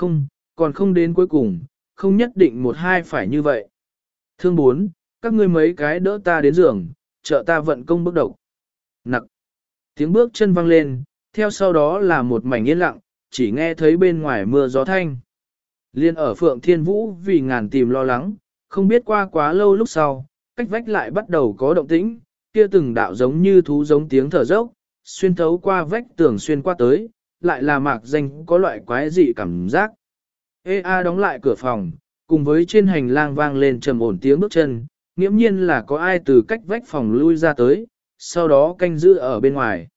Không, còn không đến cuối cùng, không nhất định một hai phải như vậy. Thương bốn, các ngươi mấy cái đỡ ta đến giường, trợ ta vận công bước đầu. Nặc. Tiếng bước chân vang lên, theo sau đó là một mảnh yên lặng, chỉ nghe thấy bên ngoài mưa gió thanh. Liên ở Phượng Thiên Vũ vì ngàn tìm lo lắng, không biết qua quá lâu lúc sau, cách vách lại bắt đầu có động tĩnh, kia từng đạo giống như thú giống tiếng thở dốc, xuyên thấu qua vách tường xuyên qua tới, lại là mạc danh có loại quái dị cảm giác. Ê a đóng lại cửa phòng, cùng với trên hành lang vang lên trầm ổn tiếng bước chân, nghiễm nhiên là có ai từ cách vách phòng lui ra tới, sau đó canh giữ ở bên ngoài.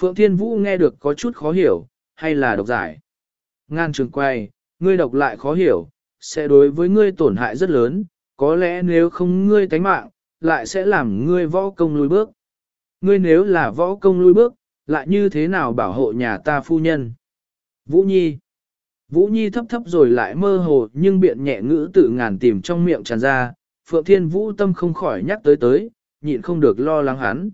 Phượng Thiên Vũ nghe được có chút khó hiểu, hay là độc giải. Ngan trường quay, ngươi độc lại khó hiểu, sẽ đối với ngươi tổn hại rất lớn, có lẽ nếu không ngươi tánh mạng, lại sẽ làm ngươi võ công lùi bước. Ngươi nếu là võ công lùi bước, lại như thế nào bảo hộ nhà ta phu nhân? Vũ Nhi Vũ Nhi thấp thấp rồi lại mơ hồ nhưng biện nhẹ ngữ tự ngàn tìm trong miệng tràn ra, Phượng Thiên Vũ tâm không khỏi nhắc tới tới, nhịn không được lo lắng hắn.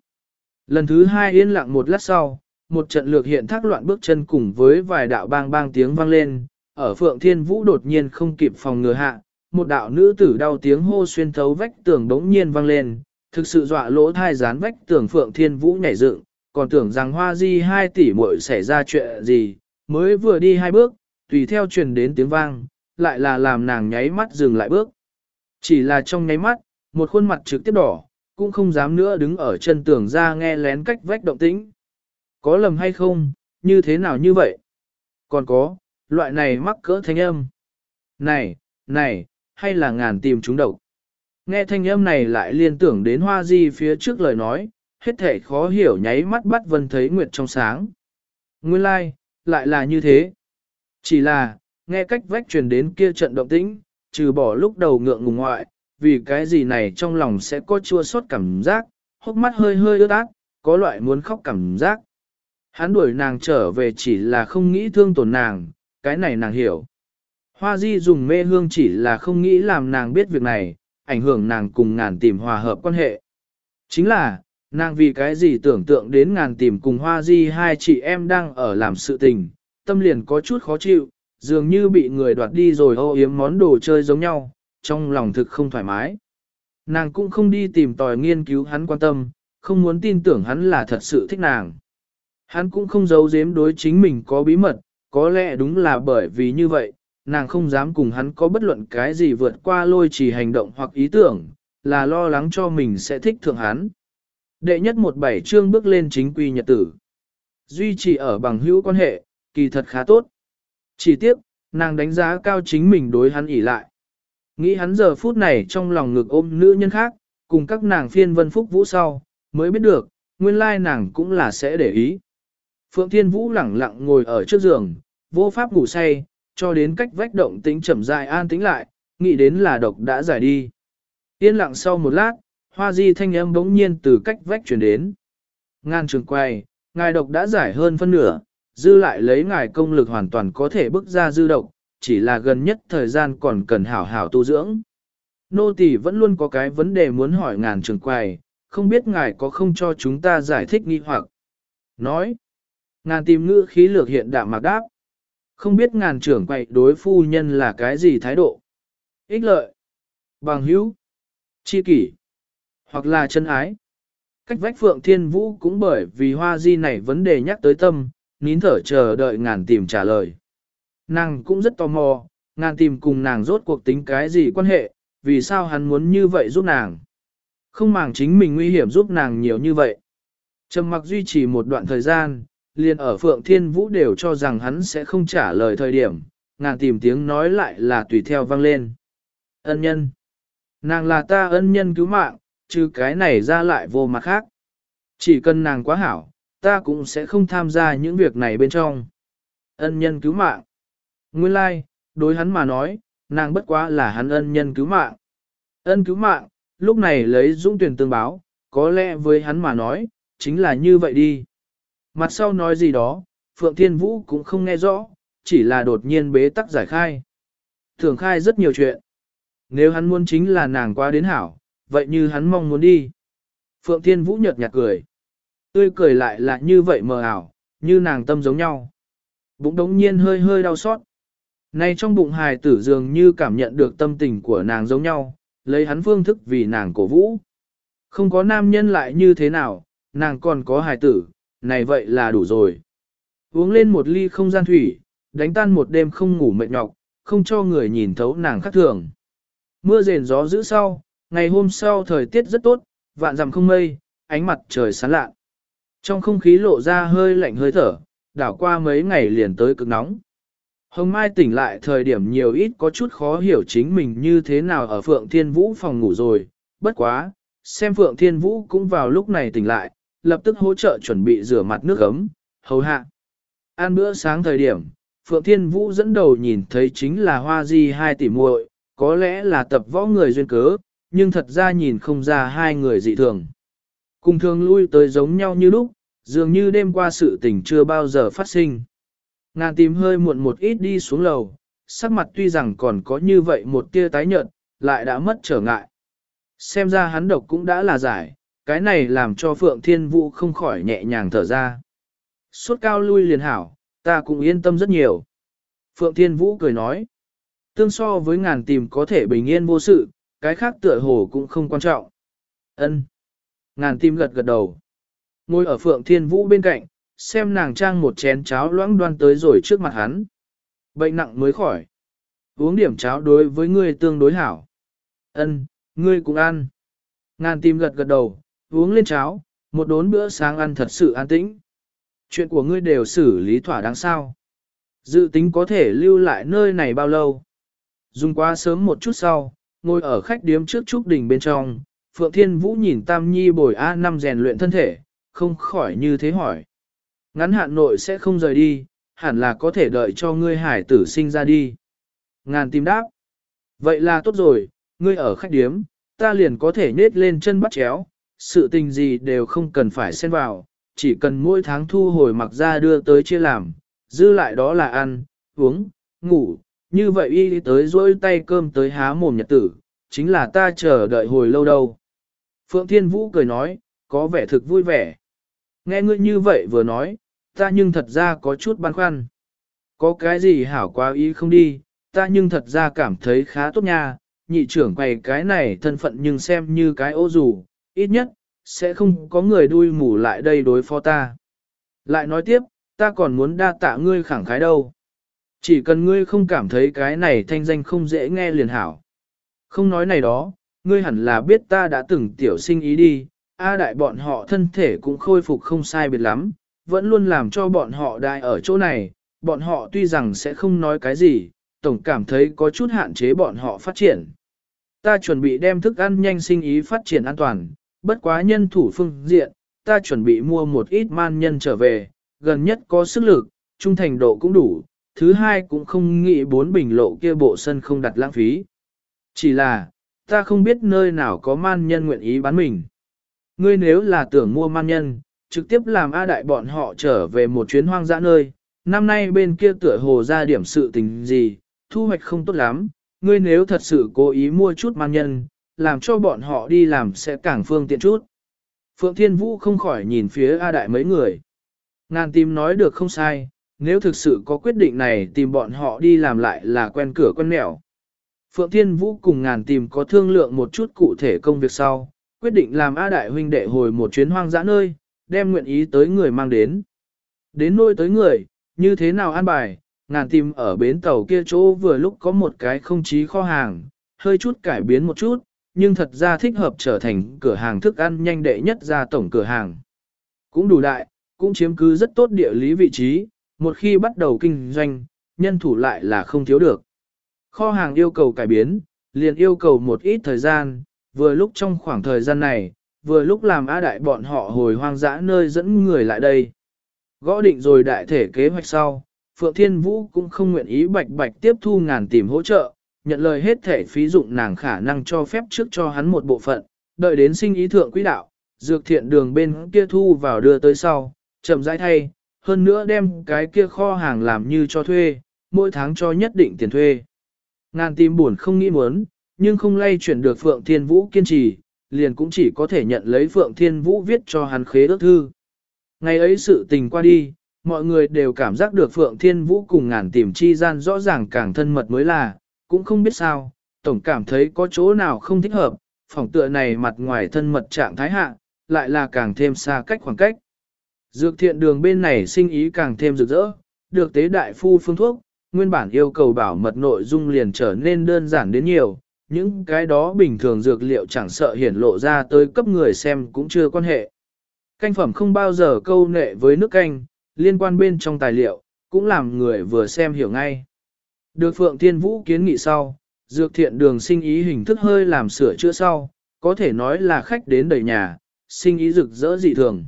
Lần thứ hai yên lặng một lát sau, một trận lược hiện thác loạn bước chân cùng với vài đạo bang bang tiếng vang lên, ở Phượng Thiên Vũ đột nhiên không kịp phòng ngừa hạ, một đạo nữ tử đau tiếng hô xuyên thấu vách tường đống nhiên vang lên, thực sự dọa lỗ thai dán vách tường Phượng Thiên Vũ nhảy dựng, còn tưởng rằng hoa di hai tỷ muội xảy ra chuyện gì, mới vừa đi hai bước, tùy theo truyền đến tiếng vang, lại là làm nàng nháy mắt dừng lại bước. Chỉ là trong nháy mắt, một khuôn mặt trực tiếp đỏ, cũng không dám nữa đứng ở chân tường ra nghe lén cách vách động tĩnh. Có lầm hay không, như thế nào như vậy? Còn có, loại này mắc cỡ thanh âm. Này, này, hay là ngàn tìm chúng độc. Nghe thanh âm này lại liên tưởng đến hoa di phía trước lời nói, hết thể khó hiểu nháy mắt bắt vân thấy nguyệt trong sáng. Nguyên lai, like, lại là như thế. Chỉ là, nghe cách vách truyền đến kia trận động tĩnh, trừ bỏ lúc đầu ngượng ngùng ngoại, vì cái gì này trong lòng sẽ có chua xót cảm giác, hốc mắt hơi hơi ướt át, có loại muốn khóc cảm giác. Hắn đuổi nàng trở về chỉ là không nghĩ thương tổn nàng, cái này nàng hiểu. Hoa di dùng mê hương chỉ là không nghĩ làm nàng biết việc này, ảnh hưởng nàng cùng ngàn tìm hòa hợp quan hệ. Chính là, nàng vì cái gì tưởng tượng đến ngàn tìm cùng hoa di hai chị em đang ở làm sự tình, tâm liền có chút khó chịu, dường như bị người đoạt đi rồi ô yếm món đồ chơi giống nhau, trong lòng thực không thoải mái. Nàng cũng không đi tìm tòi nghiên cứu hắn quan tâm, không muốn tin tưởng hắn là thật sự thích nàng. Hắn cũng không giấu giếm đối chính mình có bí mật, có lẽ đúng là bởi vì như vậy, nàng không dám cùng hắn có bất luận cái gì vượt qua lôi trì hành động hoặc ý tưởng, là lo lắng cho mình sẽ thích thượng hắn. Đệ nhất một bảy chương bước lên chính quy nhật tử. Duy trì ở bằng hữu quan hệ, kỳ thật khá tốt. Chỉ tiếc, nàng đánh giá cao chính mình đối hắn ỉ lại. Nghĩ hắn giờ phút này trong lòng ngực ôm nữ nhân khác, cùng các nàng phiên vân phúc vũ sau, mới biết được, nguyên lai nàng cũng là sẽ để ý. Phượng Thiên Vũ lẳng lặng ngồi ở trước giường, vô pháp ngủ say, cho đến cách vách động tính chậm dài an tĩnh lại, nghĩ đến là độc đã giải đi. Yên lặng sau một lát, hoa di thanh âm bỗng nhiên từ cách vách chuyển đến. Ngan trường quay, ngài độc đã giải hơn phân nửa, dư lại lấy ngài công lực hoàn toàn có thể bước ra dư độc, chỉ là gần nhất thời gian còn cần hảo hảo tu dưỡng. Nô tỳ vẫn luôn có cái vấn đề muốn hỏi ngàn trường quầy, không biết ngài có không cho chúng ta giải thích nghi hoặc. Nói, ngàn tìm ngữ khí lược hiện đạm mạc đáp. Không biết ngàn trưởng quầy đối phu nhân là cái gì thái độ. Ích lợi, bằng hữu, chi kỷ, hoặc là chân ái. Cách vách Phượng Thiên Vũ cũng bởi vì hoa di này vấn đề nhắc tới tâm, nín thở chờ đợi ngàn tìm trả lời. Nàng cũng rất tò mò, ngàn tìm cùng nàng rốt cuộc tính cái gì quan hệ, vì sao hắn muốn như vậy giúp nàng. Không màng chính mình nguy hiểm giúp nàng nhiều như vậy. Trầm mặc duy trì một đoạn thời gian, liền ở Phượng Thiên Vũ đều cho rằng hắn sẽ không trả lời thời điểm, ngàn tìm tiếng nói lại là tùy theo vang lên. Ân nhân. Nàng là ta ân nhân cứu mạng, chứ cái này ra lại vô mặt khác. Chỉ cần nàng quá hảo, ta cũng sẽ không tham gia những việc này bên trong. Ân nhân cứu mạng. Nguyên lai, like, đối hắn mà nói, nàng bất quá là hắn ân nhân cứu mạng. Ân cứu mạng, lúc này lấy dũng tuyển tương báo, có lẽ với hắn mà nói, chính là như vậy đi. Mặt sau nói gì đó, Phượng Thiên Vũ cũng không nghe rõ, chỉ là đột nhiên bế tắc giải khai. Thường khai rất nhiều chuyện. Nếu hắn muốn chính là nàng qua đến hảo, vậy như hắn mong muốn đi. Phượng Thiên Vũ nhợt nhạt cười. Tươi cười lại là như vậy mờ ảo, như nàng tâm giống nhau. Bụng đống nhiên hơi hơi đau xót. Này trong bụng hài tử dường như cảm nhận được tâm tình của nàng giống nhau, lấy hắn phương thức vì nàng cổ vũ. Không có nam nhân lại như thế nào, nàng còn có hài tử, này vậy là đủ rồi. Uống lên một ly không gian thủy, đánh tan một đêm không ngủ mệt nhọc, không cho người nhìn thấu nàng khác thường. Mưa rền gió giữ sau, ngày hôm sau thời tiết rất tốt, vạn dặm không mây, ánh mặt trời sáng lạ. Trong không khí lộ ra hơi lạnh hơi thở, đảo qua mấy ngày liền tới cực nóng. Hồng Mai tỉnh lại thời điểm nhiều ít có chút khó hiểu chính mình như thế nào ở Phượng Thiên Vũ phòng ngủ rồi, bất quá, xem Phượng Thiên Vũ cũng vào lúc này tỉnh lại, lập tức hỗ trợ chuẩn bị rửa mặt nước ấm, hầu hạ. Ăn bữa sáng thời điểm, Phượng Thiên Vũ dẫn đầu nhìn thấy chính là Hoa Di hai tỷ muội, có lẽ là tập võ người duyên cớ, nhưng thật ra nhìn không ra hai người dị thường. Cùng thường lui tới giống nhau như lúc, dường như đêm qua sự tình chưa bao giờ phát sinh. Ngàn tìm hơi muộn một ít đi xuống lầu, sắc mặt tuy rằng còn có như vậy một tia tái nhợt, lại đã mất trở ngại. Xem ra hắn độc cũng đã là giải, cái này làm cho Phượng Thiên Vũ không khỏi nhẹ nhàng thở ra. Suốt cao lui liền hảo, ta cũng yên tâm rất nhiều. Phượng Thiên Vũ cười nói, tương so với ngàn tìm có thể bình yên vô sự, cái khác tựa hồ cũng không quan trọng. Ân. Ngàn tim gật gật đầu. Ngồi ở Phượng Thiên Vũ bên cạnh, xem nàng trang một chén cháo loãng đoan tới rồi trước mặt hắn. Bệnh nặng mới khỏi. Uống điểm cháo đối với ngươi tương đối hảo. Ân, ngươi cũng ăn. Ngàn tim gật gật đầu, uống lên cháo, một đốn bữa sáng ăn thật sự an tĩnh. Chuyện của ngươi đều xử lý thỏa đáng sao. Dự tính có thể lưu lại nơi này bao lâu. Dùng quá sớm một chút sau, ngồi ở khách điếm trước trúc đình bên trong, Phượng Thiên Vũ nhìn Tam Nhi bồi A năm rèn luyện thân thể, không khỏi như thế hỏi. Ngắn hạn nội sẽ không rời đi, hẳn là có thể đợi cho ngươi hải tử sinh ra đi. Ngàn tìm đáp. Vậy là tốt rồi, ngươi ở khách điếm, ta liền có thể nết lên chân bắt chéo, sự tình gì đều không cần phải xen vào, chỉ cần mỗi tháng thu hồi mặc ra đưa tới chia làm, dư lại đó là ăn, uống, ngủ, như vậy y tới dỗi tay cơm tới há mồm nhật tử, chính là ta chờ đợi hồi lâu đâu. Phượng Thiên Vũ cười nói, có vẻ thực vui vẻ. Nghe ngươi như vậy vừa nói, ta nhưng thật ra có chút băn khoăn. Có cái gì hảo quá ý không đi, ta nhưng thật ra cảm thấy khá tốt nha, nhị trưởng quầy cái này thân phận nhưng xem như cái ô dù, ít nhất, sẽ không có người đuôi mù lại đây đối phó ta. Lại nói tiếp, ta còn muốn đa tạ ngươi khẳng khái đâu. Chỉ cần ngươi không cảm thấy cái này thanh danh không dễ nghe liền hảo. Không nói này đó, ngươi hẳn là biết ta đã từng tiểu sinh ý đi, A đại bọn họ thân thể cũng khôi phục không sai biệt lắm, vẫn luôn làm cho bọn họ đại ở chỗ này, bọn họ tuy rằng sẽ không nói cái gì, tổng cảm thấy có chút hạn chế bọn họ phát triển. Ta chuẩn bị đem thức ăn nhanh sinh ý phát triển an toàn, bất quá nhân thủ phương diện, ta chuẩn bị mua một ít man nhân trở về, gần nhất có sức lực, trung thành độ cũng đủ, thứ hai cũng không nghĩ bốn bình lộ kia bộ sân không đặt lãng phí. Chỉ là, ta không biết nơi nào có man nhân nguyện ý bán mình. Ngươi nếu là tưởng mua man nhân, trực tiếp làm A đại bọn họ trở về một chuyến hoang dã nơi, năm nay bên kia tựa hồ ra điểm sự tình gì, thu hoạch không tốt lắm, ngươi nếu thật sự cố ý mua chút man nhân, làm cho bọn họ đi làm sẽ càng phương tiện chút. Phượng Thiên Vũ không khỏi nhìn phía A đại mấy người. Ngàn tìm nói được không sai, nếu thực sự có quyết định này tìm bọn họ đi làm lại là quen cửa quen mẹo. Phượng Thiên Vũ cùng ngàn tìm có thương lượng một chút cụ thể công việc sau, quyết định làm A Đại huynh đệ hồi một chuyến hoang dã nơi, đem nguyện ý tới người mang đến. Đến nơi tới người, như thế nào an bài, ngàn tìm ở bến tàu kia chỗ vừa lúc có một cái không chí kho hàng, hơi chút cải biến một chút, nhưng thật ra thích hợp trở thành cửa hàng thức ăn nhanh đệ nhất ra tổng cửa hàng. Cũng đủ đại, cũng chiếm cứ rất tốt địa lý vị trí, một khi bắt đầu kinh doanh, nhân thủ lại là không thiếu được. Kho hàng yêu cầu cải biến, liền yêu cầu một ít thời gian, vừa lúc trong khoảng thời gian này, vừa lúc làm A đại bọn họ hồi hoang dã nơi dẫn người lại đây. Gõ định rồi đại thể kế hoạch sau, Phượng Thiên Vũ cũng không nguyện ý bạch bạch tiếp thu ngàn tìm hỗ trợ, nhận lời hết thể phí dụng nàng khả năng cho phép trước cho hắn một bộ phận, đợi đến sinh ý thượng quỹ đạo, dược thiện đường bên kia thu vào đưa tới sau, chậm rãi thay, hơn nữa đem cái kia kho hàng làm như cho thuê, mỗi tháng cho nhất định tiền thuê. Ngàn tìm buồn không nghĩ muốn, nhưng không lay chuyển được Phượng Thiên Vũ kiên trì, liền cũng chỉ có thể nhận lấy Phượng Thiên Vũ viết cho hắn khế ước thư. Ngày ấy sự tình qua đi, mọi người đều cảm giác được Phượng Thiên Vũ cùng ngàn tìm chi gian rõ ràng càng thân mật mới là, cũng không biết sao, tổng cảm thấy có chỗ nào không thích hợp, phòng tựa này mặt ngoài thân mật trạng thái hạ, lại là càng thêm xa cách khoảng cách. Dược thiện đường bên này sinh ý càng thêm rực rỡ, được tế đại phu phương thuốc, nguyên bản yêu cầu bảo mật nội dung liền trở nên đơn giản đến nhiều, những cái đó bình thường dược liệu chẳng sợ hiển lộ ra tới cấp người xem cũng chưa quan hệ. Canh phẩm không bao giờ câu nệ với nước canh, liên quan bên trong tài liệu, cũng làm người vừa xem hiểu ngay. Được Phượng Thiên Vũ kiến nghị sau, dược thiện đường sinh ý hình thức hơi làm sửa chữa sau, có thể nói là khách đến đầy nhà, sinh ý rực rỡ dị thường.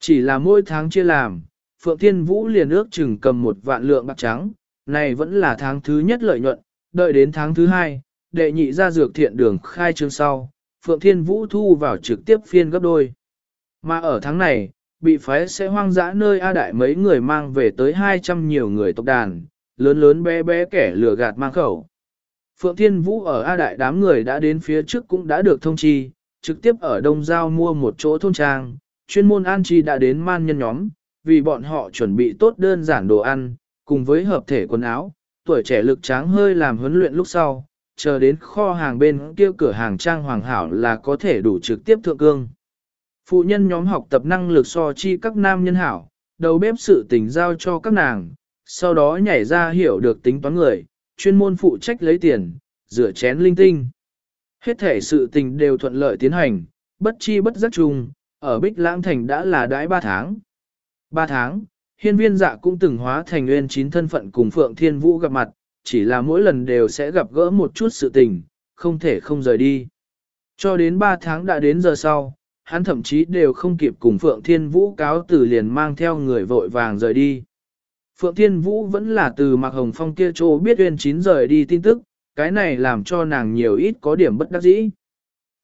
Chỉ là mỗi tháng chia làm, Phượng Thiên Vũ liền ước chừng cầm một vạn lượng bạc trắng, này vẫn là tháng thứ nhất lợi nhuận, đợi đến tháng thứ hai, đệ nhị ra dược thiện đường khai trương sau, Phượng Thiên Vũ thu vào trực tiếp phiên gấp đôi. Mà ở tháng này, bị phái sẽ hoang dã nơi A Đại mấy người mang về tới 200 nhiều người tộc đàn, lớn lớn bé bé kẻ lừa gạt mang khẩu. Phượng Thiên Vũ ở A Đại đám người đã đến phía trước cũng đã được thông chi, trực tiếp ở Đông Giao mua một chỗ thôn trang, chuyên môn an chi đã đến man nhân nhóm, vì bọn họ chuẩn bị tốt đơn giản đồ ăn, cùng với hợp thể quần áo, tuổi trẻ lực tráng hơi làm huấn luyện lúc sau, chờ đến kho hàng bên kia cửa hàng trang hoàng hảo là có thể đủ trực tiếp thượng cương. Phụ nhân nhóm học tập năng lực so chi các nam nhân hảo, đầu bếp sự tình giao cho các nàng, sau đó nhảy ra hiểu được tính toán người, chuyên môn phụ trách lấy tiền, rửa chén linh tinh. Hết thể sự tình đều thuận lợi tiến hành, bất chi bất giác chung, ở Bích Lãng Thành đã là đãi 3 tháng. 3 tháng, hiên viên dạ cũng từng hóa thành nguyên chín thân phận cùng Phượng Thiên Vũ gặp mặt, chỉ là mỗi lần đều sẽ gặp gỡ một chút sự tình, không thể không rời đi. Cho đến 3 tháng đã đến giờ sau, hắn thậm chí đều không kịp cùng Phượng Thiên Vũ cáo từ liền mang theo người vội vàng rời đi. Phượng Thiên Vũ vẫn là từ Mạc Hồng Phong kia chỗ biết Uyên Chín rời đi tin tức, cái này làm cho nàng nhiều ít có điểm bất đắc dĩ.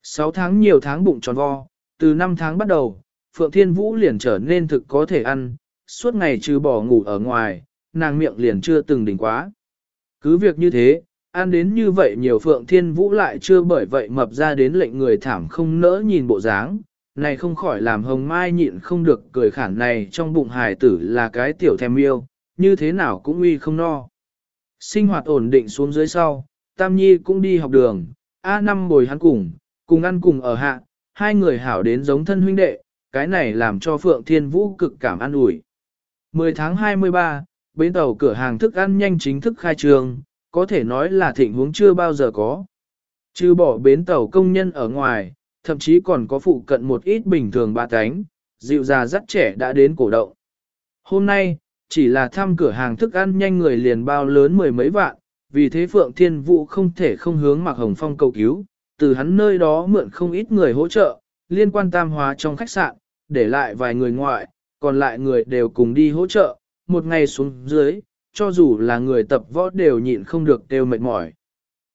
6 tháng nhiều tháng bụng tròn vo, từ năm tháng bắt đầu, Phượng Thiên Vũ liền trở nên thực có thể ăn, suốt ngày trừ bỏ ngủ ở ngoài, nàng miệng liền chưa từng đỉnh quá. Cứ việc như thế, ăn đến như vậy nhiều Phượng Thiên Vũ lại chưa bởi vậy mập ra đến lệnh người thảm không nỡ nhìn bộ dáng, này không khỏi làm hồng mai nhịn không được cười khản này trong bụng hài tử là cái tiểu thèm yêu, như thế nào cũng uy không no. Sinh hoạt ổn định xuống dưới sau, Tam Nhi cũng đi học đường, A năm bồi hắn cùng, cùng ăn cùng ở hạ, hai người hảo đến giống thân huynh đệ, cái này làm cho Phượng Thiên Vũ cực cảm an ủi. 10 tháng 23, bến tàu cửa hàng thức ăn nhanh chính thức khai trương, có thể nói là thịnh huống chưa bao giờ có. Trừ bỏ bến tàu công nhân ở ngoài, thậm chí còn có phụ cận một ít bình thường ba cánh, dịu già dắt trẻ đã đến cổ động. Hôm nay, chỉ là thăm cửa hàng thức ăn nhanh người liền bao lớn mười mấy vạn, vì thế Phượng Thiên Vũ không thể không hướng Mạc Hồng Phong cầu cứu, từ hắn nơi đó mượn không ít người hỗ trợ, liên quan tam hóa trong khách sạn, để lại vài người ngoại, còn lại người đều cùng đi hỗ trợ, một ngày xuống dưới, cho dù là người tập võ đều nhịn không được đều mệt mỏi.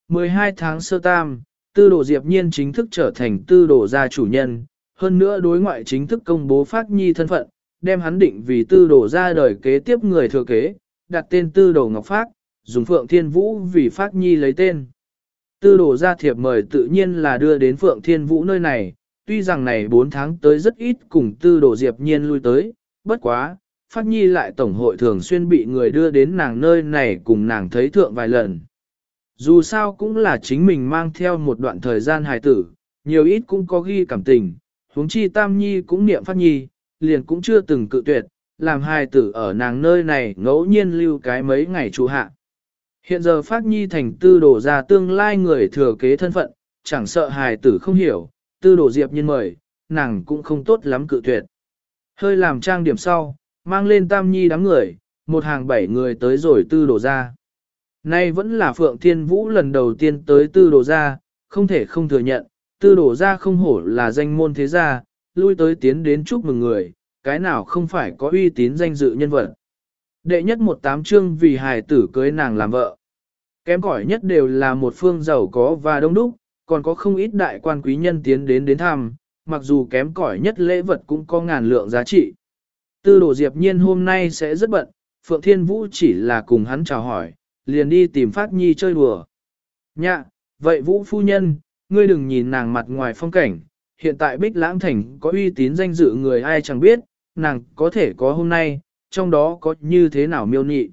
12 tháng sơ tam, tư đồ Diệp Nhiên chính thức trở thành tư đồ gia chủ nhân, hơn nữa đối ngoại chính thức công bố phát nhi thân phận, đem hắn định vì tư đồ gia đời kế tiếp người thừa kế, đặt tên tư đồ Ngọc Phát, dùng Phượng Thiên Vũ vì Phát nhi lấy tên. Tư đồ gia thiệp mời tự nhiên là đưa đến Phượng Thiên Vũ nơi này, tuy rằng này 4 tháng tới rất ít cùng tư đồ Diệp Nhiên lui tới, bất quá, Phát Nhi lại tổng hội thường xuyên bị người đưa đến nàng nơi này cùng nàng thấy thượng vài lần. Dù sao cũng là chính mình mang theo một đoạn thời gian hài tử, nhiều ít cũng có ghi cảm tình, huống chi Tam Nhi cũng niệm Phát Nhi, liền cũng chưa từng cự tuyệt, làm hài tử ở nàng nơi này ngẫu nhiên lưu cái mấy ngày trụ hạ. Hiện giờ Phát Nhi thành tư đổ ra tương lai người thừa kế thân phận, chẳng sợ hài tử không hiểu, tư đổ diệp nhiên mời, nàng cũng không tốt lắm cự tuyệt. Hơi làm trang điểm sau, mang lên tam nhi đám người, một hàng bảy người tới rồi tư đổ ra. Nay vẫn là Phượng Thiên Vũ lần đầu tiên tới tư đổ ra, không thể không thừa nhận, tư đổ ra không hổ là danh môn thế gia, lui tới tiến đến chúc mừng người, cái nào không phải có uy tín danh dự nhân vật. Đệ nhất một tám chương vì hài tử cưới nàng làm vợ. Kém cỏi nhất đều là một phương giàu có và đông đúc, còn có không ít đại quan quý nhân tiến đến đến thăm, mặc dù kém cỏi nhất lễ vật cũng có ngàn lượng giá trị. Tư đồ Diệp Nhiên hôm nay sẽ rất bận, Phượng Thiên Vũ chỉ là cùng hắn chào hỏi, liền đi tìm Phát Nhi chơi đùa. Nhạ, vậy Vũ phu nhân, ngươi đừng nhìn nàng mặt ngoài phong cảnh, hiện tại Bích Lãng Thành có uy tín danh dự người ai chẳng biết, nàng có thể có hôm nay, trong đó có như thế nào miêu nhị.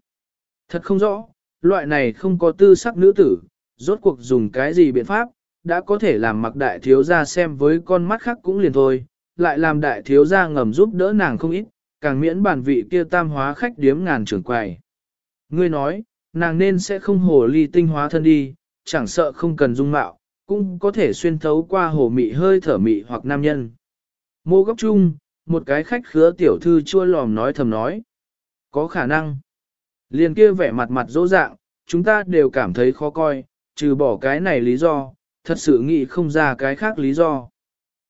Thật không rõ, loại này không có tư sắc nữ tử, rốt cuộc dùng cái gì biện pháp, đã có thể làm mặc đại thiếu gia xem với con mắt khác cũng liền thôi, lại làm đại thiếu gia ngầm giúp đỡ nàng không ít, càng miễn bản vị kia tam hóa khách điếm ngàn trưởng quầy. Ngươi nói, nàng nên sẽ không hồ ly tinh hóa thân đi, chẳng sợ không cần dung mạo, cũng có thể xuyên thấu qua hồ mị hơi thở mị hoặc nam nhân. Mô góc chung, một cái khách khứa tiểu thư chua lòm nói thầm nói. Có khả năng. Liền kia vẻ mặt mặt dỗ dạng, chúng ta đều cảm thấy khó coi, trừ bỏ cái này lý do, thật sự nghĩ không ra cái khác lý do.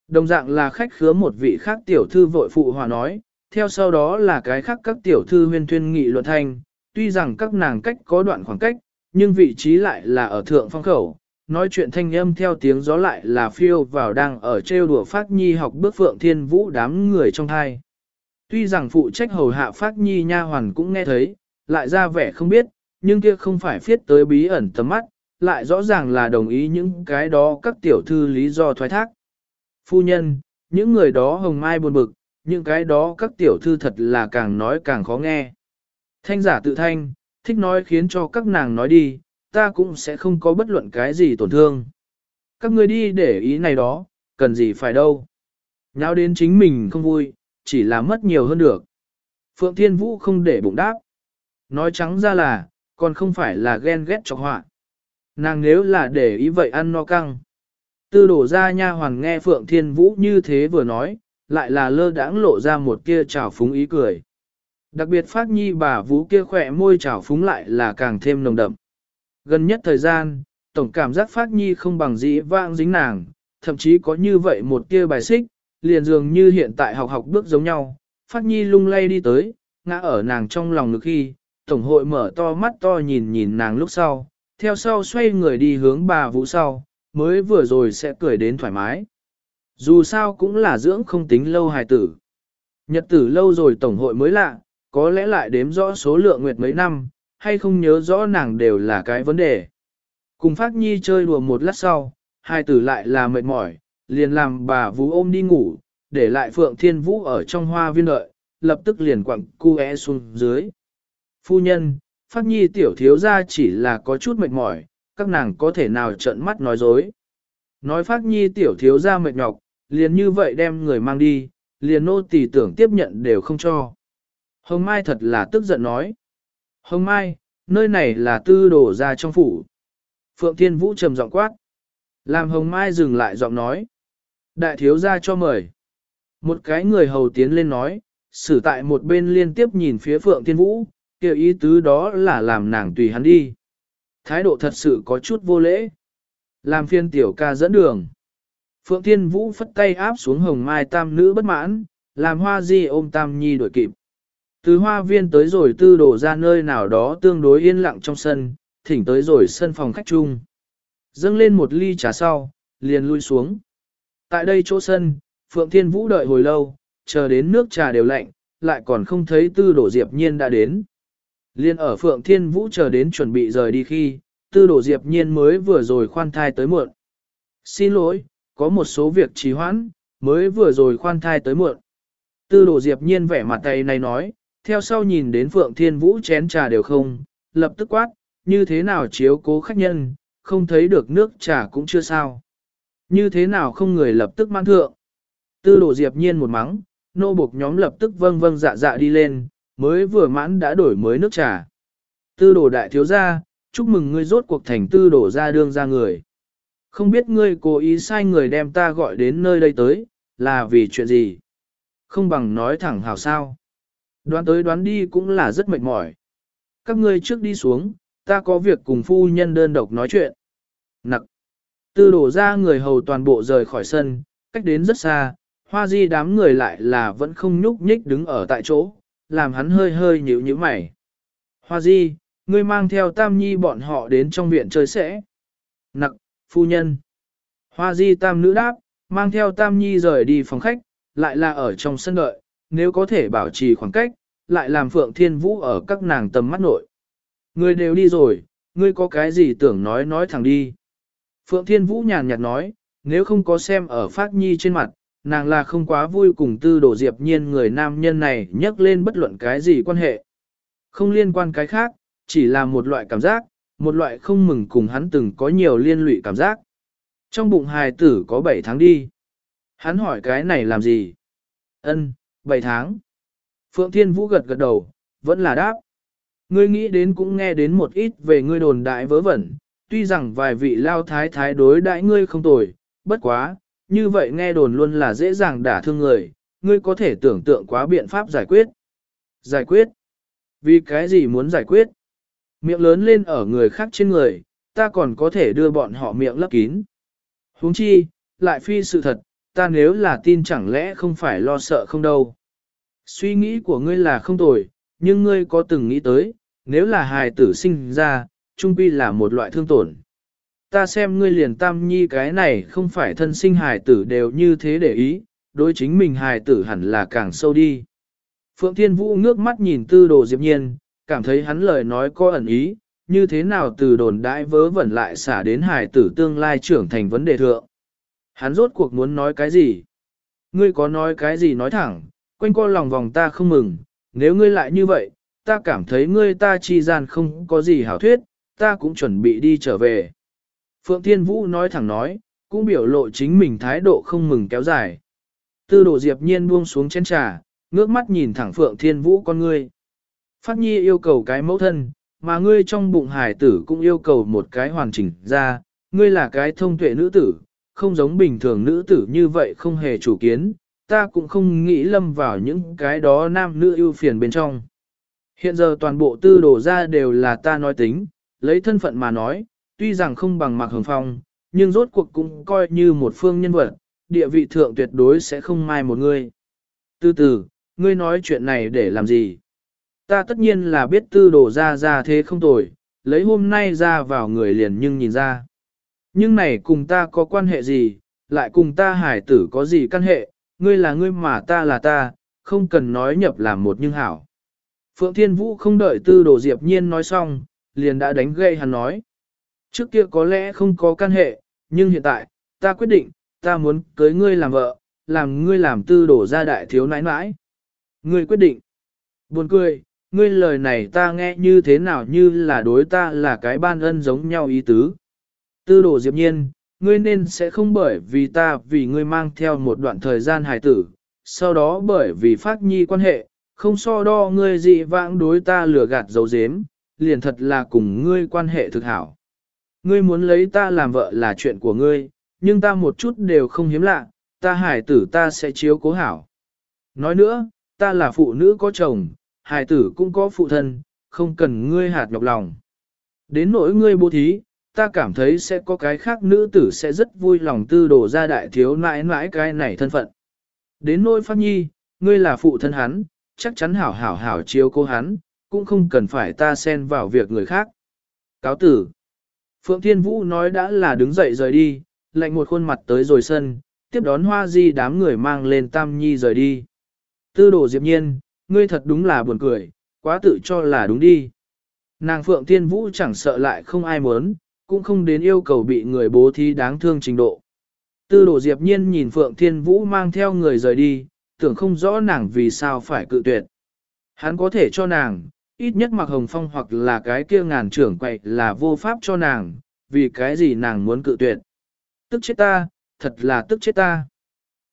Đồng dạng là khách khứa một vị khác tiểu thư vội phụ hòa nói, theo sau đó là cái khác các tiểu thư huyên thuyên nghị luận thanh, tuy rằng các nàng cách có đoạn khoảng cách, nhưng vị trí lại là ở thượng phong khẩu, nói chuyện thanh âm theo tiếng gió lại là phiêu vào đang ở trêu đùa Phát Nhi học bước phượng thiên vũ đám người trong thai. Tuy rằng phụ trách hầu hạ Phát Nhi nha hoàn cũng nghe thấy, lại ra vẻ không biết, nhưng kia không phải phiết tới bí ẩn tầm mắt, lại rõ ràng là đồng ý những cái đó các tiểu thư lý do thoái thác. Phu nhân, những người đó hồng mai buồn bực, những cái đó các tiểu thư thật là càng nói càng khó nghe. Thanh giả tự thanh, thích nói khiến cho các nàng nói đi, ta cũng sẽ không có bất luận cái gì tổn thương. Các ngươi đi để ý này đó, cần gì phải đâu. Nháo đến chính mình không vui, chỉ là mất nhiều hơn được. Phượng Thiên Vũ không để bụng đáp. Nói trắng ra là, còn không phải là ghen ghét chọc họa. Nàng nếu là để ý vậy ăn no căng. Tư đổ ra nha hoàng nghe Phượng Thiên Vũ như thế vừa nói, lại là lơ đãng lộ ra một kia trào phúng ý cười. Đặc biệt phát nhi bà Vũ kia khỏe môi trào phúng lại là càng thêm nồng đậm. Gần nhất thời gian, tổng cảm giác phát nhi không bằng dĩ vãng dính nàng, thậm chí có như vậy một kia bài xích, liền dường như hiện tại học học bước giống nhau. Phát nhi lung lay đi tới, ngã ở nàng trong lòng ngực khi, tổng hội mở to mắt to nhìn nhìn nàng lúc sau, theo sau xoay người đi hướng bà vũ sau, mới vừa rồi sẽ cười đến thoải mái. Dù sao cũng là dưỡng không tính lâu hài tử. Nhật tử lâu rồi tổng hội mới lạ, có lẽ lại đếm rõ số lượng nguyệt mấy năm, hay không nhớ rõ nàng đều là cái vấn đề. Cùng Phát Nhi chơi đùa một lát sau, hai tử lại là mệt mỏi, liền làm bà Vũ ôm đi ngủ, để lại Phượng Thiên Vũ ở trong hoa viên đợi, lập tức liền quặng cu é xuống dưới. Phu nhân, Phát Nhi tiểu thiếu ra chỉ là có chút mệt mỏi, các nàng có thể nào trợn mắt nói dối. Nói Phát Nhi tiểu thiếu ra mệt nhọc, liền như vậy đem người mang đi, liền nô tỳ tưởng tiếp nhận đều không cho. Hồng Mai thật là tức giận nói. Hồng Mai, nơi này là tư đổ ra trong phủ. Phượng Thiên Vũ trầm giọng quát. Làm Hồng Mai dừng lại giọng nói. Đại thiếu gia cho mời. Một cái người hầu tiến lên nói, xử tại một bên liên tiếp nhìn phía Phượng Thiên Vũ, kêu ý tứ đó là làm nàng tùy hắn đi. Thái độ thật sự có chút vô lễ. Làm phiên tiểu ca dẫn đường. Phượng Thiên Vũ phất tay áp xuống hồng mai tam nữ bất mãn, làm hoa di ôm tam nhi đổi kịp. Từ hoa viên tới rồi tư đổ ra nơi nào đó tương đối yên lặng trong sân, thỉnh tới rồi sân phòng khách chung. Dâng lên một ly trà sau, liền lui xuống. Tại đây chỗ sân, Phượng Thiên Vũ đợi hồi lâu, chờ đến nước trà đều lạnh, lại còn không thấy tư đổ diệp nhiên đã đến. Liên ở Phượng Thiên Vũ chờ đến chuẩn bị rời đi khi, tư đổ diệp nhiên mới vừa rồi khoan thai tới muộn. Xin lỗi, có một số việc trì hoãn, mới vừa rồi khoan thai tới muộn. Tư đổ diệp nhiên vẻ mặt tay này nói, theo sau nhìn đến Phượng Thiên Vũ chén trà đều không, lập tức quát, như thế nào chiếu cố khách nhân, không thấy được nước trà cũng chưa sao. Như thế nào không người lập tức mang thượng. Tư đổ diệp nhiên một mắng, nô buộc nhóm lập tức vâng vâng dạ dạ đi lên, mới vừa mãn đã đổi mới nước trà. Tư đổ đại thiếu gia, chúc mừng ngươi rốt cuộc thành tư đổ ra đương ra người. Không biết ngươi cố ý sai người đem ta gọi đến nơi đây tới, là vì chuyện gì? Không bằng nói thẳng hào sao. Đoán tới đoán đi cũng là rất mệt mỏi. Các ngươi trước đi xuống, ta có việc cùng phu nhân đơn độc nói chuyện. Nặc. Tư đổ ra người hầu toàn bộ rời khỏi sân, cách đến rất xa, hoa di đám người lại là vẫn không nhúc nhích đứng ở tại chỗ, làm hắn hơi hơi nhíu nhíu mày. Hoa di, ngươi mang theo tam nhi bọn họ đến trong viện chơi sẽ. Nặc, phu nhân. Hoa di tam nữ đáp, mang theo tam nhi rời đi phòng khách, lại là ở trong sân đợi, nếu có thể bảo trì khoảng cách, lại làm phượng thiên vũ ở các nàng tầm mắt nội. Ngươi đều đi rồi, ngươi có cái gì tưởng nói nói thẳng đi. Phượng thiên vũ nhàn nhạt nói, nếu không có xem ở phát nhi trên mặt, nàng là không quá vui cùng tư đổ diệp nhiên người nam nhân này nhắc lên bất luận cái gì quan hệ. Không liên quan cái khác, chỉ là một loại cảm giác, một loại không mừng cùng hắn từng có nhiều liên lụy cảm giác. Trong bụng hài tử có 7 tháng đi. Hắn hỏi cái này làm gì? Ân, 7 tháng. Phượng Thiên Vũ gật gật đầu, vẫn là đáp. Ngươi nghĩ đến cũng nghe đến một ít về ngươi đồn đại vớ vẩn, tuy rằng vài vị lao thái thái đối đại ngươi không tồi, bất quá, như vậy nghe đồn luôn là dễ dàng đả thương người, ngươi có thể tưởng tượng quá biện pháp giải quyết. Giải quyết? Vì cái gì muốn giải quyết? Miệng lớn lên ở người khác trên người, ta còn có thể đưa bọn họ miệng lấp kín. huống chi, lại phi sự thật, ta nếu là tin chẳng lẽ không phải lo sợ không đâu. Suy nghĩ của ngươi là không tồi, nhưng ngươi có từng nghĩ tới, nếu là hài tử sinh ra, trung pi là một loại thương tổn. Ta xem ngươi liền tam nhi cái này không phải thân sinh hài tử đều như thế để ý, đối chính mình hài tử hẳn là càng sâu đi. Phượng Thiên Vũ ngước mắt nhìn tư đồ Diệp Nhiên, cảm thấy hắn lời nói có ẩn ý, như thế nào từ đồn đại vớ vẩn lại xả đến hài tử tương lai trưởng thành vấn đề thượng. Hắn rốt cuộc muốn nói cái gì? Ngươi có nói cái gì nói thẳng, quanh co lòng vòng ta không mừng, nếu ngươi lại như vậy, ta cảm thấy ngươi ta chi gian không có gì hảo thuyết, ta cũng chuẩn bị đi trở về. Phượng Thiên Vũ nói thẳng nói, cũng biểu lộ chính mình thái độ không mừng kéo dài. Tư đồ Diệp Nhiên buông xuống chén trà, ngước mắt nhìn thẳng Phượng Thiên Vũ con ngươi. Phát Nhi yêu cầu cái mẫu thân, mà ngươi trong bụng hải tử cũng yêu cầu một cái hoàn chỉnh ra, ngươi là cái thông tuệ nữ tử, không giống bình thường nữ tử như vậy không hề chủ kiến, ta cũng không nghĩ lâm vào những cái đó nam nữ ưu phiền bên trong. Hiện giờ toàn bộ tư đồ ra đều là ta nói tính, lấy thân phận mà nói, tuy rằng không bằng Mạc Hồng Phong, nhưng rốt cuộc cũng coi như một phương nhân vật, địa vị thượng tuyệt đối sẽ không mai một người. Từ từ, ngươi nói chuyện này để làm gì? Ta tất nhiên là biết tư đồ ra ra thế không tồi, lấy hôm nay ra vào người liền nhưng nhìn ra. Nhưng này cùng ta có quan hệ gì, lại cùng ta hải tử có gì căn hệ, ngươi là ngươi mà ta là ta, không cần nói nhập làm một nhưng hảo. Phượng Thiên Vũ không đợi tư đồ diệp nhiên nói xong, liền đã đánh gây hắn nói. Trước kia có lẽ không có căn hệ, nhưng hiện tại, ta quyết định, ta muốn cưới ngươi làm vợ, làm ngươi làm tư đổ ra đại thiếu nãi nãi. Ngươi quyết định. Buồn cười, ngươi lời này ta nghe như thế nào như là đối ta là cái ban ân giống nhau ý tứ. Tư đồ diệp nhiên, ngươi nên sẽ không bởi vì ta vì ngươi mang theo một đoạn thời gian hài tử, sau đó bởi vì phát nhi quan hệ, không so đo ngươi dị vãng đối ta lừa gạt dấu dếm, liền thật là cùng ngươi quan hệ thực hảo. Ngươi muốn lấy ta làm vợ là chuyện của ngươi, nhưng ta một chút đều không hiếm lạ, ta hài tử ta sẽ chiếu cố hảo. Nói nữa, ta là phụ nữ có chồng, hài tử cũng có phụ thân, không cần ngươi hạt nhọc lòng. Đến nỗi ngươi bố thí, ta cảm thấy sẽ có cái khác nữ tử sẽ rất vui lòng tư đổ ra đại thiếu nãi nãi cái này thân phận. Đến nỗi Pháp nhi, ngươi là phụ thân hắn, chắc chắn hảo hảo hảo chiếu cô hắn, cũng không cần phải ta xen vào việc người khác. Cáo tử. Phượng Thiên Vũ nói đã là đứng dậy rời đi, lạnh một khuôn mặt tới rồi sân, tiếp đón hoa di đám người mang lên tam nhi rời đi. Tư đồ diệp nhiên, ngươi thật đúng là buồn cười, quá tự cho là đúng đi. Nàng Phượng Thiên Vũ chẳng sợ lại không ai muốn, cũng không đến yêu cầu bị người bố thí đáng thương trình độ. Tư đồ diệp nhiên nhìn Phượng Thiên Vũ mang theo người rời đi, tưởng không rõ nàng vì sao phải cự tuyệt. Hắn có thể cho nàng, ít nhất mặc hồng phong hoặc là cái kia ngàn trưởng quậy là vô pháp cho nàng, vì cái gì nàng muốn cự tuyệt. Tức chết ta, thật là tức chết ta.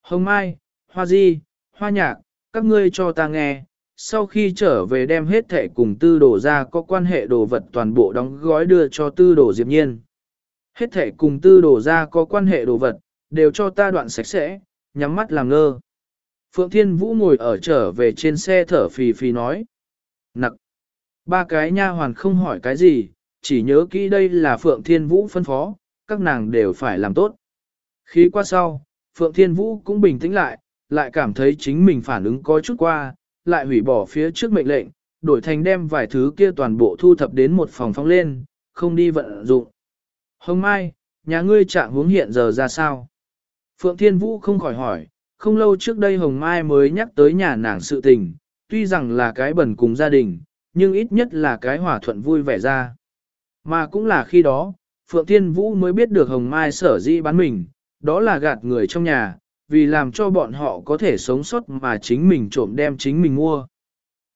Hồng Mai, Hoa Di, Hoa Nhạc, các ngươi cho ta nghe, sau khi trở về đem hết thẻ cùng tư đồ ra có quan hệ đồ vật toàn bộ đóng gói đưa cho tư đồ diệp nhiên. Hết thẻ cùng tư đồ ra có quan hệ đồ vật, đều cho ta đoạn sạch sẽ, nhắm mắt làm ngơ. Phượng Thiên Vũ ngồi ở trở về trên xe thở phì phì nói. Nặc. Ba cái nha hoàn không hỏi cái gì, chỉ nhớ kỹ đây là Phượng Thiên Vũ phân phó, các nàng đều phải làm tốt. Khi qua sau, Phượng Thiên Vũ cũng bình tĩnh lại, lại cảm thấy chính mình phản ứng có chút qua, lại hủy bỏ phía trước mệnh lệnh, đổi thành đem vài thứ kia toàn bộ thu thập đến một phòng phóng lên, không đi vận dụng. Hồng Mai, nhà ngươi trạng hướng hiện giờ ra sao? Phượng Thiên Vũ không khỏi hỏi, không lâu trước đây Hồng Mai mới nhắc tới nhà nàng sự tình, tuy rằng là cái bẩn cùng gia đình, nhưng ít nhất là cái hòa thuận vui vẻ ra. Mà cũng là khi đó, Phượng Thiên Vũ mới biết được Hồng Mai sở dĩ bán mình, đó là gạt người trong nhà, vì làm cho bọn họ có thể sống sót mà chính mình trộm đem chính mình mua.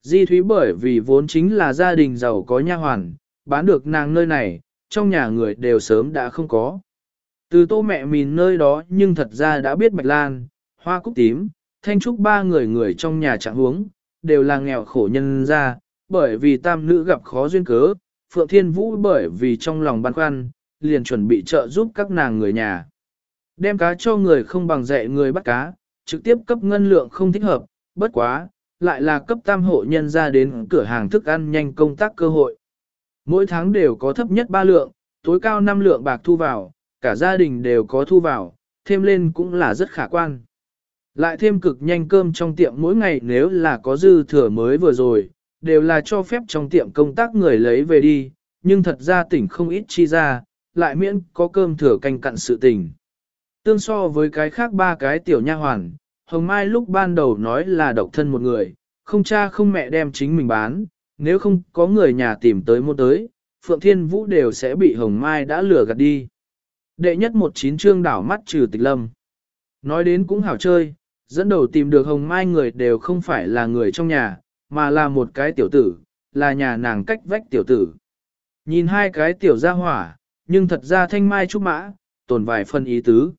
Di Thúy bởi vì vốn chính là gia đình giàu có nha hoàn, bán được nàng nơi này, trong nhà người đều sớm đã không có. Từ tô mẹ mình nơi đó nhưng thật ra đã biết Bạch Lan, Hoa Cúc Tím, Thanh Trúc ba người người trong nhà trạng huống đều là nghèo khổ nhân ra, bởi vì tam nữ gặp khó duyên cớ, Phượng Thiên Vũ bởi vì trong lòng băn khoăn, liền chuẩn bị trợ giúp các nàng người nhà. Đem cá cho người không bằng dạy người bắt cá, trực tiếp cấp ngân lượng không thích hợp, bất quá, lại là cấp tam hộ nhân ra đến cửa hàng thức ăn nhanh công tác cơ hội. Mỗi tháng đều có thấp nhất 3 lượng, tối cao 5 lượng bạc thu vào, cả gia đình đều có thu vào, thêm lên cũng là rất khả quan. Lại thêm cực nhanh cơm trong tiệm mỗi ngày nếu là có dư thừa mới vừa rồi, đều là cho phép trong tiệm công tác người lấy về đi, nhưng thật ra tỉnh không ít chi ra, lại miễn có cơm thừa canh cặn sự tình. Tương so với cái khác ba cái tiểu nha hoàn, Hồng Mai lúc ban đầu nói là độc thân một người, không cha không mẹ đem chính mình bán, nếu không có người nhà tìm tới mua tới, Phượng Thiên Vũ đều sẽ bị Hồng Mai đã lừa gạt đi. Đệ nhất một chín chương đảo mắt trừ tịch lâm. Nói đến cũng hảo chơi, dẫn đầu tìm được Hồng Mai người đều không phải là người trong nhà, mà là một cái tiểu tử, là nhà nàng cách vách tiểu tử. Nhìn hai cái tiểu gia hỏa, nhưng thật ra thanh mai trúc mã, tồn vài phân ý tứ.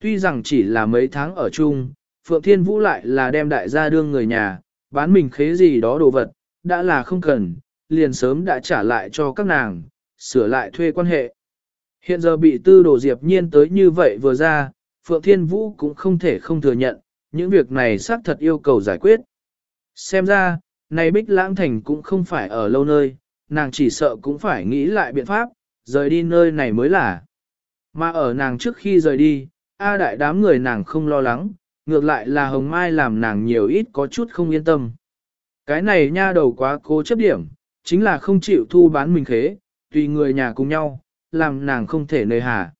Tuy rằng chỉ là mấy tháng ở chung, Phượng Thiên Vũ lại là đem đại gia đương người nhà, bán mình khế gì đó đồ vật, đã là không cần, liền sớm đã trả lại cho các nàng, sửa lại thuê quan hệ. Hiện giờ bị tư đồ diệp nhiên tới như vậy vừa ra, Phượng Thiên Vũ cũng không thể không thừa nhận, những việc này xác thật yêu cầu giải quyết. Xem ra, này Bích Lãng Thành cũng không phải ở lâu nơi, nàng chỉ sợ cũng phải nghĩ lại biện pháp, rời đi nơi này mới là. Mà ở nàng trước khi rời đi, A đại đám người nàng không lo lắng, ngược lại là Hồng Mai làm nàng nhiều ít có chút không yên tâm. Cái này nha đầu quá cố chấp điểm, chính là không chịu thu bán mình khế, tùy người nhà cùng nhau, làm nàng không thể nơi hà.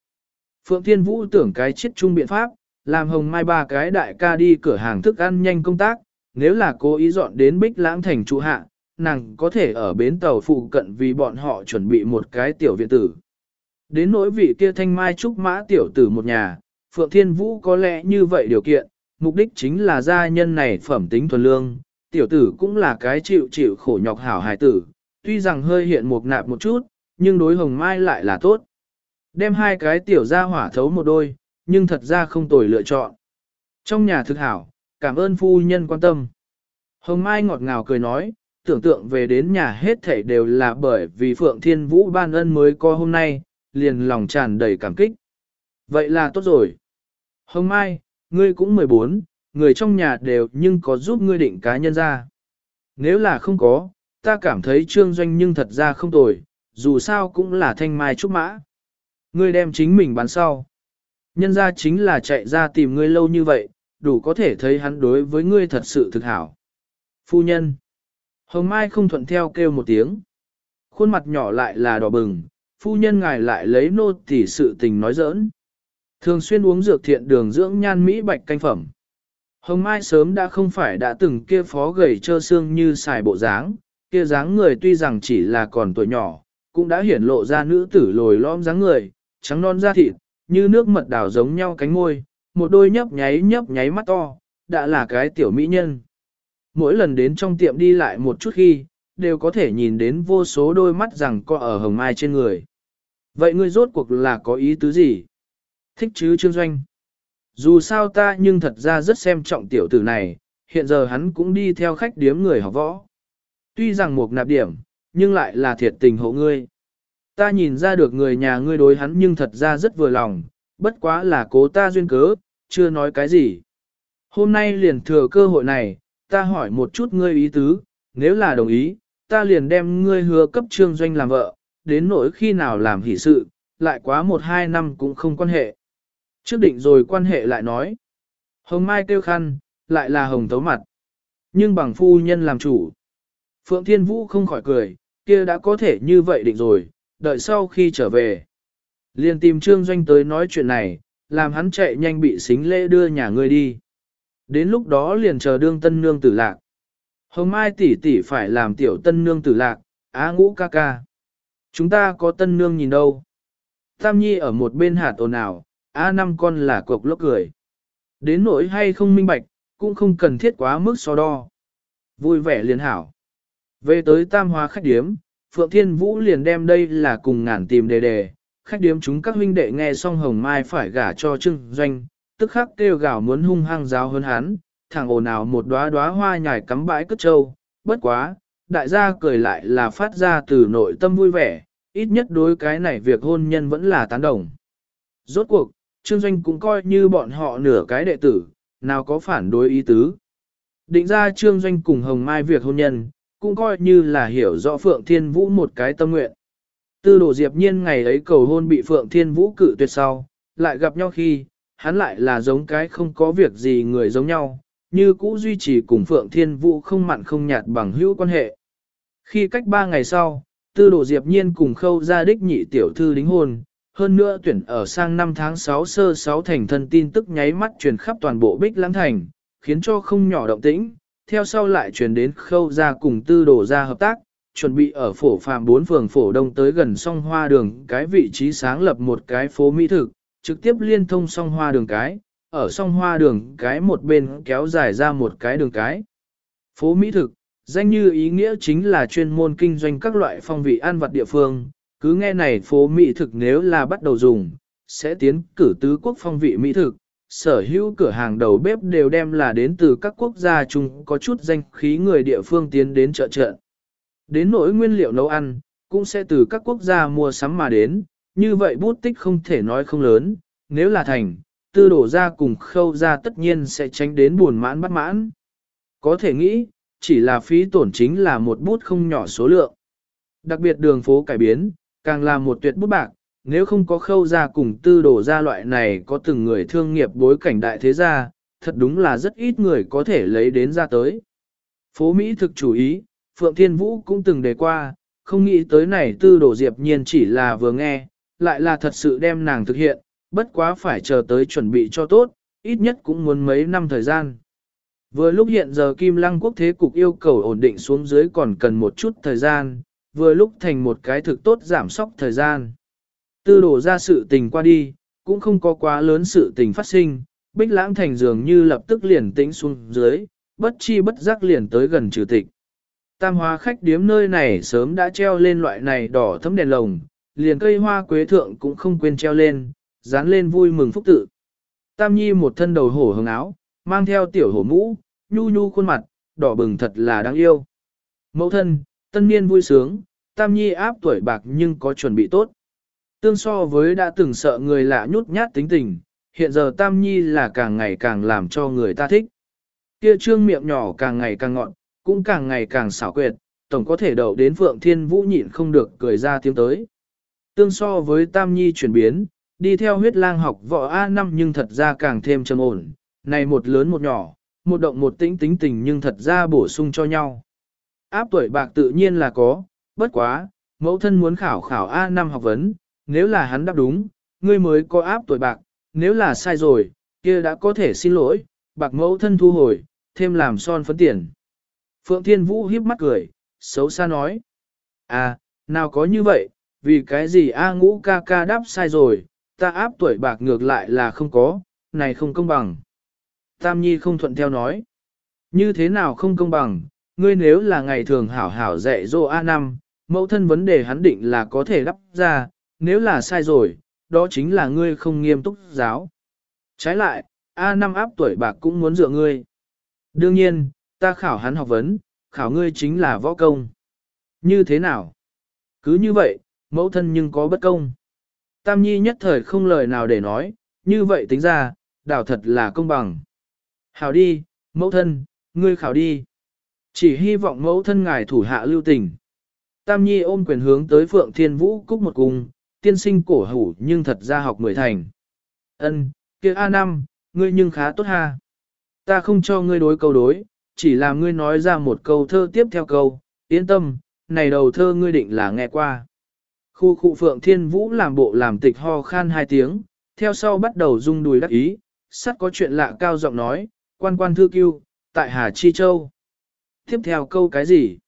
Phượng Thiên Vũ tưởng cái chết chung biện pháp, làm Hồng Mai ba cái đại ca đi cửa hàng thức ăn nhanh công tác, nếu là cố ý dọn đến Bích Lãng thành trụ hạ, nàng có thể ở bến tàu phụ cận vì bọn họ chuẩn bị một cái tiểu viện tử. Đến nỗi vị kia thanh mai trúc mã tiểu tử một nhà, Phượng Thiên Vũ có lẽ như vậy điều kiện, mục đích chính là gia nhân này phẩm tính thuần lương, tiểu tử cũng là cái chịu chịu khổ nhọc hảo hài tử, tuy rằng hơi hiện một nạp một chút, nhưng đối hồng mai lại là tốt. Đem hai cái tiểu ra hỏa thấu một đôi, nhưng thật ra không tồi lựa chọn. Trong nhà thực hảo, cảm ơn phu nhân quan tâm. Hồng Mai ngọt ngào cười nói, tưởng tượng về đến nhà hết thảy đều là bởi vì Phượng Thiên Vũ ban ân mới có hôm nay, liền lòng tràn đầy cảm kích. Vậy là tốt rồi. Hồng Mai, ngươi cũng 14, người trong nhà đều nhưng có giúp ngươi định cá nhân ra. Nếu là không có, ta cảm thấy trương doanh nhưng thật ra không tồi, dù sao cũng là thanh mai trúc mã. Ngươi đem chính mình bán sau. Nhân ra chính là chạy ra tìm ngươi lâu như vậy, đủ có thể thấy hắn đối với ngươi thật sự thực hảo. Phu nhân. Hồng Mai không thuận theo kêu một tiếng. Khuôn mặt nhỏ lại là đỏ bừng, phu nhân ngài lại lấy nô tỉ sự tình nói giỡn. Thường xuyên uống dược thiện đường dưỡng nhan Mỹ bạch canh phẩm. Hồng Mai sớm đã không phải đã từng kia phó gầy trơ xương như xài bộ dáng, kia dáng người tuy rằng chỉ là còn tuổi nhỏ, cũng đã hiển lộ ra nữ tử lồi lõm dáng người, trắng non da thịt, như nước mật đào giống nhau cánh môi, một đôi nhấp nháy nhấp nháy mắt to, đã là cái tiểu mỹ nhân. Mỗi lần đến trong tiệm đi lại một chút khi, đều có thể nhìn đến vô số đôi mắt rằng có ở hồng mai trên người. Vậy ngươi rốt cuộc là có ý tứ gì? Thích chứ Trương Doanh? Dù sao ta nhưng thật ra rất xem trọng tiểu tử này, hiện giờ hắn cũng đi theo khách điếm người học võ. Tuy rằng một nạp điểm, nhưng lại là thiệt tình hộ ngươi. Ta nhìn ra được người nhà ngươi đối hắn nhưng thật ra rất vừa lòng, bất quá là cố ta duyên cớ, chưa nói cái gì. Hôm nay liền thừa cơ hội này, ta hỏi một chút ngươi ý tứ, nếu là đồng ý, ta liền đem ngươi hứa cấp trương doanh làm vợ, đến nỗi khi nào làm hỷ sự, lại quá một hai năm cũng không quan hệ. Trước định rồi quan hệ lại nói. Hồng Mai kêu khăn, lại là hồng tấu mặt. Nhưng bằng phu nhân làm chủ. Phượng Thiên Vũ không khỏi cười, kia đã có thể như vậy định rồi, đợi sau khi trở về. Liền tìm Trương Doanh tới nói chuyện này, làm hắn chạy nhanh bị xính lễ đưa nhà ngươi đi. Đến lúc đó liền chờ đương tân nương tử lạc. Hồng Mai tỷ tỷ phải làm tiểu tân nương tử lạc, á ngũ ca ca. Chúng ta có tân nương nhìn đâu. Tam Nhi ở một bên hạt ồn ào, A năm con là cục lốc cười. Đến nỗi hay không minh bạch, cũng không cần thiết quá mức so đo. Vui vẻ liền hảo. Về tới tam hóa khách điếm, Phượng Thiên Vũ liền đem đây là cùng ngàn tìm đề đề. Khách điếm chúng các huynh đệ nghe xong hồng mai phải gả cho trưng doanh, tức khắc kêu gào muốn hung hăng giáo hơn hắn, thẳng ồn ào một đóa đóa hoa nhài cắm bãi cất trâu, bất quá, đại gia cười lại là phát ra từ nội tâm vui vẻ, ít nhất đối cái này việc hôn nhân vẫn là tán đồng. Rốt cuộc, Trương Doanh cũng coi như bọn họ nửa cái đệ tử, nào có phản đối ý tứ. Định ra Trương Doanh cùng Hồng Mai việc hôn nhân, cũng coi như là hiểu rõ Phượng Thiên Vũ một cái tâm nguyện. Tư đồ Diệp Nhiên ngày ấy cầu hôn bị Phượng Thiên Vũ cự tuyệt sau, lại gặp nhau khi, hắn lại là giống cái không có việc gì người giống nhau, như cũ duy trì cùng Phượng Thiên Vũ không mặn không nhạt bằng hữu quan hệ. Khi cách ba ngày sau, tư đồ Diệp Nhiên cùng khâu gia đích nhị tiểu thư đính hôn, hơn nữa tuyển ở sang năm tháng 6 sơ 6 thành thân tin tức nháy mắt truyền khắp toàn bộ Bích Lãng Thành, khiến cho không nhỏ động tĩnh, theo sau lại truyền đến khâu gia cùng tư đồ gia hợp tác, chuẩn bị ở phổ phàm bốn phường phổ đông tới gần song hoa đường cái vị trí sáng lập một cái phố mỹ thực, trực tiếp liên thông song hoa đường cái, ở song hoa đường cái một bên kéo dài ra một cái đường cái. Phố mỹ thực, danh như ý nghĩa chính là chuyên môn kinh doanh các loại phong vị ăn vặt địa phương, cứ nghe này phố mỹ thực nếu là bắt đầu dùng, sẽ tiến cử tứ quốc phong vị mỹ thực, sở hữu cửa hàng đầu bếp đều đem là đến từ các quốc gia chung có chút danh khí người địa phương tiến đến chợ chợ. Đến nỗi nguyên liệu nấu ăn, cũng sẽ từ các quốc gia mua sắm mà đến, như vậy bút tích không thể nói không lớn, nếu là thành, tư đổ ra cùng khâu ra tất nhiên sẽ tránh đến buồn mãn bắt mãn. Có thể nghĩ, chỉ là phí tổn chính là một bút không nhỏ số lượng. Đặc biệt đường phố cải biến, càng là một tuyệt bút bạc, nếu không có khâu ra cùng tư đổ ra loại này có từng người thương nghiệp bối cảnh đại thế gia, thật đúng là rất ít người có thể lấy đến ra tới. Phố Mỹ thực chủ ý, Phượng Thiên Vũ cũng từng đề qua, không nghĩ tới này tư đổ diệp nhiên chỉ là vừa nghe, lại là thật sự đem nàng thực hiện, bất quá phải chờ tới chuẩn bị cho tốt, ít nhất cũng muốn mấy năm thời gian. Vừa lúc hiện giờ Kim Lăng Quốc thế cục yêu cầu ổn định xuống dưới còn cần một chút thời gian, vừa lúc thành một cái thực tốt giảm sóc thời gian. Tư đổ ra sự tình qua đi, cũng không có quá lớn sự tình phát sinh, Bích Lãng Thành dường như lập tức liền tĩnh xuống dưới, bất chi bất giác liền tới gần trừ tịch. Tam hóa khách điếm nơi này sớm đã treo lên loại này đỏ thấm đèn lồng, liền cây hoa quế thượng cũng không quên treo lên, dán lên vui mừng phúc tự. Tam Nhi một thân đầu hổ hồng áo, mang theo tiểu hổ mũ, nhu nhu khuôn mặt, đỏ bừng thật là đáng yêu. Mẫu thân, tân niên vui sướng, Tam Nhi áp tuổi bạc nhưng có chuẩn bị tốt. Tương so với đã từng sợ người lạ nhút nhát tính tình, hiện giờ Tam Nhi là càng ngày càng làm cho người ta thích. Kia trương miệng nhỏ càng ngày càng ngọn, cũng càng ngày càng xảo quyệt, tổng có thể đậu đến Phượng Thiên Vũ nhịn không được cười ra tiếng tới. Tương so với Tam Nhi chuyển biến, đi theo huyết lang học võ a năm nhưng thật ra càng thêm trầm ổn, này một lớn một nhỏ, một động một tĩnh tính tình nhưng thật ra bổ sung cho nhau. Áp tuổi bạc tự nhiên là có, bất quá, mẫu thân muốn khảo khảo A5 học vấn, nếu là hắn đáp đúng, ngươi mới có áp tuổi bạc, nếu là sai rồi, kia đã có thể xin lỗi, bạc mẫu thân thu hồi, thêm làm son phấn tiền. Phượng Thiên Vũ hiếp mắt cười, xấu xa nói. À, nào có như vậy, vì cái gì A ngũ ca ca đáp sai rồi, ta áp tuổi bạc ngược lại là không có, này không công bằng. Tam Nhi không thuận theo nói. Như thế nào không công bằng, ngươi nếu là ngày thường hảo hảo dạy dỗ A năm, mẫu thân vấn đề hắn định là có thể đắp ra, nếu là sai rồi, đó chính là ngươi không nghiêm túc giáo. Trái lại, A năm áp tuổi bạc cũng muốn dựa ngươi. Đương nhiên, ta khảo hắn học vấn, khảo ngươi chính là võ công. Như thế nào? Cứ như vậy, mẫu thân nhưng có bất công. Tam Nhi nhất thời không lời nào để nói, như vậy tính ra, đảo thật là công bằng. Hảo đi, mẫu thân, ngươi khảo đi. Chỉ hy vọng mẫu thân ngài thủ hạ lưu tình. Tam Nhi ôm quyền hướng tới Phượng Thiên Vũ cúc một cung, tiên sinh cổ hủ nhưng thật ra học mười thành. Ân, kia a năm, ngươi nhưng khá tốt ha. Ta không cho ngươi đối câu đối, chỉ làm ngươi nói ra một câu thơ tiếp theo câu, yên tâm, này đầu thơ ngươi định là nghe qua. Khu khu Phượng Thiên Vũ làm bộ làm tịch ho khan hai tiếng, theo sau bắt đầu rung đùi đắc ý, sắt có chuyện lạ cao giọng nói, quan quan thư kiêu, tại Hà Chi Châu. Tiếp theo câu cái gì?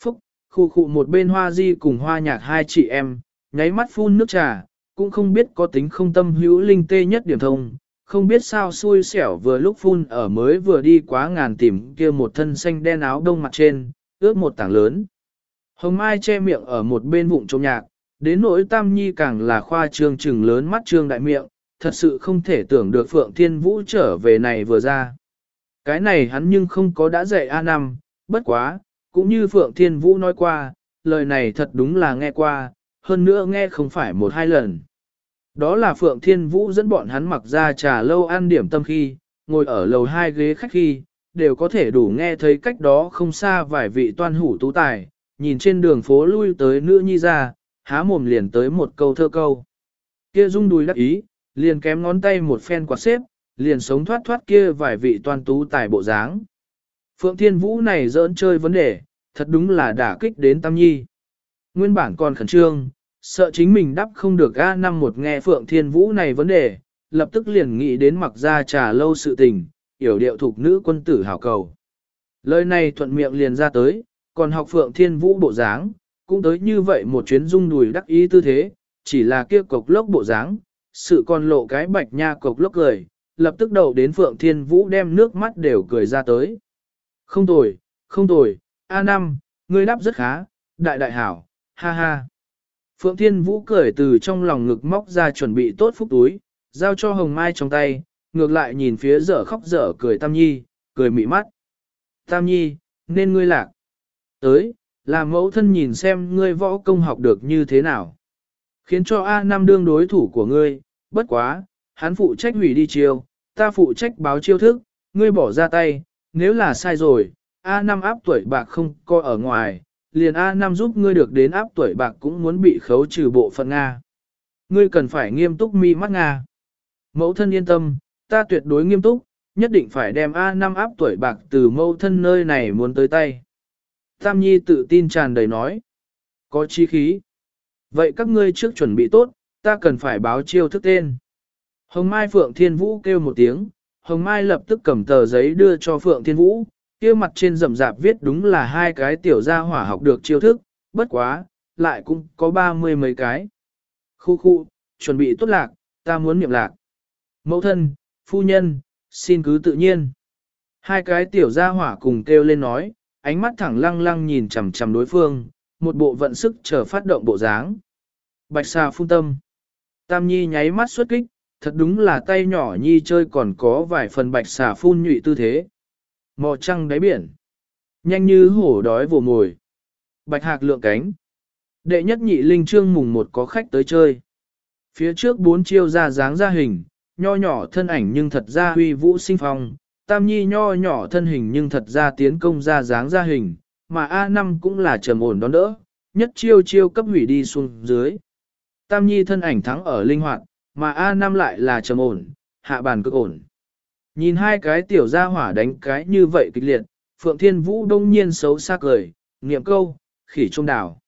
Phúc, khu khu một bên hoa di cùng hoa nhạc hai chị em, nháy mắt phun nước trà, cũng không biết có tính không tâm hữu linh tê nhất điểm thông, không biết sao xui xẻo vừa lúc phun ở mới vừa đi quá ngàn tìm kia một thân xanh đen áo đông mặt trên, ướt một tảng lớn. Hồng Mai che miệng ở một bên vụng trông nhạc, đến nỗi Tam Nhi càng là khoa trương trừng lớn mắt trương đại miệng, thật sự không thể tưởng được Phượng Thiên Vũ trở về này vừa ra. Cái này hắn nhưng không có đã dạy A năm, bất quá, cũng như Phượng Thiên Vũ nói qua, lời này thật đúng là nghe qua, hơn nữa nghe không phải một hai lần. Đó là Phượng Thiên Vũ dẫn bọn hắn mặc ra trà lâu ăn điểm tâm khi, ngồi ở lầu hai ghế khách khi, đều có thể đủ nghe thấy cách đó không xa vài vị toan hủ tú tài, nhìn trên đường phố lui tới nữ nhi ra, há mồm liền tới một câu thơ câu. Kia rung đùi đắc ý, liền kém ngón tay một phen quạt xếp, liền sống thoát thoát kia vài vị toan tú tài bộ dáng. Phượng Thiên Vũ này dỡn chơi vấn đề, thật đúng là đả kích đến Tam Nhi. Nguyên bản còn khẩn trương, sợ chính mình đáp không được A năm một nghe Phượng Thiên Vũ này vấn đề, lập tức liền nghĩ đến mặc ra trà lâu sự tình, yểu điệu thuộc nữ quân tử hảo cầu. Lời này thuận miệng liền ra tới, còn học Phượng Thiên Vũ bộ dáng, cũng tới như vậy một chuyến rung đùi đắc ý tư thế, chỉ là kia cục lốc bộ dáng, sự còn lộ cái bạch nha cục lốc cười, lập tức đầu đến Phượng Thiên Vũ đem nước mắt đều cười ra tới. Không tồi, không tồi, A năm, ngươi đáp rất khá, đại đại hảo, ha ha. Phượng Thiên Vũ cười từ trong lòng ngực móc ra chuẩn bị tốt phúc túi, giao cho Hồng Mai trong tay, ngược lại nhìn phía dở khóc dở cười Tam Nhi, cười mị mắt. Tam Nhi, nên ngươi lạc. Tới, làm mẫu thân nhìn xem ngươi võ công học được như thế nào. Khiến cho A năm đương đối thủ của ngươi, bất quá, hắn phụ trách hủy đi chiêu, ta phụ trách báo chiêu thức, ngươi bỏ ra tay, nếu là sai rồi, A năm áp tuổi bạc không coi ở ngoài, liền A năm giúp ngươi được đến áp tuổi bạc cũng muốn bị khấu trừ bộ phận Nga. Ngươi cần phải nghiêm túc mi mắt Nga. Mẫu thân yên tâm, ta tuyệt đối nghiêm túc, nhất định phải đem A năm áp tuổi bạc từ mẫu thân nơi này muốn tới tay. Tam Nhi tự tin tràn đầy nói. Có chi khí. Vậy các ngươi trước chuẩn bị tốt, ta cần phải báo chiêu thức tên. Hồng Mai Phượng Thiên Vũ kêu một tiếng, Hồng Mai lập tức cầm tờ giấy đưa cho Phượng Thiên Vũ, kia mặt trên rậm rạp viết đúng là hai cái tiểu gia hỏa học được chiêu thức, bất quá, lại cũng có ba mươi mấy cái. Khu khu, chuẩn bị tốt lạc, ta muốn niệm lạc. Mẫu thân, phu nhân, xin cứ tự nhiên. Hai cái tiểu gia hỏa cùng kêu lên nói, ánh mắt thẳng lăng lăng nhìn chằm chằm đối phương, một bộ vận sức chờ phát động bộ dáng. Bạch xà phun tâm. Tam Nhi nháy mắt xuất kích, thật đúng là tay nhỏ Nhi chơi còn có vài phần bạch xà phun nhụy tư thế. Mò trăng đáy biển. Nhanh như hổ đói vồ mồi. Bạch hạc lượng cánh. Đệ nhất nhị linh trương mùng một có khách tới chơi. Phía trước bốn chiêu ra dáng ra hình, nho nhỏ thân ảnh nhưng thật ra huy vũ sinh phong, tam nhi nho nhỏ thân hình nhưng thật ra tiến công ra dáng ra hình, mà A5 cũng là trầm ổn đón đỡ, nhất chiêu chiêu cấp hủy đi xuống dưới. Tam nhi thân ảnh thắng ở linh hoạt, mà A Nam lại là trầm ổn, hạ bàn cực ổn. Nhìn hai cái tiểu gia hỏa đánh cái như vậy kịch liệt, Phượng Thiên Vũ đông nhiên xấu xa cười, niệm câu, khỉ trung đảo.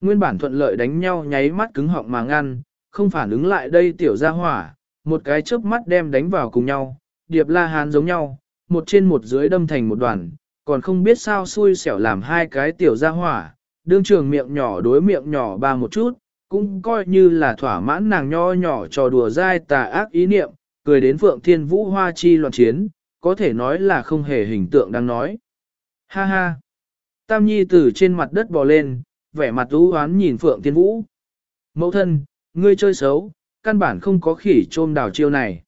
Nguyên bản thuận lợi đánh nhau nháy mắt cứng họng mà ngăn, không phản ứng lại đây tiểu gia hỏa, một cái chớp mắt đem đánh vào cùng nhau, điệp la hán giống nhau, một trên một dưới đâm thành một đoàn, còn không biết sao xui xẻo làm hai cái tiểu gia hỏa, đương trường miệng nhỏ đối miệng nhỏ ba một chút, cũng coi như là thỏa mãn nàng nho nhỏ trò đùa dai tà ác ý niệm, cười đến Phượng Thiên Vũ hoa chi loạn chiến, có thể nói là không hề hình tượng đang nói. Ha ha! Tam Nhi từ trên mặt đất bò lên, vẻ mặt u hoán nhìn Phượng Thiên Vũ. Mẫu thân, ngươi chơi xấu, căn bản không có khỉ trôm đào chiêu này.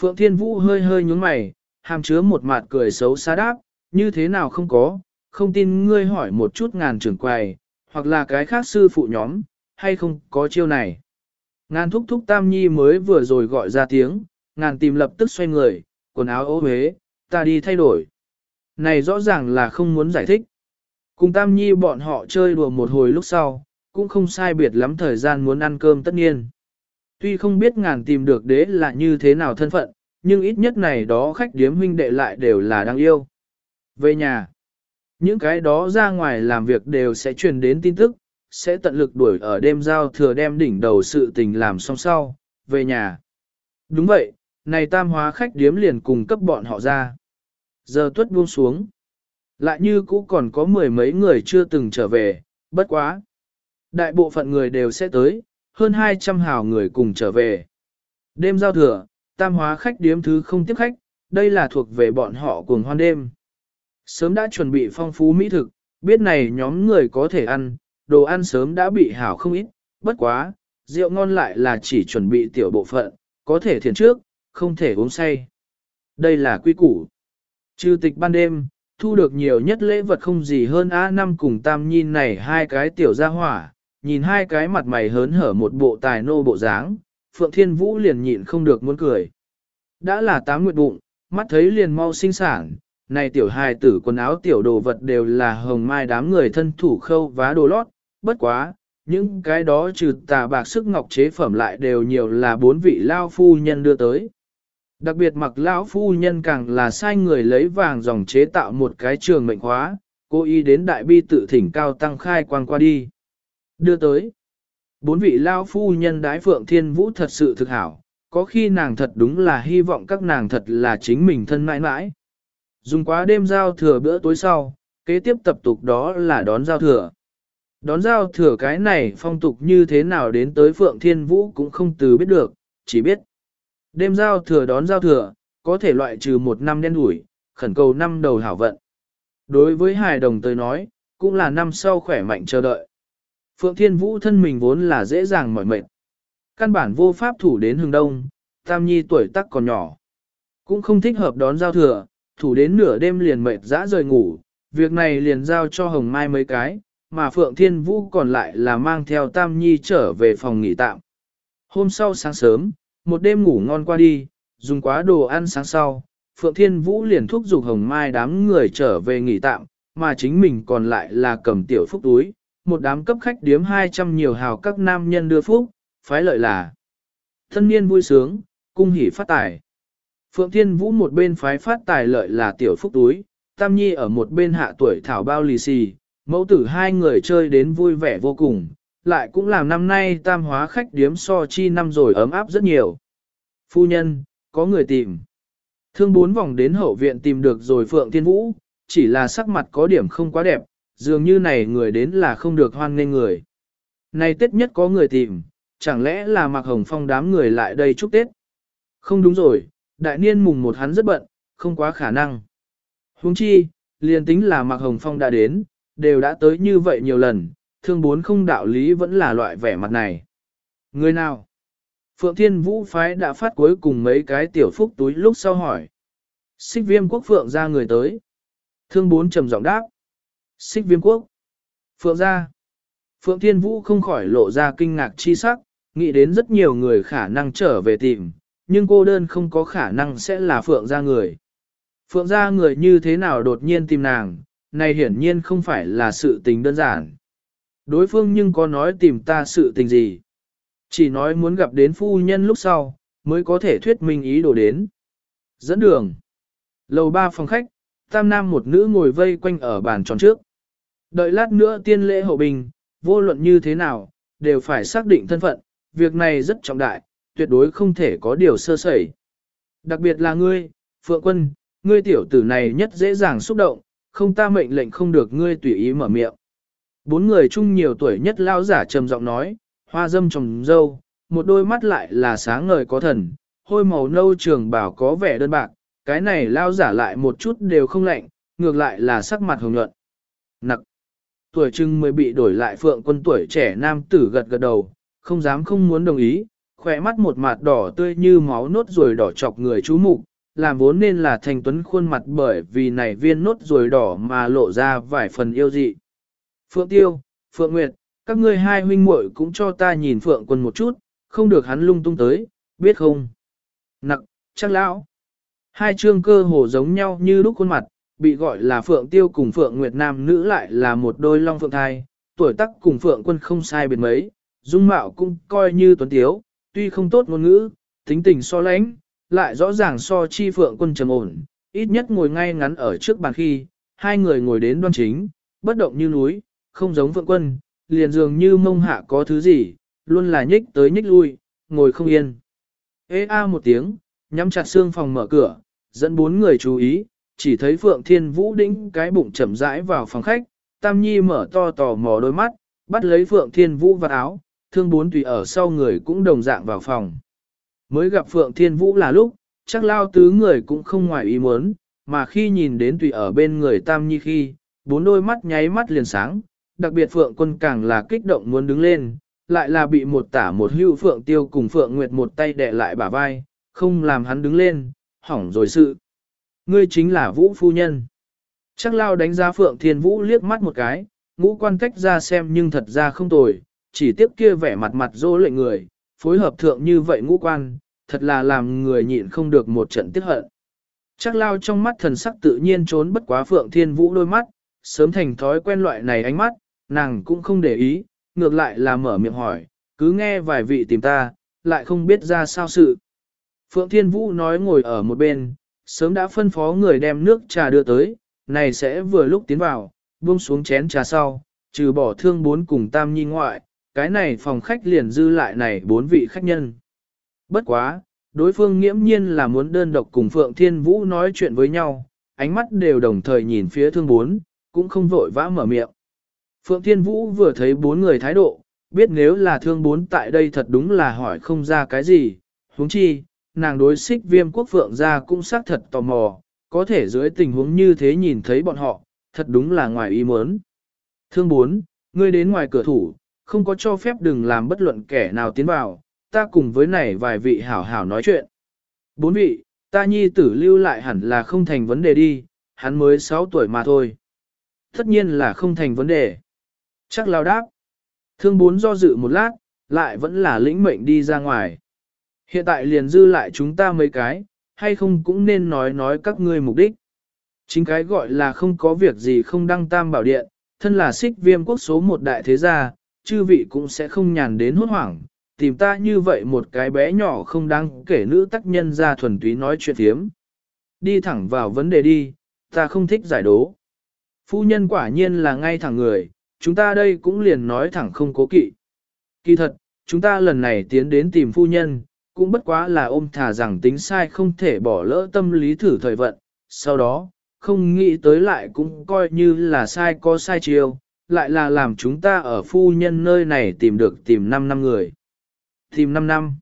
Phượng Thiên Vũ hơi hơi nhúng mày, hàm chứa một mặt cười xấu xa đáp, như thế nào không có, không tin ngươi hỏi một chút ngàn trưởng quầy, hoặc là cái khác sư phụ nhóm, hay không có chiêu này. Ngàn thúc thúc Tam Nhi mới vừa rồi gọi ra tiếng, ngàn tìm lập tức xoay người, quần áo ố huế, ta đi thay đổi. Này rõ ràng là không muốn giải thích. Cùng Tam Nhi bọn họ chơi đùa một hồi lúc sau, cũng không sai biệt lắm thời gian muốn ăn cơm tất nhiên. Tuy không biết ngàn tìm được đế là như thế nào thân phận, nhưng ít nhất này đó khách điếm huynh đệ lại đều là đáng yêu. Về nhà, những cái đó ra ngoài làm việc đều sẽ truyền đến tin tức, sẽ tận lực đuổi ở đêm giao thừa đem đỉnh đầu sự tình làm xong sau, về nhà. Đúng vậy, này tam hóa khách điếm liền cùng cấp bọn họ ra. Giờ tuất buông xuống. Lại như cũ còn có mười mấy người chưa từng trở về, bất quá. Đại bộ phận người đều sẽ tới, hơn 200 hào người cùng trở về. Đêm giao thừa, tam hóa khách điếm thứ không tiếp khách, đây là thuộc về bọn họ cuồng hoan đêm. Sớm đã chuẩn bị phong phú mỹ thực, biết này nhóm người có thể ăn, đồ ăn sớm đã bị hảo không ít, bất quá, rượu ngon lại là chỉ chuẩn bị tiểu bộ phận, có thể thiền trước, không thể uống say. Đây là quy củ. Trừ tịch ban đêm, thu được nhiều nhất lễ vật không gì hơn a năm cùng tam nhìn này hai cái tiểu gia hỏa, nhìn hai cái mặt mày hớn hở một bộ tài nô bộ dáng, Phượng Thiên Vũ liền nhịn không được muốn cười. Đã là tám nguyệt bụng, mắt thấy liền mau sinh sản, này tiểu hài tử quần áo tiểu đồ vật đều là hồng mai đám người thân thủ khâu vá đồ lót, bất quá, những cái đó trừ tà bạc sức ngọc chế phẩm lại đều nhiều là bốn vị lao phu nhân đưa tới. Đặc biệt mặc lão phu nhân càng là sai người lấy vàng dòng chế tạo một cái trường mệnh hóa, cố ý đến đại bi tự thỉnh cao tăng khai quang qua đi. Đưa tới. Bốn vị lao phu nhân đái phượng thiên vũ thật sự thực hảo, có khi nàng thật đúng là hy vọng các nàng thật là chính mình thân mãi mãi. Dùng quá đêm giao thừa bữa tối sau, kế tiếp tập tục đó là đón giao thừa. Đón giao thừa cái này phong tục như thế nào đến tới Phượng Thiên Vũ cũng không từ biết được, chỉ biết. Đêm giao thừa đón giao thừa, có thể loại trừ một năm đen đủi, khẩn cầu năm đầu hảo vận. Đối với hài đồng tới nói, cũng là năm sau khỏe mạnh chờ đợi. Phượng Thiên Vũ thân mình vốn là dễ dàng mỏi mệt. Căn bản vô pháp thủ đến hừng đông, Tam Nhi tuổi tác còn nhỏ. Cũng không thích hợp đón giao thừa, thủ đến nửa đêm liền mệt dã rời ngủ, việc này liền giao cho Hồng Mai mấy cái, mà Phượng Thiên Vũ còn lại là mang theo Tam Nhi trở về phòng nghỉ tạm. Hôm sau sáng sớm, một đêm ngủ ngon qua đi, dùng quá đồ ăn sáng sau, Phượng Thiên Vũ liền thúc giục Hồng Mai đám người trở về nghỉ tạm, mà chính mình còn lại là cầm tiểu phúc túi, một đám cấp khách điếm 200 nhiều hào các nam nhân đưa phúc, phái lợi là thân niên vui sướng, cung hỉ phát tài. Phượng Thiên Vũ một bên phái phát tài lợi là tiểu phúc túi, Tam Nhi ở một bên hạ tuổi thảo bao lì xì, mẫu tử hai người chơi đến vui vẻ vô cùng, lại cũng làm năm nay tam hóa khách điếm so chi năm rồi ấm áp rất nhiều. Phu nhân, có người tìm. Thương bốn vòng đến hậu viện tìm được rồi Phượng Thiên Vũ, chỉ là sắc mặt có điểm không quá đẹp, dường như này người đến là không được hoan nghênh người. Này Tết nhất có người tìm, chẳng lẽ là Mạc Hồng Phong đám người lại đây chúc Tết? Không đúng rồi, đại niên mùng một hắn rất bận, không quá khả năng. Huống chi, liền tính là Mạc Hồng Phong đã đến, đều đã tới như vậy nhiều lần, thương bốn không đạo lý vẫn là loại vẻ mặt này. Người nào? Phượng Thiên Vũ Phái đã phát cuối cùng mấy cái tiểu phúc túi lúc sau hỏi. Xích viêm quốc Phượng ra người tới. Thương bốn trầm giọng đáp. Xích viêm quốc. Phượng ra. Phượng Thiên Vũ không khỏi lộ ra kinh ngạc chi sắc, nghĩ đến rất nhiều người khả năng trở về tìm, nhưng cô đơn không có khả năng sẽ là Phượng ra người. Phượng ra người như thế nào đột nhiên tìm nàng, này hiển nhiên không phải là sự tình đơn giản. Đối phương nhưng có nói tìm ta sự tình gì. Chỉ nói muốn gặp đến phu nhân lúc sau, mới có thể thuyết minh ý đồ đến. Dẫn đường. Lầu ba phòng khách, tam nam một nữ ngồi vây quanh ở bàn tròn trước. Đợi lát nữa tiên lễ hậu bình, vô luận như thế nào, đều phải xác định thân phận, việc này rất trọng đại, tuyệt đối không thể có điều sơ sẩy. Đặc biệt là ngươi, Phượng Quân, ngươi tiểu tử này nhất dễ dàng xúc động, không ta mệnh lệnh không được ngươi tùy ý mở miệng. Bốn người chung nhiều tuổi nhất lao giả trầm giọng nói, hoa dâm trồng dâu, một đôi mắt lại là sáng ngời có thần, hôi màu nâu trường bảo có vẻ đơn bạc, cái này lao giả lại một chút đều không lạnh, ngược lại là sắc mặt hồng nhuận. Nặc! Tuổi trưng mới bị đổi lại phượng quân tuổi trẻ nam tử gật gật đầu, không dám không muốn đồng ý, khỏe mắt một mặt đỏ tươi như máu nốt rồi đỏ chọc người chú mục làm vốn nên là thành tuấn khuôn mặt bởi vì này viên nốt rồi đỏ mà lộ ra vài phần yêu dị. Phượng Tiêu, Phượng Nguyệt, các ngươi hai huynh muội cũng cho ta nhìn Phượng quân một chút, không được hắn lung tung tới, biết không? Nặc, chắc lão. Hai chương cơ hồ giống nhau như lúc khuôn mặt, bị gọi là Phượng Tiêu cùng Phượng Nguyệt Nam nữ lại là một đôi long phượng thai, tuổi tác cùng Phượng quân không sai biệt mấy, dung mạo cũng coi như tuấn tiếu, tuy không tốt ngôn ngữ, tính tình so lãnh, lại rõ ràng so chi Phượng quân trầm ổn, ít nhất ngồi ngay ngắn ở trước bàn khi, hai người ngồi đến đoan chính, bất động như núi, không giống Phượng quân, liền dường như mông hạ có thứ gì, luôn là nhích tới nhích lui, ngồi không yên. Ê a một tiếng, nhắm chặt xương phòng mở cửa, dẫn bốn người chú ý, chỉ thấy Phượng Thiên Vũ đĩnh cái bụng chậm rãi vào phòng khách, Tam Nhi mở to tò mò đôi mắt, bắt lấy Phượng Thiên Vũ vào áo, thương bốn tùy ở sau người cũng đồng dạng vào phòng. Mới gặp Phượng Thiên Vũ là lúc, chắc lao tứ người cũng không ngoài ý muốn, mà khi nhìn đến tùy ở bên người Tam Nhi khi, bốn đôi mắt nháy mắt liền sáng, đặc biệt Phượng quân càng là kích động muốn đứng lên, lại là bị một tả một hưu Phượng tiêu cùng Phượng Nguyệt một tay đè lại bả vai, không làm hắn đứng lên, hỏng rồi sự. Ngươi chính là Vũ Phu Nhân. Chắc lao đánh giá Phượng Thiên Vũ liếc mắt một cái, ngũ quan cách ra xem nhưng thật ra không tồi, chỉ tiếp kia vẻ mặt mặt dỗ lệ người, phối hợp thượng như vậy ngũ quan, thật là làm người nhịn không được một trận tiếc hận. Chắc lao trong mắt thần sắc tự nhiên trốn bất quá Phượng Thiên Vũ đôi mắt, sớm thành thói quen loại này ánh mắt, nàng cũng không để ý, ngược lại là mở miệng hỏi, cứ nghe vài vị tìm ta, lại không biết ra sao sự. Phượng Thiên Vũ nói ngồi ở một bên, sớm đã phân phó người đem nước trà đưa tới, này sẽ vừa lúc tiến vào, buông xuống chén trà sau, trừ bỏ thương bốn cùng tam nhi ngoại, cái này phòng khách liền dư lại này bốn vị khách nhân. Bất quá, đối phương nghiễm nhiên là muốn đơn độc cùng Phượng Thiên Vũ nói chuyện với nhau, ánh mắt đều đồng thời nhìn phía thương bốn, cũng không vội vã mở miệng. Phượng Thiên Vũ vừa thấy bốn người thái độ, biết nếu là thương bốn tại đây thật đúng là hỏi không ra cái gì, huống chi, nàng đối xích viêm quốc Phượng ra cũng xác thật tò mò, có thể dưới tình huống như thế nhìn thấy bọn họ, thật đúng là ngoài ý muốn. Thương bốn, ngươi đến ngoài cửa thủ, không có cho phép đừng làm bất luận kẻ nào tiến vào, ta cùng với này vài vị hảo hảo nói chuyện. Bốn vị, ta nhi tử lưu lại hẳn là không thành vấn đề đi, hắn mới 6 tuổi mà thôi. Tất nhiên là không thành vấn đề. Chắc lao đáp. Thương bốn do dự một lát, lại vẫn là lĩnh mệnh đi ra ngoài. Hiện tại liền dư lại chúng ta mấy cái, hay không cũng nên nói nói các ngươi mục đích. Chính cái gọi là không có việc gì không đăng tam bảo điện, thân là xích viêm quốc số một đại thế gia, chư vị cũng sẽ không nhàn đến hốt hoảng, tìm ta như vậy một cái bé nhỏ không đáng kể nữ tác nhân ra thuần túy nói chuyện thiếm. Đi thẳng vào vấn đề đi, ta không thích giải đố. Phu nhân quả nhiên là ngay thẳng người, chúng ta đây cũng liền nói thẳng không cố kỵ. Kỳ thật, chúng ta lần này tiến đến tìm phu nhân, cũng bất quá là ôm thả rằng tính sai không thể bỏ lỡ tâm lý thử thời vận, sau đó, không nghĩ tới lại cũng coi như là sai có sai chiêu, lại là làm chúng ta ở phu nhân nơi này tìm được tìm 5 năm người. Tìm 5 năm.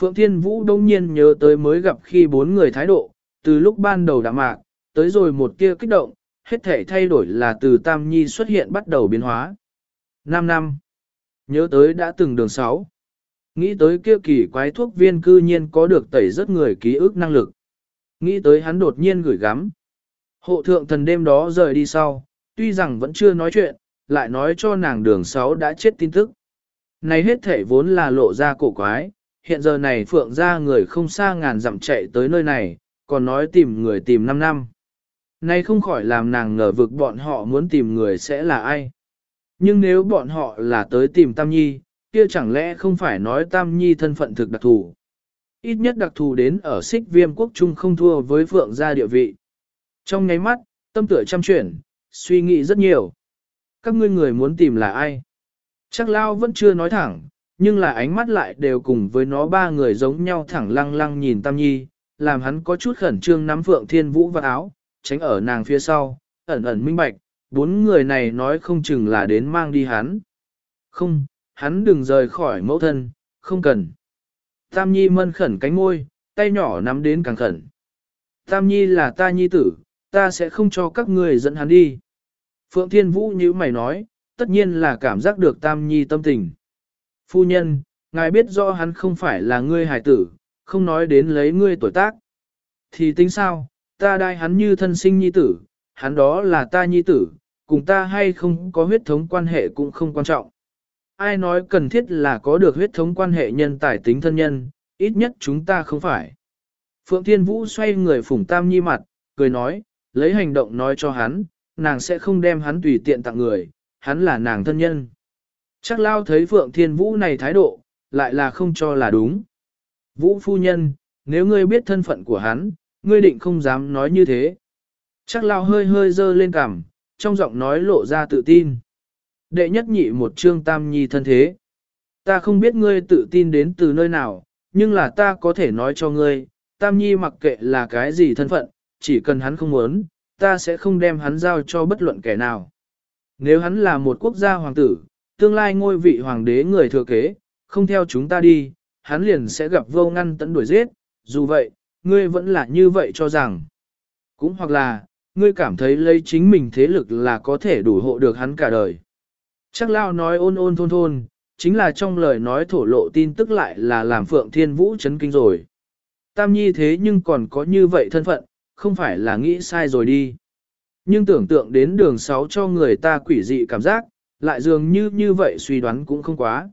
Phượng Thiên Vũ đông nhiên nhớ tới mới gặp khi bốn người thái độ, từ lúc ban đầu đã mạc, tới rồi một kia kích động, hết thể thay đổi là từ Tam Nhi xuất hiện bắt đầu biến hóa. 5 năm. Nhớ tới đã từng đường 6. Nghĩ tới kia kỳ quái thuốc viên cư nhiên có được tẩy rất người ký ức năng lực. Nghĩ tới hắn đột nhiên gửi gắm. Hộ thượng thần đêm đó rời đi sau, tuy rằng vẫn chưa nói chuyện, lại nói cho nàng đường 6 đã chết tin tức. Này hết thể vốn là lộ ra cổ quái, hiện giờ này phượng ra người không xa ngàn dặm chạy tới nơi này, còn nói tìm người tìm 5 năm. Này không khỏi làm nàng ngờ vực bọn họ muốn tìm người sẽ là ai. Nhưng nếu bọn họ là tới tìm Tam Nhi, kia chẳng lẽ không phải nói Tam Nhi thân phận thực đặc thù. Ít nhất đặc thù đến ở xích viêm quốc trung không thua với phượng gia địa vị. Trong nháy mắt, tâm tựa chăm chuyển, suy nghĩ rất nhiều. Các ngươi người muốn tìm là ai? Chắc lao vẫn chưa nói thẳng, nhưng là ánh mắt lại đều cùng với nó ba người giống nhau thẳng lăng lăng nhìn Tam Nhi, làm hắn có chút khẩn trương nắm Phượng Thiên Vũ vào áo, tránh ở nàng phía sau, ẩn ẩn minh bạch, bốn người này nói không chừng là đến mang đi hắn. Không, hắn đừng rời khỏi mẫu thân, không cần. Tam Nhi mân khẩn cánh môi, tay nhỏ nắm đến càng khẩn. Tam Nhi là ta nhi tử, ta sẽ không cho các ngươi dẫn hắn đi. Phượng Thiên Vũ như mày nói, tất nhiên là cảm giác được Tam Nhi tâm tình. Phu nhân, ngài biết rõ hắn không phải là ngươi hài tử, không nói đến lấy ngươi tuổi tác. Thì tính sao, ta đai hắn như thân sinh nhi tử, hắn đó là ta nhi tử, cùng ta hay không có huyết thống quan hệ cũng không quan trọng. Ai nói cần thiết là có được huyết thống quan hệ nhân tài tính thân nhân, ít nhất chúng ta không phải. Phượng Thiên Vũ xoay người phủng tam nhi mặt, cười nói, lấy hành động nói cho hắn, nàng sẽ không đem hắn tùy tiện tặng người, hắn là nàng thân nhân. Chắc lao thấy Phượng Thiên Vũ này thái độ, lại là không cho là đúng. Vũ phu nhân, nếu ngươi biết thân phận của hắn, ngươi định không dám nói như thế. Chắc lao hơi hơi dơ lên cằm, trong giọng nói lộ ra tự tin. Đệ nhất nhị một trương tam nhi thân thế. Ta không biết ngươi tự tin đến từ nơi nào, nhưng là ta có thể nói cho ngươi, tam nhi mặc kệ là cái gì thân phận, chỉ cần hắn không muốn, ta sẽ không đem hắn giao cho bất luận kẻ nào. Nếu hắn là một quốc gia hoàng tử, tương lai ngôi vị hoàng đế người thừa kế, không theo chúng ta đi, hắn liền sẽ gặp vô ngăn tận đuổi giết, dù vậy, ngươi vẫn là như vậy cho rằng. Cũng hoặc là, ngươi cảm thấy lấy chính mình thế lực là có thể đủ hộ được hắn cả đời. Chắc lao nói ôn ôn thôn thôn, chính là trong lời nói thổ lộ tin tức lại là làm Phượng Thiên Vũ chấn kinh rồi. Tam Nhi thế nhưng còn có như vậy thân phận, không phải là nghĩ sai rồi đi. Nhưng tưởng tượng đến đường sáu cho người ta quỷ dị cảm giác, lại dường như như vậy suy đoán cũng không quá.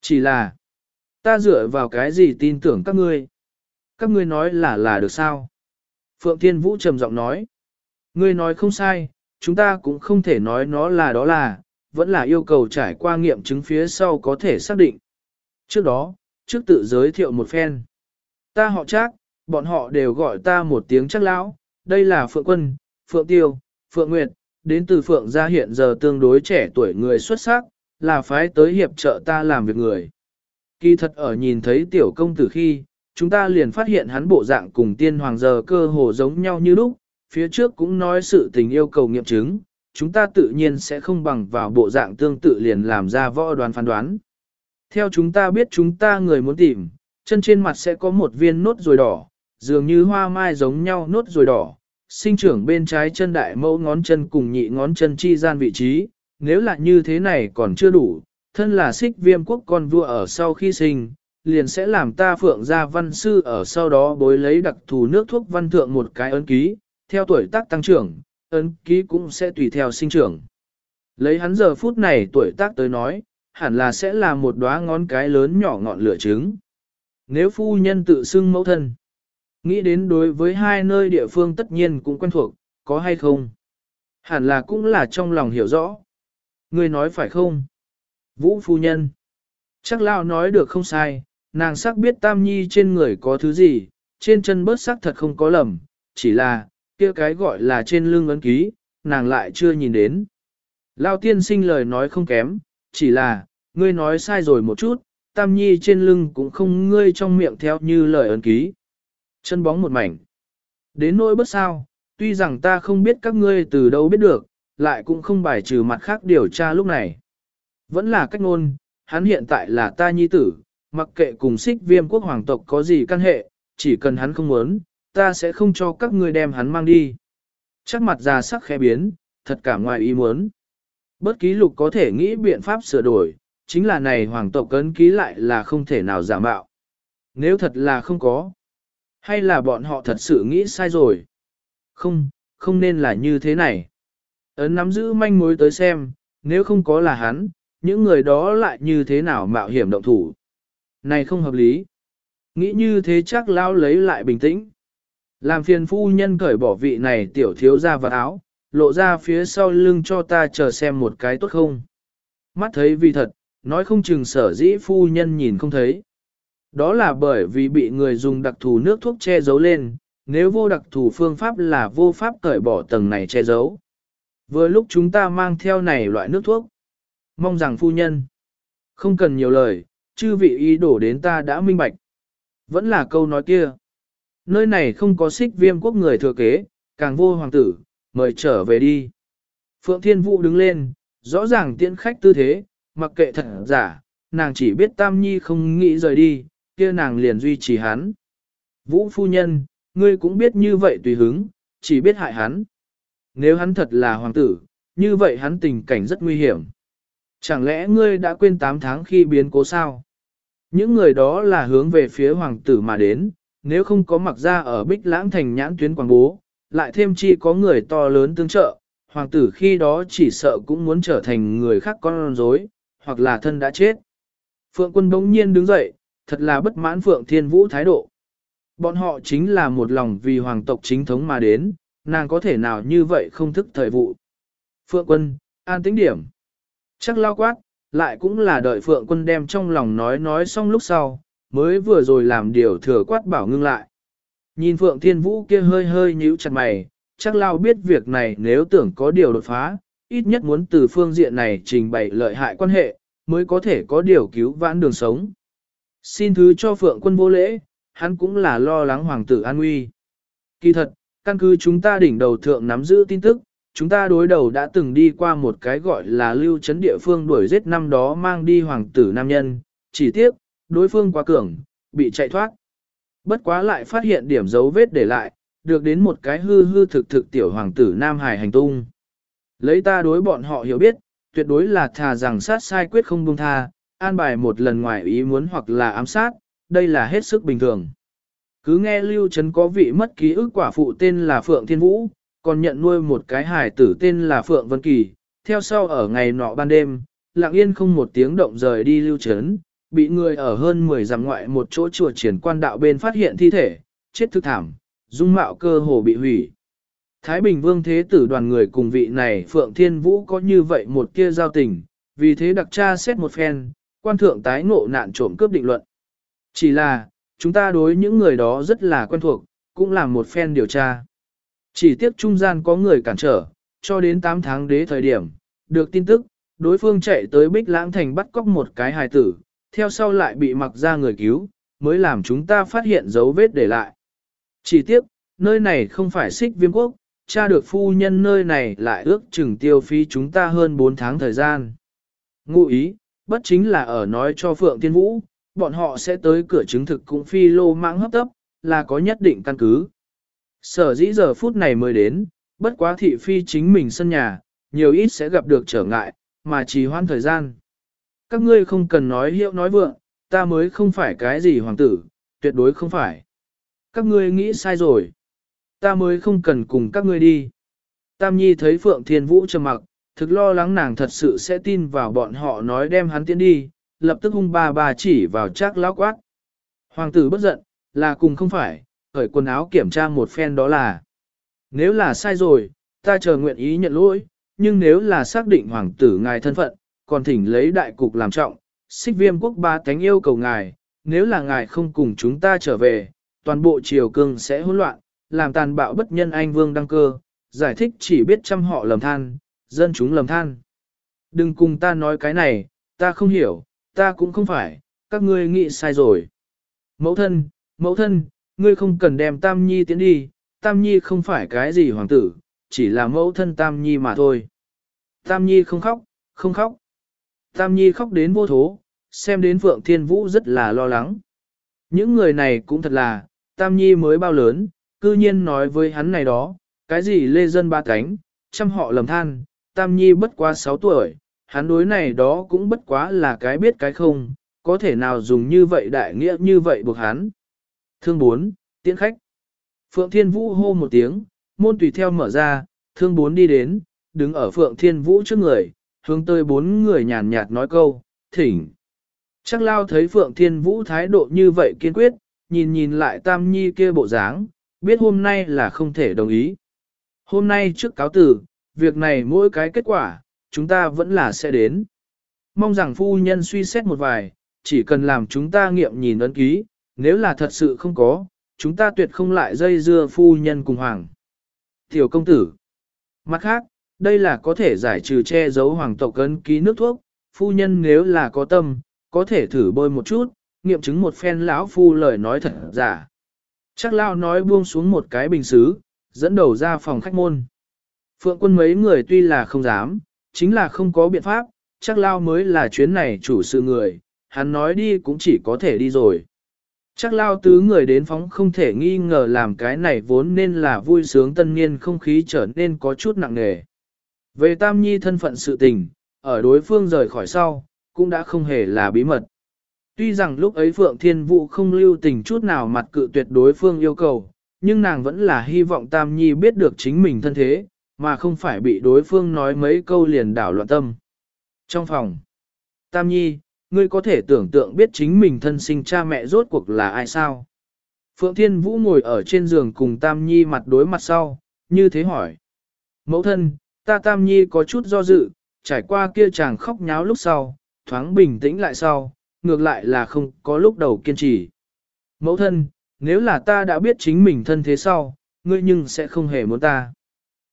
Chỉ là, ta dựa vào cái gì tin tưởng các ngươi? Các ngươi nói là là được sao? Phượng Thiên Vũ trầm giọng nói, ngươi nói không sai, chúng ta cũng không thể nói nó là đó là, vẫn là yêu cầu trải qua nghiệm chứng phía sau có thể xác định. Trước đó, trước tự giới thiệu một phen. Ta họ chắc, bọn họ đều gọi ta một tiếng chắc lão, đây là Phượng Quân, Phượng Tiêu, Phượng Nguyệt, đến từ Phượng gia hiện giờ tương đối trẻ tuổi người xuất sắc, là phái tới hiệp trợ ta làm việc người. Kỳ thật ở nhìn thấy tiểu công tử khi, chúng ta liền phát hiện hắn bộ dạng cùng tiên hoàng giờ cơ hồ giống nhau như lúc, phía trước cũng nói sự tình yêu cầu nghiệm chứng, chúng ta tự nhiên sẽ không bằng vào bộ dạng tương tự liền làm ra võ đoán phán đoán. Theo chúng ta biết chúng ta người muốn tìm, chân trên mặt sẽ có một viên nốt rồi đỏ, dường như hoa mai giống nhau nốt rồi đỏ, sinh trưởng bên trái chân đại mẫu ngón chân cùng nhị ngón chân chi gian vị trí, nếu là như thế này còn chưa đủ, thân là xích viêm quốc con vua ở sau khi sinh, liền sẽ làm ta phượng gia văn sư ở sau đó bối lấy đặc thù nước thuốc văn thượng một cái ấn ký, theo tuổi tác tăng trưởng, ấn ký cũng sẽ tùy theo sinh trưởng. Lấy hắn giờ phút này tuổi tác tới nói, hẳn là sẽ là một đóa ngón cái lớn nhỏ ngọn lửa trứng. Nếu phu nhân tự xưng mẫu thân, nghĩ đến đối với hai nơi địa phương tất nhiên cũng quen thuộc, có hay không? Hẳn là cũng là trong lòng hiểu rõ. Người nói phải không? Vũ phu nhân. Chắc lao nói được không sai, nàng xác biết tam nhi trên người có thứ gì, trên chân bớt sắc thật không có lầm, chỉ là, kia cái gọi là trên lưng ấn ký, nàng lại chưa nhìn đến. Lao tiên sinh lời nói không kém, chỉ là, ngươi nói sai rồi một chút, tam nhi trên lưng cũng không ngươi trong miệng theo như lời ấn ký. Chân bóng một mảnh. Đến nỗi bất sao, tuy rằng ta không biết các ngươi từ đâu biết được, lại cũng không bài trừ mặt khác điều tra lúc này. Vẫn là cách ngôn, hắn hiện tại là ta nhi tử, mặc kệ cùng xích viêm quốc hoàng tộc có gì căn hệ, chỉ cần hắn không muốn, ta sẽ không cho các ngươi đem hắn mang đi. Chắc mặt già sắc khẽ biến, thật cả ngoài ý muốn. Bất ký lục có thể nghĩ biện pháp sửa đổi, chính là này hoàng tộc cấn ký lại là không thể nào giả mạo. Nếu thật là không có, hay là bọn họ thật sự nghĩ sai rồi? Không, không nên là như thế này. Ấn nắm giữ manh mối tới xem, nếu không có là hắn, những người đó lại như thế nào mạo hiểm động thủ. Này không hợp lý. Nghĩ như thế chắc lao lấy lại bình tĩnh. Làm phiền phu nhân cởi bỏ vị này tiểu thiếu ra vật áo, lộ ra phía sau lưng cho ta chờ xem một cái tốt không. Mắt thấy vì thật, nói không chừng sở dĩ phu nhân nhìn không thấy. Đó là bởi vì bị người dùng đặc thù nước thuốc che giấu lên, nếu vô đặc thù phương pháp là vô pháp cởi bỏ tầng này che giấu. Vừa lúc chúng ta mang theo này loại nước thuốc. Mong rằng phu nhân, không cần nhiều lời, chư vị ý đổ đến ta đã minh bạch. Vẫn là câu nói kia. Nơi này không có xích viêm quốc người thừa kế, càng vô hoàng tử, mời trở về đi. Phượng Thiên Vũ đứng lên, rõ ràng tiễn khách tư thế, mặc kệ thật giả, nàng chỉ biết Tam Nhi không nghĩ rời đi, kia nàng liền duy trì hắn. Vũ phu nhân, ngươi cũng biết như vậy tùy hứng, chỉ biết hại hắn. Nếu hắn thật là hoàng tử, như vậy hắn tình cảnh rất nguy hiểm. Chẳng lẽ ngươi đã quên 8 tháng khi biến cố sao? Những người đó là hướng về phía hoàng tử mà đến, nếu không có mặc ra ở bích lãng thành nhãn tuyến quảng bố, lại thêm chi có người to lớn tương trợ, hoàng tử khi đó chỉ sợ cũng muốn trở thành người khác con rối, hoặc là thân đã chết. Phượng quân bỗng nhiên đứng dậy, thật là bất mãn Phượng Thiên Vũ thái độ. Bọn họ chính là một lòng vì hoàng tộc chính thống mà đến, nàng có thể nào như vậy không thức thời vụ. Phượng quân, an tĩnh điểm. Chắc lao quát, lại cũng là đợi Phượng quân đem trong lòng nói nói xong lúc sau, mới vừa rồi làm điều thừa quát bảo ngưng lại. Nhìn Phượng Thiên Vũ kia hơi hơi nhíu chặt mày, chắc lao biết việc này nếu tưởng có điều đột phá, ít nhất muốn từ phương diện này trình bày lợi hại quan hệ, mới có thể có điều cứu vãn đường sống. Xin thứ cho Phượng quân vô lễ, hắn cũng là lo lắng hoàng tử an nguy. Kỳ thật, căn cứ chúng ta đỉnh đầu thượng nắm giữ tin tức, chúng ta đối đầu đã từng đi qua một cái gọi là lưu trấn địa phương đuổi giết năm đó mang đi hoàng tử nam nhân, chỉ tiếc, đối phương quá cường, bị chạy thoát. Bất quá lại phát hiện điểm dấu vết để lại, được đến một cái hư hư thực thực tiểu hoàng tử Nam Hải hành tung. Lấy ta đối bọn họ hiểu biết, tuyệt đối là thà rằng sát sai quyết không buông tha, an bài một lần ngoài ý muốn hoặc là ám sát, đây là hết sức bình thường. Cứ nghe Lưu Trấn có vị mất ký ức quả phụ tên là Phượng Thiên Vũ, còn nhận nuôi một cái hài tử tên là Phượng Vân Kỳ, theo sau ở ngày nọ ban đêm, lặng yên không một tiếng động rời đi Lưu Trấn, bị người ở hơn 10 dặm ngoại một chỗ chùa triển quan đạo bên phát hiện thi thể, chết thức thảm, dung mạo cơ hồ bị hủy. Thái Bình Vương Thế tử đoàn người cùng vị này Phượng Thiên Vũ có như vậy một kia giao tình, vì thế đặc tra xét một phen, quan thượng tái ngộ nạn trộm cướp định luận. Chỉ là, chúng ta đối những người đó rất là quen thuộc, cũng làm một phen điều tra. Chỉ tiếc trung gian có người cản trở, cho đến 8 tháng đế thời điểm, được tin tức, đối phương chạy tới Bích Lãng Thành bắt cóc một cái hài tử, theo sau lại bị mặc ra người cứu, mới làm chúng ta phát hiện dấu vết để lại. Chỉ tiếc, nơi này không phải xích viêm quốc, cha được phu nhân nơi này lại ước chừng tiêu phí chúng ta hơn 4 tháng thời gian. Ngụ ý, bất chính là ở nói cho Phượng thiên Vũ, bọn họ sẽ tới cửa chứng thực cũng phi lô mãng hấp tấp, là có nhất định căn cứ. Sở dĩ giờ phút này mới đến, bất quá thị phi chính mình sân nhà, nhiều ít sẽ gặp được trở ngại, mà trì hoãn thời gian. Các ngươi không cần nói hiệu nói vượng, ta mới không phải cái gì hoàng tử, tuyệt đối không phải. Các ngươi nghĩ sai rồi. Ta mới không cần cùng các ngươi đi. Tam Nhi thấy Phượng Thiên Vũ trầm mặc, thực lo lắng nàng thật sự sẽ tin vào bọn họ nói đem hắn tiến đi, lập tức hung ba ba chỉ vào chắc lão quát. Hoàng tử bất giận, là cùng không phải, khởi quần áo kiểm tra một phen đó là. Nếu là sai rồi, ta chờ nguyện ý nhận lỗi, nhưng nếu là xác định hoàng tử ngài thân phận, còn thỉnh lấy đại cục làm trọng, xích viêm quốc ba tánh yêu cầu ngài, nếu là ngài không cùng chúng ta trở về, toàn bộ triều cương sẽ hỗn loạn, làm tàn bạo bất nhân anh vương đăng cơ, giải thích chỉ biết chăm họ lầm than, dân chúng lầm than. Đừng cùng ta nói cái này, ta không hiểu, ta cũng không phải, các ngươi nghĩ sai rồi. Mẫu thân, mẫu thân, ngươi không cần đem Tam Nhi tiến đi, Tam Nhi không phải cái gì hoàng tử, chỉ là mẫu thân Tam Nhi mà thôi. Tam Nhi không khóc, không khóc. Tam Nhi khóc đến vô thố, xem đến Phượng Thiên Vũ rất là lo lắng. Những người này cũng thật là, Tam Nhi mới bao lớn, cư nhiên nói với hắn này đó, cái gì lê dân ba cánh, chăm họ lầm than, Tam Nhi bất quá 6 tuổi, hắn đối này đó cũng bất quá là cái biết cái không, có thể nào dùng như vậy đại nghĩa như vậy buộc hắn. Thương 4, tiễn khách. Phượng Thiên Vũ hô một tiếng, môn tùy theo mở ra, thương 4 đi đến, đứng ở Phượng Thiên Vũ trước người, hướng tới bốn người nhàn nhạt nói câu, thỉnh. Chắc lao thấy Phượng Thiên Vũ thái độ như vậy kiên quyết, nhìn nhìn lại Tam Nhi kia bộ dáng, biết hôm nay là không thể đồng ý. Hôm nay trước cáo tử, việc này mỗi cái kết quả, chúng ta vẫn là sẽ đến. Mong rằng phu nhân suy xét một vài, chỉ cần làm chúng ta nghiệm nhìn ấn ký, nếu là thật sự không có, chúng ta tuyệt không lại dây dưa phu nhân cùng hoàng. Tiểu công tử. Mặt khác, đây là có thể giải trừ che giấu hoàng tộc ấn ký nước thuốc, phu nhân nếu là có tâm, có thể thử bôi một chút, nghiệm chứng một phen lão phu lời nói thật giả. Chắc lao nói buông xuống một cái bình xứ, dẫn đầu ra phòng khách môn. Phượng quân mấy người tuy là không dám, chính là không có biện pháp, chắc lao mới là chuyến này chủ sự người, hắn nói đi cũng chỉ có thể đi rồi. Chắc lao tứ người đến phóng không thể nghi ngờ làm cái này vốn nên là vui sướng tân niên không khí trở nên có chút nặng nề. Về Tam Nhi thân phận sự tình, ở đối phương rời khỏi sau, cũng đã không hề là bí mật. Tuy rằng lúc ấy Phượng Thiên Vũ không lưu tình chút nào mặt cự tuyệt đối phương yêu cầu, nhưng nàng vẫn là hy vọng Tam Nhi biết được chính mình thân thế, mà không phải bị đối phương nói mấy câu liền đảo loạn tâm. Trong phòng, Tam Nhi, ngươi có thể tưởng tượng biết chính mình thân sinh cha mẹ rốt cuộc là ai sao? Phượng Thiên Vũ ngồi ở trên giường cùng Tam Nhi mặt đối mặt sau, như thế hỏi. Mẫu thân, ta Tam Nhi có chút do dự, trải qua kia chàng khóc nháo lúc sau, thoáng bình tĩnh lại sau, ngược lại là không có lúc đầu kiên trì. Mẫu thân, nếu là ta đã biết chính mình thân thế sau, ngươi nhưng sẽ không hề muốn ta.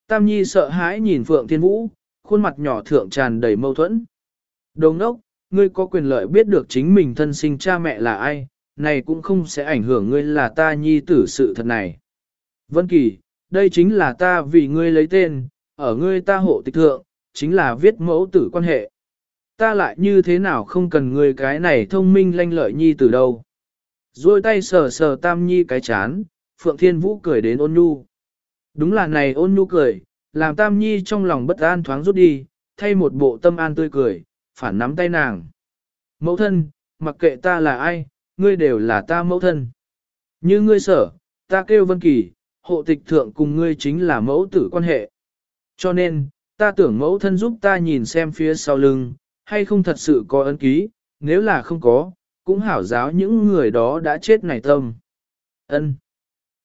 Tam Nhi sợ hãi nhìn Phượng Thiên Vũ, khuôn mặt nhỏ thượng tràn đầy mâu thuẫn. Đồng ốc, ngươi có quyền lợi biết được chính mình thân sinh cha mẹ là ai, này cũng không sẽ ảnh hưởng ngươi là ta nhi tử sự thật này. Vân Kỳ, đây chính là ta vì ngươi lấy tên, ở ngươi ta hộ tịch thượng, chính là viết mẫu tử quan hệ. Ta lại như thế nào không cần ngươi cái này thông minh lanh lợi nhi tử đâu. Rồi tay sờ sờ tam nhi cái chán, Phượng Thiên Vũ cười đến ôn nhu. Đúng là này ôn nhu cười, làm tam nhi trong lòng bất an thoáng rút đi, thay một bộ tâm an tươi cười, phản nắm tay nàng. Mẫu thân, mặc kệ ta là ai, ngươi đều là ta mẫu thân. Như ngươi sở, ta kêu Vân Kỳ, hộ tịch thượng cùng ngươi chính là mẫu tử quan hệ. Cho nên, ta tưởng mẫu thân giúp ta nhìn xem phía sau lưng, hay không thật sự có ấn ký, nếu là không có, cũng hảo giáo những người đó đã chết này tâm. Ân.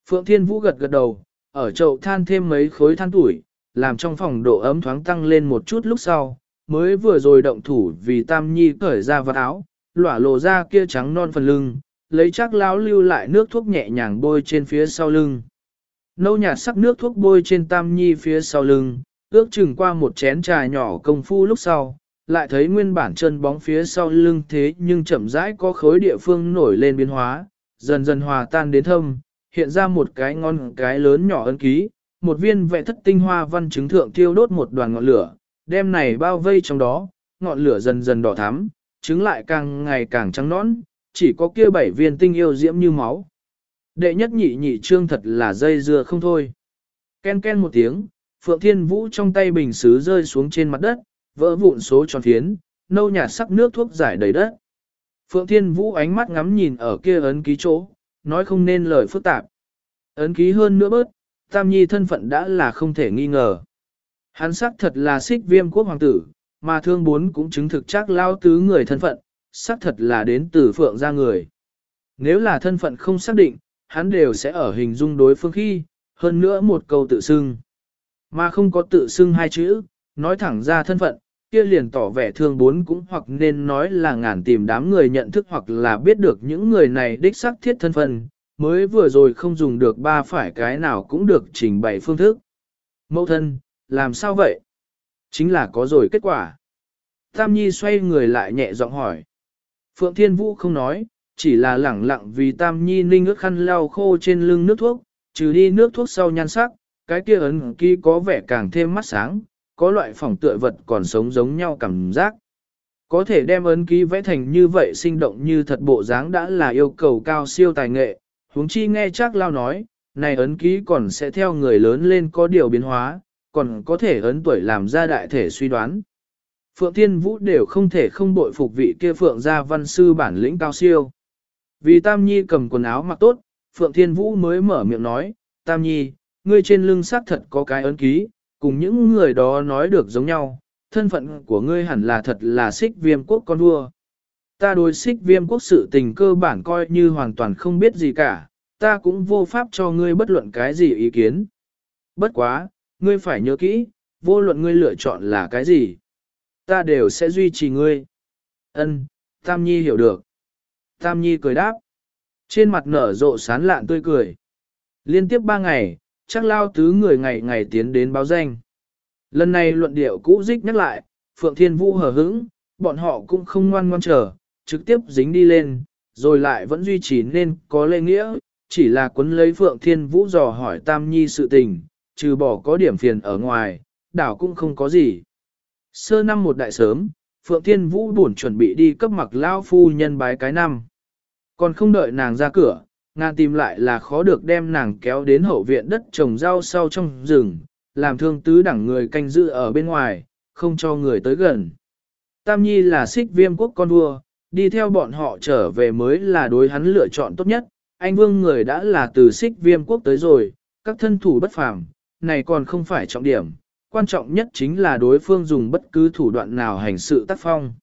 Phượng Thiên Vũ gật gật đầu, ở chậu than thêm mấy khối than tuổi, làm trong phòng độ ấm thoáng tăng lên một chút lúc sau, mới vừa rồi động thủ vì Tam Nhi cởi ra vật áo, lỏa lộ ra kia trắng non phần lưng, lấy chắc láo lưu lại nước thuốc nhẹ nhàng bôi trên phía sau lưng. Nâu nhạt sắc nước thuốc bôi trên Tam Nhi phía sau lưng, ước chừng qua một chén trà nhỏ công phu lúc sau, lại thấy nguyên bản chân bóng phía sau lưng thế nhưng chậm rãi có khối địa phương nổi lên biến hóa, dần dần hòa tan đến thâm, hiện ra một cái ngon cái lớn nhỏ ấn ký, một viên vẽ thất tinh hoa văn chứng thượng thiêu đốt một đoàn ngọn lửa, đem này bao vây trong đó, ngọn lửa dần dần đỏ thắm, trứng lại càng ngày càng trắng nõn, chỉ có kia bảy viên tinh yêu diễm như máu. Đệ nhất nhị nhị trương thật là dây dưa không thôi. Ken ken một tiếng, Phượng Thiên Vũ trong tay bình sứ rơi xuống trên mặt đất, vỡ vụn số tròn phiến, nâu nhạt sắc nước thuốc giải đầy đất. Phượng Thiên Vũ ánh mắt ngắm nhìn ở kia ấn ký chỗ, nói không nên lời phức tạp. Ấn ký hơn nữa bớt, Tam Nhi thân phận đã là không thể nghi ngờ. Hắn xác thật là xích viêm quốc hoàng tử, mà thương bốn cũng chứng thực chắc lao tứ người thân phận, xác thật là đến từ phượng ra người. Nếu là thân phận không xác định, hắn đều sẽ ở hình dung đối phương khi, hơn nữa một câu tự xưng. Mà không có tự xưng hai chữ, nói thẳng ra thân phận, kia liền tỏ vẻ thương bốn cũng hoặc nên nói là ngàn tìm đám người nhận thức hoặc là biết được những người này đích xác thiết thân phận, mới vừa rồi không dùng được ba phải cái nào cũng được trình bày phương thức. Mẫu thân, làm sao vậy? Chính là có rồi kết quả. Tam Nhi xoay người lại nhẹ giọng hỏi. Phượng Thiên Vũ không nói, chỉ là lẳng lặng vì Tam Nhi ninh ước khăn lau khô trên lưng nước thuốc, trừ đi nước thuốc sau nhan sắc, cái kia ấn ký có vẻ càng thêm mắt sáng, có loại phòng tựa vật còn sống giống nhau cảm giác. Có thể đem ấn ký vẽ thành như vậy sinh động như thật bộ dáng đã là yêu cầu cao siêu tài nghệ, huống chi nghe chắc lao nói, này ấn ký còn sẽ theo người lớn lên có điều biến hóa, còn có thể ấn tuổi làm ra đại thể suy đoán. Phượng Thiên Vũ đều không thể không bội phục vị kia Phượng gia văn sư bản lĩnh cao siêu. Vì Tam Nhi cầm quần áo mặc tốt, Phượng Thiên Vũ mới mở miệng nói, Tam Nhi, ngươi trên lưng xác thật có cái ấn ký, cùng những người đó nói được giống nhau, thân phận của ngươi hẳn là thật là xích viêm quốc con vua. Ta đối xích viêm quốc sự tình cơ bản coi như hoàn toàn không biết gì cả, ta cũng vô pháp cho ngươi bất luận cái gì ý kiến. Bất quá, ngươi phải nhớ kỹ, vô luận ngươi lựa chọn là cái gì. Ta đều sẽ duy trì ngươi. Ân, Tam Nhi hiểu được. Tam Nhi cười đáp. Trên mặt nở rộ sán lạn tươi cười. Liên tiếp ba ngày, chắc lao tứ người ngày ngày tiến đến báo danh. Lần này luận điệu cũ dích nhắc lại, Phượng Thiên Vũ hờ hững, bọn họ cũng không ngoan ngoan chờ, trực tiếp dính đi lên, rồi lại vẫn duy trì nên có lễ nghĩa, chỉ là quấn lấy Phượng Thiên Vũ dò hỏi Tam Nhi sự tình, trừ bỏ có điểm phiền ở ngoài, đảo cũng không có gì. Sơ năm một đại sớm, Phượng Thiên Vũ buồn chuẩn bị đi cấp mặc lao phu nhân bái cái năm. Còn không đợi nàng ra cửa, ngàn tìm lại là khó được đem nàng kéo đến hậu viện đất trồng rau sau trong rừng, làm thương tứ đẳng người canh giữ ở bên ngoài, không cho người tới gần. Tam Nhi là xích viêm quốc con vua, đi theo bọn họ trở về mới là đối hắn lựa chọn tốt nhất, anh vương người đã là từ xích viêm quốc tới rồi, các thân thủ bất phàm, này còn không phải trọng điểm, quan trọng nhất chính là đối phương dùng bất cứ thủ đoạn nào hành sự tác phong.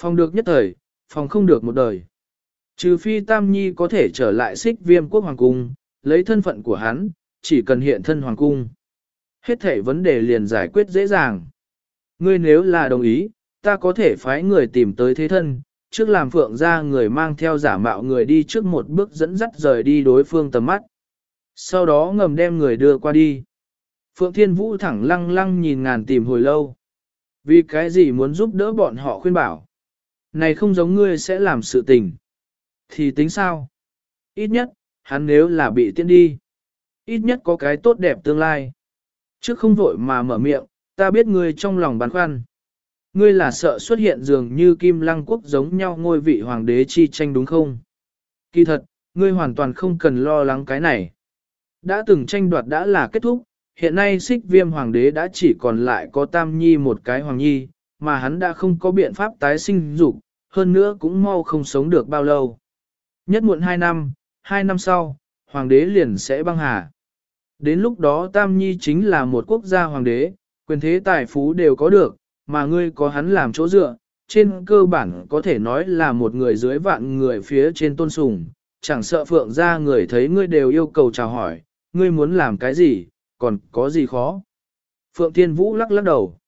Phong được nhất thời, phong không được một đời. Trừ phi Tam Nhi có thể trở lại xích viêm quốc hoàng cung, lấy thân phận của hắn, chỉ cần hiện thân hoàng cung. Hết thể vấn đề liền giải quyết dễ dàng. Ngươi nếu là đồng ý, ta có thể phái người tìm tới thế thân, trước làm phượng ra người mang theo giả mạo người đi trước một bước dẫn dắt rời đi đối phương tầm mắt. Sau đó ngầm đem người đưa qua đi. Phượng Thiên Vũ thẳng lăng lăng nhìn ngàn tìm hồi lâu. Vì cái gì muốn giúp đỡ bọn họ khuyên bảo. Này không giống ngươi sẽ làm sự tình. Thì tính sao? Ít nhất, hắn nếu là bị tiễn đi. Ít nhất có cái tốt đẹp tương lai. Trước không vội mà mở miệng, ta biết ngươi trong lòng băn khoăn. Ngươi là sợ xuất hiện dường như kim lăng quốc giống nhau ngôi vị hoàng đế chi tranh đúng không? Kỳ thật, ngươi hoàn toàn không cần lo lắng cái này. Đã từng tranh đoạt đã là kết thúc, hiện nay xích viêm hoàng đế đã chỉ còn lại có tam nhi một cái hoàng nhi, mà hắn đã không có biện pháp tái sinh dục, hơn nữa cũng mau không sống được bao lâu. Nhất muộn hai năm, hai năm sau, hoàng đế liền sẽ băng hà. Đến lúc đó Tam Nhi chính là một quốc gia hoàng đế, quyền thế tài phú đều có được, mà ngươi có hắn làm chỗ dựa, trên cơ bản có thể nói là một người dưới vạn người phía trên tôn sùng, chẳng sợ phượng ra người thấy ngươi đều yêu cầu chào hỏi, ngươi muốn làm cái gì, còn có gì khó. Phượng Thiên Vũ lắc lắc đầu.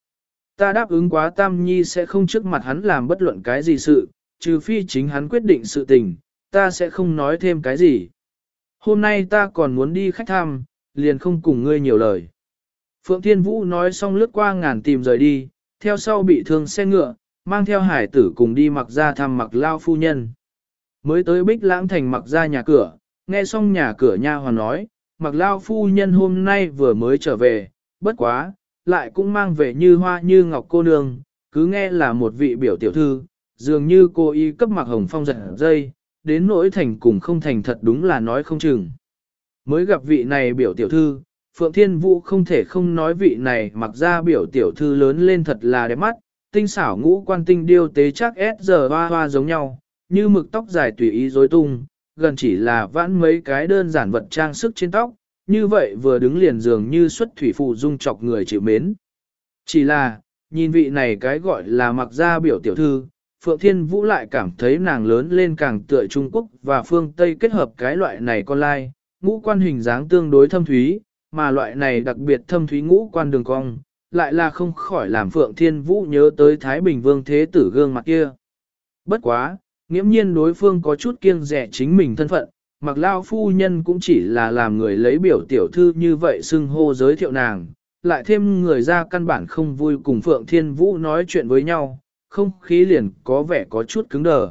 Ta đáp ứng quá Tam Nhi sẽ không trước mặt hắn làm bất luận cái gì sự, trừ phi chính hắn quyết định sự tình, ta sẽ không nói thêm cái gì. Hôm nay ta còn muốn đi khách thăm, liền không cùng ngươi nhiều lời. Phượng Thiên Vũ nói xong lướt qua ngàn tìm rời đi, theo sau bị thương xe ngựa, mang theo hải tử cùng đi mặc ra thăm mặc lao phu nhân. Mới tới bích lãng thành mặc ra nhà cửa, nghe xong nhà cửa nha hoàn nói, mặc lao phu nhân hôm nay vừa mới trở về, bất quá, lại cũng mang về như hoa như ngọc cô nương, cứ nghe là một vị biểu tiểu thư, dường như cô y cấp mặc hồng phong giật dây, đến nỗi thành cùng không thành thật đúng là nói không chừng. Mới gặp vị này biểu tiểu thư, Phượng Thiên Vũ không thể không nói vị này mặc ra biểu tiểu thư lớn lên thật là đẹp mắt, tinh xảo ngũ quan tinh điêu tế chắc S giờ hoa hoa giống nhau, như mực tóc dài tùy ý rối tung, gần chỉ là vãn mấy cái đơn giản vật trang sức trên tóc, như vậy vừa đứng liền dường như xuất thủy phụ dung chọc người chịu mến. Chỉ là, nhìn vị này cái gọi là mặc ra biểu tiểu thư, Phượng Thiên Vũ lại cảm thấy nàng lớn lên càng tựa Trung Quốc và phương Tây kết hợp cái loại này con lai, ngũ quan hình dáng tương đối thâm thúy, mà loại này đặc biệt thâm thúy ngũ quan đường cong, lại là không khỏi làm Phượng Thiên Vũ nhớ tới Thái Bình Vương Thế Tử gương mặt kia. Bất quá, nghiễm nhiên đối phương có chút kiêng rẻ chính mình thân phận, mặc lao phu nhân cũng chỉ là làm người lấy biểu tiểu thư như vậy xưng hô giới thiệu nàng, lại thêm người ra căn bản không vui cùng Phượng Thiên Vũ nói chuyện với nhau, không khí liền có vẻ có chút cứng đờ.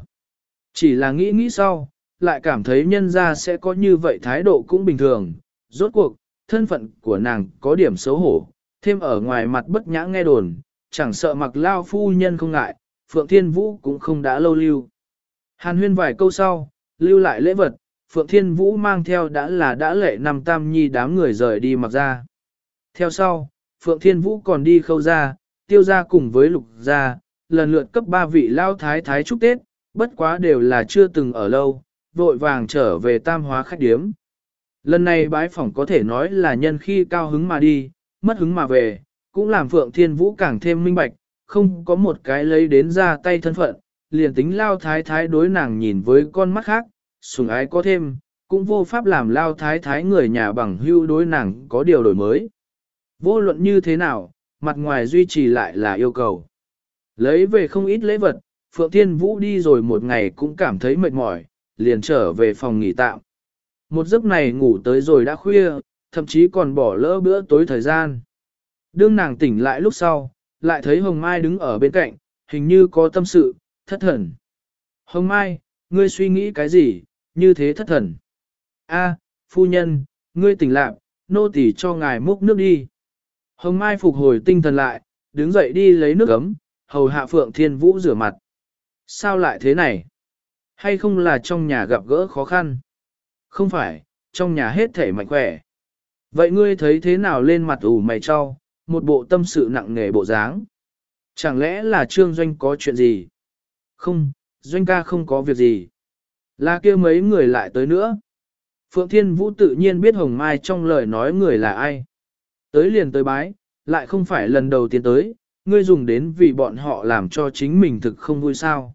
Chỉ là nghĩ nghĩ sau, lại cảm thấy nhân ra sẽ có như vậy thái độ cũng bình thường, rốt cuộc, thân phận của nàng có điểm xấu hổ, thêm ở ngoài mặt bất nhã nghe đồn, chẳng sợ mặc lao phu nhân không ngại, Phượng Thiên Vũ cũng không đã lâu lưu. Hàn huyên vài câu sau, lưu lại lễ vật, Phượng Thiên Vũ mang theo đã là đã lệ nằm tam nhi đám người rời đi mặc ra. Theo sau, Phượng Thiên Vũ còn đi khâu ra, tiêu ra cùng với lục ra, lần lượt cấp ba vị lao thái thái chúc Tết, bất quá đều là chưa từng ở lâu, vội vàng trở về tam hóa khách điếm. Lần này bái phỏng có thể nói là nhân khi cao hứng mà đi, mất hứng mà về, cũng làm Phượng Thiên Vũ càng thêm minh bạch, không có một cái lấy đến ra tay thân phận, liền tính lao thái thái đối nàng nhìn với con mắt khác, sùng ái có thêm, cũng vô pháp làm lao thái thái người nhà bằng hưu đối nàng có điều đổi mới. Vô luận như thế nào, mặt ngoài duy trì lại là yêu cầu. Lấy về không ít lễ vật, Phượng Thiên Vũ đi rồi một ngày cũng cảm thấy mệt mỏi, liền trở về phòng nghỉ tạm. Một giấc này ngủ tới rồi đã khuya, thậm chí còn bỏ lỡ bữa tối thời gian. Đương nàng tỉnh lại lúc sau, lại thấy Hồng Mai đứng ở bên cạnh, hình như có tâm sự, thất thần. Hồng Mai, ngươi suy nghĩ cái gì, như thế thất thần. A, phu nhân, ngươi tỉnh lạc, nô tỳ cho ngài múc nước đi. Hồng Mai phục hồi tinh thần lại, đứng dậy đi lấy nước ấm, hầu hạ Phượng Thiên Vũ rửa mặt. Sao lại thế này? Hay không là trong nhà gặp gỡ khó khăn? Không phải, trong nhà hết thể mạnh khỏe. Vậy ngươi thấy thế nào lên mặt ủ mày cho, một bộ tâm sự nặng nề bộ dáng? Chẳng lẽ là Trương Doanh có chuyện gì? Không, Doanh ca không có việc gì. Là kia mấy người lại tới nữa. Phượng Thiên Vũ tự nhiên biết Hồng Mai trong lời nói người là ai. Tới liền tới bái, lại không phải lần đầu tiên tới, ngươi dùng đến vì bọn họ làm cho chính mình thực không vui sao.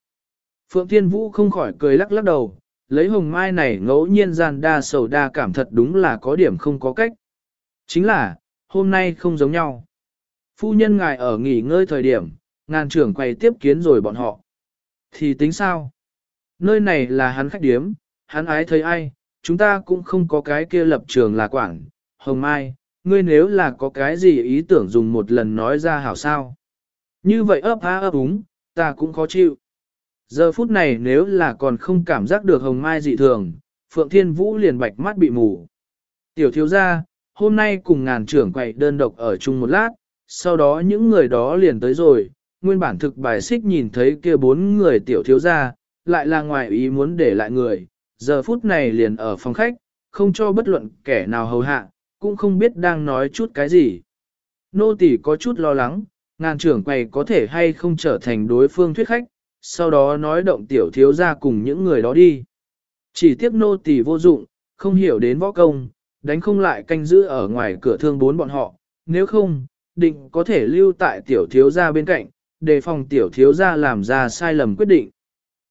Phượng Thiên Vũ không khỏi cười lắc lắc đầu, lấy hồng mai này ngẫu nhiên gian đa sầu đa cảm thật đúng là có điểm không có cách. Chính là, hôm nay không giống nhau. Phu nhân ngài ở nghỉ ngơi thời điểm, ngàn trưởng quay tiếp kiến rồi bọn họ. Thì tính sao? Nơi này là hắn khách điếm, hắn ái thấy ai, chúng ta cũng không có cái kia lập trường là quảng. Hồng Mai, ngươi nếu là có cái gì ý tưởng dùng một lần nói ra hảo sao. Như vậy ấp á ấp úng, ta cũng khó chịu. Giờ phút này nếu là còn không cảm giác được hồng mai dị thường, Phượng Thiên Vũ liền bạch mắt bị mù. Tiểu thiếu gia, hôm nay cùng ngàn trưởng quậy đơn độc ở chung một lát, sau đó những người đó liền tới rồi, nguyên bản thực bài xích nhìn thấy kia bốn người tiểu thiếu gia, lại là ngoài ý muốn để lại người, giờ phút này liền ở phòng khách, không cho bất luận kẻ nào hầu hạ, cũng không biết đang nói chút cái gì. Nô tỳ có chút lo lắng, ngàn trưởng quầy có thể hay không trở thành đối phương thuyết khách, sau đó nói động tiểu thiếu gia cùng những người đó đi. Chỉ tiếc nô tỳ vô dụng, không hiểu đến võ công, đánh không lại canh giữ ở ngoài cửa thương bốn bọn họ, nếu không, định có thể lưu tại tiểu thiếu gia bên cạnh, đề phòng tiểu thiếu gia làm ra sai lầm quyết định.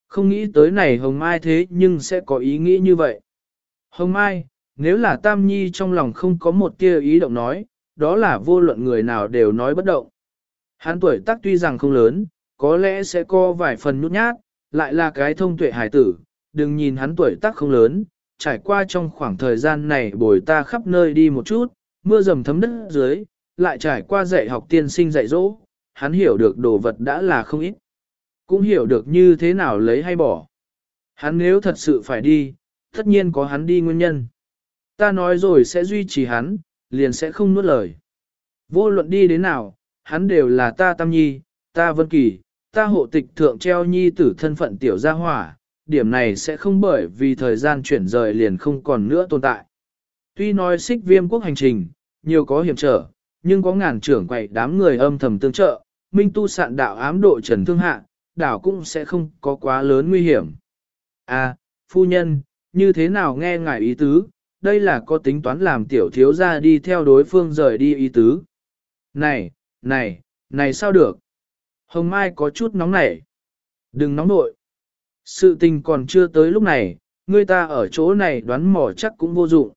Không nghĩ tới này Hồng Mai thế nhưng sẽ có ý nghĩ như vậy. Hồng Mai, nếu là Tam Nhi trong lòng không có một tia ý động nói, đó là vô luận người nào đều nói bất động. Hắn tuổi tác tuy rằng không lớn, có lẽ sẽ có vài phần nhút nhát, lại là cái thông tuệ hải tử, đừng nhìn hắn tuổi tác không lớn, trải qua trong khoảng thời gian này bồi ta khắp nơi đi một chút, mưa dầm thấm đất dưới, lại trải qua dạy học tiên sinh dạy dỗ, hắn hiểu được đồ vật đã là không ít. Cũng hiểu được như thế nào lấy hay bỏ. Hắn nếu thật sự phải đi, tất nhiên có hắn đi nguyên nhân. Ta nói rồi sẽ duy trì hắn, liền sẽ không nuốt lời. Vô luận đi đến nào, hắn đều là ta tam nhi, ta vân kỳ, ta hộ tịch thượng treo nhi tử thân phận tiểu gia hỏa, điểm này sẽ không bởi vì thời gian chuyển rời liền không còn nữa tồn tại. Tuy nói xích viêm quốc hành trình, nhiều có hiểm trở, nhưng có ngàn trưởng quậy đám người âm thầm tương trợ, minh tu sạn đạo ám độ trần thương hạ, đảo cũng sẽ không có quá lớn nguy hiểm. À, phu nhân, như thế nào nghe ngài ý tứ, đây là có tính toán làm tiểu thiếu ra đi theo đối phương rời đi ý tứ. Này, này, này sao được? Hồng Mai có chút nóng nảy. Đừng nóng nội. Sự tình còn chưa tới lúc này, người ta ở chỗ này đoán mò chắc cũng vô dụng.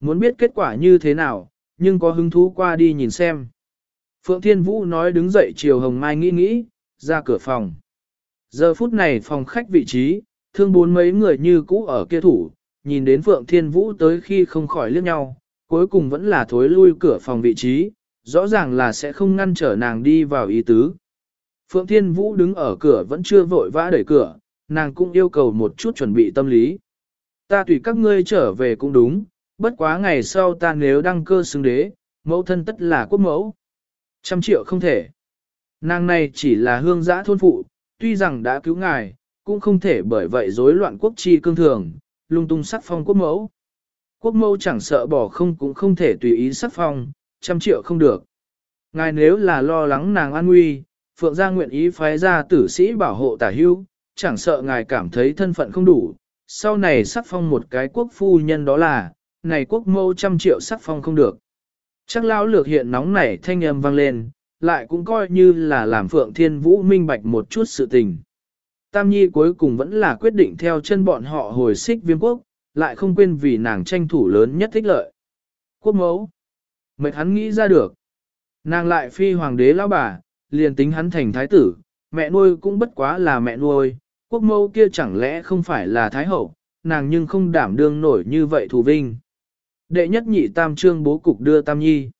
Muốn biết kết quả như thế nào, nhưng có hứng thú qua đi nhìn xem. Phượng Thiên Vũ nói đứng dậy chiều Hồng Mai nghĩ nghĩ, ra cửa phòng. Giờ phút này phòng khách vị trí, thương bốn mấy người như cũ ở kia thủ, nhìn đến Phượng Thiên Vũ tới khi không khỏi liếc nhau, cuối cùng vẫn là thối lui cửa phòng vị trí, rõ ràng là sẽ không ngăn trở nàng đi vào ý tứ. Phượng Thiên Vũ đứng ở cửa vẫn chưa vội vã đẩy cửa, nàng cũng yêu cầu một chút chuẩn bị tâm lý. Ta tùy các ngươi trở về cũng đúng, bất quá ngày sau ta nếu đăng cơ xứng đế, mẫu thân tất là quốc mẫu. Trăm triệu không thể. Nàng này chỉ là hương giã thôn phụ, tuy rằng đã cứu ngài, cũng không thể bởi vậy rối loạn quốc chi cương thường, lung tung sắc phong quốc mẫu. Quốc mẫu chẳng sợ bỏ không cũng không thể tùy ý sắc phong, trăm triệu không được. Ngài nếu là lo lắng nàng an nguy, Phượng gia nguyện ý phái ra tử sĩ bảo hộ tả hưu, chẳng sợ ngài cảm thấy thân phận không đủ, sau này sắc phong một cái quốc phu nhân đó là, này quốc mâu trăm triệu sắc phong không được. Chắc lão lược hiện nóng nảy thanh âm vang lên, lại cũng coi như là làm Phượng Thiên Vũ minh bạch một chút sự tình. Tam Nhi cuối cùng vẫn là quyết định theo chân bọn họ hồi xích viêm quốc, lại không quên vì nàng tranh thủ lớn nhất thích lợi. Quốc mẫu. Mệt hắn nghĩ ra được. Nàng lại phi hoàng đế lão bà, liền tính hắn thành thái tử, mẹ nuôi cũng bất quá là mẹ nuôi, quốc mẫu kia chẳng lẽ không phải là thái hậu, nàng nhưng không đảm đương nổi như vậy thù vinh. Đệ nhất nhị tam trương bố cục đưa tam nhi.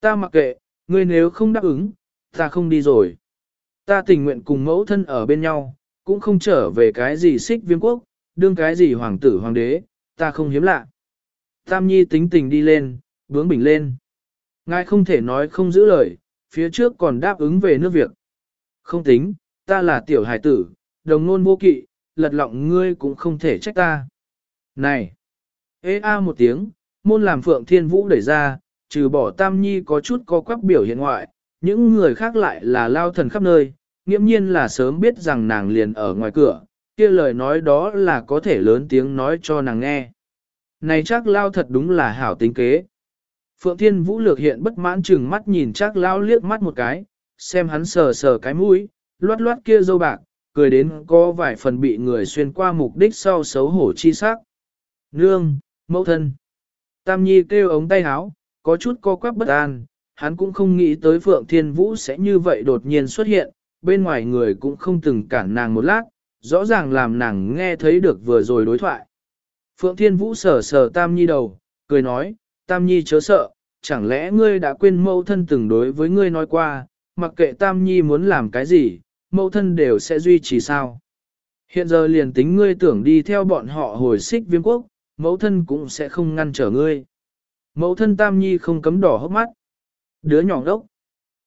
Ta mặc kệ, ngươi nếu không đáp ứng, ta không đi rồi. Ta tình nguyện cùng mẫu thân ở bên nhau, cũng không trở về cái gì xích viêm quốc, đương cái gì hoàng tử hoàng đế, ta không hiếm lạ. Tam nhi tính tình đi lên, bướng bình lên. Ngài không thể nói không giữ lời, phía trước còn đáp ứng về nước việc. Không tính, ta là tiểu hải tử, đồng nôn vô kỵ, lật lọng ngươi cũng không thể trách ta. Này! Ê a một tiếng, môn làm phượng thiên vũ đẩy ra, trừ bỏ tam nhi có chút có quắc biểu hiện ngoại, những người khác lại là lao thần khắp nơi, nghiễm nhiên là sớm biết rằng nàng liền ở ngoài cửa, kia lời nói đó là có thể lớn tiếng nói cho nàng nghe. Này chắc lao thật đúng là hảo tính kế. Phượng Thiên Vũ lược hiện bất mãn chừng mắt nhìn chắc lão liếc mắt một cái, xem hắn sờ sờ cái mũi, loát loát kia dâu bạc, cười đến có vài phần bị người xuyên qua mục đích sau xấu hổ chi sắc. Nương, mẫu thân. Tam Nhi kêu ống tay áo, có chút co quắp bất an, hắn cũng không nghĩ tới Phượng Thiên Vũ sẽ như vậy đột nhiên xuất hiện, bên ngoài người cũng không từng cản nàng một lát, rõ ràng làm nàng nghe thấy được vừa rồi đối thoại. Phượng Thiên Vũ sờ sờ Tam Nhi đầu, cười nói, Tam Nhi chớ sợ, chẳng lẽ ngươi đã quên mẫu thân từng đối với ngươi nói qua, mặc kệ Tam Nhi muốn làm cái gì, mẫu thân đều sẽ duy trì sao. Hiện giờ liền tính ngươi tưởng đi theo bọn họ hồi xích viêm quốc, mẫu thân cũng sẽ không ngăn trở ngươi. Mẫu thân Tam Nhi không cấm đỏ hốc mắt. Đứa nhỏ đốc.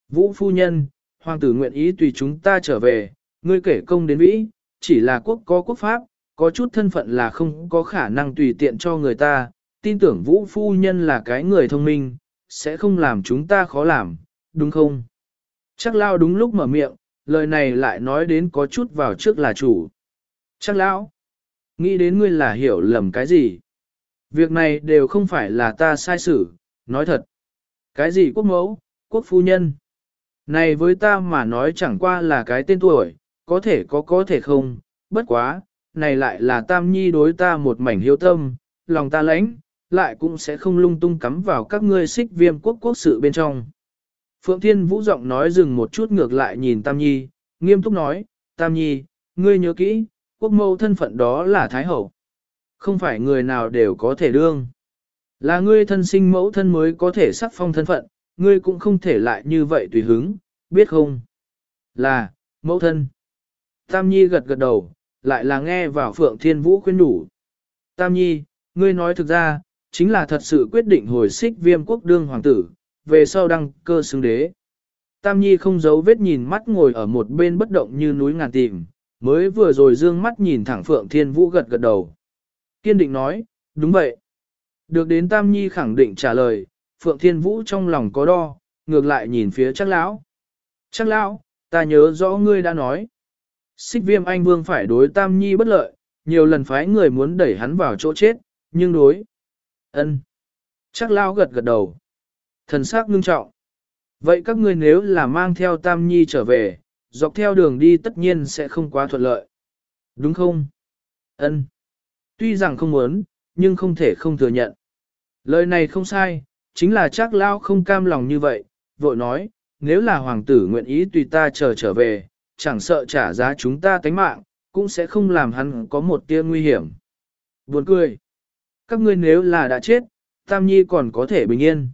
Vũ phu nhân, hoàng tử nguyện ý tùy chúng ta trở về, ngươi kể công đến vĩ, chỉ là quốc có quốc pháp, có chút thân phận là không có khả năng tùy tiện cho người ta, tin tưởng vũ phu nhân là cái người thông minh, sẽ không làm chúng ta khó làm, đúng không? Chắc lao đúng lúc mở miệng, lời này lại nói đến có chút vào trước là chủ. Chắc lão, nghĩ đến ngươi là hiểu lầm cái gì? Việc này đều không phải là ta sai xử, nói thật. Cái gì quốc mẫu, quốc phu nhân? Này với ta mà nói chẳng qua là cái tên tuổi, có thể có có thể không, bất quá, này lại là tam nhi đối ta một mảnh hiếu tâm, lòng ta lãnh, lại cũng sẽ không lung tung cắm vào các ngươi xích viêm quốc quốc sự bên trong. Phượng Thiên Vũ giọng nói dừng một chút ngược lại nhìn Tam Nhi, nghiêm túc nói, Tam Nhi, ngươi nhớ kỹ, quốc mâu thân phận đó là Thái Hậu. Không phải người nào đều có thể đương. Là ngươi thân sinh mẫu thân mới có thể sắc phong thân phận, ngươi cũng không thể lại như vậy tùy hứng, biết không? Là, mẫu thân. Tam Nhi gật gật đầu, lại là nghe vào Phượng Thiên Vũ khuyên đủ. Tam Nhi, ngươi nói thực ra, chính là thật sự quyết định hồi xích viêm quốc đương hoàng tử, về sau đăng cơ xứng đế. Tam Nhi không giấu vết nhìn mắt ngồi ở một bên bất động như núi ngàn tìm, mới vừa rồi dương mắt nhìn thẳng Phượng Thiên Vũ gật gật đầu. Kiên định nói, đúng vậy. Được đến Tam Nhi khẳng định trả lời, Phượng Thiên Vũ trong lòng có đo, ngược lại nhìn phía chắc lão. Chắc lão, ta nhớ rõ ngươi đã nói. Xích viêm anh vương phải đối Tam Nhi bất lợi, nhiều lần phái người muốn đẩy hắn vào chỗ chết, nhưng đối ân Chắc lão gật gật đầu. Thần sắc ngưng trọng. Vậy các ngươi nếu là mang theo Tam Nhi trở về, dọc theo đường đi tất nhiên sẽ không quá thuận lợi. Đúng không? Ân. Tuy rằng không muốn, nhưng không thể không thừa nhận. Lời này không sai, chính là chắc lao không cam lòng như vậy, vội nói, nếu là hoàng tử nguyện ý tùy ta chờ trở về, chẳng sợ trả giá chúng ta tánh mạng, cũng sẽ không làm hắn có một tia nguy hiểm. Buồn cười. Các ngươi nếu là đã chết, Tam Nhi còn có thể bình yên.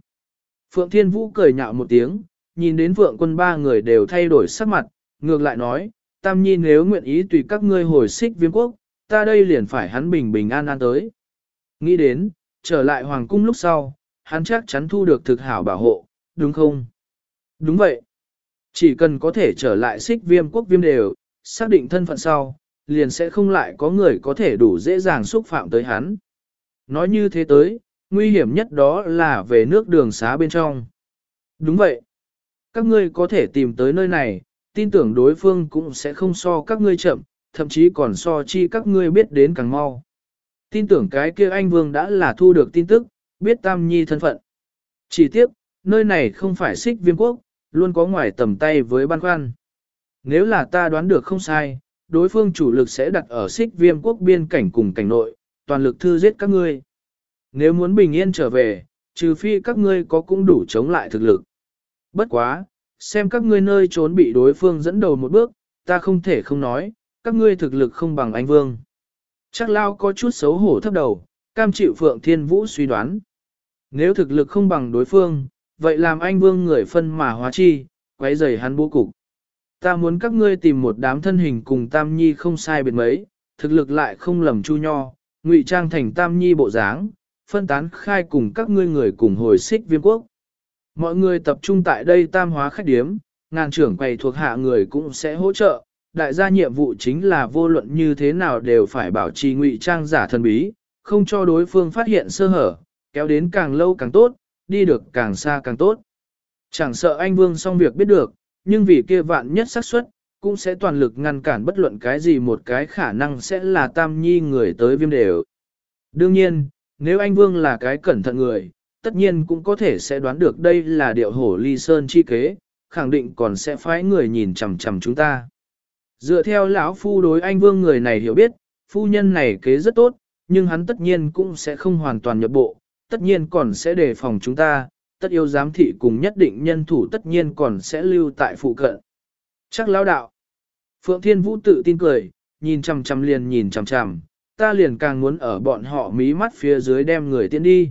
Phượng Thiên Vũ cười nhạo một tiếng, nhìn đến Phượng quân ba người đều thay đổi sắc mặt, ngược lại nói, Tam Nhi nếu nguyện ý tùy các ngươi hồi xích viêm quốc, ta đây liền phải hắn bình bình an an tới. Nghĩ đến, trở lại hoàng cung lúc sau, hắn chắc chắn thu được thực hảo bảo hộ, đúng không? Đúng vậy. Chỉ cần có thể trở lại xích viêm quốc viêm đều, xác định thân phận sau, liền sẽ không lại có người có thể đủ dễ dàng xúc phạm tới hắn. Nói như thế tới, nguy hiểm nhất đó là về nước đường xá bên trong. Đúng vậy. Các ngươi có thể tìm tới nơi này, tin tưởng đối phương cũng sẽ không so các ngươi chậm, thậm chí còn so chi các ngươi biết đến càng mau. Tin tưởng cái kia anh Vương đã là thu được tin tức, biết Tam Nhi thân phận. Chỉ tiếc, nơi này không phải xích viêm quốc, luôn có ngoài tầm tay với ban khoan. Nếu là ta đoán được không sai, đối phương chủ lực sẽ đặt ở xích viêm quốc biên cảnh cùng cảnh nội, toàn lực thư giết các ngươi. Nếu muốn bình yên trở về, trừ phi các ngươi có cũng đủ chống lại thực lực. Bất quá, xem các ngươi nơi trốn bị đối phương dẫn đầu một bước, ta không thể không nói, các ngươi thực lực không bằng anh Vương. Chắc lao có chút xấu hổ thấp đầu, cam chịu Phượng Thiên Vũ suy đoán. Nếu thực lực không bằng đối phương, vậy làm anh Vương người phân mà hóa chi, quấy rầy hắn bố cục. Ta muốn các ngươi tìm một đám thân hình cùng Tam Nhi không sai biệt mấy, thực lực lại không lầm chu nho, ngụy trang thành Tam Nhi bộ dáng, phân tán khai cùng các ngươi người cùng hồi xích viêm quốc. Mọi người tập trung tại đây tam hóa khách điếm, ngàn trưởng quầy thuộc hạ người cũng sẽ hỗ trợ, đại gia nhiệm vụ chính là vô luận như thế nào đều phải bảo trì ngụy trang giả thần bí, không cho đối phương phát hiện sơ hở, kéo đến càng lâu càng tốt, đi được càng xa càng tốt. Chẳng sợ anh Vương xong việc biết được, nhưng vì kia vạn nhất xác suất, cũng sẽ toàn lực ngăn cản bất luận cái gì một cái khả năng sẽ là tam nhi người tới viêm đều. Đương nhiên, nếu anh Vương là cái cẩn thận người, tất nhiên cũng có thể sẽ đoán được đây là điệu hổ ly sơn chi kế, khẳng định còn sẽ phái người nhìn chằm chằm chúng ta. Dựa theo lão phu đối anh Vương người này hiểu biết, phu nhân này kế rất tốt, nhưng hắn tất nhiên cũng sẽ không hoàn toàn nhập bộ, tất nhiên còn sẽ đề phòng chúng ta, tất yêu giám thị cùng nhất định nhân thủ tất nhiên còn sẽ lưu tại phụ cận. Chắc lão đạo. Phượng Thiên Vũ tự tin cười, nhìn chằm chằm liền nhìn chằm chằm, ta liền càng muốn ở bọn họ mí mắt phía dưới đem người tiễn đi.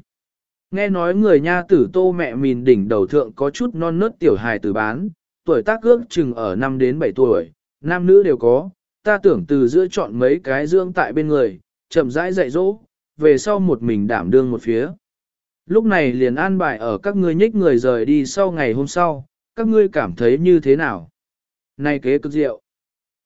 Nghe nói người nha tử tô mẹ mìn đỉnh đầu thượng có chút non nớt tiểu hài tử bán, tuổi tác ước chừng ở 5 đến 7 tuổi, nam nữ đều có, ta tưởng từ giữa chọn mấy cái dương tại bên người, chậm rãi dạy dỗ, về sau một mình đảm đương một phía. Lúc này liền an bài ở các ngươi nhích người rời đi sau ngày hôm sau, các ngươi cảm thấy như thế nào? Này kế cực diệu.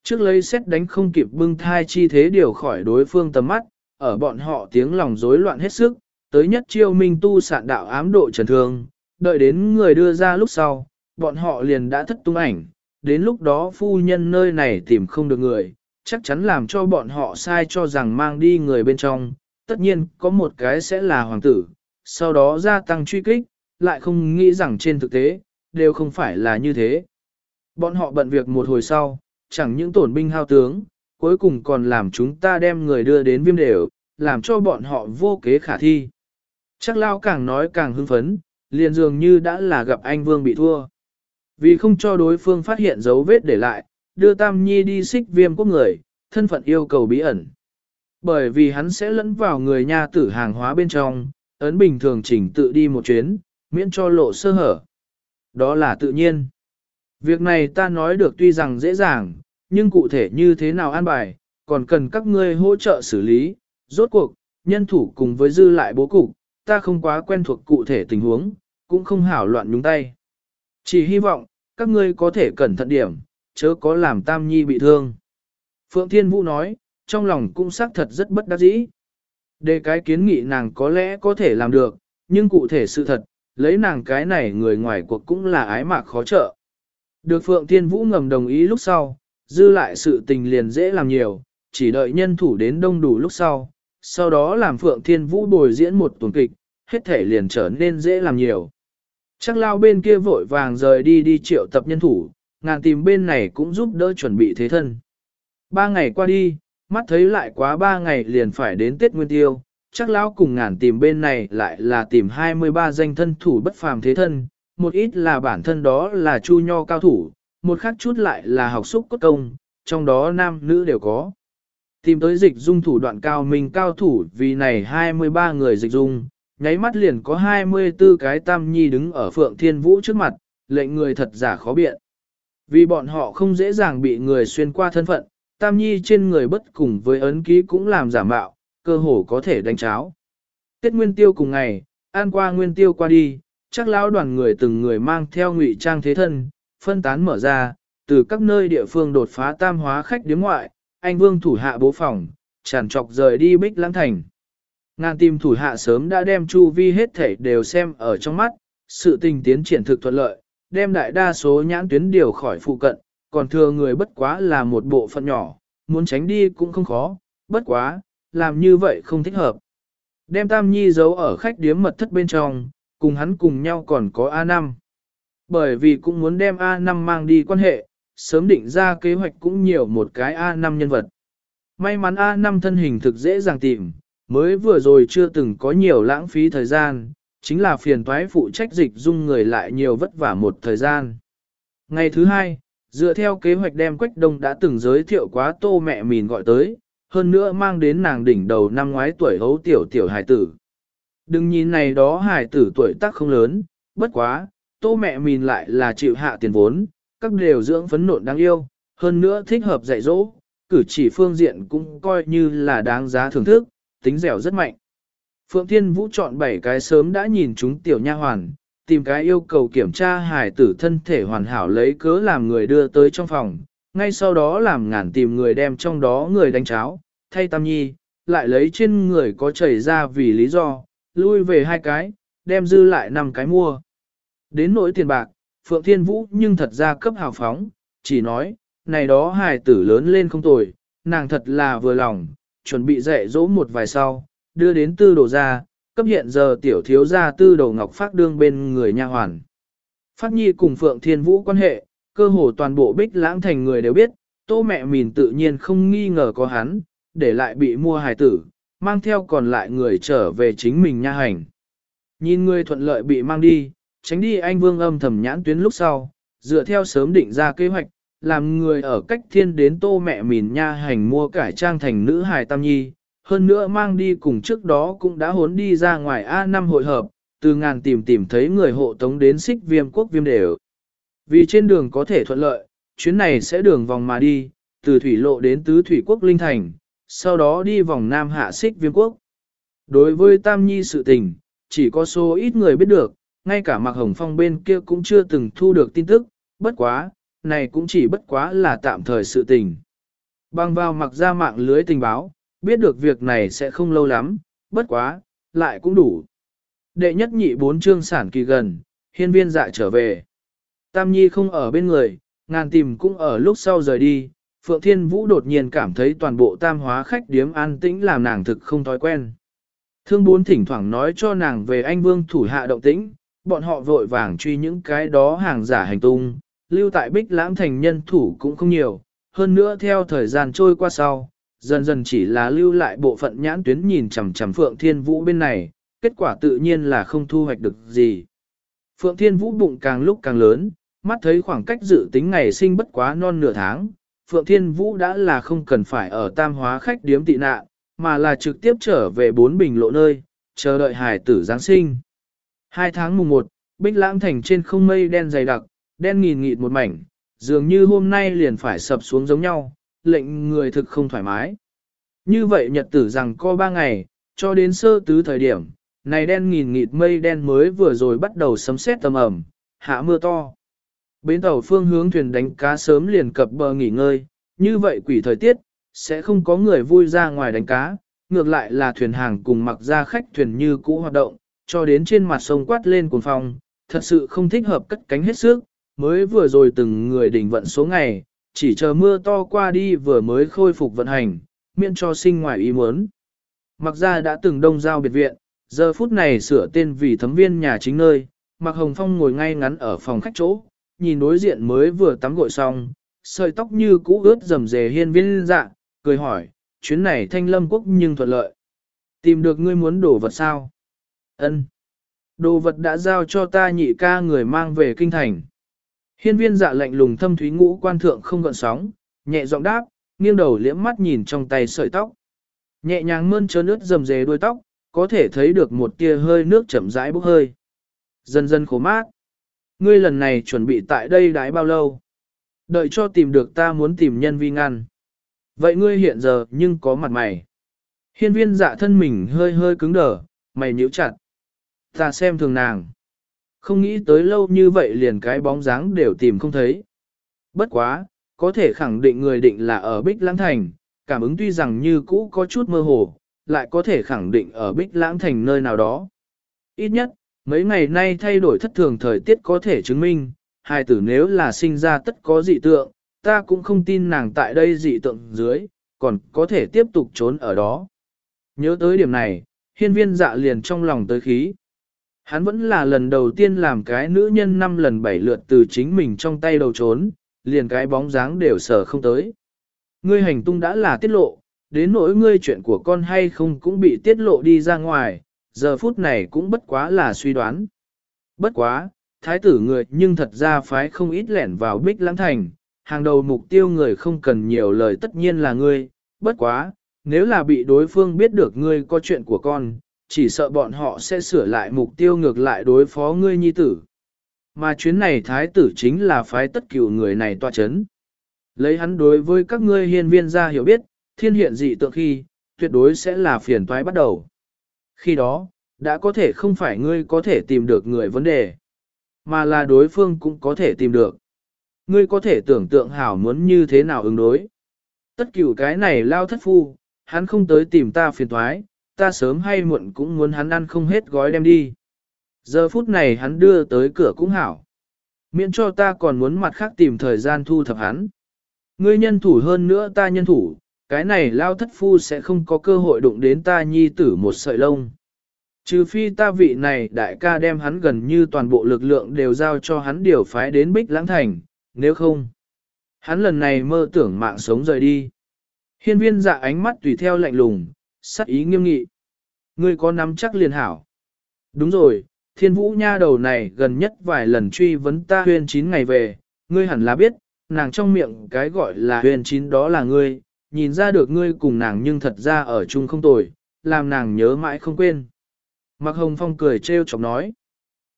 Trước lấy xét đánh không kịp bưng thai chi thế điều khỏi đối phương tầm mắt, ở bọn họ tiếng lòng rối loạn hết sức, tới nhất chiêu minh tu sạn đạo ám độ trần thương, đợi đến người đưa ra lúc sau, bọn họ liền đã thất tung ảnh, đến lúc đó phu nhân nơi này tìm không được người, chắc chắn làm cho bọn họ sai cho rằng mang đi người bên trong, tất nhiên có một cái sẽ là hoàng tử, sau đó gia tăng truy kích, lại không nghĩ rằng trên thực tế, đều không phải là như thế. Bọn họ bận việc một hồi sau, chẳng những tổn binh hao tướng, cuối cùng còn làm chúng ta đem người đưa đến viêm đều, làm cho bọn họ vô kế khả thi. Chắc lao càng nói càng hưng phấn, liền dường như đã là gặp anh Vương bị thua. Vì không cho đối phương phát hiện dấu vết để lại, đưa Tam Nhi đi xích viêm quốc người, thân phận yêu cầu bí ẩn. Bởi vì hắn sẽ lẫn vào người nha tử hàng hóa bên trong, ấn bình thường chỉnh tự đi một chuyến, miễn cho lộ sơ hở. Đó là tự nhiên. Việc này ta nói được tuy rằng dễ dàng, nhưng cụ thể như thế nào an bài, còn cần các ngươi hỗ trợ xử lý, rốt cuộc, nhân thủ cùng với dư lại bố cục, ta không quá quen thuộc cụ thể tình huống, cũng không hảo loạn nhúng tay. Chỉ hy vọng, các ngươi có thể cẩn thận điểm, chớ có làm Tam Nhi bị thương. Phượng Thiên Vũ nói, trong lòng cũng xác thật rất bất đắc dĩ. Đề cái kiến nghị nàng có lẽ có thể làm được, nhưng cụ thể sự thật, lấy nàng cái này người ngoài cuộc cũng là ái mạc khó trợ. Được Phượng Thiên Vũ ngầm đồng ý lúc sau, dư lại sự tình liền dễ làm nhiều, chỉ đợi nhân thủ đến đông đủ lúc sau, sau đó làm Phượng Thiên Vũ bồi diễn một tuần kịch, hết thể liền trở nên dễ làm nhiều. Chắc lao bên kia vội vàng rời đi đi triệu tập nhân thủ, ngàn tìm bên này cũng giúp đỡ chuẩn bị thế thân. Ba ngày qua đi, mắt thấy lại quá ba ngày liền phải đến Tết Nguyên Tiêu, chắc lão cùng ngàn tìm bên này lại là tìm 23 danh thân thủ bất phàm thế thân, một ít là bản thân đó là chu nho cao thủ, một khác chút lại là học xúc cốt công, trong đó nam nữ đều có. Tìm tới dịch dung thủ đoạn cao mình cao thủ vì này 23 người dịch dung, nháy mắt liền có 24 cái tam nhi đứng ở phượng thiên vũ trước mặt, lệnh người thật giả khó biện. Vì bọn họ không dễ dàng bị người xuyên qua thân phận, tam nhi trên người bất cùng với ấn ký cũng làm giả mạo, cơ hồ có thể đánh cháo. Tết nguyên tiêu cùng ngày, an qua nguyên tiêu qua đi, chắc lão đoàn người từng người mang theo ngụy trang thế thân, phân tán mở ra, từ các nơi địa phương đột phá tam hóa khách điếm ngoại, anh vương thủ hạ bố phòng, tràn trọc rời đi bích lãng thành. Ngàn tìm thủ hạ sớm đã đem chu vi hết thể đều xem ở trong mắt, sự tình tiến triển thực thuận lợi, đem đại đa số nhãn tuyến điều khỏi phụ cận, còn thừa người bất quá là một bộ phận nhỏ, muốn tránh đi cũng không khó, bất quá, làm như vậy không thích hợp. Đem Tam Nhi giấu ở khách điếm mật thất bên trong, cùng hắn cùng nhau còn có A5. Bởi vì cũng muốn đem A5 mang đi quan hệ, sớm định ra kế hoạch cũng nhiều một cái A5 nhân vật. May mắn A5 thân hình thực dễ dàng tìm, mới vừa rồi chưa từng có nhiều lãng phí thời gian, chính là phiền toái phụ trách dịch dung người lại nhiều vất vả một thời gian. Ngày thứ hai, dựa theo kế hoạch đem Quách Đông đã từng giới thiệu quá tô mẹ mìn gọi tới, hơn nữa mang đến nàng đỉnh đầu năm ngoái tuổi hấu tiểu tiểu hải tử. Đừng nhìn này đó hải tử tuổi tác không lớn, bất quá, tô mẹ mình lại là chịu hạ tiền vốn, các đều dưỡng phấn nộn đáng yêu, hơn nữa thích hợp dạy dỗ, cử chỉ phương diện cũng coi như là đáng giá thưởng thức, tính dẻo rất mạnh. Phượng Thiên Vũ chọn 7 cái sớm đã nhìn chúng tiểu nha hoàn, tìm cái yêu cầu kiểm tra hải tử thân thể hoàn hảo lấy cớ làm người đưa tới trong phòng, ngay sau đó làm ngàn tìm người đem trong đó người đánh cháo, thay tam nhi, lại lấy trên người có chảy ra vì lý do, lui về hai cái, đem dư lại năm cái mua. Đến nỗi tiền bạc, Phượng Thiên Vũ nhưng thật ra cấp hào phóng, chỉ nói, này đó hài tử lớn lên không tồi, nàng thật là vừa lòng, chuẩn bị dạy dỗ một vài sau, đưa đến tư đồ ra, cấp hiện giờ tiểu thiếu gia tư đồ ngọc phát đương bên người nha hoàn. Phát nhi cùng Phượng Thiên Vũ quan hệ, cơ hồ toàn bộ bích lãng thành người đều biết, tô mẹ mình tự nhiên không nghi ngờ có hắn, để lại bị mua hài tử, mang theo còn lại người trở về chính mình nha hành. Nhìn người thuận lợi bị mang đi, tránh đi anh vương âm thầm nhãn tuyến lúc sau, dựa theo sớm định ra kế hoạch, làm người ở cách thiên đến tô mẹ mìn nha hành mua cải trang thành nữ hài tam nhi, hơn nữa mang đi cùng trước đó cũng đã hốn đi ra ngoài A5 hội hợp, từ ngàn tìm tìm thấy người hộ tống đến xích viêm quốc viêm đều. Vì trên đường có thể thuận lợi, chuyến này sẽ đường vòng mà đi, từ thủy lộ đến tứ thủy quốc linh thành, sau đó đi vòng nam hạ xích viêm quốc. Đối với Tam Nhi sự tình, chỉ có số ít người biết được, ngay cả Mạc Hồng Phong bên kia cũng chưa từng thu được tin tức, bất quá, này cũng chỉ bất quá là tạm thời sự tình. Băng vào mặc ra mạng lưới tình báo, biết được việc này sẽ không lâu lắm, bất quá, lại cũng đủ. Đệ nhất nhị bốn chương sản kỳ gần, hiên viên dạ trở về. Tam Nhi không ở bên người, ngàn tìm cũng ở lúc sau rời đi. Phượng Thiên Vũ đột nhiên cảm thấy toàn bộ tam hóa khách điếm an tĩnh làm nàng thực không thói quen. Thương bốn thỉnh thoảng nói cho nàng về anh vương thủ hạ động tĩnh, bọn họ vội vàng truy những cái đó hàng giả hành tung, lưu tại bích lãng thành nhân thủ cũng không nhiều, hơn nữa theo thời gian trôi qua sau, dần dần chỉ là lưu lại bộ phận nhãn tuyến nhìn chằm chằm Phượng Thiên Vũ bên này, kết quả tự nhiên là không thu hoạch được gì. Phượng Thiên Vũ bụng càng lúc càng lớn, mắt thấy khoảng cách dự tính ngày sinh bất quá non nửa tháng, Phượng Thiên Vũ đã là không cần phải ở tam hóa khách điếm tị nạn, mà là trực tiếp trở về bốn bình lộ nơi, chờ đợi hải tử Giáng sinh. Hai tháng mùng một, Bích Lãng Thành trên không mây đen dày đặc, đen nghìn nghịt một mảnh, dường như hôm nay liền phải sập xuống giống nhau, lệnh người thực không thoải mái. Như vậy nhật tử rằng co ba ngày, cho đến sơ tứ thời điểm, này đen nghìn nghịt mây đen mới vừa rồi bắt đầu sấm sét tầm ẩm, hạ mưa to. Bến tàu phương hướng thuyền đánh cá sớm liền cập bờ nghỉ ngơi, như vậy quỷ thời tiết, sẽ không có người vui ra ngoài đánh cá, ngược lại là thuyền hàng cùng mặc ra khách thuyền như cũ hoạt động, cho đến trên mặt sông quát lên cuồng phong, thật sự không thích hợp cất cánh hết sức, mới vừa rồi từng người đỉnh vận số ngày, chỉ chờ mưa to qua đi vừa mới khôi phục vận hành, miễn cho sinh ngoài ý muốn. Mặc ra đã từng đông giao biệt viện, giờ phút này sửa tên vì thấm viên nhà chính nơi, Mặc Hồng Phong ngồi ngay ngắn ở phòng khách chỗ, nhìn đối diện mới vừa tắm gội xong, sợi tóc như cũ ướt rầm rề hiên viên dạ, cười hỏi, chuyến này thanh lâm quốc nhưng thuận lợi. Tìm được ngươi muốn đổ vật sao? Ân. Đồ vật đã giao cho ta nhị ca người mang về kinh thành. Hiên viên dạ lạnh lùng thâm thúy ngũ quan thượng không gợn sóng, nhẹ giọng đáp, nghiêng đầu liễm mắt nhìn trong tay sợi tóc. Nhẹ nhàng mơn trớn ướt rầm rề đuôi tóc, có thể thấy được một tia hơi nước chậm rãi bốc hơi. Dần dần khổ mát. Ngươi lần này chuẩn bị tại đây đái bao lâu? Đợi cho tìm được ta muốn tìm nhân vi ngăn. Vậy ngươi hiện giờ nhưng có mặt mày. Hiên viên dạ thân mình hơi hơi cứng đờ, mày nhíu chặt. Ta xem thường nàng. Không nghĩ tới lâu như vậy liền cái bóng dáng đều tìm không thấy. Bất quá, có thể khẳng định người định là ở Bích Lãng Thành, cảm ứng tuy rằng như cũ có chút mơ hồ, lại có thể khẳng định ở Bích Lãng Thành nơi nào đó. Ít nhất, mấy ngày nay thay đổi thất thường thời tiết có thể chứng minh, hai tử nếu là sinh ra tất có dị tượng, ta cũng không tin nàng tại đây dị tượng dưới, còn có thể tiếp tục trốn ở đó. Nhớ tới điểm này, hiên viên dạ liền trong lòng tới khí. Hắn vẫn là lần đầu tiên làm cái nữ nhân năm lần bảy lượt từ chính mình trong tay đầu trốn, liền cái bóng dáng đều sở không tới. Ngươi hành tung đã là tiết lộ, đến nỗi ngươi chuyện của con hay không cũng bị tiết lộ đi ra ngoài, giờ phút này cũng bất quá là suy đoán. Bất quá, thái tử người nhưng thật ra phái không ít lẻn vào bích lãng thành, hàng đầu mục tiêu người không cần nhiều lời tất nhiên là ngươi, bất quá, nếu là bị đối phương biết được ngươi có chuyện của con, chỉ sợ bọn họ sẽ sửa lại mục tiêu ngược lại đối phó ngươi nhi tử. Mà chuyến này thái tử chính là phái tất cửu người này tòa chấn. Lấy hắn đối với các ngươi hiên viên ra hiểu biết, thiên hiện dị tượng khi, tuyệt đối sẽ là phiền toái bắt đầu. Khi đó, đã có thể không phải ngươi có thể tìm được người vấn đề, mà là đối phương cũng có thể tìm được. Ngươi có thể tưởng tượng hảo muốn như thế nào ứng đối. Tất cửu cái này lao thất phu, hắn không tới tìm ta phiền toái, ta sớm hay muộn cũng muốn hắn ăn không hết gói đem đi. Giờ phút này hắn đưa tới cửa cũng hảo. Miễn cho ta còn muốn mặt khác tìm thời gian thu thập hắn. Ngươi nhân thủ hơn nữa ta nhân thủ, cái này lao thất phu sẽ không có cơ hội đụng đến ta nhi tử một sợi lông. Trừ phi ta vị này đại ca đem hắn gần như toàn bộ lực lượng đều giao cho hắn điều phái đến Bích Lãng Thành, nếu không. Hắn lần này mơ tưởng mạng sống rời đi. Hiên viên dạ ánh mắt tùy theo lạnh lùng, sắc ý nghiêm nghị. Ngươi có nắm chắc liền hảo. Đúng rồi, thiên vũ nha đầu này gần nhất vài lần truy vấn ta huyên chín ngày về, ngươi hẳn là biết, nàng trong miệng cái gọi là huyên chín đó là ngươi, nhìn ra được ngươi cùng nàng nhưng thật ra ở chung không tồi, làm nàng nhớ mãi không quên. Mạc Hồng Phong cười trêu chọc nói.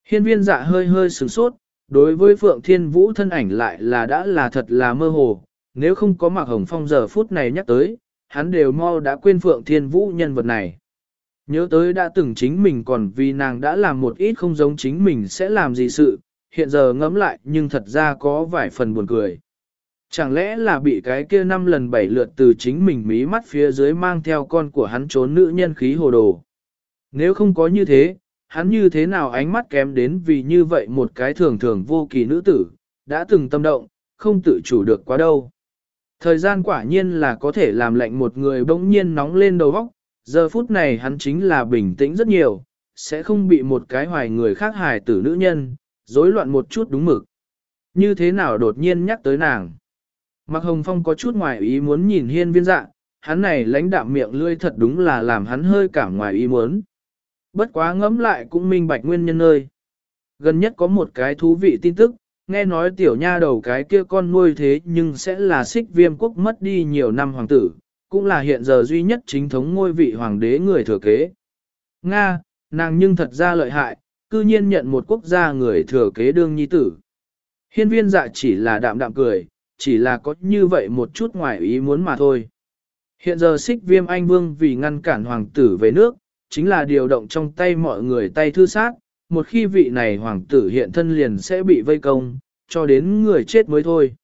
Hiên viên dạ hơi hơi sửng sốt, đối với Phượng Thiên Vũ thân ảnh lại là đã là thật là mơ hồ, nếu không có Mạc Hồng Phong giờ phút này nhắc tới, hắn đều mau đã quên Phượng Thiên Vũ nhân vật này. Nhớ tới đã từng chính mình còn vì nàng đã làm một ít không giống chính mình sẽ làm gì sự, hiện giờ ngẫm lại nhưng thật ra có vài phần buồn cười. Chẳng lẽ là bị cái kia năm lần bảy lượt từ chính mình mí mắt phía dưới mang theo con của hắn trốn nữ nhân khí hồ đồ. Nếu không có như thế, hắn như thế nào ánh mắt kém đến vì như vậy một cái thường thường vô kỳ nữ tử, đã từng tâm động, không tự chủ được quá đâu. Thời gian quả nhiên là có thể làm lạnh một người bỗng nhiên nóng lên đầu óc, giờ phút này hắn chính là bình tĩnh rất nhiều, sẽ không bị một cái hoài người khác hài tử nữ nhân, rối loạn một chút đúng mực. Như thế nào đột nhiên nhắc tới nàng. Mạc Hồng Phong có chút ngoài ý muốn nhìn hiên viên dạ, hắn này lãnh đạm miệng lươi thật đúng là làm hắn hơi cảm ngoài ý muốn. Bất quá ngẫm lại cũng minh bạch nguyên nhân nơi. Gần nhất có một cái thú vị tin tức, nghe nói tiểu nha đầu cái kia con nuôi thế nhưng sẽ là xích viêm quốc mất đi nhiều năm hoàng tử, cũng là hiện giờ duy nhất chính thống ngôi vị hoàng đế người thừa kế. Nga, nàng nhưng thật ra lợi hại, cư nhiên nhận một quốc gia người thừa kế đương nhi tử. Hiên viên dạ chỉ là đạm đạm cười, chỉ là có như vậy một chút ngoài ý muốn mà thôi. Hiện giờ xích viêm anh vương vì ngăn cản hoàng tử về nước, chính là điều động trong tay mọi người tay thư sát, một khi vị này hoàng tử hiện thân liền sẽ bị vây công, cho đến người chết mới thôi.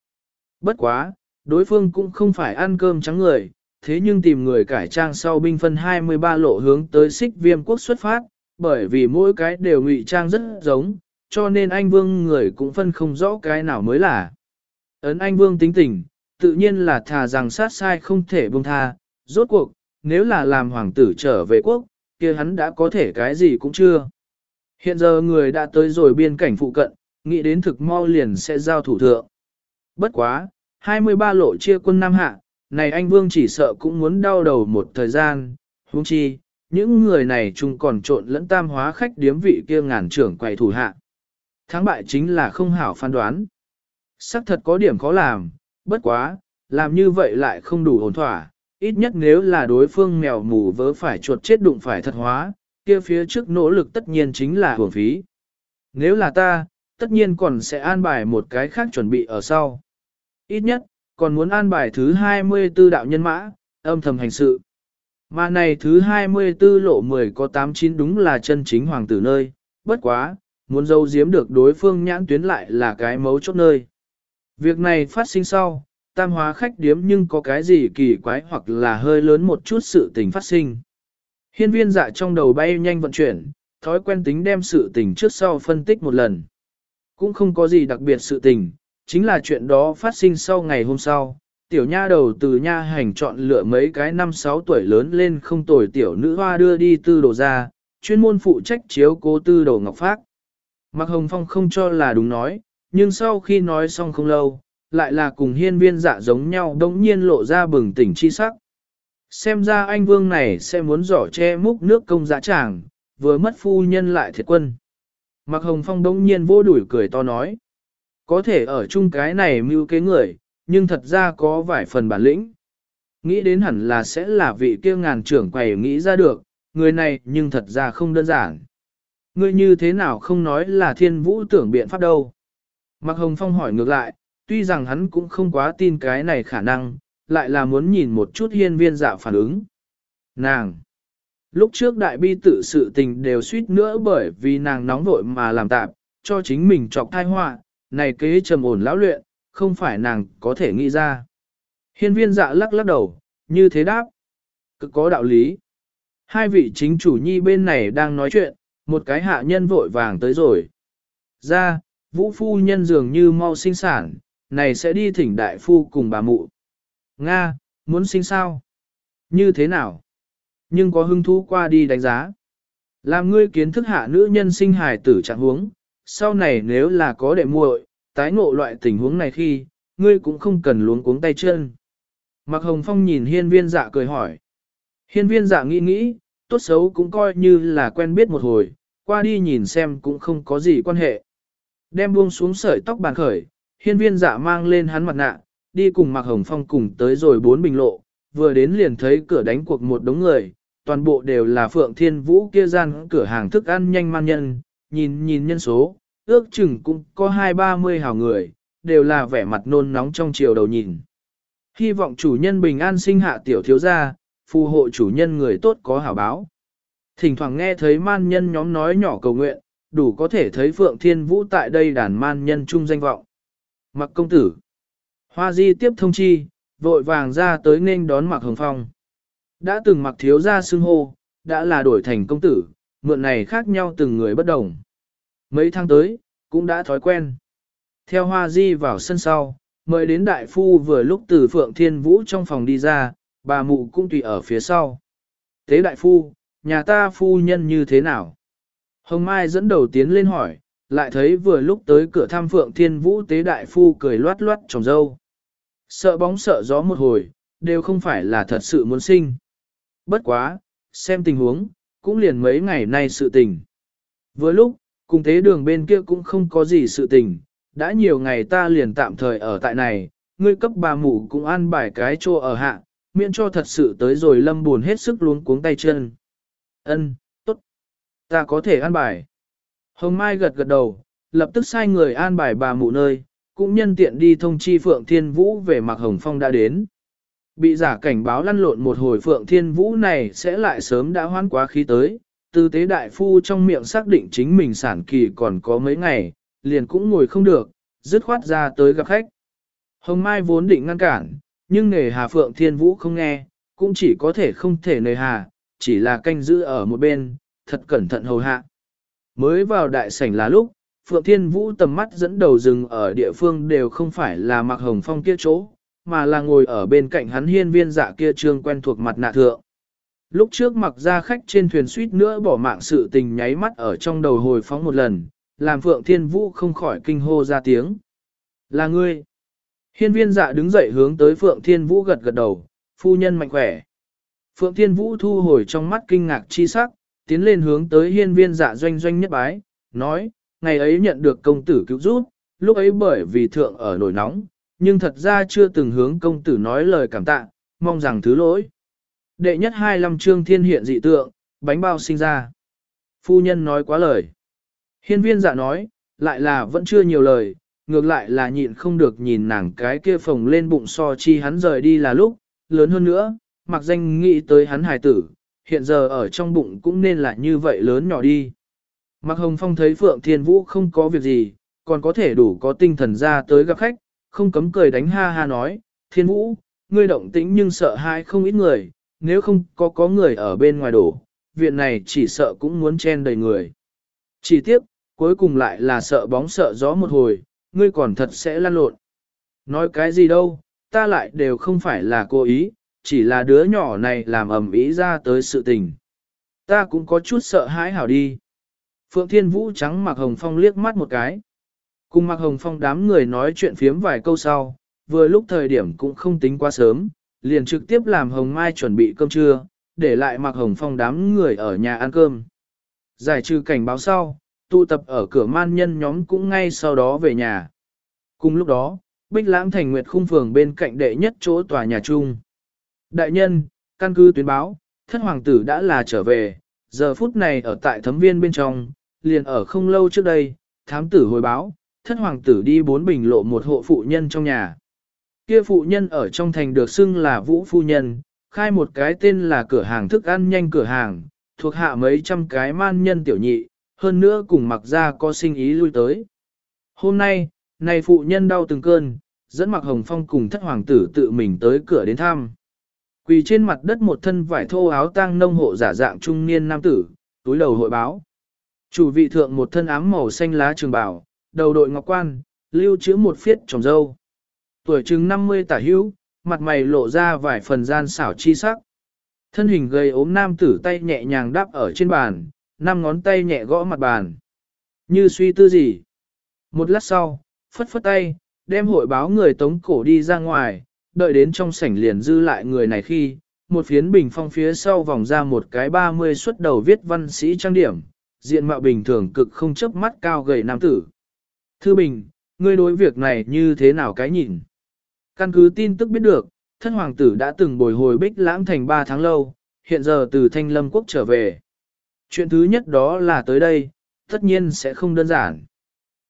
Bất quá, đối phương cũng không phải ăn cơm trắng người, thế nhưng tìm người cải trang sau binh phân 23 lộ hướng tới xích viêm quốc xuất phát, bởi vì mỗi cái đều ngụy trang rất giống, cho nên anh vương người cũng phân không rõ cái nào mới là. Ấn anh vương tính tình, tự nhiên là thà rằng sát sai không thể buông tha, rốt cuộc, nếu là làm hoàng tử trở về quốc, kia hắn đã có thể cái gì cũng chưa. Hiện giờ người đã tới rồi biên cảnh phụ cận, nghĩ đến thực mau liền sẽ giao thủ thượng. Bất quá, 23 lộ chia quân Nam Hạ, này anh Vương chỉ sợ cũng muốn đau đầu một thời gian, huống chi, những người này chung còn trộn lẫn tam hóa khách điếm vị kia ngàn trưởng quầy thủ hạ. Thắng bại chính là không hảo phán đoán. Sắc thật có điểm khó làm, bất quá, làm như vậy lại không đủ ổn thỏa, ít nhất nếu là đối phương mèo mù vớ phải chuột chết đụng phải thật hóa, kia phía trước nỗ lực tất nhiên chính là hưởng phí. Nếu là ta, tất nhiên còn sẽ an bài một cái khác chuẩn bị ở sau. Ít nhất, còn muốn an bài thứ 24 đạo nhân mã, âm thầm hành sự. Mà này thứ 24 lộ 10 có 89 đúng là chân chính hoàng tử nơi, bất quá, muốn dâu giếm được đối phương nhãn tuyến lại là cái mấu chốt nơi. Việc này phát sinh sau, tam hóa khách điếm nhưng có cái gì kỳ quái hoặc là hơi lớn một chút sự tình phát sinh. Hiên viên dạ trong đầu bay nhanh vận chuyển, thói quen tính đem sự tình trước sau phân tích một lần. Cũng không có gì đặc biệt sự tình, chính là chuyện đó phát sinh sau ngày hôm sau. Tiểu nha đầu từ nha hành chọn lựa mấy cái năm sáu tuổi lớn lên không tuổi tiểu nữ hoa đưa đi tư đồ ra, chuyên môn phụ trách chiếu cố tư đồ ngọc phát. Mạc Hồng Phong không cho là đúng nói, nhưng sau khi nói xong không lâu, lại là cùng hiên viên dạ giống nhau đống nhiên lộ ra bừng tỉnh chi sắc. Xem ra anh vương này sẽ muốn giỏ che múc nước công dã tràng, vừa mất phu nhân lại thiệt quân. Mạc Hồng Phong đống nhiên vô đuổi cười to nói. Có thể ở chung cái này mưu kế người, nhưng thật ra có vài phần bản lĩnh. Nghĩ đến hẳn là sẽ là vị kia ngàn trưởng quầy nghĩ ra được, người này nhưng thật ra không đơn giản. Ngươi như thế nào không nói là thiên vũ tưởng biện pháp đâu. Mạc Hồng Phong hỏi ngược lại, tuy rằng hắn cũng không quá tin cái này khả năng, lại là muốn nhìn một chút hiên viên dạ phản ứng. Nàng! Lúc trước đại bi tự sự tình đều suýt nữa bởi vì nàng nóng vội mà làm tạm, cho chính mình trọc thai họa, này kế trầm ổn lão luyện, không phải nàng có thể nghĩ ra. Hiên viên dạ lắc lắc đầu, như thế đáp. Cực có đạo lý. Hai vị chính chủ nhi bên này đang nói chuyện, một cái hạ nhân vội vàng tới rồi. Ra, vũ phu nhân dường như mau sinh sản, này sẽ đi thỉnh đại phu cùng bà mụ. Nga, muốn sinh sao? Như thế nào? Nhưng có hưng thú qua đi đánh giá. Làm ngươi kiến thức hạ nữ nhân sinh hài tử trạng huống, sau này nếu là có đệ muội, tái ngộ loại tình huống này khi, ngươi cũng không cần luống cuống tay chân. Mạc Hồng Phong nhìn hiên viên dạ cười hỏi. Hiên viên dạ nghĩ nghĩ, tốt xấu cũng coi như là quen biết một hồi, qua đi nhìn xem cũng không có gì quan hệ. Đem buông xuống sợi tóc bàn khởi, hiên viên dạ mang lên hắn mặt nạ, đi cùng Mạc Hồng Phong cùng tới rồi bốn bình lộ, vừa đến liền thấy cửa đánh cuộc một đống người, toàn bộ đều là Phượng Thiên Vũ kia gian cửa hàng thức ăn nhanh man nhân, nhìn nhìn nhân số, ước chừng cũng có hai ba mươi hào người, đều là vẻ mặt nôn nóng trong chiều đầu nhìn. Hy vọng chủ nhân bình an sinh hạ tiểu thiếu gia, phù hộ chủ nhân người tốt có hảo báo. Thỉnh thoảng nghe thấy man nhân nhóm nói nhỏ cầu nguyện, đủ có thể thấy Phượng Thiên Vũ tại đây đàn man nhân trung danh vọng. Mặc công tử. Hoa di tiếp thông chi, vội vàng ra tới nên đón mặc hồng phong. Đã từng mặc thiếu ra xưng hô, đã là đổi thành công tử, mượn này khác nhau từng người bất đồng. Mấy tháng tới, cũng đã thói quen. Theo hoa di vào sân sau, mời đến đại phu vừa lúc từ Phượng Thiên Vũ trong phòng đi ra, bà mụ cũng tùy ở phía sau. thế đại phu, nhà ta phu nhân như thế nào? Hồng Mai dẫn đầu tiến lên hỏi, lại thấy vừa lúc tới cửa thăm Phượng Thiên Vũ tế đại phu cười loát loát trồng dâu. Sợ bóng sợ gió một hồi, đều không phải là thật sự muốn sinh. Bất quá, xem tình huống, cũng liền mấy ngày nay sự tình. Vừa lúc, cùng tế đường bên kia cũng không có gì sự tình, đã nhiều ngày ta liền tạm thời ở tại này, ngươi cấp bà mụ cũng ăn bài cái chỗ ở hạ, miễn cho thật sự tới rồi lâm buồn hết sức luống cuống tay chân. Ân. Ta có thể an bài. Hồng Mai gật gật đầu, lập tức sai người an bài bà mụ nơi, cũng nhân tiện đi thông chi Phượng Thiên Vũ về Mạc Hồng Phong đã đến. Bị giả cảnh báo lăn lộn một hồi Phượng Thiên Vũ này sẽ lại sớm đã hoan quá khí tới, tư tế đại phu trong miệng xác định chính mình sản kỳ còn có mấy ngày, liền cũng ngồi không được, dứt khoát ra tới gặp khách. Hồng Mai vốn định ngăn cản, nhưng nghề hà Phượng Thiên Vũ không nghe, cũng chỉ có thể không thể nề hà, chỉ là canh giữ ở một bên, thật cẩn thận hầu hạ. Mới vào đại sảnh là lúc, Phượng Thiên Vũ tầm mắt dẫn đầu rừng ở địa phương đều không phải là mặc hồng phong kia chỗ, mà là ngồi ở bên cạnh hắn hiên viên dạ kia trương quen thuộc mặt nạ thượng. Lúc trước mặc ra khách trên thuyền suýt nữa bỏ mạng sự tình nháy mắt ở trong đầu hồi phóng một lần, làm Phượng Thiên Vũ không khỏi kinh hô ra tiếng. Là ngươi. Hiên viên dạ đứng dậy hướng tới Phượng Thiên Vũ gật gật đầu, phu nhân mạnh khỏe. Phượng Thiên Vũ thu hồi trong mắt kinh ngạc chi sắc, tiến lên hướng tới hiên viên dạ doanh doanh nhất bái, nói, ngày ấy nhận được công tử cứu giúp, lúc ấy bởi vì thượng ở nổi nóng, nhưng thật ra chưa từng hướng công tử nói lời cảm tạ, mong rằng thứ lỗi. Đệ nhất hai lâm trương thiên hiện dị tượng, bánh bao sinh ra. Phu nhân nói quá lời. Hiên viên dạ nói, lại là vẫn chưa nhiều lời, ngược lại là nhịn không được nhìn nàng cái kia phồng lên bụng so chi hắn rời đi là lúc, lớn hơn nữa, mặc danh nghĩ tới hắn hài tử, hiện giờ ở trong bụng cũng nên là như vậy lớn nhỏ đi. Mạc Hồng Phong thấy Phượng Thiên Vũ không có việc gì, còn có thể đủ có tinh thần ra tới gặp khách, không cấm cười đánh ha ha nói, Thiên Vũ, ngươi động tĩnh nhưng sợ hai không ít người, nếu không có có người ở bên ngoài đổ, viện này chỉ sợ cũng muốn chen đầy người. Chỉ tiếc, cuối cùng lại là sợ bóng sợ gió một hồi, ngươi còn thật sẽ lăn lộn. Nói cái gì đâu, ta lại đều không phải là cố ý, chỉ là đứa nhỏ này làm ầm ĩ ra tới sự tình. Ta cũng có chút sợ hãi hảo đi. Phượng Thiên Vũ trắng Mạc Hồng Phong liếc mắt một cái. Cùng Mạc Hồng Phong đám người nói chuyện phiếm vài câu sau, vừa lúc thời điểm cũng không tính quá sớm, liền trực tiếp làm Hồng Mai chuẩn bị cơm trưa, để lại Mạc Hồng Phong đám người ở nhà ăn cơm. Giải trừ cảnh báo sau, tụ tập ở cửa man nhân nhóm cũng ngay sau đó về nhà. Cùng lúc đó, Bích Lãng Thành Nguyệt khung phường bên cạnh đệ nhất chỗ tòa nhà chung. Đại nhân, căn cứ tuyến báo, thất hoàng tử đã là trở về, giờ phút này ở tại thấm viên bên trong, liền ở không lâu trước đây, thám tử hồi báo, thất hoàng tử đi bốn bình lộ một hộ phụ nhân trong nhà. Kia phụ nhân ở trong thành được xưng là Vũ Phu Nhân, khai một cái tên là cửa hàng thức ăn nhanh cửa hàng, thuộc hạ mấy trăm cái man nhân tiểu nhị, hơn nữa cùng mặc ra có sinh ý lui tới. Hôm nay, này phụ nhân đau từng cơn, dẫn mặc hồng phong cùng thất hoàng tử tự mình tới cửa đến thăm. Quỳ trên mặt đất một thân vải thô áo tang nông hộ giả dạng trung niên nam tử, túi đầu hội báo. Chủ vị thượng một thân ám màu xanh lá trường bào, đầu đội ngọc quan, lưu trữ một phiết trồng dâu. Tuổi chừng 50 tả hữu, mặt mày lộ ra vài phần gian xảo chi sắc. Thân hình gầy ốm nam tử tay nhẹ nhàng đáp ở trên bàn, năm ngón tay nhẹ gõ mặt bàn. Như suy tư gì. Một lát sau, phất phất tay, đem hội báo người tống cổ đi ra ngoài, đợi đến trong sảnh liền dư lại người này khi, một phiến bình phong phía sau vòng ra một cái 30 xuất đầu viết văn sĩ trang điểm, diện mạo bình thường cực không chấp mắt cao gầy nam tử. Thư Bình, ngươi đối việc này như thế nào cái nhìn? Căn cứ tin tức biết được, thân hoàng tử đã từng bồi hồi bích lãng thành 3 tháng lâu, hiện giờ từ thanh lâm quốc trở về. Chuyện thứ nhất đó là tới đây, tất nhiên sẽ không đơn giản.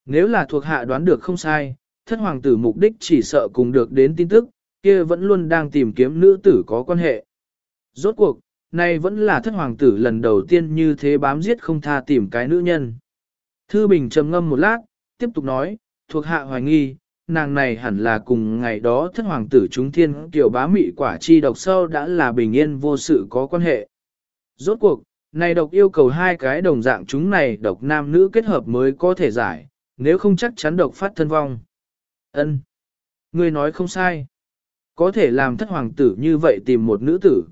Nếu là thuộc hạ đoán được không sai, thân hoàng tử mục đích chỉ sợ cùng được đến tin tức, kia vẫn luôn đang tìm kiếm nữ tử có quan hệ. Rốt cuộc, nay vẫn là thất hoàng tử lần đầu tiên như thế bám giết không tha tìm cái nữ nhân. Thư Bình trầm ngâm một lát, tiếp tục nói, thuộc hạ hoài nghi, nàng này hẳn là cùng ngày đó thất hoàng tử chúng thiên tiểu bá mị quả chi độc sâu đã là bình yên vô sự có quan hệ. Rốt cuộc, này độc yêu cầu hai cái đồng dạng chúng này độc nam nữ kết hợp mới có thể giải, nếu không chắc chắn độc phát thân vong. Ân, Người nói không sai. Có thể làm thất hoàng tử như vậy tìm một nữ tử.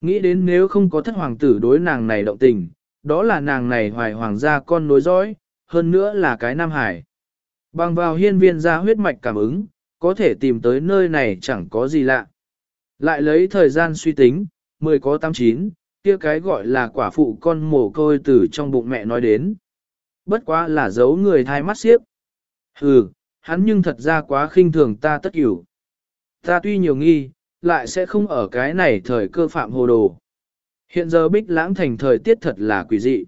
Nghĩ đến nếu không có thất hoàng tử đối nàng này động tình, đó là nàng này hoài hoàng gia con nối dõi, hơn nữa là cái Nam Hải. Bằng vào hiên viên ra huyết mạch cảm ứng, có thể tìm tới nơi này chẳng có gì lạ. Lại lấy thời gian suy tính, 10 có 89, kia cái gọi là quả phụ con mồ côi từ trong bụng mẹ nói đến. Bất quá là giấu người thai mắt xiếp. Hừ, hắn nhưng thật ra quá khinh thường ta tất hiểu. Ta tuy nhiều nghi, lại sẽ không ở cái này thời cơ phạm hồ đồ. Hiện giờ bích lãng thành thời tiết thật là quỷ dị.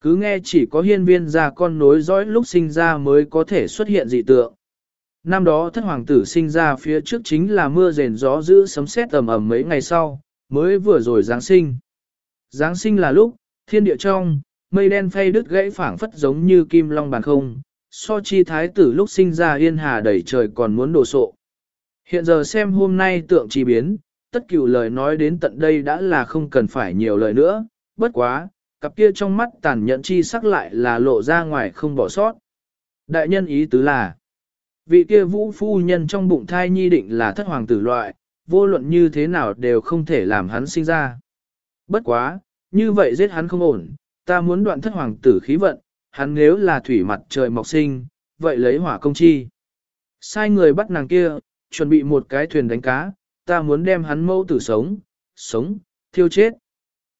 Cứ nghe chỉ có hiên viên ra con nối dõi lúc sinh ra mới có thể xuất hiện dị tượng. Năm đó thất hoàng tử sinh ra phía trước chính là mưa rền gió giữ sấm sét ầm ầm mấy ngày sau, mới vừa rồi Giáng sinh. Giáng sinh là lúc, thiên địa trong, mây đen phay đứt gãy phảng phất giống như kim long bàn không, so chi thái tử lúc sinh ra yên hà đầy trời còn muốn đổ sộ. Hiện giờ xem hôm nay tượng chi biến, tất cửu lời nói đến tận đây đã là không cần phải nhiều lời nữa, bất quá, cặp kia trong mắt tàn nhẫn chi sắc lại là lộ ra ngoài không bỏ sót. Đại nhân ý tứ là, vị kia vũ phu nhân trong bụng thai nhi định là thất hoàng tử loại, vô luận như thế nào đều không thể làm hắn sinh ra. Bất quá, như vậy giết hắn không ổn, ta muốn đoạn thất hoàng tử khí vận, hắn nếu là thủy mặt trời mọc sinh, vậy lấy hỏa công chi. Sai người bắt nàng kia, chuẩn bị một cái thuyền đánh cá, ta muốn đem hắn mẫu tử sống, sống, thiêu chết.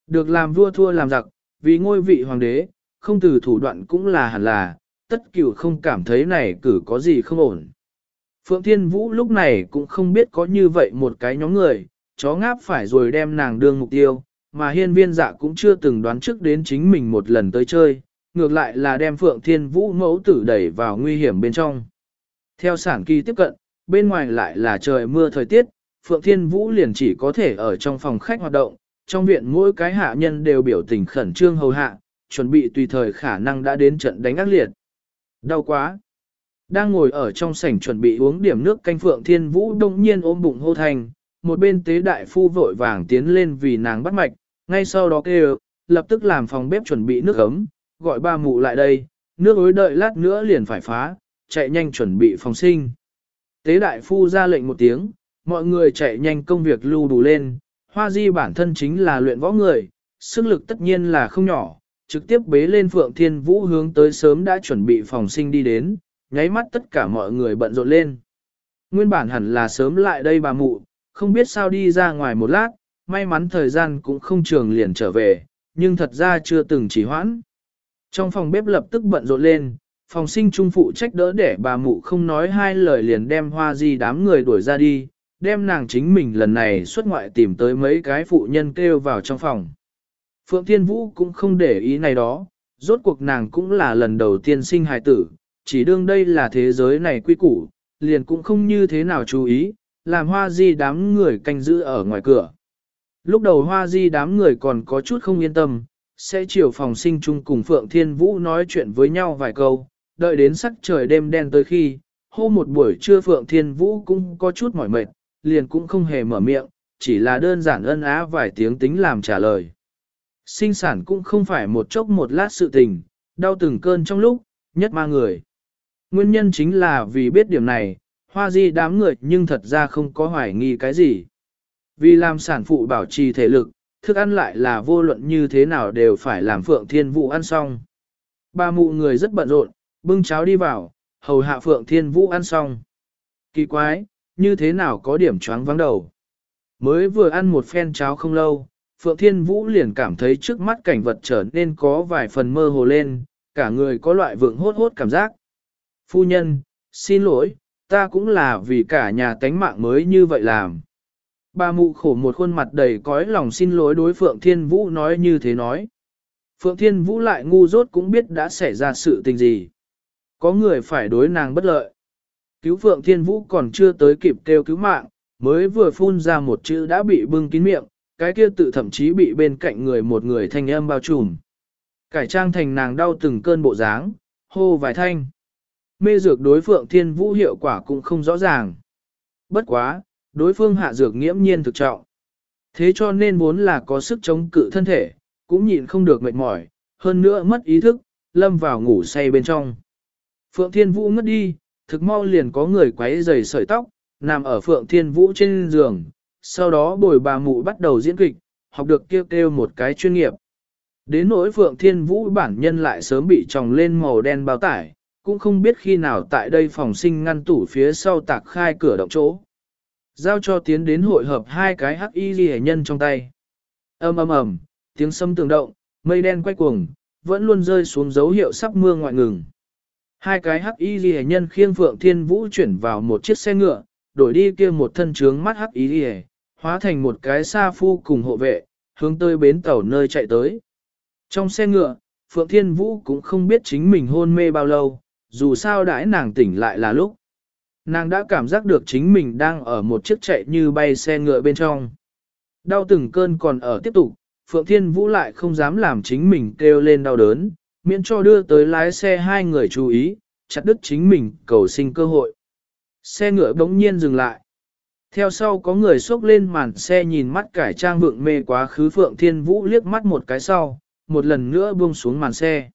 Được làm vua thua làm giặc, vì ngôi vị hoàng đế, không từ thủ đoạn cũng là hẳn là, tất cửu không cảm thấy này cử có gì không ổn. Phượng Thiên Vũ lúc này cũng không biết có như vậy một cái nhóm người, chó ngáp phải rồi đem nàng đương mục tiêu, mà hiên viên dạ cũng chưa từng đoán trước đến chính mình một lần tới chơi, ngược lại là đem Phượng Thiên Vũ mẫu tử đẩy vào nguy hiểm bên trong. Theo sản kỳ tiếp cận, bên ngoài lại là trời mưa thời tiết, Phượng Thiên Vũ liền chỉ có thể ở trong phòng khách hoạt động, trong viện mỗi cái hạ nhân đều biểu tình khẩn trương hầu hạ, chuẩn bị tùy thời khả năng đã đến trận đánh ác liệt. Đau quá! Đang ngồi ở trong sảnh chuẩn bị uống điểm nước canh Phượng Thiên Vũ đông nhiên ôm bụng hô thành, một bên tế đại phu vội vàng tiến lên vì nàng bắt mạch, ngay sau đó kêu, lập tức làm phòng bếp chuẩn bị nước ấm, gọi ba mụ lại đây, nước ối đợi lát nữa liền phải phá, chạy nhanh chuẩn bị phòng sinh. Tế đại phu ra lệnh một tiếng, mọi người chạy nhanh công việc lưu đủ lên, hoa di bản thân chính là luyện võ người, sức lực tất nhiên là không nhỏ, trực tiếp bế lên Phượng Thiên Vũ hướng tới sớm đã chuẩn bị phòng sinh đi đến, nháy mắt tất cả mọi người bận rộn lên. Nguyên bản hẳn là sớm lại đây bà mụ, không biết sao đi ra ngoài một lát, may mắn thời gian cũng không trường liền trở về, nhưng thật ra chưa từng chỉ hoãn. Trong phòng bếp lập tức bận rộn lên, phòng sinh trung phụ trách đỡ để bà mụ không nói hai lời liền đem hoa di đám người đuổi ra đi, đem nàng chính mình lần này xuất ngoại tìm tới mấy cái phụ nhân kêu vào trong phòng. Phượng Thiên Vũ cũng không để ý này đó, rốt cuộc nàng cũng là lần đầu tiên sinh hài tử, chỉ đương đây là thế giới này quy củ, liền cũng không như thế nào chú ý, làm hoa di đám người canh giữ ở ngoài cửa. Lúc đầu hoa di đám người còn có chút không yên tâm, sẽ chiều phòng sinh chung cùng Phượng Thiên Vũ nói chuyện với nhau vài câu, đợi đến sắc trời đêm đen tới khi, hô một buổi trưa Phượng Thiên Vũ cũng có chút mỏi mệt, liền cũng không hề mở miệng, chỉ là đơn giản ân á vài tiếng tính làm trả lời. Sinh sản cũng không phải một chốc một lát sự tình, đau từng cơn trong lúc, nhất ma người. Nguyên nhân chính là vì biết điểm này, hoa di đám người nhưng thật ra không có hoài nghi cái gì. Vì làm sản phụ bảo trì thể lực, thức ăn lại là vô luận như thế nào đều phải làm Phượng Thiên Vũ ăn xong. Ba mụ người rất bận rộn, bưng cháo đi vào, hầu hạ Phượng Thiên Vũ ăn xong. Kỳ quái, như thế nào có điểm choáng vắng đầu. Mới vừa ăn một phen cháo không lâu, Phượng Thiên Vũ liền cảm thấy trước mắt cảnh vật trở nên có vài phần mơ hồ lên, cả người có loại vượng hốt hốt cảm giác. Phu nhân, xin lỗi, ta cũng là vì cả nhà tánh mạng mới như vậy làm. Bà mụ khổ một khuôn mặt đầy cõi lòng xin lỗi đối Phượng Thiên Vũ nói như thế nói. Phượng Thiên Vũ lại ngu dốt cũng biết đã xảy ra sự tình gì. Có người phải đối nàng bất lợi. Cứu Phượng Thiên Vũ còn chưa tới kịp kêu cứu mạng, mới vừa phun ra một chữ đã bị bưng kín miệng, cái kia tự thậm chí bị bên cạnh người một người thanh âm bao trùm. Cải trang thành nàng đau từng cơn bộ dáng, hô vài thanh. Mê dược đối Phượng Thiên Vũ hiệu quả cũng không rõ ràng. Bất quá, đối phương hạ dược nghiễm nhiên thực trọng. Thế cho nên vốn là có sức chống cự thân thể, cũng nhịn không được mệt mỏi, hơn nữa mất ý thức, lâm vào ngủ say bên trong. Phượng Thiên Vũ ngất đi, thực mau liền có người quấy rầy sợi tóc, nằm ở Phượng Thiên Vũ trên giường, sau đó bồi bà mụ bắt đầu diễn kịch, học được kêu kêu một cái chuyên nghiệp. Đến nỗi Phượng Thiên Vũ bản nhân lại sớm bị tròng lên màu đen bao tải, cũng không biết khi nào tại đây phòng sinh ngăn tủ phía sau tạc khai cửa động chỗ. Giao cho tiến đến hội hợp hai cái hắc y ghi nhân trong tay. ầm ầm ầm, tiếng sấm tường động, mây đen quay cuồng, vẫn luôn rơi xuống dấu hiệu sắp mưa ngoại ngừng. Hai cái hắc y ghi nhân khiêng Phượng Thiên Vũ chuyển vào một chiếc xe ngựa, đổi đi kia một thân trướng mắt hắc y ghi, hóa thành một cái sa phu cùng hộ vệ, hướng tới bến tàu nơi chạy tới. Trong xe ngựa, Phượng Thiên Vũ cũng không biết chính mình hôn mê bao lâu, dù sao đãi nàng tỉnh lại là lúc. Nàng đã cảm giác được chính mình đang ở một chiếc chạy như bay xe ngựa bên trong. Đau từng cơn còn ở tiếp tục, Phượng Thiên Vũ lại không dám làm chính mình kêu lên đau đớn, miễn cho đưa tới lái xe hai người chú ý, chặt đứt chính mình cầu sinh cơ hội. Xe ngựa bỗng nhiên dừng lại. Theo sau có người xốc lên màn xe nhìn mắt cải trang vượng mê quá khứ Phượng Thiên Vũ liếc mắt một cái sau, một lần nữa buông xuống màn xe.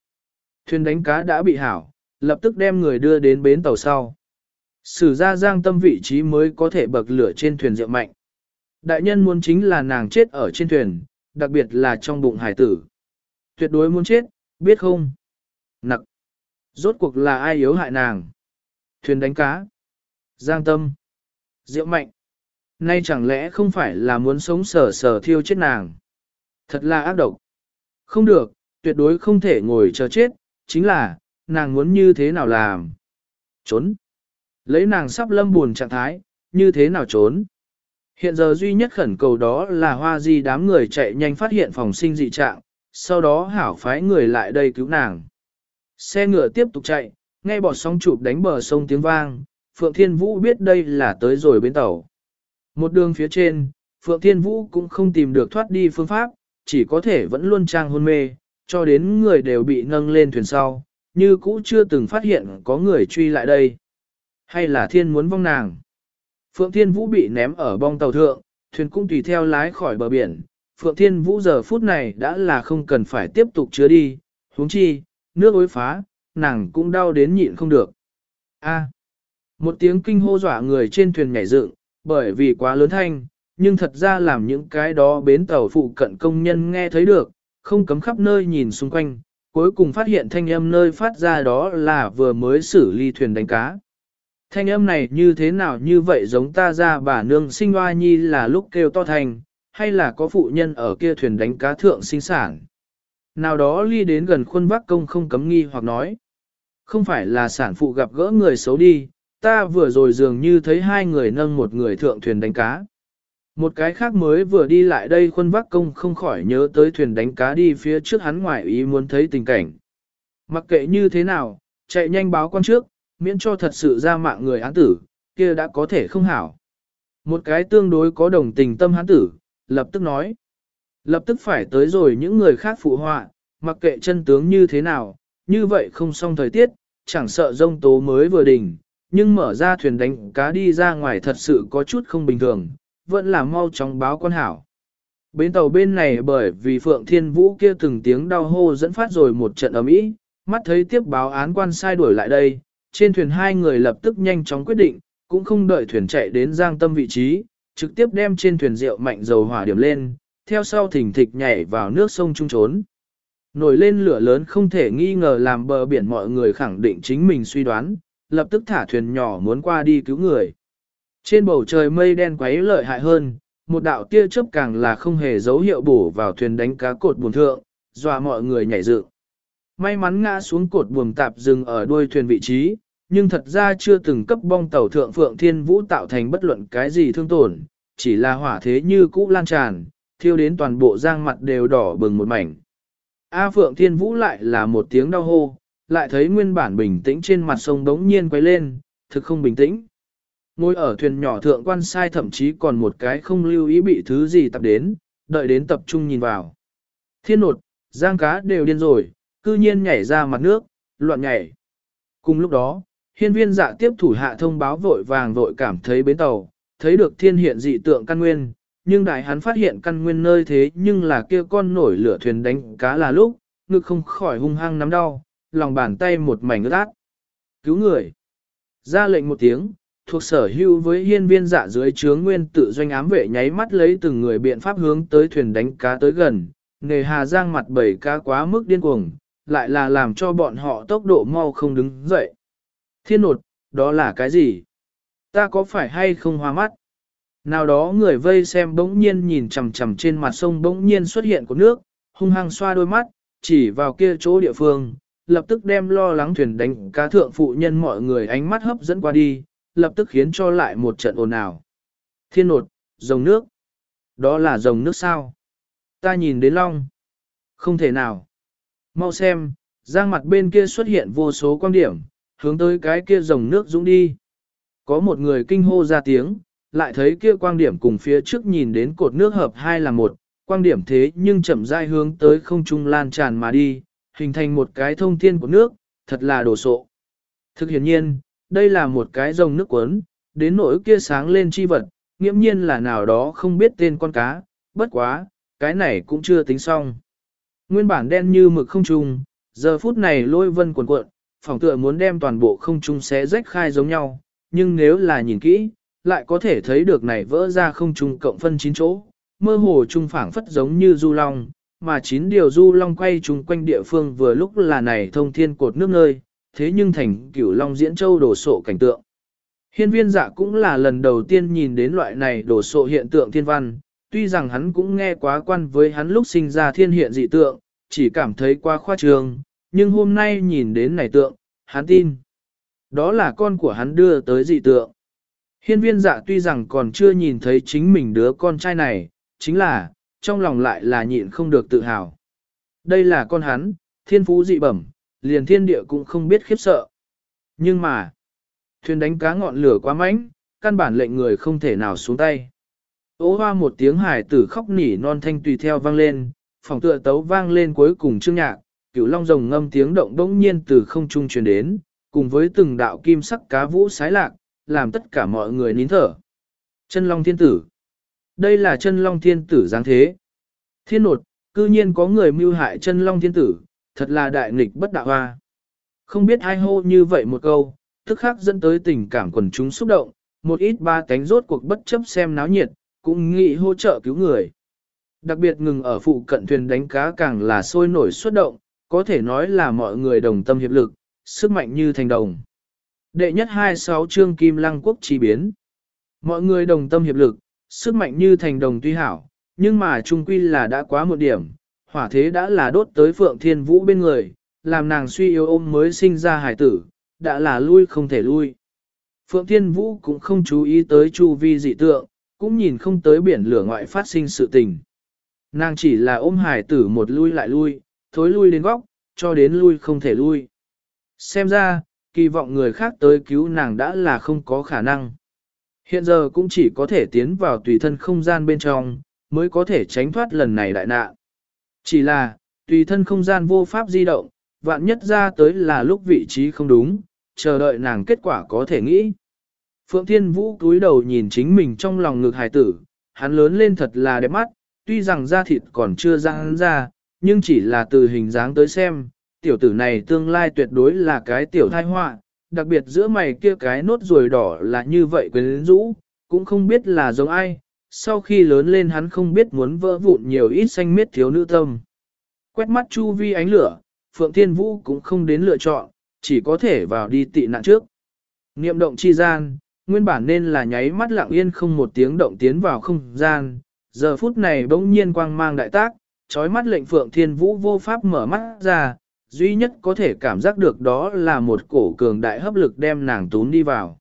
Thuyền đánh cá đã bị hảo, lập tức đem người đưa đến bến tàu sau. Sử ra giang tâm vị trí mới có thể bậc lửa trên thuyền rượu mạnh. Đại nhân muốn chính là nàng chết ở trên thuyền, đặc biệt là trong bụng hải tử. Tuyệt đối muốn chết, biết không? Nặc. Rốt cuộc là ai yếu hại nàng? Thuyền đánh cá. Giang tâm. Diệu mạnh. Nay chẳng lẽ không phải là muốn sống sờ sờ thiêu chết nàng? Thật là ác độc. Không được, tuyệt đối không thể ngồi chờ chết, chính là, nàng muốn như thế nào làm? Trốn. Lấy nàng sắp lâm buồn trạng thái, như thế nào trốn? Hiện giờ duy nhất khẩn cầu đó là hoa di đám người chạy nhanh phát hiện phòng sinh dị trạng, sau đó hảo phái người lại đây cứu nàng. Xe ngựa tiếp tục chạy, nghe bọt sóng chụp đánh bờ sông tiếng vang, Phượng Thiên Vũ biết đây là tới rồi bên tàu. Một đường phía trên, Phượng Thiên Vũ cũng không tìm được thoát đi phương pháp, chỉ có thể vẫn luôn trang hôn mê, cho đến người đều bị nâng lên thuyền sau, như cũ chưa từng phát hiện có người truy lại đây. Hay là thiên muốn vong nàng? Phượng Thiên Vũ bị ném ở bong tàu thượng, thuyền cũng tùy theo lái khỏi bờ biển. Phượng Thiên Vũ giờ phút này đã là không cần phải tiếp tục chứa đi, huống chi, nước ối phá, nàng cũng đau đến nhịn không được. A. một tiếng kinh hô dọa người trên thuyền nhảy dựng, bởi vì quá lớn thanh, nhưng thật ra làm những cái đó bến tàu phụ cận công nhân nghe thấy được, không cấm khắp nơi nhìn xung quanh, cuối cùng phát hiện thanh âm nơi phát ra đó là vừa mới xử ly thuyền đánh cá. Thanh âm này như thế nào như vậy giống ta ra bà nương sinh hoa nhi là lúc kêu to thành, hay là có phụ nhân ở kia thuyền đánh cá thượng sinh sản. Nào đó ly đến gần khuôn vác công không cấm nghi hoặc nói. Không phải là sản phụ gặp gỡ người xấu đi, ta vừa rồi dường như thấy hai người nâng một người thượng thuyền đánh cá. Một cái khác mới vừa đi lại đây khuôn vác công không khỏi nhớ tới thuyền đánh cá đi phía trước hắn ngoài ý muốn thấy tình cảnh. Mặc kệ như thế nào, chạy nhanh báo quan trước, miễn cho thật sự ra mạng người án tử, kia đã có thể không hảo. Một cái tương đối có đồng tình tâm hán tử, lập tức nói. Lập tức phải tới rồi những người khác phụ họa, mặc kệ chân tướng như thế nào, như vậy không xong thời tiết, chẳng sợ rông tố mới vừa đỉnh, nhưng mở ra thuyền đánh cá đi ra ngoài thật sự có chút không bình thường, vẫn là mau chóng báo quan hảo. Bến tàu bên này bởi vì Phượng Thiên Vũ kia từng tiếng đau hô dẫn phát rồi một trận ầm ĩ, mắt thấy tiếp báo án quan sai đuổi lại đây, trên thuyền hai người lập tức nhanh chóng quyết định, cũng không đợi thuyền chạy đến giang tâm vị trí, trực tiếp đem trên thuyền rượu mạnh dầu hỏa điểm lên, theo sau thỉnh thịch nhảy vào nước sông trung trốn. Nổi lên lửa lớn không thể nghi ngờ làm bờ biển mọi người khẳng định chính mình suy đoán, lập tức thả thuyền nhỏ muốn qua đi cứu người. Trên bầu trời mây đen quấy lợi hại hơn, một đạo tia chớp càng là không hề dấu hiệu bổ vào thuyền đánh cá cột buồn thượng, dọa mọi người nhảy dựng. May mắn ngã xuống cột buồm tạp dừng ở đuôi thuyền vị trí, nhưng thật ra chưa từng cấp bong tàu thượng Phượng Thiên Vũ tạo thành bất luận cái gì thương tổn, chỉ là hỏa thế như cũ lan tràn, thiêu đến toàn bộ giang mặt đều đỏ bừng một mảnh. A Phượng Thiên Vũ lại là một tiếng đau hô, lại thấy nguyên bản bình tĩnh trên mặt sông đống nhiên quay lên, thực không bình tĩnh. Ngồi ở thuyền nhỏ thượng quan sai thậm chí còn một cái không lưu ý bị thứ gì tập đến, đợi đến tập trung nhìn vào. Thiên nột, giang cá đều điên rồi, cư nhiên nhảy ra mặt nước, loạn nhảy. Cùng lúc đó, hiên viên dạ tiếp thủ hạ thông báo vội vàng vội cảm thấy bến tàu, thấy được thiên hiện dị tượng căn nguyên, nhưng đại hắn phát hiện căn nguyên nơi thế nhưng là kia con nổi lửa thuyền đánh cá là lúc, ngực không khỏi hung hăng nắm đau, lòng bàn tay một mảnh ướt át. Cứu người. Ra lệnh một tiếng, thuộc sở hữu với hiên viên dạ dưới chướng nguyên tự doanh ám vệ nháy mắt lấy từng người biện pháp hướng tới thuyền đánh cá tới gần, nề hà giang mặt bảy cá quá mức điên cuồng, lại là làm cho bọn họ tốc độ mau không đứng dậy. Thiên nột, đó là cái gì? Ta có phải hay không hoa mắt? Nào đó người vây xem bỗng nhiên nhìn chằm chằm trên mặt sông bỗng nhiên xuất hiện của nước, hung hăng xoa đôi mắt, chỉ vào kia chỗ địa phương, lập tức đem lo lắng thuyền đánh cá thượng phụ nhân mọi người ánh mắt hấp dẫn qua đi, lập tức khiến cho lại một trận ồn ào. Thiên nột, dòng nước. Đó là dòng nước sao? Ta nhìn đến long. Không thể nào. Mau xem, giang mặt bên kia xuất hiện vô số quan điểm, hướng tới cái kia dòng nước dũng đi. Có một người kinh hô ra tiếng, lại thấy kia quang điểm cùng phía trước nhìn đến cột nước hợp hai là một, quang điểm thế nhưng chậm rãi hướng tới không trung lan tràn mà đi, hình thành một cái thông thiên của nước, thật là đồ sộ. Thực hiện nhiên, đây là một cái rồng nước cuốn, đến nỗi kia sáng lên chi vật, nghiễm nhiên là nào đó không biết tên con cá, bất quá, cái này cũng chưa tính xong. Nguyên bản đen như mực không trung, giờ phút này lôi vân cuộn cuộn, phòng tựa muốn đem toàn bộ không trung xé rách khai giống nhau, nhưng nếu là nhìn kỹ, lại có thể thấy được này vỡ ra không trung cộng phân chín chỗ, mơ hồ trung phảng phất giống như du long, mà chín điều du long quay chung quanh địa phương vừa lúc là này thông thiên cột nước nơi, thế nhưng thành cửu long diễn châu đổ sộ cảnh tượng. Hiên viên dạ cũng là lần đầu tiên nhìn đến loại này đổ sộ hiện tượng thiên văn, tuy rằng hắn cũng nghe quá quan với hắn lúc sinh ra thiên hiện dị tượng, chỉ cảm thấy quá khoa trương, nhưng hôm nay nhìn đến này tượng, hắn tin. Đó là con của hắn đưa tới dị tượng. Hiên viên dạ tuy rằng còn chưa nhìn thấy chính mình đứa con trai này, chính là, trong lòng lại là nhịn không được tự hào. Đây là con hắn, thiên phú dị bẩm, liền thiên địa cũng không biết khiếp sợ. Nhưng mà, thuyền đánh cá ngọn lửa quá mạnh, căn bản lệnh người không thể nào xuống tay. Ô hoa một tiếng hải tử khóc nỉ non thanh tùy theo vang lên, phòng tựa tấu vang lên cuối cùng chương nhạc, cửu long rồng ngâm tiếng động bỗng nhiên từ không trung truyền đến, cùng với từng đạo kim sắc cá vũ sái lạc, làm tất cả mọi người nín thở. Chân long thiên tử. Đây là chân long thiên tử dáng thế. Thiên nột, cư nhiên có người mưu hại chân long thiên tử, thật là đại nghịch bất đạo hoa. Không biết ai hô như vậy một câu, tức khắc dẫn tới tình cảm quần chúng xúc động, một ít ba cánh rốt cuộc bất chấp xem náo nhiệt, cũng nghĩ hỗ trợ cứu người. Đặc biệt ngừng ở phụ cận thuyền đánh cá càng là sôi nổi xuất động, có thể nói là mọi người đồng tâm hiệp lực, sức mạnh như thành đồng. Đệ nhất 26 chương Kim Lăng Quốc chi biến. Mọi người đồng tâm hiệp lực, sức mạnh như thành đồng tuy hảo, nhưng mà trung quy là đã quá một điểm, hỏa thế đã là đốt tới Phượng Thiên Vũ bên người, làm nàng suy yếu ôm mới sinh ra hải tử, đã là lui không thể lui. Phượng Thiên Vũ cũng không chú ý tới chu vi dị tượng, cũng nhìn không tới biển lửa ngoại phát sinh sự tình. Nàng chỉ là ôm hải tử một lui lại lui, thối lui đến góc, cho đến lui không thể lui. Xem ra, kỳ vọng người khác tới cứu nàng đã là không có khả năng. Hiện giờ cũng chỉ có thể tiến vào tùy thân không gian bên trong, mới có thể tránh thoát lần này đại nạn. Chỉ là, tùy thân không gian vô pháp di động, vạn nhất ra tới là lúc vị trí không đúng, chờ đợi nàng kết quả có thể nghĩ. Phượng Thiên Vũ cúi đầu nhìn chính mình trong lòng ngực hài tử, hắn lớn lên thật là đẹp mắt, tuy rằng da thịt còn chưa ra hắn ra, nhưng chỉ là từ hình dáng tới xem, tiểu tử này tương lai tuyệt đối là cái tiểu thai họa, đặc biệt giữa mày kia cái nốt ruồi đỏ là như vậy quyến rũ, cũng không biết là giống ai, sau khi lớn lên hắn không biết muốn vỡ vụn nhiều ít xanh miết thiếu nữ tâm. Quét mắt chu vi ánh lửa, Phượng Thiên Vũ cũng không đến lựa chọn, chỉ có thể vào đi tị nạn trước. Niệm động chi gian, nguyên bản nên là nháy mắt lặng yên không một tiếng động tiến vào không gian, giờ phút này bỗng nhiên quang mang đại tác, trói mắt lệnh Phượng Thiên Vũ vô pháp mở mắt ra, duy nhất có thể cảm giác được đó là một cổ cường đại hấp lực đem nàng tún đi vào.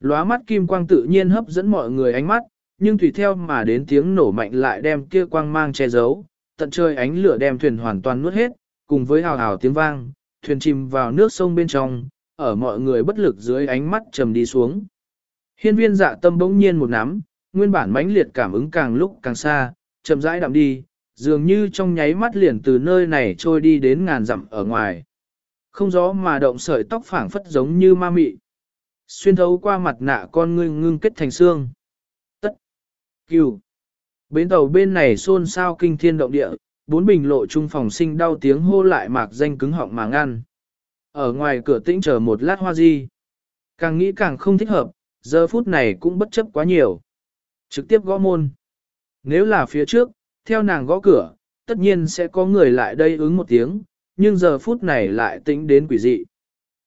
Lóa mắt kim quang tự nhiên hấp dẫn mọi người ánh mắt, nhưng tùy theo mà đến tiếng nổ mạnh lại đem kia quang mang che giấu, tận trời ánh lửa đem thuyền hoàn toàn nuốt hết, cùng với hào hào tiếng vang, thuyền chìm vào nước sông bên trong, ở mọi người bất lực dưới ánh mắt trầm đi xuống. Hiên viên dạ tâm bỗng nhiên một nắm, nguyên bản mãnh liệt cảm ứng càng lúc càng xa, chậm rãi đạm đi, dường như trong nháy mắt liền từ nơi này trôi đi đến ngàn dặm ở ngoài. Không gió mà động sợi tóc phảng phất giống như ma mị. Xuyên thấu qua mặt nạ con ngươi ngưng kết thành xương. Tất. Cừu. Bến tàu bên này xôn xao kinh thiên động địa, bốn bình lộ trung phòng sinh đau tiếng hô lại mạc danh cứng họng mà ngăn. Ở ngoài cửa tĩnh chờ một lát hoa di. Càng nghĩ càng không thích hợp, giờ phút này cũng bất chấp quá nhiều. Trực tiếp gõ môn. Nếu là phía trước, theo nàng gõ cửa, tất nhiên sẽ có người lại đây ứng một tiếng, nhưng giờ phút này lại tính đến quỷ dị.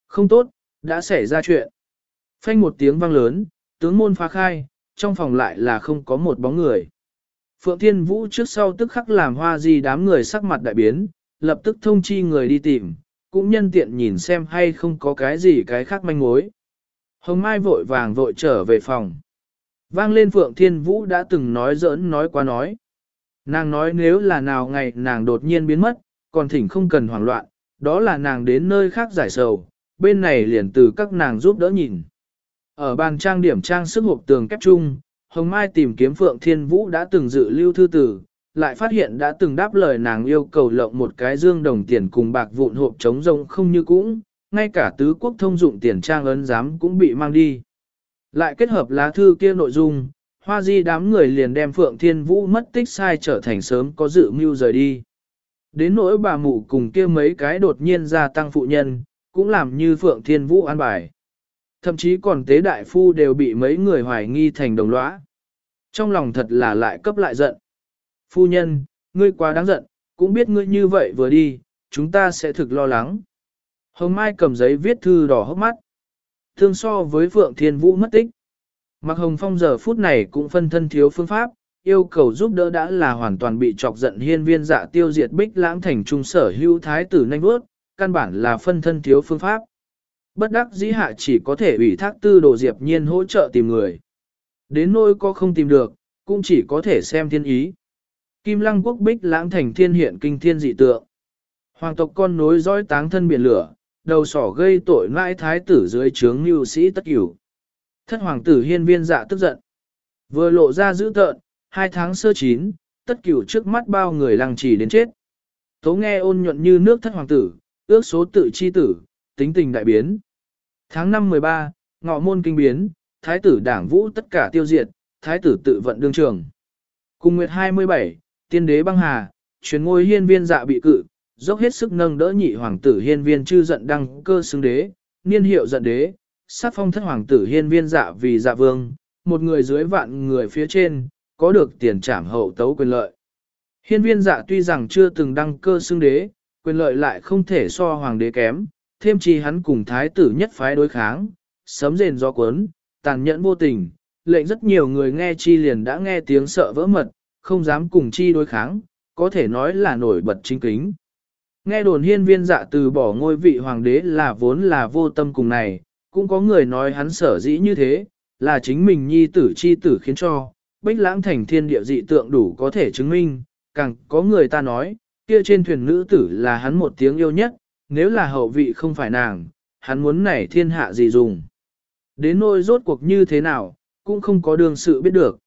Không tốt, đã xảy ra chuyện. Phanh một tiếng vang lớn, tướng môn phá khai, trong phòng lại là không có một bóng người. Phượng Thiên Vũ trước sau tức khắc làm hoa gì đám người sắc mặt đại biến, lập tức thông chi người đi tìm, cũng nhân tiện nhìn xem hay không có cái gì cái khác manh mối. Hồng Mai vội vàng vội trở về phòng. Vang lên Phượng Thiên Vũ đã từng nói giỡn nói qua nói. Nàng nói nếu là nào ngày nàng đột nhiên biến mất, còn thỉnh không cần hoảng loạn, đó là nàng đến nơi khác giải sầu, bên này liền từ các nàng giúp đỡ nhìn. Ở bàn trang điểm trang sức hộp tường kép chung, Hồng Mai tìm kiếm Phượng Thiên Vũ đã từng dự lưu thư tử, lại phát hiện đã từng đáp lời nàng yêu cầu lộng một cái dương đồng tiền cùng bạc vụn hộp trống rông không như cũng, ngay cả tứ quốc thông dụng tiền trang ấn giám cũng bị mang đi. Lại kết hợp lá thư kia nội dung, hoa di đám người liền đem Phượng Thiên Vũ mất tích sai trở thành sớm có dự mưu rời đi. Đến nỗi bà mụ cùng kia mấy cái đột nhiên gia tăng phụ nhân, cũng làm như Phượng Thiên Vũ an bài. Thậm chí còn tế đại phu đều bị mấy người hoài nghi thành đồng lõa. Trong lòng thật là lại cấp lại giận. Phu nhân, ngươi quá đáng giận, cũng biết ngươi như vậy vừa đi, chúng ta sẽ thực lo lắng. Hồng Mai cầm giấy viết thư đỏ hốc mắt. Thương so với Phượng Thiên Vũ mất tích. Mặc Hồng Phong giờ phút này cũng phân thân thiếu phương pháp, yêu cầu giúp đỡ đã là hoàn toàn bị chọc giận hiên viên dạ tiêu diệt bích lãng thành trung sở hưu thái tử nhanh bước, căn bản là phân thân thiếu phương pháp. Bất đắc dĩ hạ chỉ có thể ủy thác tư đồ diệp nhiên hỗ trợ tìm người. Đến nỗi có không tìm được, cũng chỉ có thể xem thiên ý. Kim lăng quốc bích lãng thành thiên hiện kinh thiên dị tượng. Hoàng tộc con nối dõi táng thân biển lửa, đầu sỏ gây tội nãi thái tử dưới trướng Lưu sĩ tất cửu. Thất hoàng tử hiên viên dạ tức giận. Vừa lộ ra dữ tợn, hai tháng sơ chín, tất cửu trước mắt bao người lăng trì đến chết. Tố nghe ôn nhuận như nước thất hoàng tử, ước số tự chi tử, tính tình đại biến. Tháng năm 13, ngọ môn kinh biến, thái tử đảng vũ tất cả tiêu diệt, thái tử tự vận đương trường. Cùng nguyệt 27, tiên đế băng hà, truyền ngôi hiên viên dạ bị cự, dốc hết sức nâng đỡ nhị hoàng tử hiên viên chư giận đăng cơ xứng đế, niên hiệu giận đế, sát phong thất hoàng tử hiên viên dạ vì dạ vương, một người dưới vạn người phía trên, có được tiền trảm hậu tấu quyền lợi. Hiên viên dạ tuy rằng chưa từng đăng cơ xưng đế, quyền lợi lại không thể so hoàng đế kém, thêm chi hắn cùng thái tử nhất phái đối kháng, sấm rền gió cuốn, tàn nhẫn vô tình, lệnh rất nhiều người nghe chi liền đã nghe tiếng sợ vỡ mật, không dám cùng chi đối kháng, có thể nói là nổi bật chính kính. Nghe đồn hiên viên dạ từ bỏ ngôi vị hoàng đế là vốn là vô tâm cùng này, cũng có người nói hắn sở dĩ như thế, là chính mình nhi tử chi tử khiến cho, bích lãng thành thiên địa dị tượng đủ có thể chứng minh, càng có người ta nói, kia trên thuyền nữ tử là hắn một tiếng yêu nhất, nếu là hậu vị không phải nàng, hắn muốn nảy thiên hạ gì dùng. Đến nỗi rốt cuộc như thế nào, cũng không có đường sự biết được.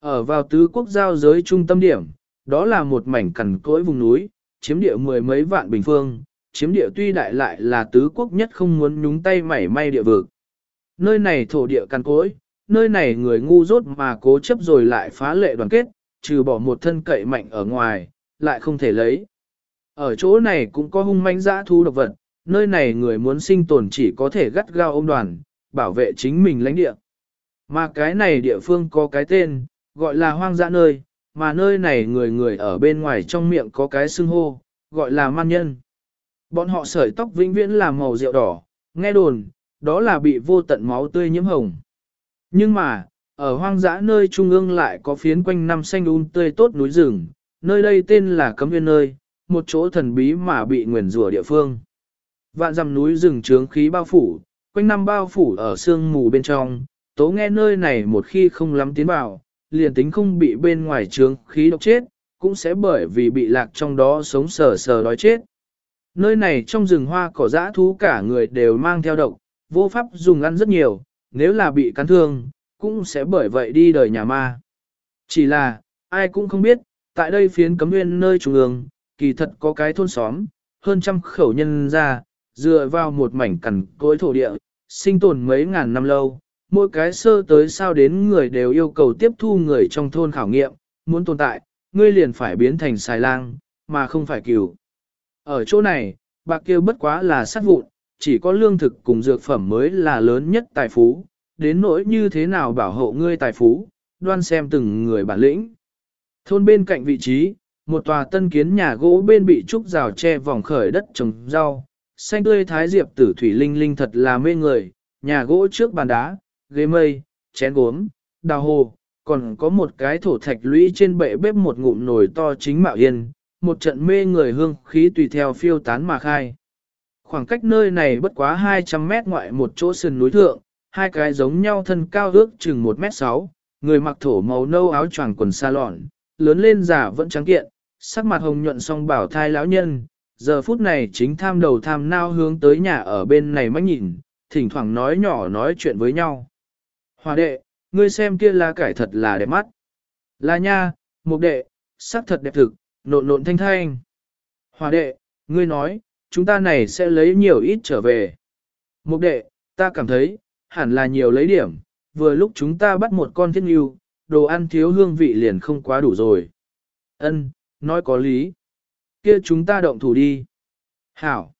Ở vào tứ quốc giao giới trung tâm điểm, đó là một mảnh cằn cỗi vùng núi, chiếm địa mười mấy vạn bình phương, chiếm địa tuy đại lại là tứ quốc nhất không muốn nhúng tay mảy may địa vực. Nơi này thổ địa căn cối, nơi này người ngu dốt mà cố chấp rồi lại phá lệ đoàn kết, trừ bỏ một thân cậy mạnh ở ngoài, lại không thể lấy. Ở chỗ này cũng có hung manh dã thu độc vật, nơi này người muốn sinh tồn chỉ có thể gắt gao ôm đoàn, bảo vệ chính mình lãnh địa. Mà cái này địa phương có cái tên, gọi là hoang dã nơi, mà nơi này người người ở bên ngoài trong miệng có cái xưng hô, gọi là man nhân. Bọn họ sởi tóc vĩnh viễn là màu rượu đỏ, nghe đồn, đó là bị vô tận máu tươi nhiễm hồng. Nhưng mà, ở hoang dã nơi trung ương lại có phiến quanh năm xanh un um tươi tốt núi rừng, nơi đây tên là cấm viên nơi, một chỗ thần bí mà bị nguyền rủa địa phương. Vạn dằm núi rừng trướng khí bao phủ, quanh năm bao phủ ở sương mù bên trong, tố nghe nơi này một khi không lắm tiến vào, liền tính không bị bên ngoài trướng khí độc chết, cũng sẽ bởi vì bị lạc trong đó sống sờ sờ đói chết. Nơi này trong rừng hoa cỏ dã thú cả người đều mang theo độc, vô pháp dùng ăn rất nhiều, nếu là bị cắn thương, cũng sẽ bởi vậy đi đời nhà ma. Chỉ là, ai cũng không biết, tại đây phiến cấm nguyên nơi trung ương, kỳ thật có cái thôn xóm, hơn trăm khẩu nhân ra, dựa vào một mảnh cằn cối thổ địa, sinh tồn mấy ngàn năm lâu, mỗi cái sơ tới sao đến người đều yêu cầu tiếp thu người trong thôn khảo nghiệm, muốn tồn tại, ngươi liền phải biến thành xài lang, mà không phải cừu. Ở chỗ này, bạc kia bất quá là sát vụn, chỉ có lương thực cùng dược phẩm mới là lớn nhất tài phú, đến nỗi như thế nào bảo hộ ngươi tài phú, đoan xem từng người bản lĩnh. Thôn bên cạnh vị trí, một tòa tân kiến nhà gỗ bên bị trúc rào che vòng khởi đất trồng rau, xanh tươi thái diệp tử thủy linh linh thật là mê người, nhà gỗ trước bàn đá, ghế mây, chén gốm, đào hồ, còn có một cái thổ thạch lũy trên bệ bếp một ngụm nồi to chính mạo yên, một trận mê người hương khí tùy theo phiêu tán mà khai. Khoảng cách nơi này bất quá 200 mét ngoại một chỗ sườn núi thượng, hai cái giống nhau thân cao ước chừng 1 mét 6, người mặc thổ màu nâu áo choàng quần sa lọn, lớn lên giả vẫn trắng kiện, sắc mặt hồng nhuận song bảo thai lão nhân, giờ phút này chính tham đầu tham nao hướng tới nhà ở bên này mắt nhìn, thỉnh thoảng nói nhỏ nói chuyện với nhau. Hòa đệ, ngươi xem kia lá cải thật là đẹp mắt. Là nha, mục đệ, sắc thật đẹp thực, nộn nộn thanh thanh. Hòa đệ, ngươi nói, chúng ta này sẽ lấy nhiều ít trở về. Mục đệ, ta cảm thấy, hẳn là nhiều lấy điểm, vừa lúc chúng ta bắt một con thiết nghiêu, đồ ăn thiếu hương vị liền không quá đủ rồi. Ân, nói có lý. Kia chúng ta động thủ đi. Hảo.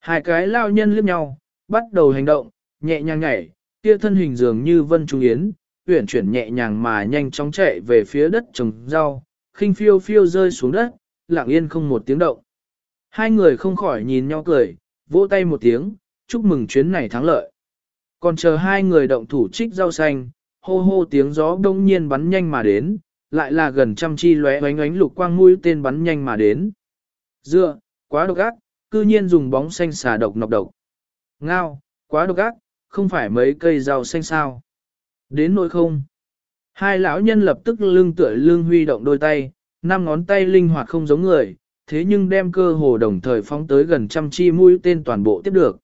Hai cái lao nhân liếc nhau, bắt đầu hành động, nhẹ nhàng nhảy, kia thân hình dường như vân trung yến, uyển chuyển nhẹ nhàng mà nhanh chóng chạy về phía đất trồng rau, khinh phiêu phiêu rơi xuống đất, lặng yên không một tiếng động. Hai người không khỏi nhìn nhau cười, vỗ tay một tiếng, chúc mừng chuyến này thắng lợi. Còn chờ hai người động thủ trích rau xanh, hô hô tiếng gió đông nhiên bắn nhanh mà đến, lại là gần trăm chi lóe ánh ánh lục quang mũi tên bắn nhanh mà đến. Dựa, quá độc ác, cư nhiên dùng bóng xanh xà độc nọc độc. Ngao, quá độc ác, không phải mấy cây rau xanh sao. Đến nỗi không. Hai lão nhân lập tức lưng tựa lưng huy động đôi tay, năm ngón tay linh hoạt không giống người, thế nhưng đem cơ hồ đồng thời phóng tới gần trăm chi mũi tên toàn bộ tiếp được.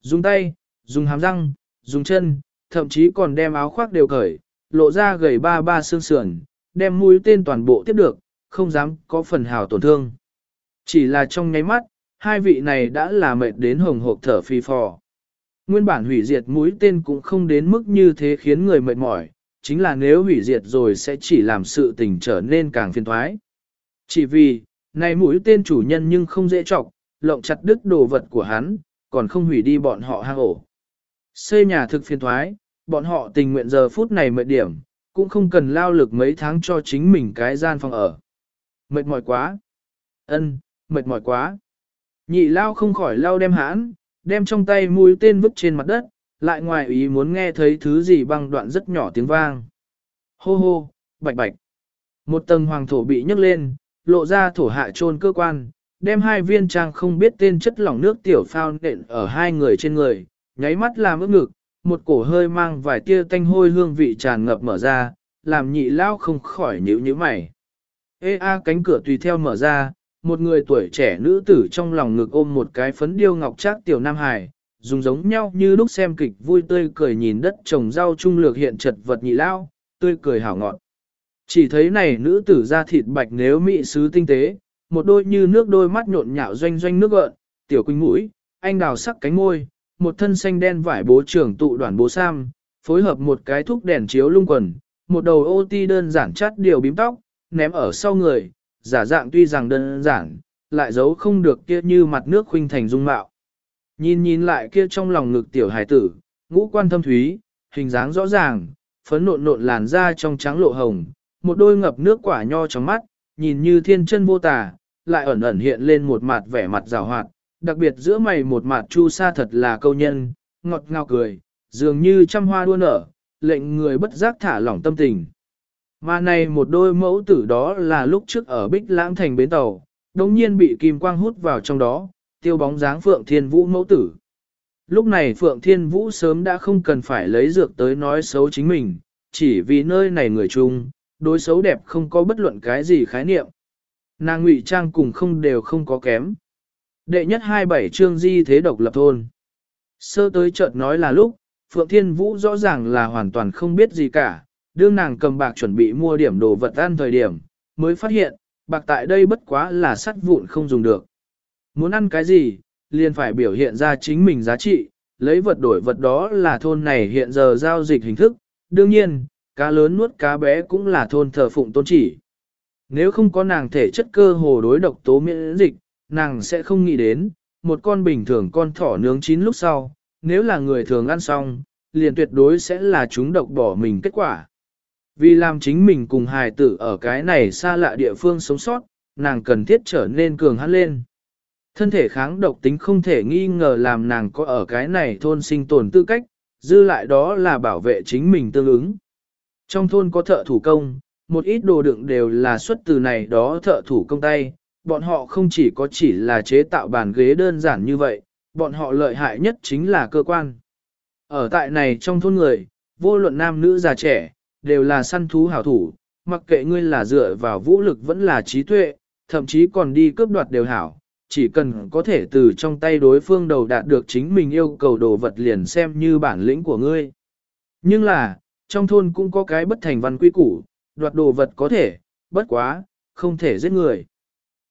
Dùng tay, dùng hàm răng, dùng chân, thậm chí còn đem áo khoác đều cởi, lộ ra gầy ba ba xương sườn, đem mũi tên toàn bộ tiếp được, không dám có phần hào tổn thương. Chỉ là trong nháy mắt, hai vị này đã là mệt đến hồng hộp thở phi phò. Nguyên bản hủy diệt mũi tên cũng không đến mức như thế khiến người mệt mỏi, chính là nếu hủy diệt rồi sẽ chỉ làm sự tình trở nên càng phiền thoái. Chỉ vì, này mũi tên chủ nhân nhưng không dễ trọc, lộng chặt đứt đồ vật của hắn, còn không hủy đi bọn họ hang ổ. Xây nhà thực phiền thoái, bọn họ tình nguyện giờ phút này mệt điểm, cũng không cần lao lực mấy tháng cho chính mình cái gian phòng ở. Mệt mỏi quá. ân, mệt mỏi quá. Nhị lao không khỏi lao đem hãn, đem trong tay mũi tên vứt trên mặt đất, lại ngoài ý muốn nghe thấy thứ gì băng đoạn rất nhỏ tiếng vang. Hô hô, bạch bạch. Một tầng hoàng thổ bị nhấc lên, lộ ra thổ hạ trôn cơ quan, đem hai viên trang không biết tên chất lỏng nước tiểu phao nện ở hai người trên người, nháy mắt làm ướt ngực, một cổ hơi mang vài tia tanh hôi hương vị tràn ngập mở ra, làm nhị lao không khỏi nhíu nhíu mày. Ê a cánh cửa tùy theo mở ra, một người tuổi trẻ nữ tử trong lòng ngực ôm một cái phấn điêu ngọc trác tiểu nam Hải dùng giống nhau như lúc xem kịch vui tươi cười nhìn đất trồng rau trung lược hiện chật vật nhị lao, tươi cười hảo ngọt. Chỉ thấy này nữ tử da thịt bạch nếu mị sứ tinh tế, một đôi như nước đôi mắt nhộn nhạo doanh doanh nước gợn, tiểu quỳnh mũi, anh đào sắc cánh môi, một thân xanh đen vải bố trưởng tụ đoàn bố sam, phối hợp một cái thúc đèn chiếu lung quần, một đầu ô ti đơn giản chắt điều bím tóc, ném ở sau người, giả dạng tuy rằng đơn giản, lại giấu không được kia như mặt nước khuynh thành dung mạo. Nhìn nhìn lại kia trong lòng ngực tiểu hài tử, ngũ quan thâm thúy, hình dáng rõ ràng, phấn nộn nộn làn da trong trắng lộ hồng, một đôi ngập nước quả nho trong mắt, nhìn như thiên chân vô tà, lại ẩn ẩn hiện lên một mặt vẻ mặt rào hoạt, đặc biệt giữa mày một mặt chu sa thật là câu nhân, ngọt ngào cười, dường như trăm hoa đua nở, lệnh người bất giác thả lỏng tâm tình. Mà này một đôi mẫu tử đó là lúc trước ở Bích Lãng Thành bến tàu, đồng nhiên bị kim quang hút vào trong đó, tiêu bóng dáng Phượng Thiên Vũ mẫu tử. Lúc này Phượng Thiên Vũ sớm đã không cần phải lấy dược tới nói xấu chính mình, chỉ vì nơi này người chung, đối xấu đẹp không có bất luận cái gì khái niệm. Nàng ngụy trang cùng không đều không có kém. Đệ nhất hai bảy chương di thế độc lập thôn. Sơ tới chợt nói là lúc, Phượng Thiên Vũ rõ ràng là hoàn toàn không biết gì cả, đương nàng cầm bạc chuẩn bị mua điểm đồ vật ăn thời điểm, mới phát hiện, bạc tại đây bất quá là sắt vụn không dùng được. Muốn ăn cái gì, liền phải biểu hiện ra chính mình giá trị, lấy vật đổi vật đó là thôn này hiện giờ giao dịch hình thức, đương nhiên, cá lớn nuốt cá bé cũng là thôn thờ phụng tôn chỉ. Nếu không có nàng thể chất cơ hồ đối độc tố miễn dịch, nàng sẽ không nghĩ đến, một con bình thường con thỏ nướng chín lúc sau, nếu là người thường ăn xong, liền tuyệt đối sẽ là chúng độc bỏ mình kết quả. Vì làm chính mình cùng hài tử ở cái này xa lạ địa phương sống sót, nàng cần thiết trở nên cường hắn lên. Thân thể kháng độc tính không thể nghi ngờ làm nàng có ở cái này thôn sinh tồn tư cách, dư lại đó là bảo vệ chính mình tương ứng. Trong thôn có thợ thủ công, một ít đồ đựng đều là xuất từ này đó thợ thủ công tay, bọn họ không chỉ có chỉ là chế tạo bàn ghế đơn giản như vậy, bọn họ lợi hại nhất chính là cơ quan. Ở tại này trong thôn người, vô luận nam nữ già trẻ, đều là săn thú hảo thủ, mặc kệ ngươi là dựa vào vũ lực vẫn là trí tuệ, thậm chí còn đi cướp đoạt đều hảo, chỉ cần có thể từ trong tay đối phương đầu đạt được chính mình yêu cầu đồ vật liền xem như bản lĩnh của ngươi. Nhưng là, trong thôn cũng có cái bất thành văn quy củ, đoạt đồ vật có thể, bất quá, không thể giết người.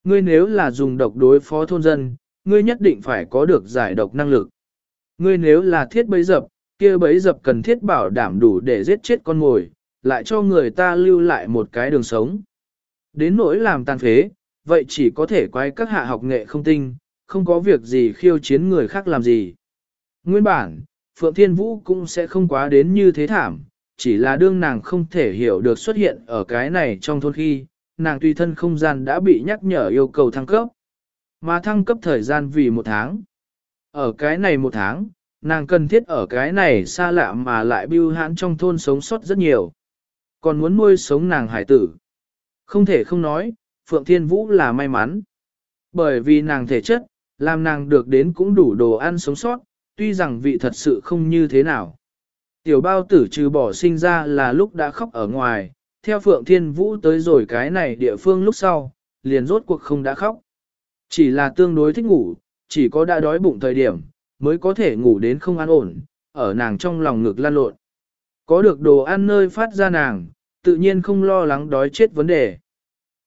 Ngươi nếu là dùng độc đối phó thôn dân, ngươi nhất định phải có được giải độc năng lực. Ngươi nếu là thiết bấy dập, kia bấy dập cần thiết bảo đảm đủ để giết chết con mồi, lại cho người ta lưu lại một cái đường sống. Đến nỗi làm tàn phế, vậy chỉ có thể quay các hạ học nghệ không tinh, không có việc gì khiêu chiến người khác làm gì. Nguyên bản, Phượng Thiên Vũ cũng sẽ không quá đến như thế thảm, chỉ là đương nàng không thể hiểu được xuất hiện ở cái này trong thôn khi, nàng tùy thân không gian đã bị nhắc nhở yêu cầu thăng cấp. Mà thăng cấp thời gian vì một tháng. Ở cái này một tháng, nàng cần thiết ở cái này xa lạ mà lại bưu hãn trong thôn sống sót rất nhiều. Còn muốn nuôi sống nàng hải tử. Không thể không nói, Phượng Thiên Vũ là may mắn. Bởi vì nàng thể chất, làm nàng được đến cũng đủ đồ ăn sống sót, tuy rằng vị thật sự không như thế nào. Tiểu bao tử trừ bỏ sinh ra là lúc đã khóc ở ngoài, theo Phượng Thiên Vũ tới rồi cái này địa phương lúc sau, liền rốt cuộc không đã khóc. Chỉ là tương đối thích ngủ, chỉ có đã đói bụng thời điểm, mới có thể ngủ đến không an ổn, ở nàng trong lòng ngực lan lộn. Có được đồ ăn nơi phát ra nàng, tự nhiên không lo lắng đói chết vấn đề.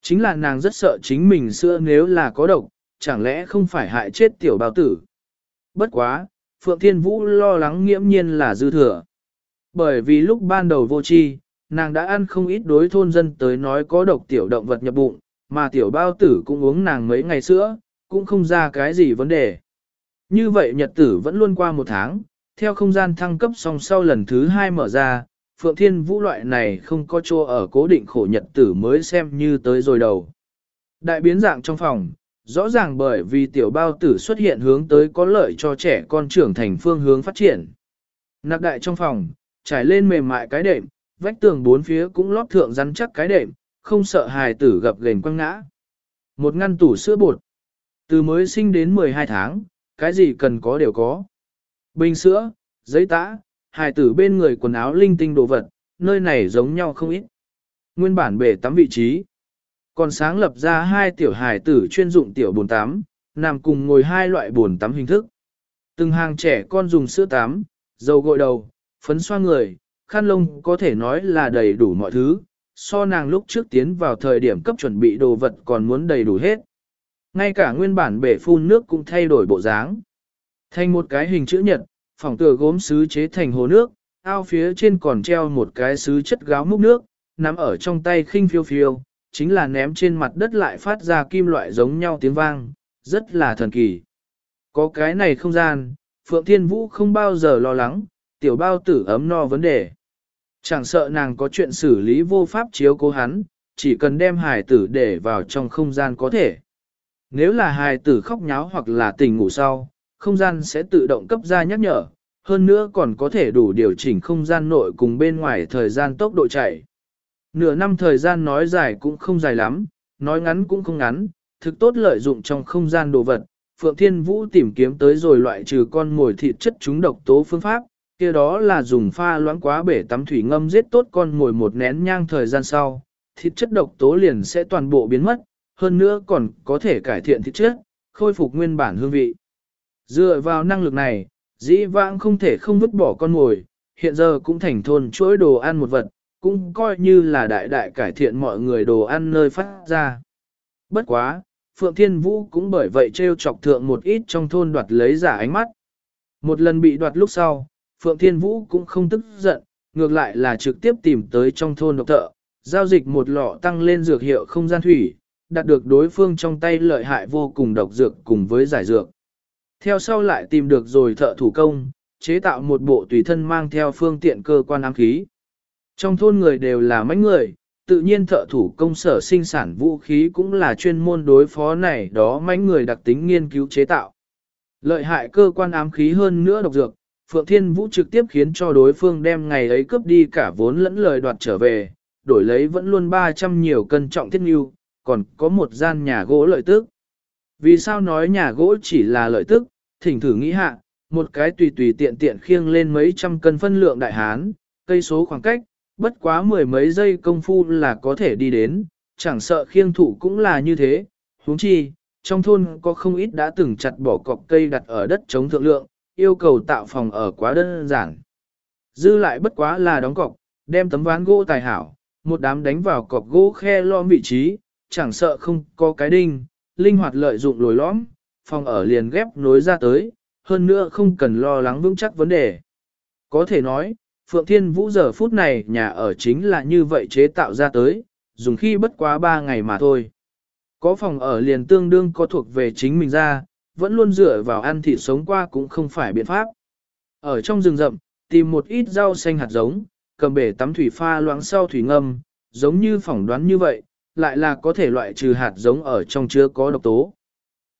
Chính là nàng rất sợ chính mình sữa nếu là có độc, chẳng lẽ không phải hại chết tiểu bào tử. Bất quá, Phượng Thiên Vũ lo lắng nghiễm nhiên là dư thừa. Bởi vì lúc ban đầu vô tri, nàng đã ăn không ít đối thôn dân tới nói có độc tiểu động vật nhập bụng, mà tiểu bao tử cũng uống nàng mấy ngày sữa, cũng không ra cái gì vấn đề. Như vậy nhật tử vẫn luôn qua một tháng, theo không gian thăng cấp xong sau lần thứ hai mở ra, Phượng Thiên Vũ loại này không có chỗ ở cố định khổ nhật tử mới xem như tới rồi đầu. Đại biến dạng trong phòng, rõ ràng bởi vì tiểu bao tử xuất hiện hướng tới có lợi cho trẻ con trưởng thành phương hướng phát triển. Nạc đại trong phòng, trải lên mềm mại cái đệm, vách tường bốn phía cũng lót thượng rắn chắc cái đệm, không sợ hài tử gặp gền quăng ngã. Một ngăn tủ sữa bột. Từ mới sinh đến 12 tháng, cái gì cần có đều có. Bình sữa, giấy tã, hài tử bên người quần áo linh tinh đồ vật, nơi này giống nhau không ít. Nguyên bản bể tắm vị trí. Còn sáng lập ra hai tiểu hài tử chuyên dụng tiểu bồn tắm, nằm cùng ngồi hai loại bồn tắm hình thức. Từng hàng trẻ con dùng sữa tắm, dầu gội đầu, phấn xoa người, khăn lông có thể nói là đầy đủ mọi thứ, so nàng lúc trước tiến vào thời điểm cấp chuẩn bị đồ vật còn muốn đầy đủ hết. Ngay cả nguyên bản bể phun nước cũng thay đổi bộ dáng. Thành một cái hình chữ nhật, phòng tựa gốm sứ chế thành hồ nước, ao phía trên còn treo một cái sứ chất gáo múc nước, nắm ở trong tay khinh phiêu phiêu, chính là ném trên mặt đất lại phát ra kim loại giống nhau tiếng vang, rất là thần kỳ. Có cái này không gian, Phượng Thiên Vũ không bao giờ lo lắng, tiểu bao tử ấm no vấn đề. Chẳng sợ nàng có chuyện xử lý vô pháp chiếu cố hắn, chỉ cần đem hài tử để vào trong không gian có thể. Nếu là hài tử khóc nháo hoặc là tỉnh ngủ sau, không gian sẽ tự động cấp ra nhắc nhở, hơn nữa còn có thể đủ điều chỉnh không gian nội cùng bên ngoài thời gian tốc độ chạy. Nửa năm thời gian nói dài cũng không dài lắm, nói ngắn cũng không ngắn, thực tốt lợi dụng trong không gian đồ vật. Phượng Thiên Vũ tìm kiếm tới rồi loại trừ con mồi thịt chất chúng độc tố phương pháp, kia đó là dùng pha loãng quá bể tắm thủy ngâm giết tốt con mồi một nén nhang thời gian sau, thịt chất độc tố liền sẽ toàn bộ biến mất, hơn nữa còn có thể cải thiện thịt chất, khôi phục nguyên bản hương vị. Dựa vào năng lực này, dĩ vãng không thể không vứt bỏ con mồi, hiện giờ cũng thành thôn chuỗi đồ ăn một vật, cũng coi như là đại đại cải thiện mọi người đồ ăn nơi phát ra. Bất quá, Phượng Thiên Vũ cũng bởi vậy trêu chọc thượng một ít trong thôn đoạt lấy giả ánh mắt. Một lần bị đoạt lúc sau, Phượng Thiên Vũ cũng không tức giận, ngược lại là trực tiếp tìm tới trong thôn độc thợ, giao dịch một lọ tăng lên dược hiệu không gian thủy, đạt được đối phương trong tay lợi hại vô cùng độc dược cùng với giải dược. Theo sau lại tìm được rồi thợ thủ công, chế tạo một bộ tùy thân mang theo phương tiện cơ quan ám khí. Trong thôn người đều là mấy người, tự nhiên thợ thủ công sở sinh sản vũ khí cũng là chuyên môn đối phó này đó mấy người đặc tính nghiên cứu chế tạo. Lợi hại cơ quan ám khí hơn nữa độc dược, Phượng Thiên Vũ trực tiếp khiến cho đối phương đem ngày ấy cướp đi cả vốn lẫn lời đoạt trở về, đổi lấy vẫn luôn 300 nhiều cân trọng thiết nghiêu, còn có một gian nhà gỗ lợi tức. Vì sao nói nhà gỗ chỉ là lợi tức, thỉnh thử nghĩ hạ, một cái tùy tùy tiện tiện khiêng lên mấy trăm cân phân lượng đại hán, cây số khoảng cách, bất quá mười mấy giây công phu là có thể đi đến, chẳng sợ khiêng thủ cũng là như thế, huống chi, trong thôn có không ít đã từng chặt bỏ cọc cây đặt ở đất chống thượng lượng, yêu cầu tạo phòng ở quá đơn giản. Dư lại bất quá là đóng cọc, đem tấm ván gỗ tài hảo, một đám đánh vào cọc gỗ khe lo vị trí, chẳng sợ không có cái đinh, linh hoạt lợi dụng lồi lõm, phòng ở liền ghép nối ra tới, hơn nữa không cần lo lắng vững chắc vấn đề. Có thể nói, Phượng Thiên Vũ giờ phút này nhà ở chính là như vậy chế tạo ra tới, dùng khi bất quá 3 ngày mà thôi. Có phòng ở liền tương đương có thuộc về chính mình ra, vẫn luôn dựa vào ăn thịt sống qua cũng không phải biện pháp. Ở trong rừng rậm, tìm một ít rau xanh hạt giống, cầm bể tắm thủy pha loãng sau thủy ngâm, giống như phỏng đoán như vậy, lại là có thể loại trừ hạt giống ở trong chứa có độc tố.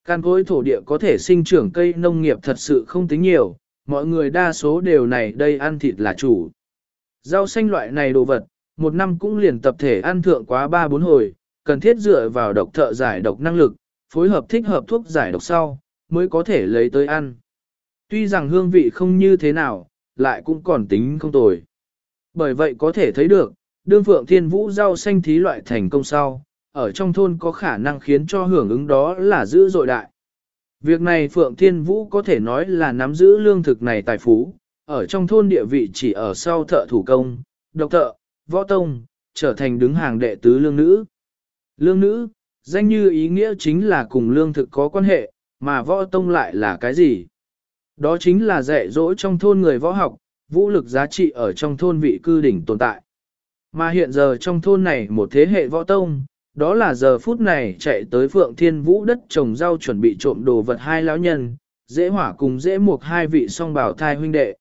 Can cối thổ địa có thể sinh trưởng cây nông nghiệp thật sự không tính nhiều, mọi người đa số đều này đây ăn thịt là chủ. Rau xanh loại này đồ vật, một năm cũng liền tập thể ăn thượng quá 3-4 hồi, cần thiết dựa vào độc thợ giải độc năng lực, phối hợp thích hợp thuốc giải độc sau, mới có thể lấy tới ăn. Tuy rằng hương vị không như thế nào, lại cũng còn tính không tồi. Bởi vậy có thể thấy được, đương phượng thiên vũ rau xanh thí loại thành công sau, ở trong thôn có khả năng khiến cho hưởng ứng đó là giữ dội đại. Việc này Phượng Thiên Vũ có thể nói là nắm giữ lương thực này tài phú, ở trong thôn địa vị chỉ ở sau thợ thủ công, độc thợ, võ tông, trở thành đứng hàng đệ tứ lương nữ. Lương nữ, danh như ý nghĩa chính là cùng lương thực có quan hệ, mà võ tông lại là cái gì? Đó chính là dạy dỗ trong thôn người võ học, vũ lực giá trị ở trong thôn vị cư đỉnh tồn tại. Mà hiện giờ trong thôn này một thế hệ võ tông, đó là giờ phút này chạy tới Phượng Thiên Vũ đất trồng rau chuẩn bị trộm đồ vật hai lão nhân, dễ hỏa cùng dễ mục hai vị song bảo thai huynh đệ.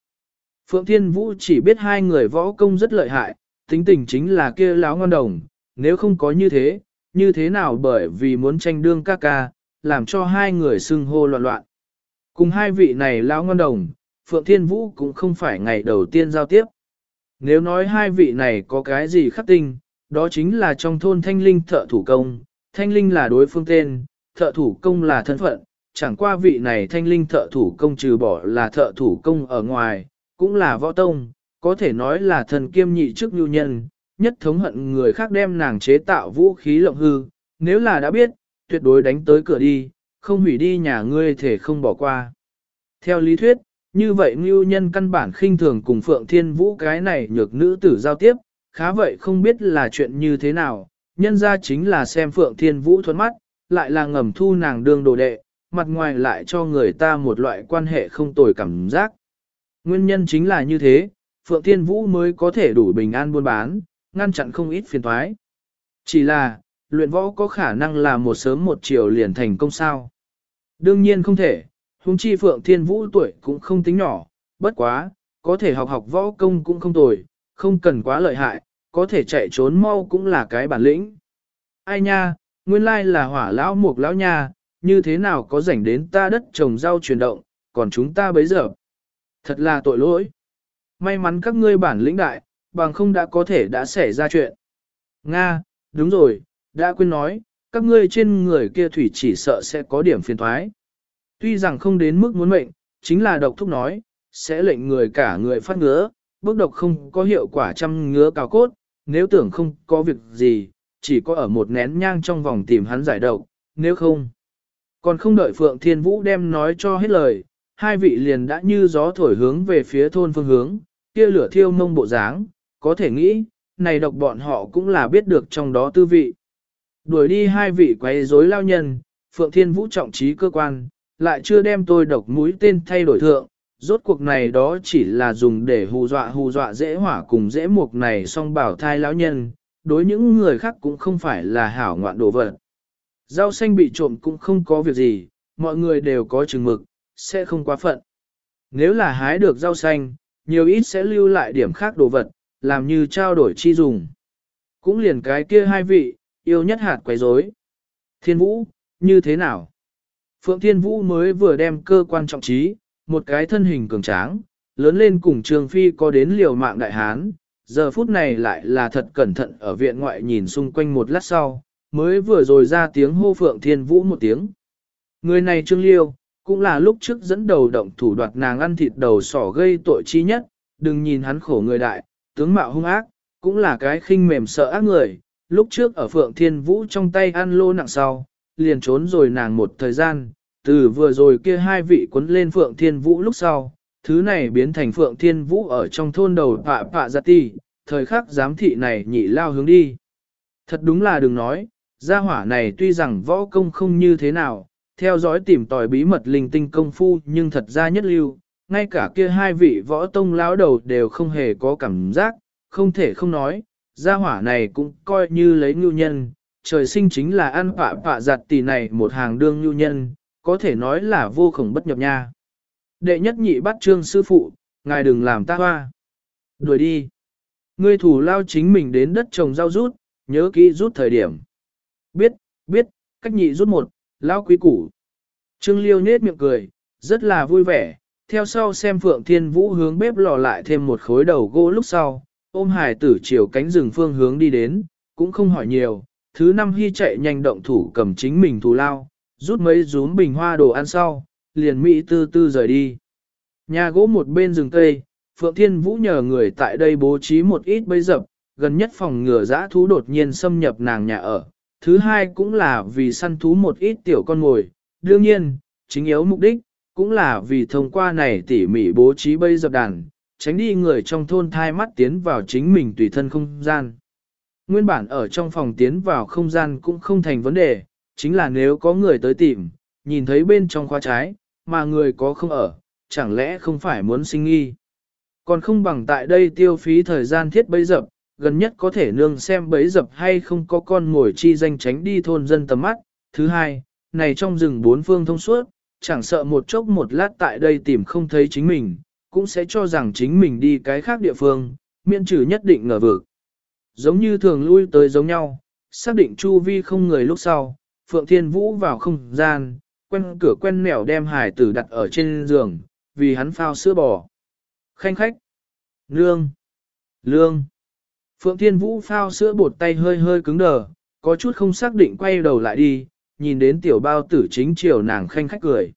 Phượng Thiên Vũ chỉ biết hai người võ công rất lợi hại, tính tình chính là kia lão ngon đồng, nếu không có như thế, như thế nào bởi vì muốn tranh đương ca ca, làm cho hai người xưng hô loạn loạn. Cùng hai vị này lão ngon đồng, Phượng Thiên Vũ cũng không phải ngày đầu tiên giao tiếp. Nếu nói hai vị này có cái gì khắc tinh, đó chính là trong thôn thanh linh thợ thủ công, thanh linh là đối phương tên, thợ thủ công là thân phận, chẳng qua vị này thanh linh thợ thủ công trừ bỏ là thợ thủ công ở ngoài, cũng là võ tông, có thể nói là thần kiêm nhị chức nhu nhân, nhất thống hận người khác đem nàng chế tạo vũ khí lộng hư, nếu là đã biết, tuyệt đối đánh tới cửa đi, không hủy đi nhà ngươi thể không bỏ qua. Theo lý thuyết, như vậy ngưu nhân căn bản khinh thường cùng Phượng Thiên Vũ cái này nhược nữ tử giao tiếp, khá vậy không biết là chuyện như thế nào, nhân ra chính là xem Phượng Thiên Vũ thuẫn mắt, lại là ngầm thu nàng đương đồ đệ, mặt ngoài lại cho người ta một loại quan hệ không tồi cảm giác. Nguyên nhân chính là như thế, Phượng Thiên Vũ mới có thể đủ bình an buôn bán, ngăn chặn không ít phiền toái. Chỉ là, luyện võ có khả năng là một sớm một chiều liền thành công sao. Đương nhiên không thể, huống chi Phượng Thiên Vũ tuổi cũng không tính nhỏ, bất quá, có thể học học võ công cũng không tồi, không cần quá lợi hại, có thể chạy trốn mau cũng là cái bản lĩnh. Ai nha, nguyên lai là hỏa lão mục lão nha, như thế nào có rảnh đến ta đất trồng rau chuyển động, còn chúng ta bấy giờ. Thật là tội lỗi. May mắn các ngươi bản lĩnh đại, bằng không đã có thể đã xảy ra chuyện. Nga, đúng rồi, đã quên nói, các ngươi trên người kia thủy chỉ sợ sẽ có điểm phiền thoái. Tuy rằng không đến mức muốn mệnh, chính là độc thúc nói, sẽ lệnh người cả người phát ngứa, bước độc không có hiệu quả chăm ngứa cao cốt, nếu tưởng không có việc gì, chỉ có ở một nén nhang trong vòng tìm hắn giải độc, nếu không. Còn không đợi Phượng Thiên Vũ đem nói cho hết lời, hai vị liền đã như gió thổi hướng về phía thôn phương hướng, kia lửa thiêu mông bộ dáng, có thể nghĩ, này độc bọn họ cũng là biết được trong đó tư vị. Đuổi đi hai vị quấy rối lao nhân, Phượng Thiên Vũ trọng trí cơ quan, lại chưa đem tôi độc mũi tên thay đổi thượng, rốt cuộc này đó chỉ là dùng để hù dọa hù dọa dễ hỏa cùng dễ mục này song bảo thai lão nhân, đối những người khác cũng không phải là hảo ngoạn đồ vật. Rau xanh bị trộm cũng không có việc gì, mọi người đều có chừng mực, sẽ không quá phận. Nếu là hái được rau xanh, nhiều ít sẽ lưu lại điểm khác đồ vật, làm như trao đổi chi dùng. Cũng liền cái kia hai vị, yêu nhất hạt quấy rối. Thiên Vũ, như thế nào? Phượng Thiên Vũ mới vừa đem cơ quan trọng trí, một cái thân hình cường tráng, lớn lên cùng Trường Phi có đến liều mạng đại hán, giờ phút này lại là thật cẩn thận ở viện ngoại nhìn xung quanh một lát sau, mới vừa rồi ra tiếng hô Phượng Thiên Vũ một tiếng. Người này Trương Liêu, cũng là lúc trước dẫn đầu động thủ đoạt nàng ăn thịt đầu sỏ gây tội chi nhất, đừng nhìn hắn khổ người đại, tướng mạo hung ác, cũng là cái khinh mềm sợ ác người, lúc trước ở Phượng Thiên Vũ trong tay ăn lô nặng sau, liền trốn rồi nàng một thời gian, từ vừa rồi kia hai vị quấn lên Phượng Thiên Vũ lúc sau, thứ này biến thành Phượng Thiên Vũ ở trong thôn đầu pạ pạ giặt ti, thời khắc giám thị này nhị lao hướng đi. Thật đúng là đừng nói, gia hỏa này tuy rằng võ công không như thế nào, theo dõi tìm tòi bí mật linh tinh công phu nhưng thật ra nhất lưu, ngay cả kia hai vị võ tông lão đầu đều không hề có cảm giác, không thể không nói, gia hỏa này cũng coi như lấy ngưu nhân, trời sinh chính là ăn phạ phạ giặt tỷ này một hàng đương nhu nhân, có thể nói là vô khổng bất nhập nha. Đệ nhất nhị bắt trương sư phụ, ngài đừng làm ta hoa. Đuổi đi. Ngươi thủ lao chính mình đến đất trồng rau rút, nhớ kỹ rút thời điểm. Biết, biết, cách nhị rút một, lao quý củ. Trương Liêu nết miệng cười, rất là vui vẻ, theo sau xem Phượng Thiên Vũ hướng bếp lò lại thêm một khối đầu gỗ lúc sau, ôm hải tử chiều cánh rừng phương hướng đi đến, cũng không hỏi nhiều, thứ năm hy chạy nhanh động thủ cầm chính mình thù lao, rút mấy rúm bình hoa đồ ăn sau, liền mỹ tư tư rời đi. Nhà gỗ một bên rừng cây, Phượng Thiên Vũ nhờ người tại đây bố trí một ít bấy dập, gần nhất phòng ngừa dã thú đột nhiên xâm nhập nàng nhà ở. Thứ hai cũng là vì săn thú một ít tiểu con ngồi. Đương nhiên, chính yếu mục đích, cũng là vì thông qua này tỉ mỉ bố trí bây dập đàn, tránh đi người trong thôn thai mắt tiến vào chính mình tùy thân không gian. Nguyên bản ở trong phòng tiến vào không gian cũng không thành vấn đề, chính là nếu có người tới tìm, nhìn thấy bên trong khóa trái, mà người có không ở, chẳng lẽ không phải muốn sinh nghi. Còn không bằng tại đây tiêu phí thời gian thiết bấy dập, gần nhất có thể nương xem bấy dập hay không có con ngồi chi danh tránh đi thôn dân tầm mắt. Thứ hai, này trong rừng bốn phương thông suốt, chẳng sợ một chốc một lát tại đây tìm không thấy chính mình, cũng sẽ cho rằng chính mình đi cái khác địa phương, miễn trừ nhất định ngờ vực. Giống như thường lui tới giống nhau, xác định chu vi không người lúc sau, Phượng Thiên Vũ vào không gian, quen cửa quen mèo đem hải tử đặt ở trên giường, vì hắn phao sữa bò. Khanh khách, nương, lương. Phượng Thiên Vũ phao sữa bột tay hơi hơi cứng đờ, có chút không xác định quay đầu lại đi, nhìn đến tiểu bao tử chính chiều nàng khanh khách cười.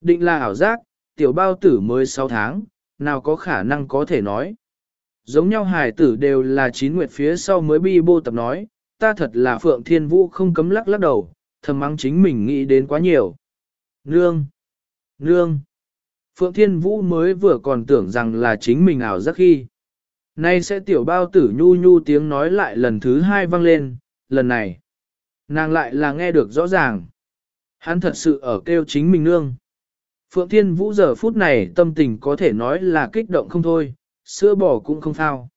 Định là ảo giác, tiểu bao tử mới 6 tháng, nào có khả năng có thể nói. Giống nhau hài tử đều là chín nguyệt phía sau mới bi bô tập nói, ta thật là Phượng Thiên Vũ không cấm lắc lắc đầu, thầm mắng chính mình nghĩ đến quá nhiều. Nương! Nương! Phượng Thiên Vũ mới vừa còn tưởng rằng là chính mình ảo giác khi. Nay sẽ tiểu bao tử nhu nhu tiếng nói lại lần thứ hai vang lên, lần này. Nàng lại là nghe được rõ ràng. Hắn thật sự ở kêu chính mình nương. Phượng Thiên Vũ giờ phút này tâm tình có thể nói là kích động không thôi, sữa bò cũng không thao.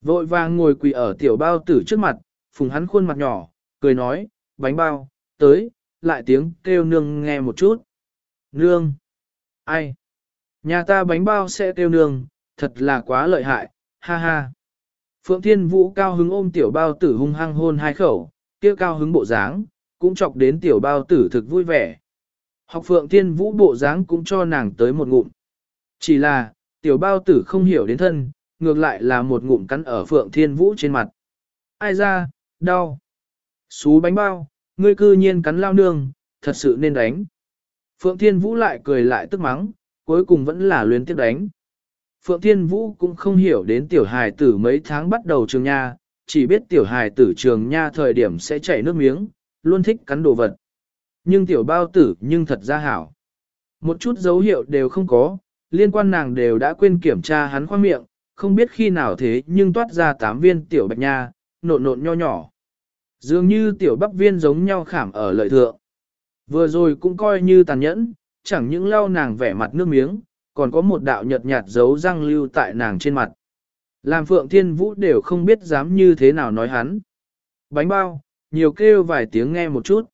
Vội vàng ngồi quỳ ở tiểu bao tử trước mặt, phùng hắn khuôn mặt nhỏ, cười nói, bánh bao, tới, lại tiếng kêu nương nghe một chút. Nương! Ai? Nhà ta bánh bao sẽ kêu nương, thật là quá lợi hại, ha ha. Phượng Thiên Vũ cao hứng ôm tiểu bao tử hung hăng hôn hai khẩu, kia cao hứng bộ dáng, cũng chọc đến tiểu bao tử thực vui vẻ. Học Phượng Thiên Vũ bộ dáng cũng cho nàng tới một ngụm. Chỉ là, tiểu bao tử không hiểu đến thân, ngược lại là một ngụm cắn ở Phượng Thiên Vũ trên mặt. Ai ra, đau. Xú bánh bao, ngươi cư nhiên cắn lao nương, thật sự nên đánh. Phượng Thiên Vũ lại cười lại tức mắng, cuối cùng vẫn là luyến tiếp đánh. Phượng Thiên Vũ cũng không hiểu đến tiểu hài tử mấy tháng bắt đầu trường nha, chỉ biết tiểu hài tử trường nha thời điểm sẽ chảy nước miếng, luôn thích cắn đồ vật. Nhưng tiểu bao tử nhưng thật ra hảo. Một chút dấu hiệu đều không có, liên quan nàng đều đã quên kiểm tra hắn khoang miệng, không biết khi nào thế nhưng toát ra tám viên tiểu bạch nha, nộn nộn nho nhỏ. Dường như tiểu bắp viên giống nhau khảm ở lợi thượng. Vừa rồi cũng coi như tàn nhẫn, chẳng những lau nàng vẻ mặt nước miếng, còn có một đạo nhợt nhạt dấu răng lưu tại nàng trên mặt. Làm Phượng Thiên Vũ đều không biết dám như thế nào nói hắn. Bánh bao, nhiều kêu vài tiếng nghe một chút.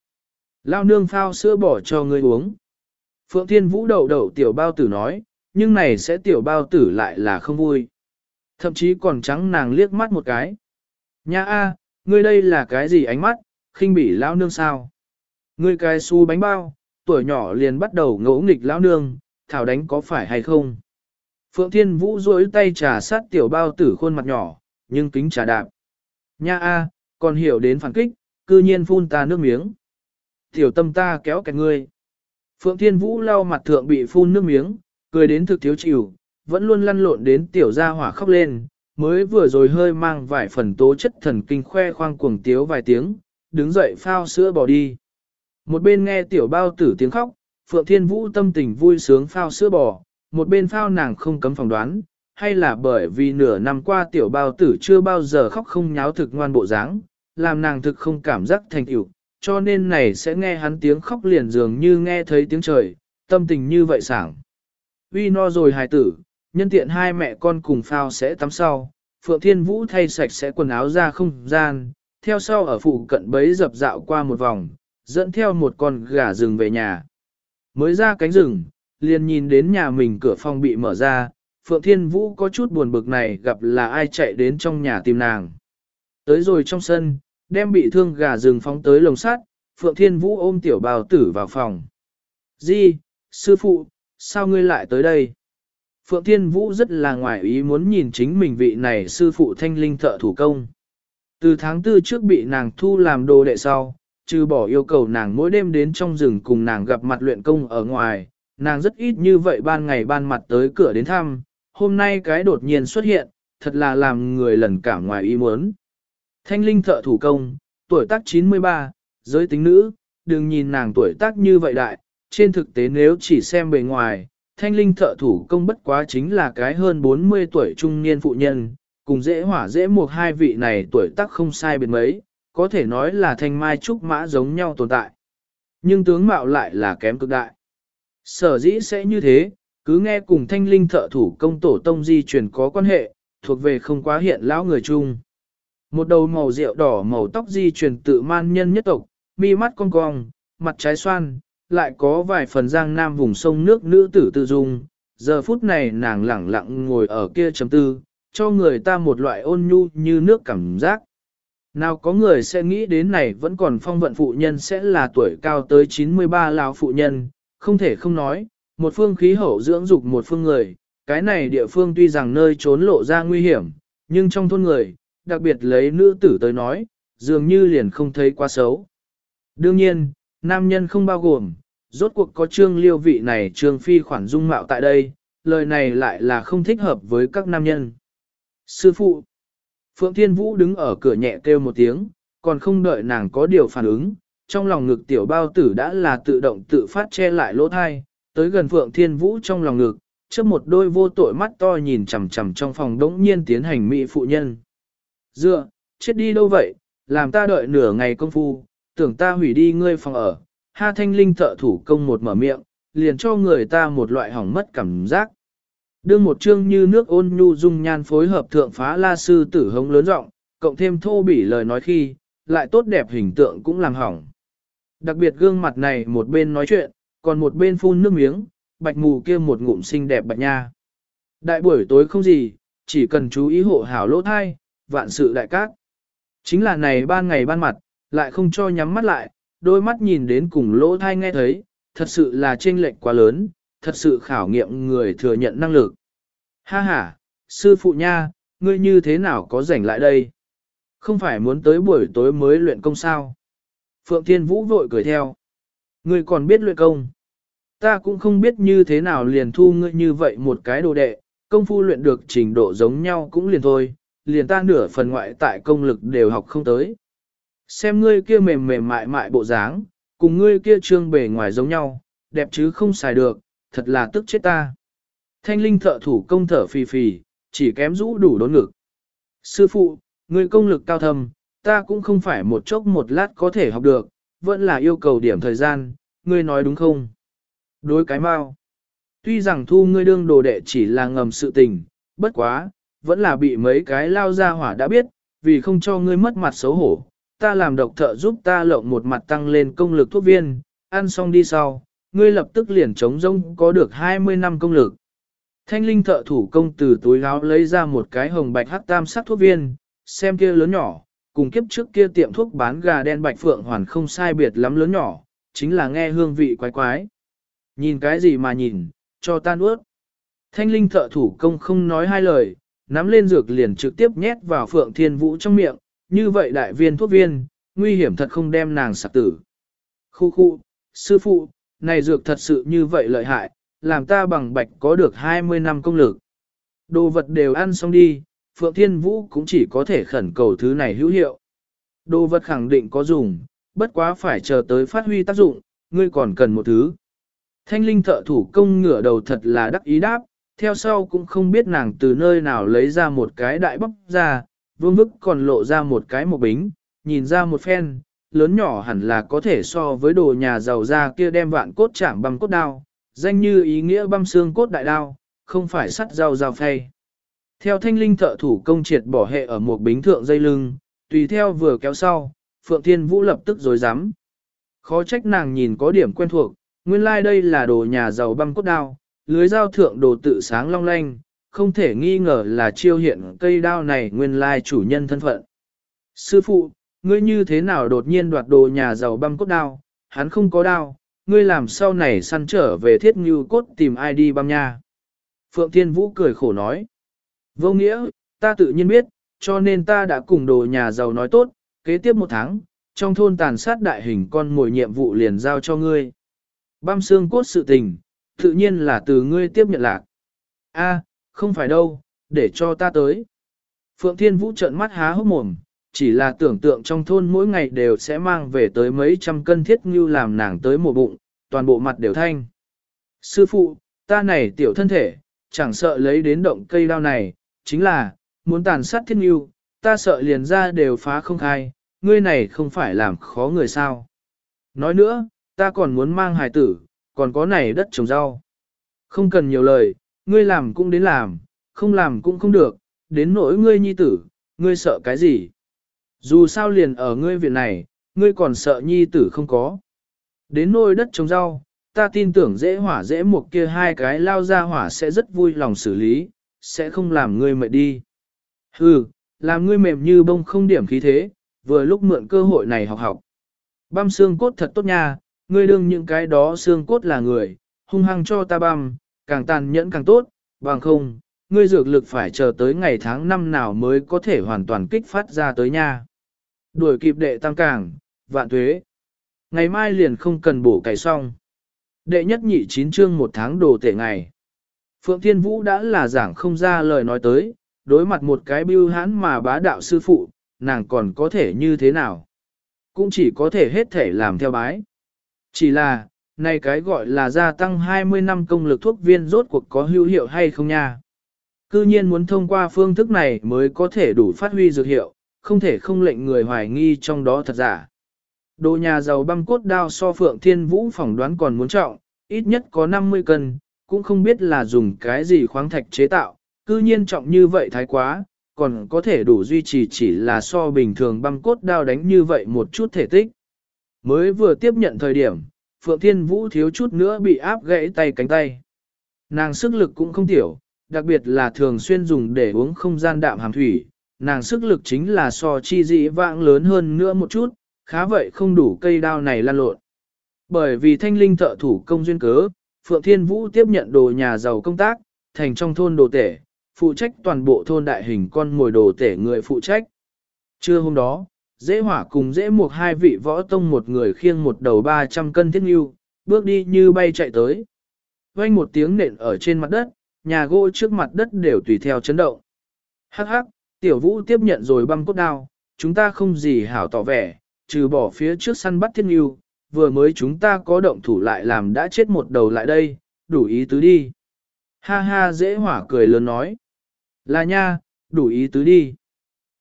Lao nương phao sữa bỏ cho ngươi uống. Phượng Thiên Vũ đậu đậu tiểu bao tử nói, nhưng này sẽ tiểu bao tử lại là không vui. Thậm chí còn trắng nàng liếc mắt một cái. Nha a, ngươi đây là cái gì ánh mắt, khinh bỉ lão nương sao? Ngươi cái su bánh bao, tuổi nhỏ liền bắt đầu ngỗ nghịch lão nương, thảo đánh có phải hay không? Phượng Thiên Vũ duỗi tay trà sát tiểu bao tử khuôn mặt nhỏ, nhưng kính trà đạp. Nha a, còn hiểu đến phản kích, cư nhiên phun ta nước miếng. Tiểu tâm ta kéo kẹt ngươi. Phượng Thiên Vũ lau mặt thượng bị phun nước miếng, cười đến thực thiếu chịu, vẫn luôn lăn lộn đến tiểu gia hỏa khóc lên, mới vừa rồi hơi mang vài phần tố chất thần kinh khoe khoang cuồng tiếu vài tiếng, đứng dậy phao sữa bỏ đi. Một bên nghe tiểu bao tử tiếng khóc, Phượng Thiên Vũ tâm tình vui sướng phao sữa bò, một bên phao nàng không cấm phỏng đoán, hay là bởi vì nửa năm qua tiểu bao tử chưa bao giờ khóc không nháo thực ngoan bộ dáng, làm nàng thực không cảm giác thành tựu, cho nên này sẽ nghe hắn tiếng khóc liền dường như nghe thấy tiếng trời, tâm tình như vậy sảng. Uy no rồi hài tử, nhân tiện hai mẹ con cùng phao sẽ tắm sau, Phượng Thiên Vũ thay sạch sẽ quần áo ra không gian, theo sau ở phụ cận bấy dập dạo qua một vòng, dẫn theo một con gà rừng về nhà. Mới ra cánh rừng, liền nhìn đến nhà mình cửa phòng bị mở ra, Phượng Thiên Vũ có chút buồn bực này gặp là ai chạy đến trong nhà tìm nàng. Tới rồi trong sân, đem bị thương gà rừng phóng tới lồng sắt, Phượng Thiên Vũ ôm tiểu bào tử vào phòng. Di, sư phụ, sao ngươi lại tới đây? Phượng Thiên Vũ rất là ngoài ý muốn nhìn chính mình vị này sư phụ thanh linh thợ thủ công. Từ tháng tư trước bị nàng thu làm đồ đệ sau, trừ bỏ yêu cầu nàng mỗi đêm đến trong rừng cùng nàng gặp mặt luyện công ở ngoài, nàng rất ít như vậy ban ngày ban mặt tới cửa đến thăm, hôm nay cái đột nhiên xuất hiện, thật là làm người lần cả ngoài ý muốn. Thanh linh thợ thủ công, tuổi tác 93, giới tính nữ, đừng nhìn nàng tuổi tác như vậy đại, trên thực tế nếu chỉ xem bề ngoài, thanh linh thợ thủ công bất quá chính là cái hơn 40 tuổi trung niên phụ nhân, cùng dễ hỏa dễ một hai vị này tuổi tác không sai biệt mấy, có thể nói là thanh mai trúc mã giống nhau tồn tại. Nhưng tướng mạo lại là kém cực đại. Sở dĩ sẽ như thế, cứ nghe cùng thanh linh thợ thủ công tổ tông di truyền có quan hệ, thuộc về không quá hiện lão người chung. Một đầu màu rượu đỏ màu tóc di truyền tự man nhân nhất tộc, mi mắt cong cong, mặt trái xoan, lại có vài phần giang nam vùng sông nước nữ tử tự dung. Giờ phút này nàng lẳng lặng ngồi ở kia chấm tư, cho người ta một loại ôn nhu như nước cảm giác. Nào có người sẽ nghĩ đến này vẫn còn phong vận phụ nhân sẽ là tuổi cao tới 93 lão phụ nhân, không thể không nói, một phương khí hậu dưỡng dục một phương người, cái này địa phương tuy rằng nơi trốn lộ ra nguy hiểm, nhưng trong thôn người, đặc biệt lấy nữ tử tới nói, dường như liền không thấy quá xấu. Đương nhiên, nam nhân không bao gồm, rốt cuộc có trương liêu vị này trương phi khoản dung mạo tại đây, lời này lại là không thích hợp với các nam nhân. Sư phụ, Phượng Thiên Vũ đứng ở cửa nhẹ kêu một tiếng, còn không đợi nàng có điều phản ứng, trong lòng ngực tiểu bao tử đã là tự động tự phát che lại lỗ thai, tới gần Phượng Thiên Vũ trong lòng ngực, trước một đôi vô tội mắt to nhìn chằm chằm trong phòng đống nhiên tiến hành mỹ phụ nhân. Dựa, chết đi đâu vậy, làm ta đợi nửa ngày công phu, tưởng ta hủy đi ngươi phòng ở, ha thanh linh thợ thủ công một mở miệng, liền cho người ta một loại hỏng mất cảm giác. Đương một chương như nước ôn nhu dung nhan phối hợp thượng phá la sư tử hống lớn rộng, cộng thêm thô bỉ lời nói khi, lại tốt đẹp hình tượng cũng làm hỏng. Đặc biệt gương mặt này một bên nói chuyện, còn một bên phun nước miếng, bạch mù kia một ngụm xinh đẹp bạch nha. Đại buổi tối không gì, chỉ cần chú ý hộ hảo lỗ thai, vạn sự đại cát. Chính là này ban ngày ban mặt, lại không cho nhắm mắt lại, đôi mắt nhìn đến cùng lỗ thai nghe thấy, thật sự là chênh lệch quá lớn, thật sự khảo nghiệm người thừa nhận năng lực. Ha ha, sư phụ nha, ngươi như thế nào có rảnh lại đây? Không phải muốn tới buổi tối mới luyện công sao? Phượng Thiên Vũ vội cười theo. Ngươi còn biết luyện công. Ta cũng không biết như thế nào liền thu ngươi như vậy một cái đồ đệ, công phu luyện được trình độ giống nhau cũng liền thôi, liền ta nửa phần ngoại tại công lực đều học không tới. Xem ngươi kia mềm mềm mại mại bộ dáng, cùng ngươi kia trương bề ngoài giống nhau, đẹp chứ không xài được, thật là tức chết ta. Thanh linh thợ thủ công thở phì phì, chỉ kém rũ đủ đốn ngực. Sư phụ, ngươi công lực cao thâm, ta cũng không phải một chốc một lát có thể học được, vẫn là yêu cầu điểm thời gian, ngươi nói đúng không? Đối cái mau. Tuy rằng thu ngươi đương đồ đệ chỉ là ngầm sự tình, bất quá, vẫn là bị mấy cái lao ra hỏa đã biết, vì không cho ngươi mất mặt xấu hổ. Ta làm độc thợ giúp ta lộng một mặt tăng lên công lực thuốc viên, ăn xong đi sau, ngươi lập tức liền chống rông có được 20 năm công lực. Thanh linh thợ thủ công từ túi áo lấy ra một cái hồng bạch hắc tam sắc thuốc viên, xem kia lớn nhỏ, cùng kiếp trước kia tiệm thuốc bán gà đen bạch phượng hoàn không sai biệt lắm lớn nhỏ, chính là nghe hương vị quái quái. Nhìn cái gì mà nhìn, cho tan ướt. Thanh linh thợ thủ công không nói hai lời, nắm lên dược liền trực tiếp nhét vào phượng thiên vũ trong miệng, như vậy đại viên thuốc viên, nguy hiểm thật không đem nàng sạc tử. Khu khu, sư phụ, này dược thật sự như vậy lợi hại, làm ta bằng bạch có được 20 năm công lực. Đồ vật đều ăn xong đi, Phượng Thiên Vũ cũng chỉ có thể khẩn cầu thứ này hữu hiệu. Đồ vật khẳng định có dùng, bất quá phải chờ tới phát huy tác dụng, ngươi còn cần một thứ. Thanh linh thợ thủ công ngửa đầu thật là đắc ý đáp, theo sau cũng không biết nàng từ nơi nào lấy ra một cái đại bóc ra, vương vức còn lộ ra một cái một bính, nhìn ra một phen, lớn nhỏ hẳn là có thể so với đồ nhà giàu ra kia đem vạn cốt chạm bằng cốt đao, danh như ý nghĩa băm xương cốt đại đao, không phải sắt dao dao phay. Theo thanh linh thợ thủ công triệt bỏ hệ ở một bính thượng dây lưng, tùy theo vừa kéo sau, Phượng Thiên Vũ lập tức rối rắm. Khó trách nàng nhìn có điểm quen thuộc, nguyên lai like đây là đồ nhà giàu băm cốt đao, lưới dao thượng đồ tự sáng long lanh, không thể nghi ngờ là chiêu hiện cây đao này nguyên lai chủ nhân thân phận. Sư phụ, ngươi như thế nào đột nhiên đoạt đồ nhà giàu băm cốt đao, hắn không có đao, ngươi làm sau này săn trở về thiết như cốt tìm ai đi băm nha. Phượng Thiên Vũ cười khổ nói. Vô nghĩa, ta tự nhiên biết, cho nên ta đã cùng đồ nhà giàu nói tốt, kế tiếp một tháng, trong thôn tàn sát đại hình con mồi nhiệm vụ liền giao cho ngươi. Băm xương cốt sự tình, tự nhiên là từ ngươi tiếp nhận lạc. A, không phải đâu, để cho ta tới. Phượng Thiên Vũ trợn mắt há hốc mồm, chỉ là tưởng tượng trong thôn mỗi ngày đều sẽ mang về tới mấy trăm cân thiết ngưu làm nàng tới một bụng, toàn bộ mặt đều thanh. Sư phụ, ta này tiểu thân thể, chẳng sợ lấy đến động cây đao này, chính là, muốn tàn sát thiết ngưu, ta sợ liền ra đều phá không khai, ngươi này không phải làm khó người sao. Nói nữa, ta còn muốn mang hài tử, còn có này đất trồng rau. Không cần nhiều lời, ngươi làm cũng đến làm, không làm cũng không được, đến nỗi ngươi nhi tử, ngươi sợ cái gì. Dù sao liền ở ngươi viện này, ngươi còn sợ nhi tử không có. Đến nôi đất trồng rau, ta tin tưởng dễ hỏa dễ một kia hai cái lao ra hỏa sẽ rất vui lòng xử lý, sẽ không làm ngươi mệt đi. Hừ, làm ngươi mềm như bông không điểm khí thế, vừa lúc mượn cơ hội này học học. Băm xương cốt thật tốt nha, ngươi đương những cái đó xương cốt là người, hung hăng cho ta băm, càng tàn nhẫn càng tốt, bằng không, ngươi dược lực phải chờ tới ngày tháng năm nào mới có thể hoàn toàn kích phát ra tới nha. Đuổi kịp đệ tam càng, vạn tuế. Ngày mai liền không cần bổ cải xong. Đệ nhất nhị chín chương một tháng đồ tệ ngày. Phượng Thiên Vũ đã là giảng không ra lời nói tới, đối mặt một cái bưu hán mà bá đạo sư phụ, nàng còn có thể như thế nào? Cũng chỉ có thể hết thể làm theo bái. Chỉ là, này cái gọi là gia tăng 20 năm công lực thuốc viên rốt cuộc có hữu hiệu hay không nha? Cư nhiên muốn thông qua phương thức này mới có thể đủ phát huy dược hiệu, không thể không lệnh người hoài nghi trong đó thật giả. Đồ nhà giàu băng cốt đao so phượng thiên vũ phỏng đoán còn muốn trọng, ít nhất có 50 cân, cũng không biết là dùng cái gì khoáng thạch chế tạo, cư nhiên trọng như vậy thái quá, còn có thể đủ duy trì chỉ là so bình thường băng cốt đao đánh như vậy một chút thể tích. Mới vừa tiếp nhận thời điểm, Phượng Thiên Vũ thiếu chút nữa bị áp gãy tay cánh tay. Nàng sức lực cũng không tiểu, đặc biệt là thường xuyên dùng để uống không gian đạm hàm thủy, nàng sức lực chính là so chi dị vãng lớn hơn nữa một chút, khá vậy không đủ cây đao này lan lộn. Bởi vì thanh linh thợ thủ công duyên cớ, Phượng Thiên Vũ tiếp nhận đồ nhà giàu công tác, thành trong thôn đồ tể, phụ trách toàn bộ thôn đại hình con ngồi đồ tể người phụ trách. Trưa hôm đó, dễ hỏa cùng dễ một hai vị võ tông một người khiêng một đầu 300 cân thiết nghiêu, bước đi như bay chạy tới. Vang một tiếng nện ở trên mặt đất, nhà gỗ trước mặt đất đều tùy theo chấn động. Hắc hắc, tiểu vũ tiếp nhận rồi băm cốt đao, chúng ta không gì hảo tỏ vẻ, trừ bỏ phía trước săn bắt thiết nghiêu, vừa mới chúng ta có động thủ lại làm đã chết một đầu lại đây, đủ ý tứ đi. Ha ha dễ hỏa cười lớn nói. Là nha, đủ ý tứ đi.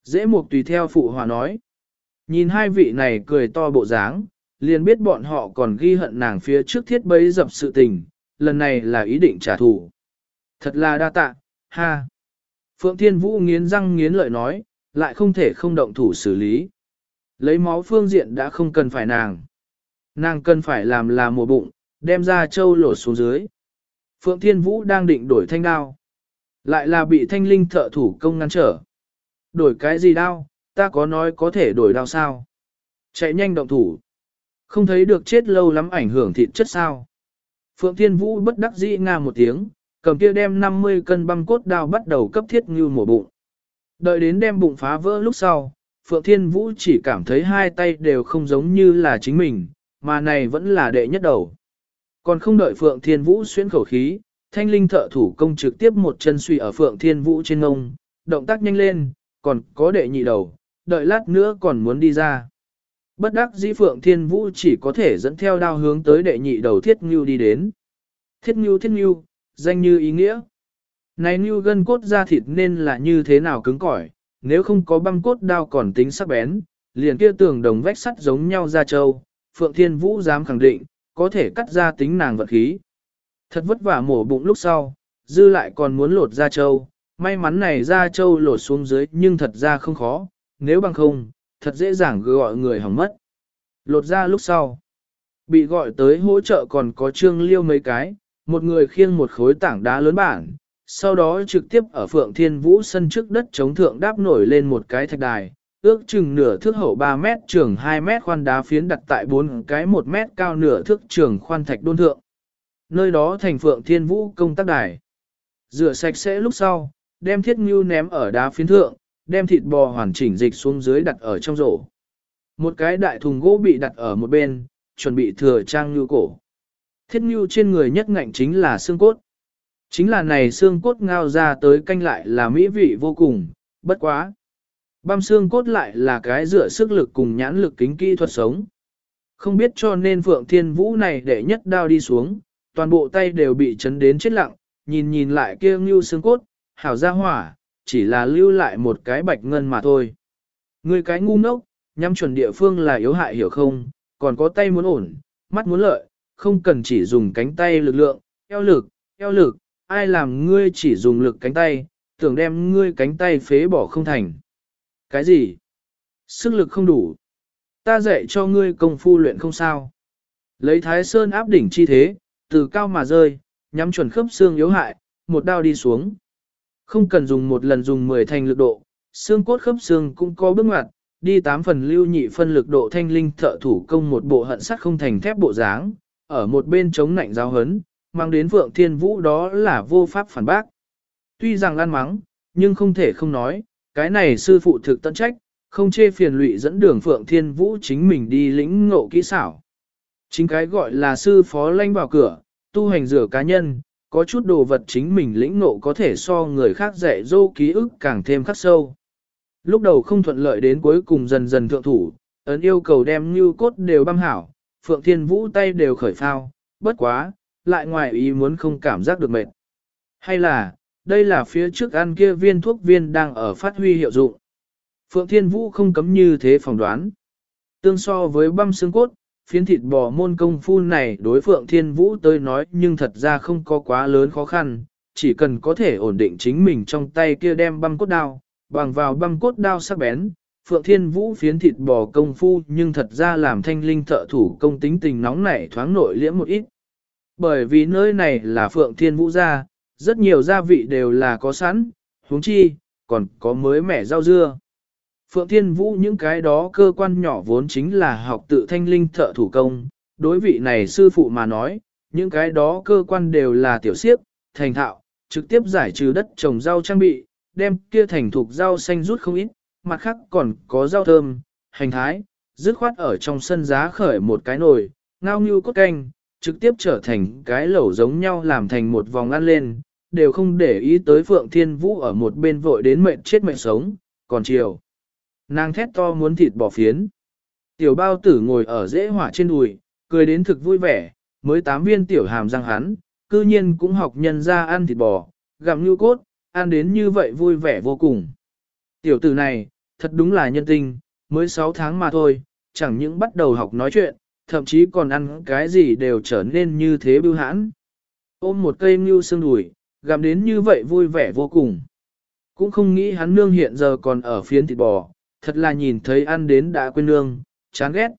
Dễ mục tùy theo phụ hòa nói. Nhìn hai vị này cười to bộ dáng, liền biết bọn họ còn ghi hận nàng phía trước thiết bấy dập sự tình, lần này là ý định trả thù. Thật là đa tạ, ha. Phượng Thiên Vũ nghiến răng nghiến lợi nói, lại không thể không động thủ xử lý. Lấy máu phương diện đã không cần phải nàng. Nàng cần phải làm là mùa bụng, đem ra châu lột xuống dưới. Phượng Thiên Vũ đang định đổi thanh đao. Lại là bị thanh linh thợ thủ công ngăn trở. Đổi cái gì đao, ta có nói có thể đổi đao sao? Chạy nhanh động thủ. Không thấy được chết lâu lắm ảnh hưởng thịt chất sao. Phượng Thiên Vũ bất đắc dĩ nga một tiếng, cầm kia đem 50 cân băm cốt đao bắt đầu cấp thiết như mổ bụng. Đợi đến đem bụng phá vỡ lúc sau, Phượng Thiên Vũ chỉ cảm thấy hai tay đều không giống như là chính mình, mà này vẫn là đệ nhất đầu. Còn không đợi Phượng Thiên Vũ xuyên khẩu khí, thanh linh thợ thủ công trực tiếp một chân suy ở Phượng Thiên Vũ trên ngông, động tác nhanh lên, còn có đệ nhị đầu, đợi lát nữa còn muốn đi ra. Bất đắc dĩ Phượng Thiên Vũ chỉ có thể dẫn theo đao hướng tới đệ nhị đầu Thiết Ngưu đi đến. Thiết Ngưu Thiết Ngưu, danh như ý nghĩa. Này Ngưu gân cốt ra thịt nên là như thế nào cứng cỏi, nếu không có băng cốt đao còn tính sắc bén, liền kia tường đồng vách sắt giống nhau ra châu, Phượng Thiên Vũ dám khẳng định, có thể cắt ra tính nàng vật khí. Thật vất vả mổ bụng lúc sau, dư lại còn muốn lột ra châu, may mắn này ra châu lột xuống dưới nhưng thật ra không khó, nếu bằng không, thật dễ dàng gọi người hỏng mất. Lột ra lúc sau, bị gọi tới hỗ trợ còn có trương liêu mấy cái, một người khiêng một khối tảng đá lớn bản, sau đó trực tiếp ở Phượng Thiên Vũ sân trước đất chống thượng đáp nổi lên một cái thạch đài, ước chừng nửa thước hậu 3 mét trường 2 mét khoan đá phiến đặt tại bốn cái 1 mét cao nửa thước trường khoan thạch đôn thượng. Nơi đó thành Phượng Thiên Vũ công tác đài. Rửa sạch sẽ lúc sau, đem thiết ngưu ném ở đá phiến thượng, đem thịt bò hoàn chỉnh dịch xuống dưới đặt ở trong rổ. Một cái đại thùng gỗ bị đặt ở một bên, chuẩn bị thừa trang như cổ. Thiết như trên người nhất ngạnh chính là xương cốt. Chính là này xương cốt ngao ra tới canh lại là mỹ vị vô cùng, bất quá. Băm xương cốt lại là cái dựa sức lực cùng nhãn lực kính kỹ thuật sống. Không biết cho nên Phượng Thiên Vũ này để nhất đao đi xuống, toàn bộ tay đều bị chấn đến chết lặng, nhìn nhìn lại kia ngưu xương cốt, hảo ra hỏa, chỉ là lưu lại một cái bạch ngân mà thôi. ngươi cái ngu ngốc, nhắm chuẩn địa phương là yếu hại hiểu không, còn có tay muốn ổn, mắt muốn lợi, không cần chỉ dùng cánh tay lực lượng, eo lực, eo lực, ai làm ngươi chỉ dùng lực cánh tay, tưởng đem ngươi cánh tay phế bỏ không thành. Cái gì? Sức lực không đủ. Ta dạy cho ngươi công phu luyện không sao. Lấy thái sơn áp đỉnh chi thế, từ cao mà rơi, nhắm chuẩn khớp xương yếu hại, một đao đi xuống. Không cần dùng một lần dùng 10 thành lực độ, xương cốt khớp xương cũng có bước ngoặt, đi 8 phần lưu nhị phân lực độ thanh linh thợ thủ công một bộ hận sắt không thành thép bộ dáng, ở một bên chống nạnh giáo hấn, mang đến Phượng Thiên Vũ đó là vô pháp phản bác. Tuy rằng lan mắng, nhưng không thể không nói, cái này sư phụ thực tận trách, không chê phiền lụy dẫn đường Phượng Thiên Vũ chính mình đi lĩnh ngộ kỹ xảo. Chính cái gọi là sư phó lanh vào cửa, tu hành rửa cá nhân, có chút đồ vật chính mình lĩnh ngộ có thể so người khác dạy dô ký ức càng thêm khắc sâu. Lúc đầu không thuận lợi đến cuối cùng dần dần thượng thủ, ấn yêu cầu đem như cốt đều băm hảo, Phượng Thiên Vũ tay đều khởi phao, bất quá, lại ngoài ý muốn không cảm giác được mệt. Hay là, đây là phía trước ăn kia viên thuốc viên đang ở phát huy hiệu dụng. Phượng Thiên Vũ không cấm như thế phỏng đoán. Tương so với băm xương cốt, phiến thịt bò môn công phu này đối Phượng Thiên Vũ tới nói nhưng thật ra không có quá lớn khó khăn, chỉ cần có thể ổn định chính mình trong tay kia đem băm cốt đao, bằng vào băm cốt đao sắc bén. Phượng Thiên Vũ phiến thịt bò công phu nhưng thật ra làm thanh linh thợ thủ công tính tình nóng nảy thoáng nội liễm một ít. Bởi vì nơi này là Phượng Thiên Vũ gia, rất nhiều gia vị đều là có sẵn, huống chi, còn có mới mẻ rau dưa. Phượng Thiên Vũ những cái đó cơ quan nhỏ vốn chính là học tự thanh linh thợ thủ công, đối vị này sư phụ mà nói, những cái đó cơ quan đều là tiểu siếp, thành thạo, trực tiếp giải trừ đất trồng rau trang bị, đem kia thành thục rau xanh rút không ít, mặt khác còn có rau thơm, hành thái, dứt khoát ở trong sân giá khởi một cái nồi, ngao như cốt canh, trực tiếp trở thành cái lẩu giống nhau làm thành một vòng ăn lên, đều không để ý tới Phượng Thiên Vũ ở một bên vội đến mệnh chết mệnh sống, còn chiều. Nàng thét to muốn thịt bò phiến. Tiểu bao tử ngồi ở dễ hỏa trên đùi, cười đến thực vui vẻ, mới tám viên tiểu hàm răng hắn, cư nhiên cũng học nhân ra ăn thịt bò, gặm như cốt, ăn đến như vậy vui vẻ vô cùng. Tiểu tử này, thật đúng là nhân tinh, mới 6 tháng mà thôi, chẳng những bắt đầu học nói chuyện, thậm chí còn ăn cái gì đều trở nên như thế bưu hãn. Ôm một cây mưu xương đùi, gặm đến như vậy vui vẻ vô cùng. Cũng không nghĩ hắn nương hiện giờ còn ở phiến thịt bò, thật là nhìn thấy ăn đến đã quên nương, chán ghét.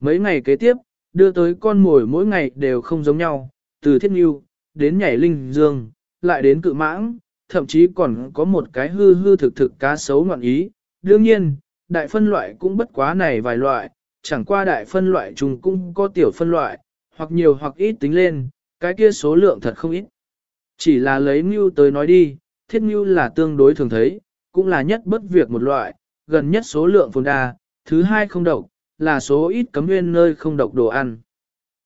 Mấy ngày kế tiếp, đưa tới con mồi mỗi ngày đều không giống nhau, từ thiết nghiêu, đến nhảy linh dương, lại đến cự mãng, thậm chí còn có một cái hư hư thực thực cá sấu ngọn ý. Đương nhiên, đại phân loại cũng bất quá này vài loại, chẳng qua đại phân loại chung cũng có tiểu phân loại, hoặc nhiều hoặc ít tính lên, cái kia số lượng thật không ít. Chỉ là lấy mưu tới nói đi, thiết mưu là tương đối thường thấy, cũng là nhất bất việc một loại, gần nhất số lượng phồn đa, thứ hai không độc, là số ít cấm nguyên nơi không độc đồ ăn.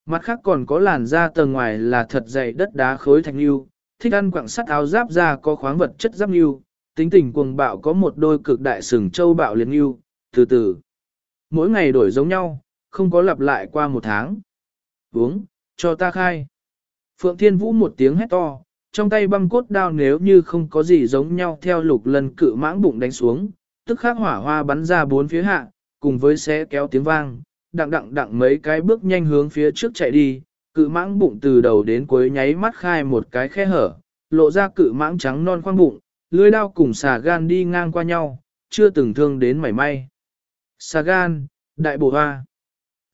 Mặt khác còn có làn da tầng ngoài là thật dày đất đá khối thạch lưu, thích ăn quặng sắt áo giáp da có khoáng vật chất giáp lưu, tính tình cuồng bạo có một đôi cực đại sừng châu bạo liền lưu, từ từ. Mỗi ngày đổi giống nhau, không có lặp lại qua một tháng. Uống, cho ta khai. Phượng Thiên Vũ một tiếng hét to, trong tay băng cốt đao nếu như không có gì giống nhau theo lục lần cự mãng bụng đánh xuống, tức khắc hỏa hoa bắn ra bốn phía hạ, cùng với xé kéo tiếng vang, đặng đặng đặng mấy cái bước nhanh hướng phía trước chạy đi, cự mãng bụng từ đầu đến cuối nháy mắt khai một cái khe hở, lộ ra cự mãng trắng non khoang bụng, lưới đao cùng xà gan đi ngang qua nhau, chưa từng thương đến mảy may. Xà gan, đại bổ hoa.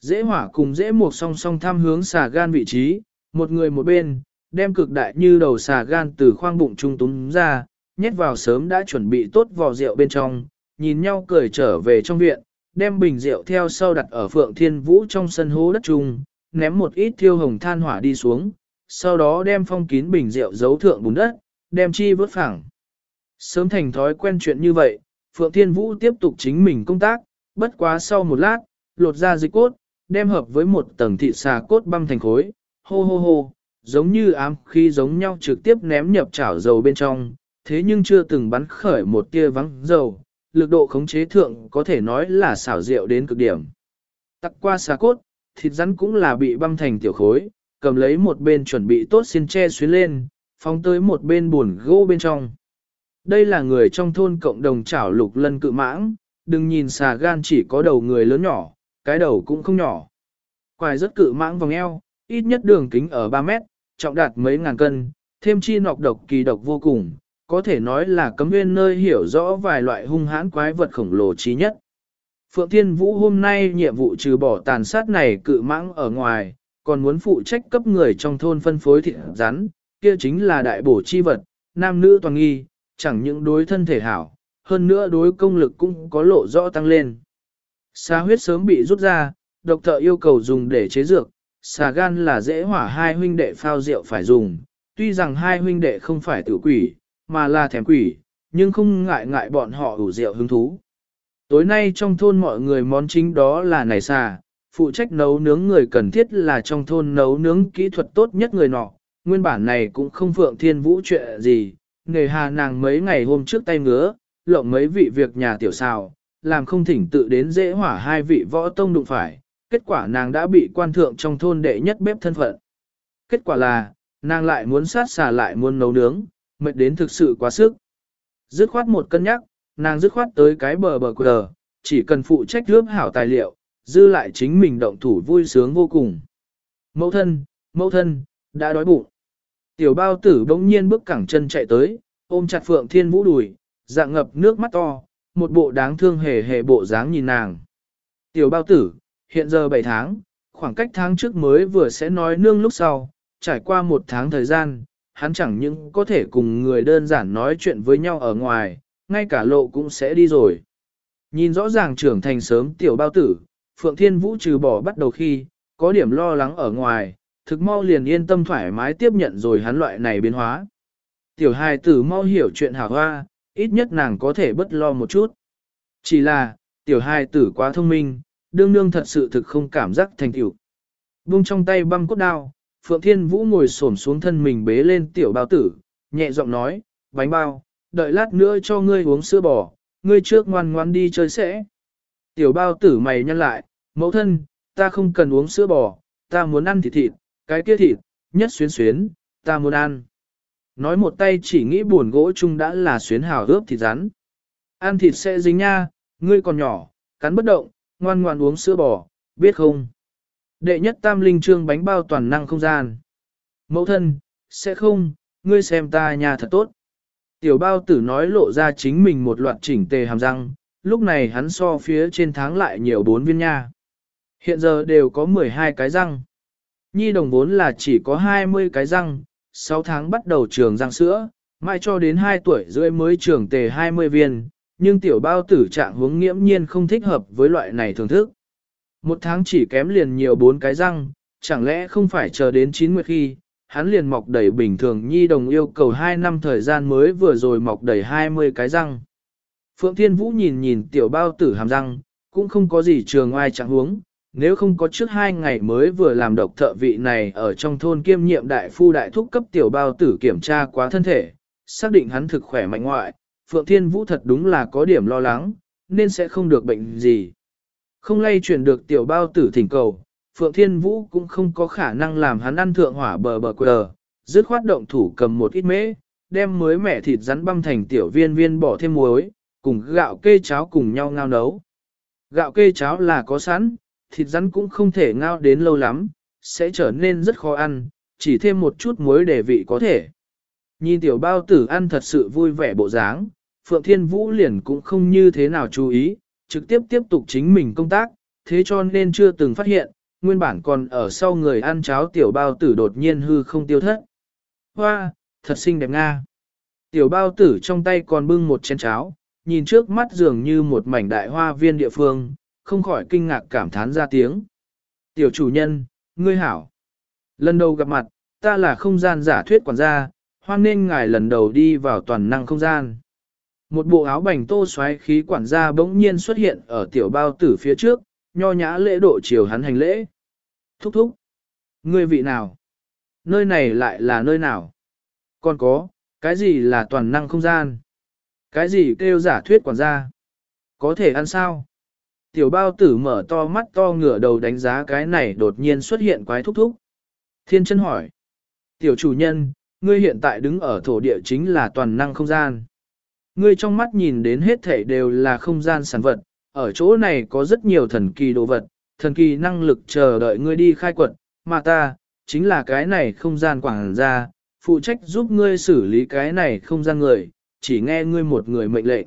Dễ hỏa cùng dễ một song song tham hướng xà gan vị trí, một người một bên, đem cực đại như đầu xà gan từ khoang bụng trung túm ra, nhét vào sớm đã chuẩn bị tốt vò rượu bên trong, nhìn nhau cười trở về trong viện, đem bình rượu theo sau đặt ở phượng thiên vũ trong sân hố đất trung, ném một ít thiêu hồng than hỏa đi xuống, sau đó đem phong kín bình rượu giấu thượng bùn đất, đem chi vớt phẳng. Sớm thành thói quen chuyện như vậy, Phượng Thiên Vũ tiếp tục chính mình công tác, bất quá sau một lát, lột ra dịch cốt, đem hợp với một tầng thịt xà cốt băm thành khối, hô hô hô, giống như ám khi giống nhau trực tiếp ném nhập chảo dầu bên trong, thế nhưng chưa từng bắn khởi một tia vắng dầu, lực độ khống chế thượng có thể nói là xảo diệu đến cực điểm. Tắc qua xà cốt, thịt rắn cũng là bị băm thành tiểu khối, cầm lấy một bên chuẩn bị tốt xin che xuyến lên, phóng tới một bên buồn gỗ bên trong. Đây là người trong thôn cộng đồng chảo lục lân cự mãng, đừng nhìn xà gan chỉ có đầu người lớn nhỏ, cái đầu cũng không nhỏ. Quài rất cự mãng vòng eo, ít nhất đường kính ở 3 mét, trọng đạt mấy ngàn cân, thêm chi nọc độc kỳ độc vô cùng, có thể nói là cấm nguyên nơi hiểu rõ vài loại hung hãn quái vật khổng lồ trí nhất. Phượng Thiên Vũ hôm nay nhiệm vụ trừ bỏ tàn sát này cự mãng ở ngoài, còn muốn phụ trách cấp người trong thôn phân phối thịt rắn, kia chính là đại bổ chi vật, nam nữ toàn nghi, chẳng những đối thân thể hảo, hơn nữa đối công lực cũng có lộ rõ tăng lên. Xà huyết sớm bị rút ra, độc thợ yêu cầu dùng để chế dược, xà gan là dễ hỏa hai huynh đệ phao rượu phải dùng, tuy rằng hai huynh đệ không phải tử quỷ, mà là thèm quỷ, nhưng không ngại ngại bọn họ ủ rượu hứng thú. Tối nay trong thôn mọi người món chính đó là nải xà, phụ trách nấu nướng người cần thiết là trong thôn nấu nướng kỹ thuật tốt nhất người nọ, nguyên bản này cũng không phượng thiên vũ chuyện gì, nghề hà nàng mấy ngày hôm trước tay ngứa, lộng mấy vị việc nhà tiểu xào, làm không thỉnh tự đến dễ hỏa hai vị võ tông đụng phải, kết quả nàng đã bị quan thượng trong thôn đệ nhất bếp thân phận. Kết quả là, nàng lại muốn sát xà lại muốn nấu nướng, mệt đến thực sự quá sức. Dứt khoát một cân nhắc, nàng dứt khoát tới cái bờ bờ quờ, chỉ cần phụ trách lớp hảo tài liệu, dư lại chính mình động thủ vui sướng vô cùng. Mẫu thân, mẫu thân, đã đói bụng. Tiểu bao tử bỗng nhiên bước cẳng chân chạy tới, ôm chặt Phượng Thiên Vũ đùi, dạng ngập nước mắt to, một bộ đáng thương hề hề bộ dáng nhìn nàng. Tiểu bao tử, hiện giờ 7 tháng, khoảng cách tháng trước mới vừa sẽ nói nương lúc sau, trải qua một tháng thời gian, hắn chẳng những có thể cùng người đơn giản nói chuyện với nhau ở ngoài, ngay cả lộ cũng sẽ đi rồi. Nhìn rõ ràng trưởng thành sớm tiểu bao tử, Phượng Thiên Vũ trừ bỏ bắt đầu khi, có điểm lo lắng ở ngoài, thực mau liền yên tâm thoải mái tiếp nhận rồi hắn loại này biến hóa. Tiểu hài tử mau hiểu chuyện hảo hoa, ít nhất nàng có thể bất lo một chút. Chỉ là, tiểu hài tử quá thông minh, đương nương thật sự thực không cảm giác thành tiểu. Buông trong tay băng cốt đao, Phượng Thiên Vũ ngồi xổm xuống thân mình bế lên tiểu bao tử, nhẹ giọng nói, bánh bao, đợi lát nữa cho ngươi uống sữa bò, ngươi trước ngoan ngoan đi chơi sẽ. Tiểu bao tử mày nhăn lại, mẫu thân, ta không cần uống sữa bò, ta muốn ăn thịt thịt, cái kia thịt, nhất xuyến xuyến, ta muốn ăn. Nói một tay chỉ nghĩ buồn gỗ chung đã là xuyến hào ướp thịt rắn. Ăn thịt sẽ dính nha, ngươi còn nhỏ, cắn bất động, ngoan ngoan uống sữa bò, biết không? Đệ nhất tam linh trương bánh bao toàn năng không gian. Mẫu thân, sẽ không, ngươi xem ta nhà thật tốt. Tiểu bao tử nói lộ ra chính mình một loạt chỉnh tề hàm răng, lúc này hắn so phía trên tháng lại nhiều bốn viên nha. Hiện giờ đều có 12 cái răng. Nhi đồng vốn là chỉ có 20 cái răng, 6 tháng bắt đầu trường răng sữa, mai cho đến 2 tuổi rưỡi mới trường tề 20 viên, nhưng tiểu bao tử trạng hướng nghiễm nhiên không thích hợp với loại này thưởng thức. Một tháng chỉ kém liền nhiều bốn cái răng, chẳng lẽ không phải chờ đến 9 nguyệt khi, hắn liền mọc đầy bình thường nhi đồng yêu cầu 2 năm thời gian mới vừa rồi mọc đầy 20 cái răng. Phượng Thiên Vũ nhìn nhìn tiểu bao tử hàm răng, cũng không có gì trường ai chẳng huống, nếu không có trước hai ngày mới vừa làm độc thợ vị này ở trong thôn kiêm nhiệm đại phu đại thúc cấp tiểu bao tử kiểm tra quá thân thể, xác định hắn thực khỏe mạnh ngoại, Phượng Thiên Vũ thật đúng là có điểm lo lắng, nên sẽ không được bệnh gì. Không lay chuyển được tiểu bao tử thỉnh cầu, Phượng Thiên Vũ cũng không có khả năng làm hắn ăn thượng hỏa bờ bờ quờ, dứt khoát động thủ cầm một ít mễ, đem mới mẻ thịt rắn băm thành tiểu viên viên bỏ thêm muối, cùng gạo kê cháo cùng nhau ngao nấu. Gạo kê cháo là có sẵn, thịt rắn cũng không thể ngao đến lâu lắm, sẽ trở nên rất khó ăn, chỉ thêm một chút muối để vị có thể. Nhìn tiểu bao tử ăn thật sự vui vẻ bộ dáng, Phượng Thiên Vũ liền cũng không như thế nào chú ý, trực tiếp tiếp tục chính mình công tác, thế cho nên chưa từng phát hiện, nguyên bản còn ở sau người ăn cháo tiểu bao tử đột nhiên hư không tiêu thất. Hoa, thật xinh đẹp nga. Tiểu bao tử trong tay còn bưng một chén cháo, nhìn trước mắt dường như một mảnh đại hoa viên địa phương, không khỏi kinh ngạc cảm thán ra tiếng. Tiểu chủ nhân, ngươi hảo. Lần đầu gặp mặt, ta là không gian giả thuyết quản gia, hoan nên ngài lần đầu đi vào toàn năng không gian. Một bộ áo bành tô xoáy khí quản gia bỗng nhiên xuất hiện ở tiểu bao tử phía trước, nho nhã lễ độ chiều hắn hành lễ. Thúc thúc. Ngươi vị nào? Nơi này lại là nơi nào? Còn có, cái gì là toàn năng không gian? Cái gì kêu giả thuyết quản gia? Có thể ăn sao? Tiểu bao tử mở to mắt to ngửa đầu đánh giá cái này đột nhiên xuất hiện quái thúc thúc. Thiên chân hỏi. Tiểu chủ nhân, ngươi hiện tại đứng ở thổ địa chính là toàn năng không gian. Ngươi trong mắt nhìn đến hết thể đều là không gian sản vật, ở chỗ này có rất nhiều thần kỳ đồ vật, thần kỳ năng lực chờ đợi ngươi đi khai quật, mà ta, chính là cái này không gian quảng ra, phụ trách giúp ngươi xử lý cái này không gian người, chỉ nghe ngươi một người mệnh lệnh.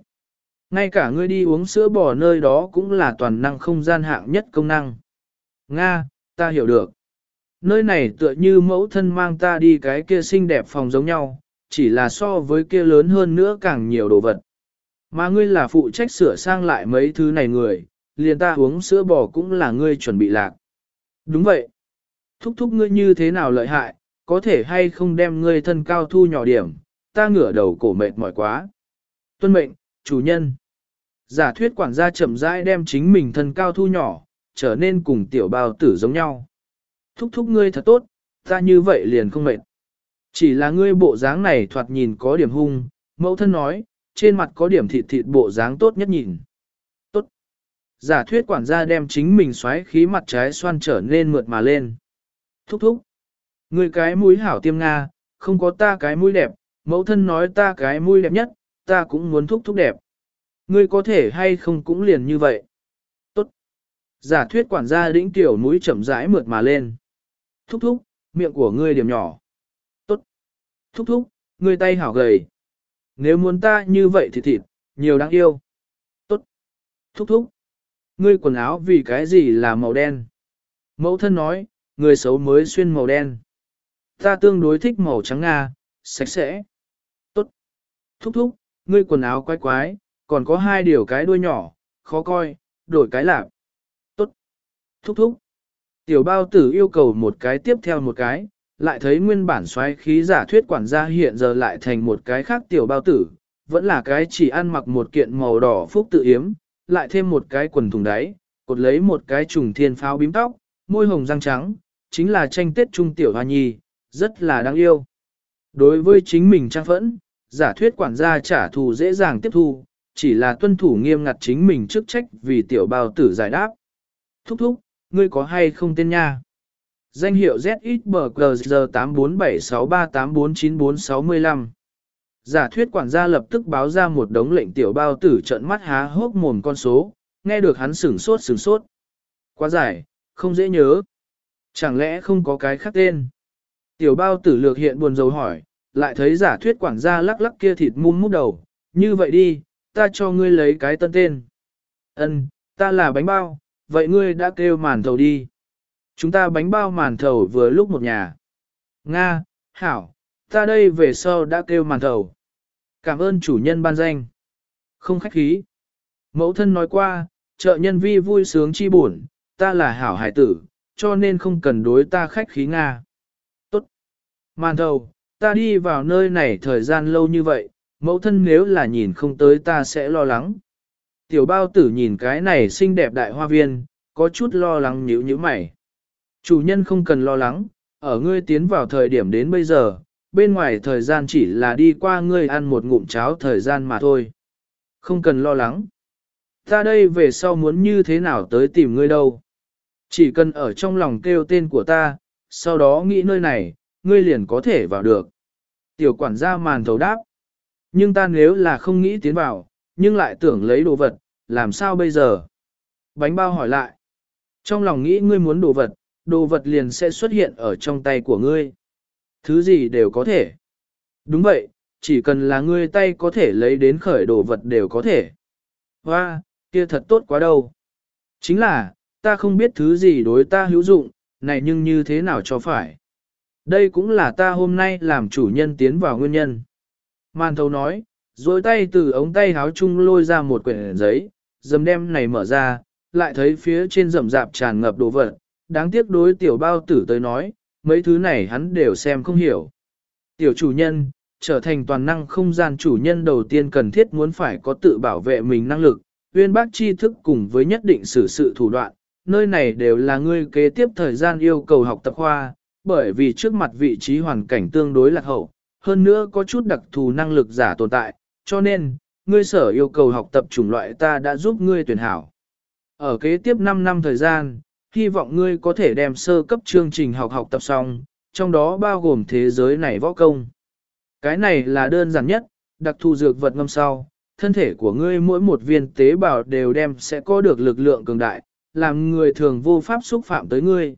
Ngay cả ngươi đi uống sữa bò nơi đó cũng là toàn năng không gian hạng nhất công năng. Nga, ta hiểu được. Nơi này tựa như mẫu thân mang ta đi cái kia xinh đẹp phòng giống nhau, chỉ là so với kia lớn hơn nữa càng nhiều đồ vật. Mà ngươi là phụ trách sửa sang lại mấy thứ này người, liền ta uống sữa bò cũng là ngươi chuẩn bị lạc. Đúng vậy. Thúc thúc ngươi như thế nào lợi hại, có thể hay không đem ngươi thân cao thu nhỏ điểm, ta ngửa đầu cổ mệt mỏi quá. Tuân mệnh, chủ nhân. Giả thuyết quản gia chậm rãi đem chính mình thân cao thu nhỏ, trở nên cùng tiểu bào tử giống nhau. Thúc thúc ngươi thật tốt, ta như vậy liền không mệt. Chỉ là ngươi bộ dáng này thoạt nhìn có điểm hung, mẫu thân nói, trên mặt có điểm thịt thịt bộ dáng tốt nhất nhìn. Tốt. Giả thuyết quản gia đem chính mình xoáy khí mặt trái xoan trở nên mượt mà lên. Thúc thúc. Ngươi cái mũi hảo tiêm Nga, không có ta cái mũi đẹp, mẫu thân nói ta cái mũi đẹp nhất, ta cũng muốn thúc thúc đẹp. Ngươi có thể hay không cũng liền như vậy. Tốt. Giả thuyết quản gia đĩnh tiểu mũi chậm rãi mượt mà lên. Thúc thúc, miệng của ngươi điểm nhỏ. Thúc thúc, người tay hảo gầy. Nếu muốn ta như vậy thì thịt, nhiều đáng yêu. Tốt. Thúc thúc. Ngươi quần áo vì cái gì là màu đen? Mẫu thân nói, người xấu mới xuyên màu đen. Ta tương đối thích màu trắng Nga, sạch sẽ. Tốt. Thúc thúc, ngươi quần áo quái quái, còn có hai điều cái đuôi nhỏ, khó coi, đổi cái lạc. Tốt. Thúc thúc. Tiểu bao tử yêu cầu một cái tiếp theo một cái, lại thấy nguyên bản xoáy khí giả thuyết quản gia hiện giờ lại thành một cái khác tiểu bao tử, vẫn là cái chỉ ăn mặc một kiện màu đỏ phúc tự yếm, lại thêm một cái quần thùng đáy, cột lấy một cái trùng thiên pháo bím tóc, môi hồng răng trắng, chính là tranh tết trung tiểu hoa nhi, rất là đáng yêu. Đối với chính mình trang phẫn, giả thuyết quản gia trả thù dễ dàng tiếp thu, chỉ là tuân thủ nghiêm ngặt chính mình chức trách vì tiểu bao tử giải đáp. Thúc thúc, ngươi có hay không tên nha? Danh hiệu ZXBGG 8476384945 Giả thuyết quản gia lập tức báo ra một đống lệnh tiểu bao tử trận mắt há hốc mồm con số, nghe được hắn sửng sốt sửng sốt. Quá dài, không dễ nhớ. Chẳng lẽ không có cái khác tên? Tiểu bao tử lược hiện buồn rầu hỏi, lại thấy giả thuyết quản gia lắc lắc kia thịt mum mút đầu, như vậy đi, ta cho ngươi lấy cái tân tên. Ân, ta là bánh bao, vậy ngươi đã kêu màn thầu đi. Chúng ta bánh bao màn thầu vừa lúc một nhà. Nga, Hảo, ta đây về sau đã kêu màn thầu. Cảm ơn chủ nhân ban danh. Không khách khí. Mẫu thân nói qua, trợ nhân vi vui sướng chi buồn, ta là hảo hải tử, cho nên không cần đối ta khách khí Nga. Tốt. Màn thầu, ta đi vào nơi này thời gian lâu như vậy, mẫu thân nếu là nhìn không tới ta sẽ lo lắng. Tiểu bao tử nhìn cái này xinh đẹp đại hoa viên, có chút lo lắng nhíu nhíu mày. Chủ nhân không cần lo lắng, ở ngươi tiến vào thời điểm đến bây giờ, bên ngoài thời gian chỉ là đi qua ngươi ăn một ngụm cháo thời gian mà thôi. Không cần lo lắng. Ta đây về sau muốn như thế nào tới tìm ngươi đâu. Chỉ cần ở trong lòng kêu tên của ta, sau đó nghĩ nơi này, ngươi liền có thể vào được. Tiểu quản gia màn thầu đáp. Nhưng ta nếu là không nghĩ tiến vào, nhưng lại tưởng lấy đồ vật, làm sao bây giờ? Bánh bao hỏi lại. Trong lòng nghĩ ngươi muốn đồ vật, đồ vật liền sẽ xuất hiện ở trong tay của ngươi. Thứ gì đều có thể. Đúng vậy, chỉ cần là ngươi tay có thể lấy đến khởi đồ vật đều có thể. Hoa, kia thật tốt quá đâu. Chính là, ta không biết thứ gì đối ta hữu dụng, này nhưng như thế nào cho phải. Đây cũng là ta hôm nay làm chủ nhân tiến vào nguyên nhân. Màn thầu nói, rồi tay từ ống tay háo chung lôi ra một quyển giấy, dầm đem này mở ra, lại thấy phía trên rậm rạp tràn ngập đồ vật, đáng tiếc đối tiểu bao tử tới nói, mấy thứ này hắn đều xem không hiểu. Tiểu chủ nhân, trở thành toàn năng không gian chủ nhân đầu tiên cần thiết muốn phải có tự bảo vệ mình năng lực, uyên bác tri thức cùng với nhất định xử sự thủ đoạn, nơi này đều là ngươi kế tiếp thời gian yêu cầu học tập khoa, bởi vì trước mặt vị trí hoàn cảnh tương đối lạc hậu, hơn nữa có chút đặc thù năng lực giả tồn tại, cho nên, ngươi sở yêu cầu học tập chủng loại ta đã giúp ngươi tuyển hảo. Ở kế tiếp 5 năm thời gian, hy vọng ngươi có thể đem sơ cấp chương trình học học tập xong, trong đó bao gồm thế giới này võ công. Cái này là đơn giản nhất, đặc thù dược vật ngâm sau, thân thể của ngươi mỗi một viên tế bào đều đem sẽ có được lực lượng cường đại, làm người thường vô pháp xúc phạm tới ngươi.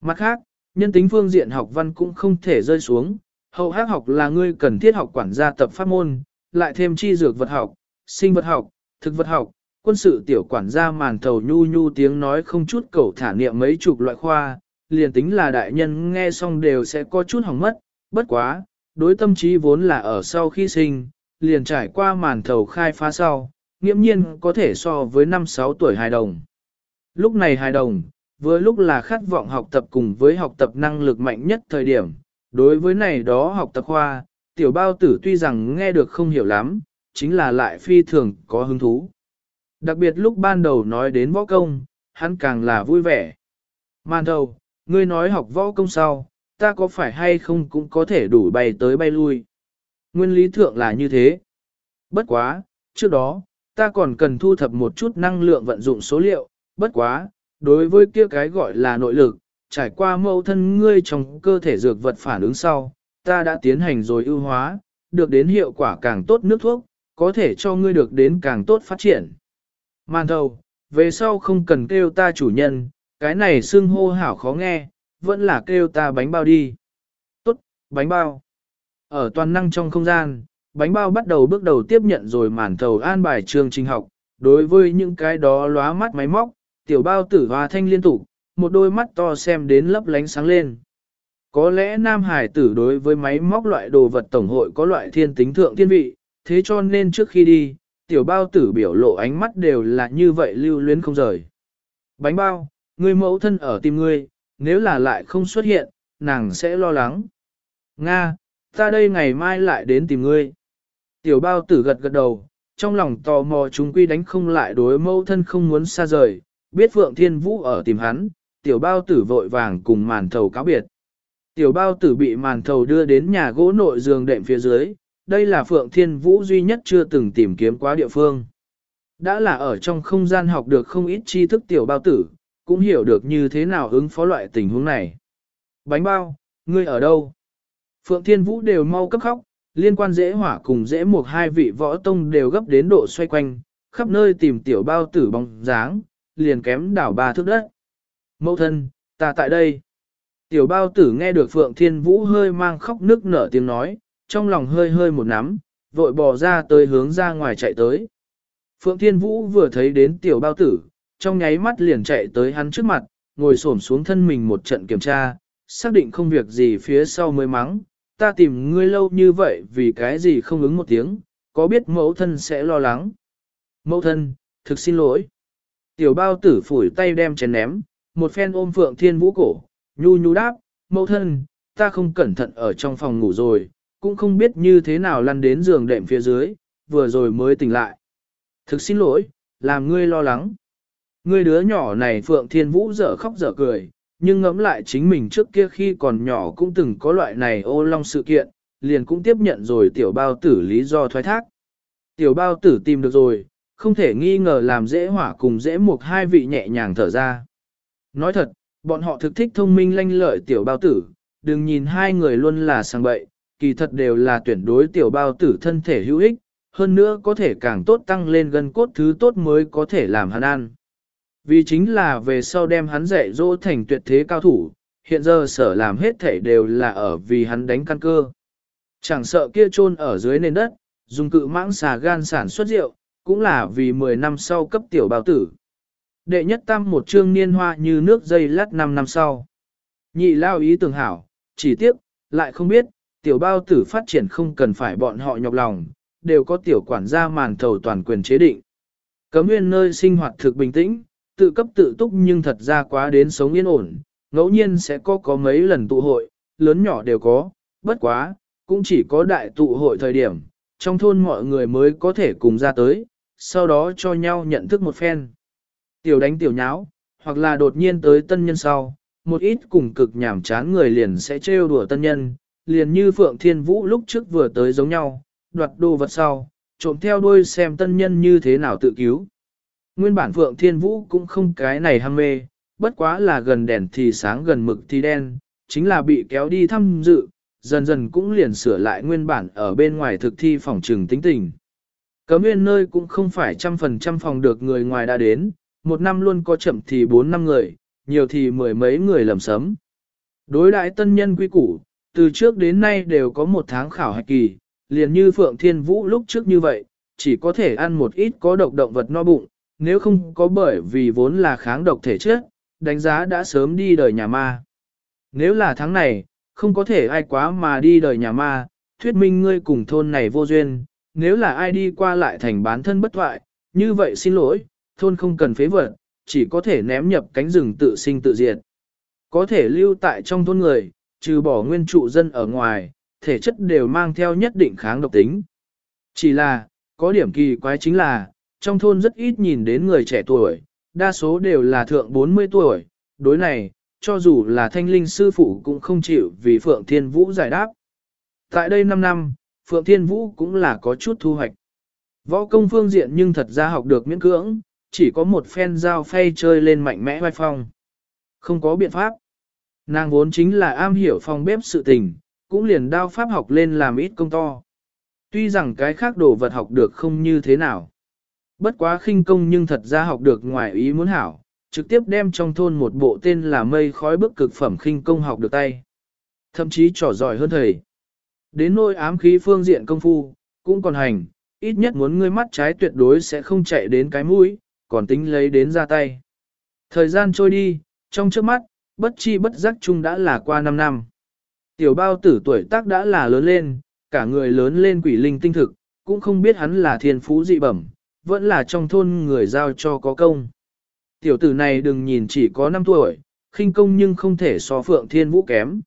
Mặt khác, nhân tính phương diện học văn cũng không thể rơi xuống, hậu hác học là ngươi cần thiết học quản gia tập pháp môn, lại thêm chi dược vật học, sinh vật học, thực vật học, quân sự tiểu quản gia màn thầu nhu nhu tiếng nói không chút cầu thả niệm mấy chục loại khoa, liền tính là đại nhân nghe xong đều sẽ có chút hỏng mất, bất quá, đối tâm trí vốn là ở sau khi sinh, liền trải qua màn thầu khai phá sau, nghiễm nhiên có thể so với 5-6 tuổi hài đồng. Lúc này hài đồng, với lúc là khát vọng học tập cùng với học tập năng lực mạnh nhất thời điểm, đối với này đó học tập khoa, tiểu bao tử tuy rằng nghe được không hiểu lắm, chính là lại phi thường có hứng thú. Đặc biệt lúc ban đầu nói đến võ công, hắn càng là vui vẻ. Màn đầu, ngươi nói học võ công sau, ta có phải hay không cũng có thể đủ bay tới bay lui. Nguyên lý thượng là như thế. Bất quá, trước đó, ta còn cần thu thập một chút năng lượng vận dụng số liệu, bất quá, đối với kia cái gọi là nội lực, trải qua mâu thân ngươi trong cơ thể dược vật phản ứng sau, ta đã tiến hành rồi ưu hóa, được đến hiệu quả càng tốt nước thuốc, có thể cho ngươi được đến càng tốt phát triển. Màn thầu, về sau không cần kêu ta chủ nhân, cái này xưng hô hảo khó nghe, vẫn là kêu ta bánh bao đi. Tốt, bánh bao. Ở toàn năng trong không gian, bánh bao bắt đầu bước đầu tiếp nhận rồi màn thầu an bài trường trình học, đối với những cái đó lóa mắt máy móc, tiểu bao tử hoa thanh liên tục, một đôi mắt to xem đến lấp lánh sáng lên. Có lẽ Nam Hải tử đối với máy móc loại đồ vật tổng hội có loại thiên tính thượng thiên vị, thế cho nên trước khi đi, tiểu bao tử biểu lộ ánh mắt đều là như vậy lưu luyến không rời. Bánh bao, người mẫu thân ở tim ngươi, nếu là lại không xuất hiện, nàng sẽ lo lắng. Nga, ta đây ngày mai lại đến tìm ngươi. Tiểu bao tử gật gật đầu, trong lòng tò mò chúng quy đánh không lại đối mẫu thân không muốn xa rời, biết Phượng Thiên Vũ ở tìm hắn, tiểu bao tử vội vàng cùng màn thầu cáo biệt. Tiểu bao tử bị màn thầu đưa đến nhà gỗ nội giường đệm phía dưới, đây là Phượng Thiên Vũ duy nhất chưa từng tìm kiếm quá địa phương. Đã là ở trong không gian học được không ít tri thức tiểu bao tử, cũng hiểu được như thế nào ứng phó loại tình huống này. Bánh bao, ngươi ở đâu? Phượng Thiên Vũ đều mau cấp khóc, liên quan dễ hỏa cùng dễ một hai vị võ tông đều gấp đến độ xoay quanh, khắp nơi tìm tiểu bao tử bóng dáng, liền kém đảo ba thước đất. Mẫu thân, ta tại đây. Tiểu bao tử nghe được Phượng Thiên Vũ hơi mang khóc nức nở tiếng nói, trong lòng hơi hơi một nắm, vội bò ra tới hướng ra ngoài chạy tới. Phượng Thiên Vũ vừa thấy đến tiểu bao tử, trong nháy mắt liền chạy tới hắn trước mặt, ngồi xổm xuống thân mình một trận kiểm tra, xác định không việc gì phía sau mới mắng, ta tìm ngươi lâu như vậy vì cái gì không ứng một tiếng, có biết mẫu thân sẽ lo lắng. Mẫu thân, thực xin lỗi. Tiểu bao tử phủi tay đem chén ném, một phen ôm Phượng Thiên Vũ cổ, nhu nhu đáp, mẫu thân, ta không cẩn thận ở trong phòng ngủ rồi, cũng không biết như thế nào lăn đến giường đệm phía dưới, vừa rồi mới tỉnh lại. Thực xin lỗi, làm ngươi lo lắng. Ngươi đứa nhỏ này Phượng Thiên Vũ dở khóc dở cười, nhưng ngẫm lại chính mình trước kia khi còn nhỏ cũng từng có loại này ô long sự kiện, liền cũng tiếp nhận rồi tiểu bao tử lý do thoái thác. Tiểu bao tử tìm được rồi, không thể nghi ngờ làm dễ hỏa cùng dễ mục hai vị nhẹ nhàng thở ra. Nói thật, bọn họ thực thích thông minh lanh lợi tiểu bao tử, đừng nhìn hai người luôn là sang bậy, kỳ thật đều là tuyển đối tiểu bao tử thân thể hữu ích, hơn nữa có thể càng tốt tăng lên gân cốt thứ tốt mới có thể làm hắn ăn. Vì chính là về sau đem hắn dạy dỗ thành tuyệt thế cao thủ, hiện giờ sở làm hết thể đều là ở vì hắn đánh căn cơ. Chẳng sợ kia chôn ở dưới nền đất, dùng cự mãng xà gan sản xuất rượu, cũng là vì 10 năm sau cấp tiểu bao tử. Đệ nhất tam một chương niên hoa như nước dây lát 5 năm sau. Nhị lao ý tưởng hảo, chỉ tiếc, lại không biết, tiểu bao tử phát triển không cần phải bọn họ nhọc lòng, đều có tiểu quản gia màn thầu toàn quyền chế định. Cấm nguyên nơi sinh hoạt thực bình tĩnh, tự cấp tự túc nhưng thật ra quá đến sống yên ổn, ngẫu nhiên sẽ có có mấy lần tụ hội, lớn nhỏ đều có, bất quá, cũng chỉ có đại tụ hội thời điểm, trong thôn mọi người mới có thể cùng ra tới, sau đó cho nhau nhận thức một phen. Tiểu đánh tiểu nháo, hoặc là đột nhiên tới tân nhân sau, một ít cùng cực nhảm chán người liền sẽ trêu đùa tân nhân, liền như Phượng Thiên Vũ lúc trước vừa tới giống nhau, đoạt đồ vật sau, trộm theo đuôi xem tân nhân như thế nào tự cứu. Nguyên bản Phượng Thiên Vũ cũng không cái này ham mê, bất quá là gần đèn thì sáng gần mực thì đen, chính là bị kéo đi thăm dự, dần dần cũng liền sửa lại nguyên bản ở bên ngoài thực thi phòng trừng tính tình. Cấm nguyên nơi cũng không phải trăm phần trăm phòng được người ngoài đã đến, một năm luôn có chậm thì bốn năm người, nhiều thì mười mấy người lầm sấm. Đối đại tân nhân quy củ, từ trước đến nay đều có một tháng khảo hạch kỳ, liền như Phượng Thiên Vũ lúc trước như vậy, chỉ có thể ăn một ít có độc động vật no bụng, nếu không có bởi vì vốn là kháng độc thể chất, đánh giá đã sớm đi đời nhà ma. Nếu là tháng này, không có thể ai quá mà đi đời nhà ma, thuyết minh ngươi cùng thôn này vô duyên, nếu là ai đi qua lại thành bán thân bất thoại, như vậy xin lỗi, thôn không cần phế vật, chỉ có thể ném nhập cánh rừng tự sinh tự diệt. Có thể lưu tại trong thôn người, trừ bỏ nguyên trụ dân ở ngoài, thể chất đều mang theo nhất định kháng độc tính. Chỉ là, có điểm kỳ quái chính là, trong thôn rất ít nhìn đến người trẻ tuổi, đa số đều là thượng 40 tuổi, đối này, cho dù là thanh linh sư phụ cũng không chịu vì Phượng Thiên Vũ giải đáp. Tại đây 5 năm, Phượng Thiên Vũ cũng là có chút thu hoạch. Võ công phương diện nhưng thật ra học được miễn cưỡng, chỉ có một phen dao phay chơi lên mạnh mẽ vai phong. Không có biện pháp. Nàng vốn chính là am hiểu phòng bếp sự tình, cũng liền đao pháp học lên làm ít công to. Tuy rằng cái khác đồ vật học được không như thế nào. Bất quá khinh công nhưng thật ra học được ngoài ý muốn hảo, trực tiếp đem trong thôn một bộ tên là mây khói bức cực phẩm khinh công học được tay. Thậm chí trò giỏi hơn thầy. Đến nôi ám khí phương diện công phu, cũng còn hành, ít nhất muốn ngươi mắt trái tuyệt đối sẽ không chạy đến cái mũi, còn tính lấy đến ra tay. Thời gian trôi đi, trong trước mắt, bất chi bất giác chung đã là qua 5 năm. Tiểu bao tử tuổi tác đã là lớn lên, cả người lớn lên quỷ linh tinh thực, cũng không biết hắn là thiên phú dị bẩm, vẫn là trong thôn người giao cho có công. Tiểu tử này đừng nhìn chỉ có 5 tuổi, khinh công nhưng không thể so phượng thiên vũ kém.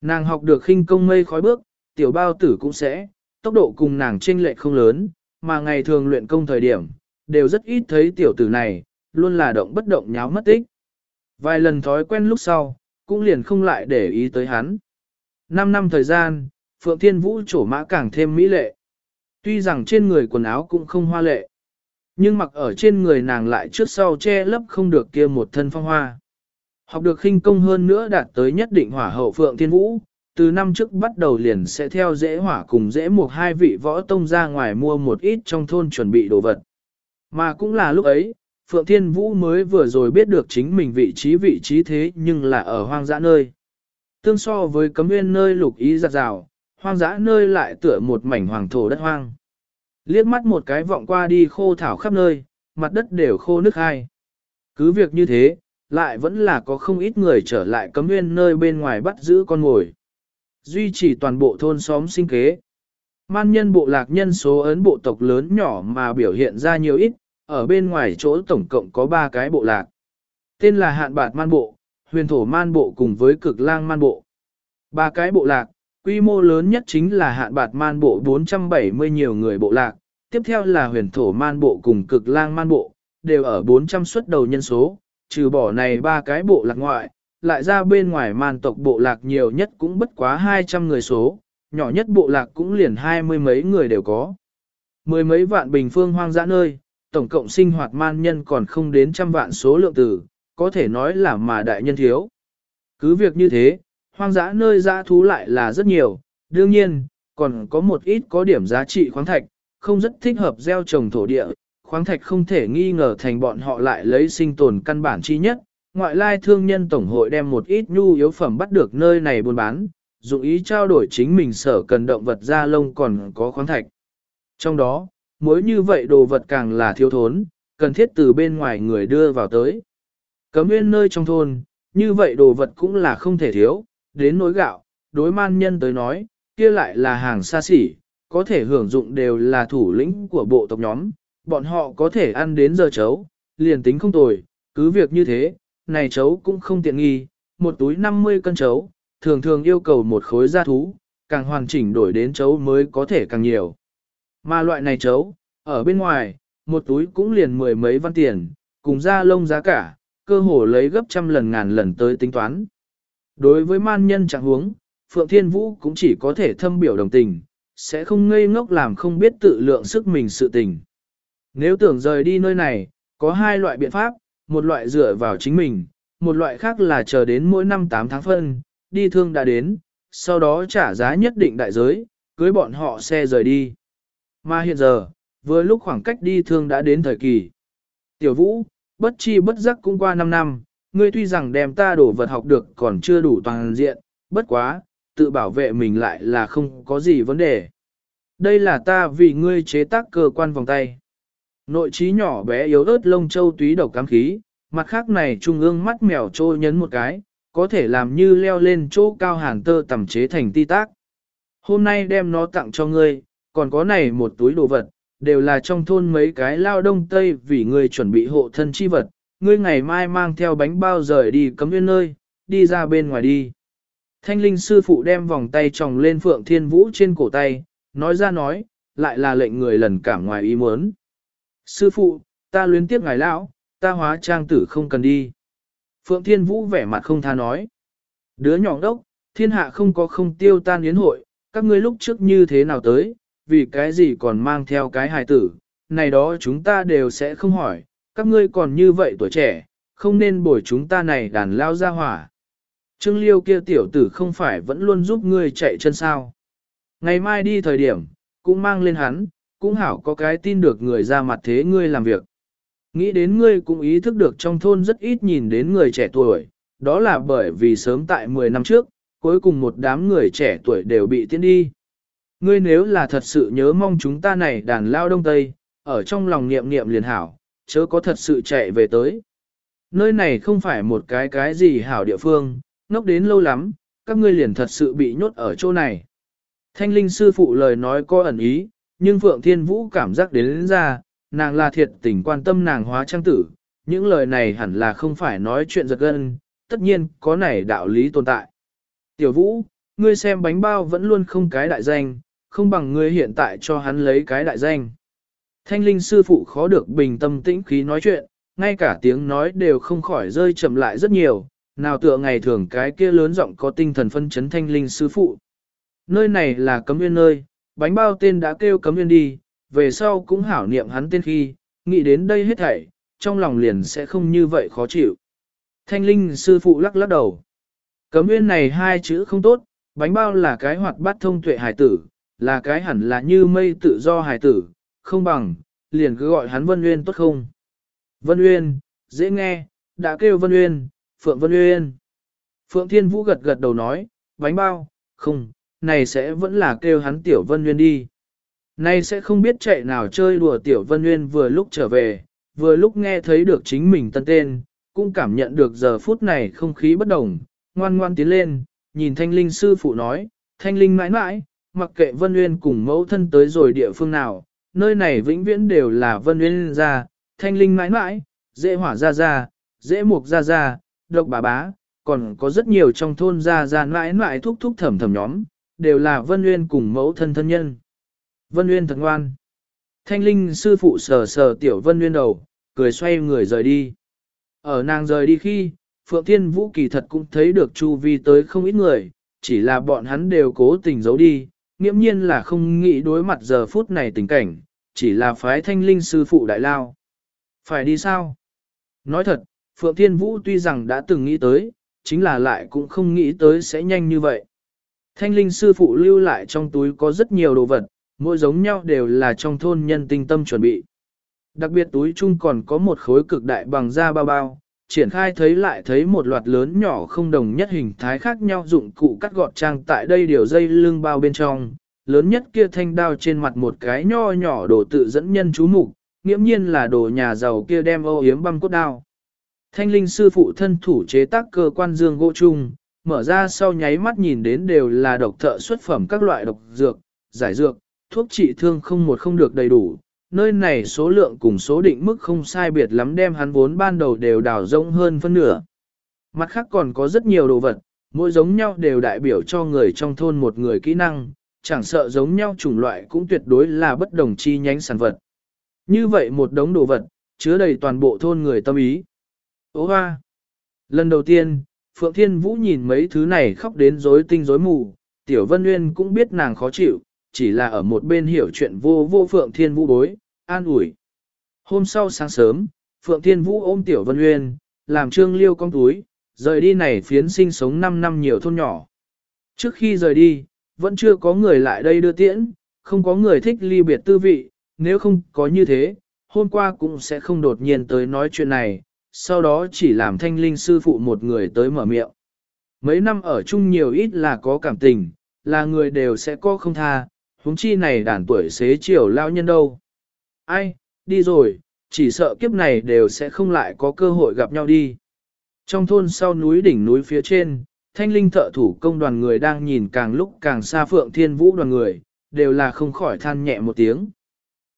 Nàng học được khinh công mây khói bước, tiểu bao tử cũng sẽ, tốc độ cùng nàng chênh lệch không lớn, mà ngày thường luyện công thời điểm, đều rất ít thấy tiểu tử này, luôn là động bất động nháo mất tích. Vài lần thói quen lúc sau, cũng liền không lại để ý tới hắn. Năm năm thời gian, Phượng Thiên Vũ trổ mã càng thêm mỹ lệ. Tuy rằng trên người quần áo cũng không hoa lệ, nhưng mặc ở trên người nàng lại trước sau che lấp không được kia một thân phong hoa. Học được khinh công hơn nữa đạt tới nhất định hỏa hậu Phượng Thiên Vũ, từ năm trước bắt đầu liền sẽ theo dễ hỏa cùng dễ một hai vị võ tông ra ngoài mua một ít trong thôn chuẩn bị đồ vật. Mà cũng là lúc ấy, Phượng Thiên Vũ mới vừa rồi biết được chính mình vị trí vị trí thế nhưng là ở hoang dã nơi. Tương so với cấm nguyên nơi lục ý giặt rào, hoang dã nơi lại tựa một mảnh hoàng thổ đất hoang. Liếc mắt một cái vọng qua đi khô thảo khắp nơi, mặt đất đều khô nước hai. Cứ việc như thế, lại vẫn là có không ít người trở lại cấm nguyên nơi bên ngoài bắt giữ con ngồi. Duy trì toàn bộ thôn xóm sinh kế. Man nhân bộ lạc nhân số ấn bộ tộc lớn nhỏ mà biểu hiện ra nhiều ít, ở bên ngoài chỗ tổng cộng có 3 cái bộ lạc. Tên là hạn bạt man bộ, huyền thổ man bộ cùng với cực lang man bộ. Ba cái bộ lạc, quy mô lớn nhất chính là hạn bạt man bộ 470 nhiều người bộ lạc, tiếp theo là huyền thổ man bộ cùng cực lang man bộ, đều ở 400 xuất đầu nhân số, trừ bỏ này ba cái bộ lạc ngoại, lại ra bên ngoài man tộc bộ lạc nhiều nhất cũng bất quá 200 người số, nhỏ nhất bộ lạc cũng liền hai mươi mấy người đều có. Mười mấy vạn bình phương hoang dã nơi, tổng cộng sinh hoạt man nhân còn không đến trăm vạn số lượng tử, có thể nói là mà đại nhân thiếu. Cứ việc như thế, hoang dã nơi dã thú lại là rất nhiều, đương nhiên, còn có một ít có điểm giá trị khoáng thạch, không rất thích hợp gieo trồng thổ địa, khoáng thạch không thể nghi ngờ thành bọn họ lại lấy sinh tồn căn bản chi nhất. Ngoại lai thương nhân tổng hội đem một ít nhu yếu phẩm bắt được nơi này buôn bán, dụng ý trao đổi chính mình sở cần động vật da lông còn có khoáng thạch. Trong đó, mối như vậy đồ vật càng là thiếu thốn, cần thiết từ bên ngoài người đưa vào tới. Cấm nguyên nơi trong thôn, như vậy đồ vật cũng là không thể thiếu, đến nỗi gạo, đối man nhân tới nói, kia lại là hàng xa xỉ, có thể hưởng dụng đều là thủ lĩnh của bộ tộc nhóm, bọn họ có thể ăn đến giờ chấu, liền tính không tồi, cứ việc như thế, này chấu cũng không tiện nghi, một túi 50 cân chấu, thường thường yêu cầu một khối gia thú, càng hoàn chỉnh đổi đến chấu mới có thể càng nhiều. Mà loại này chấu, ở bên ngoài, một túi cũng liền mười mấy văn tiền, cùng da lông giá cả, cơ hồ lấy gấp trăm lần ngàn lần tới tính toán. Đối với man nhân trạng huống, Phượng Thiên Vũ cũng chỉ có thể thâm biểu đồng tình, sẽ không ngây ngốc làm không biết tự lượng sức mình sự tình. Nếu tưởng rời đi nơi này, có hai loại biện pháp, một loại dựa vào chính mình, một loại khác là chờ đến mỗi năm 8 tháng phân, đi thương đã đến, sau đó trả giá nhất định đại giới, cưới bọn họ xe rời đi. Mà hiện giờ, vừa lúc khoảng cách đi thương đã đến thời kỳ. Tiểu vũ, bất chi bất giác cũng qua 5 năm, ngươi tuy rằng đem ta đổ vật học được còn chưa đủ toàn diện, bất quá, tự bảo vệ mình lại là không có gì vấn đề. Đây là ta vì ngươi chế tác cơ quan vòng tay. Nội trí nhỏ bé yếu ớt lông châu túy độc cám khí, mặt khác này trung ương mắt mèo trôi nhấn một cái, có thể làm như leo lên chỗ cao hàn tơ tầm chế thành ti tác. Hôm nay đem nó tặng cho ngươi, còn có này một túi đồ vật, đều là trong thôn mấy cái lao đông tây vì ngươi chuẩn bị hộ thân chi vật, ngươi ngày mai mang theo bánh bao rời đi cấm nguyên nơi, đi ra bên ngoài đi. Thanh linh sư phụ đem vòng tay tròng lên phượng thiên vũ trên cổ tay, nói ra nói, lại là lệnh người lần cảm ngoài ý muốn. Sư phụ, ta luyến tiếp ngài lão, ta hóa trang tử không cần đi. Phượng Thiên Vũ vẻ mặt không tha nói. Đứa nhỏ đốc, thiên hạ không có không tiêu tan yến hội, các ngươi lúc trước như thế nào tới, vì cái gì còn mang theo cái hài tử, này đó chúng ta đều sẽ không hỏi, các ngươi còn như vậy tuổi trẻ, không nên bồi chúng ta này đàn lao ra hỏa. Trương Liêu kia tiểu tử không phải vẫn luôn giúp ngươi chạy chân sao. Ngày mai đi thời điểm, cũng mang lên hắn, cũng hảo có cái tin được người ra mặt thế ngươi làm việc. Nghĩ đến ngươi cũng ý thức được trong thôn rất ít nhìn đến người trẻ tuổi, đó là bởi vì sớm tại 10 năm trước, cuối cùng một đám người trẻ tuổi đều bị tiến đi. Ngươi nếu là thật sự nhớ mong chúng ta này đàn lao đông tây, ở trong lòng niệm niệm liền hảo, chớ có thật sự chạy về tới. Nơi này không phải một cái cái gì hảo địa phương, ngốc đến lâu lắm, các ngươi liền thật sự bị nhốt ở chỗ này. Thanh linh sư phụ lời nói có ẩn ý, nhưng Phượng Thiên Vũ cảm giác đến, đến ra, nàng là thiệt tình quan tâm nàng hóa trang tử, những lời này hẳn là không phải nói chuyện giật gân, tất nhiên có này đạo lý tồn tại. Tiểu Vũ, ngươi xem bánh bao vẫn luôn không cái đại danh, không bằng ngươi hiện tại cho hắn lấy cái đại danh. Thanh linh sư phụ khó được bình tâm tĩnh khí nói chuyện, ngay cả tiếng nói đều không khỏi rơi chậm lại rất nhiều, nào tựa ngày thường cái kia lớn giọng có tinh thần phân chấn thanh linh sư phụ. Nơi này là cấm nguyên nơi, bánh bao tên đã kêu cấm nguyên đi, về sau cũng hảo niệm hắn tên khi, nghĩ đến đây hết thảy, trong lòng liền sẽ không như vậy khó chịu. Thanh linh sư phụ lắc lắc đầu. Cấm nguyên này hai chữ không tốt, bánh bao là cái hoạt bát thông tuệ hải tử, là cái hẳn là như mây tự do hải tử, không bằng, liền cứ gọi hắn Vân Uyên tốt không? Vân Uyên, dễ nghe, đã kêu Vân Uyên, Phượng Vân Uyên. Phượng Thiên Vũ gật gật đầu nói, bánh bao, không, này sẽ vẫn là kêu hắn Tiểu Vân Uyên đi. Này sẽ không biết chạy nào chơi đùa Tiểu Vân Uyên vừa lúc trở về, vừa lúc nghe thấy được chính mình tân tên, cũng cảm nhận được giờ phút này không khí bất đồng, ngoan ngoan tiến lên, nhìn thanh linh sư phụ nói, thanh linh mãi mãi, mặc kệ Vân uyên cùng mẫu thân tới rồi địa phương nào, nơi này vĩnh viễn đều là Vân uyên ra, thanh linh mãi mãi, dễ hỏa ra ra, dễ mục ra ra, độc bà bá, còn có rất nhiều trong thôn ra ra mãi mãi thúc thúc thầm thầm nhóm, đều là Vân uyên cùng mẫu thân thân nhân. Vân uyên thật ngoan. Thanh linh sư phụ sờ sờ tiểu Vân uyên đầu, cười xoay người rời đi. Ở nàng rời đi khi, Phượng Thiên Vũ kỳ thật cũng thấy được chu vi tới không ít người, chỉ là bọn hắn đều cố tình giấu đi, nghiễm nhiên là không nghĩ đối mặt giờ phút này tình cảnh, chỉ là phái thanh linh sư phụ đại lao. Phải đi sao? Nói thật, Phượng Thiên Vũ tuy rằng đã từng nghĩ tới, chính là lại cũng không nghĩ tới sẽ nhanh như vậy. Thanh linh sư phụ lưu lại trong túi có rất nhiều đồ vật, mỗi giống nhau đều là trong thôn nhân tinh tâm chuẩn bị. Đặc biệt túi chung còn có một khối cực đại bằng da bao bao, triển khai thấy lại thấy một loạt lớn nhỏ không đồng nhất hình thái khác nhau dụng cụ cắt gọt trang tại đây điều dây lưng bao bên trong, lớn nhất kia thanh đao trên mặt một cái nho nhỏ đồ tự dẫn nhân chú mục, nghiễm nhiên là đồ nhà giàu kia đem ô yếm băm cốt đao. Thanh linh sư phụ thân thủ chế tác cơ quan dương gỗ chung, mở ra sau nháy mắt nhìn đến đều là độc thợ xuất phẩm các loại độc dược, giải dược, thuốc trị thương không một không được đầy đủ. Nơi này số lượng cùng số định mức không sai biệt lắm đem hắn vốn ban đầu đều đào rộng hơn phân nửa. Mặt khác còn có rất nhiều đồ vật, mỗi giống nhau đều đại biểu cho người trong thôn một người kỹ năng, chẳng sợ giống nhau chủng loại cũng tuyệt đối là bất đồng chi nhánh sản vật. Như vậy một đống đồ vật, chứa đầy toàn bộ thôn người tâm ý. Ô hoa! Lần đầu tiên, Phượng Thiên Vũ nhìn mấy thứ này khóc đến rối tinh rối mù, Tiểu Vân Nguyên cũng biết nàng khó chịu, chỉ là ở một bên hiểu chuyện vô vô Phượng Thiên Vũ bối, an ủi. Hôm sau sáng sớm, Phượng Thiên Vũ ôm Tiểu Vân uyên làm trương liêu con túi, rời đi này phiến sinh sống 5 năm nhiều thôn nhỏ. Trước khi rời đi, vẫn chưa có người lại đây đưa tiễn, không có người thích ly biệt tư vị, nếu không có như thế, hôm qua cũng sẽ không đột nhiên tới nói chuyện này, sau đó chỉ làm thanh linh sư phụ một người tới mở miệng. Mấy năm ở chung nhiều ít là có cảm tình, là người đều sẽ có không tha, huống chi này đàn tuổi xế chiều lao nhân đâu. Ai, đi rồi, chỉ sợ kiếp này đều sẽ không lại có cơ hội gặp nhau đi. Trong thôn sau núi đỉnh núi phía trên, thanh linh thợ thủ công đoàn người đang nhìn càng lúc càng xa phượng thiên vũ đoàn người, đều là không khỏi than nhẹ một tiếng.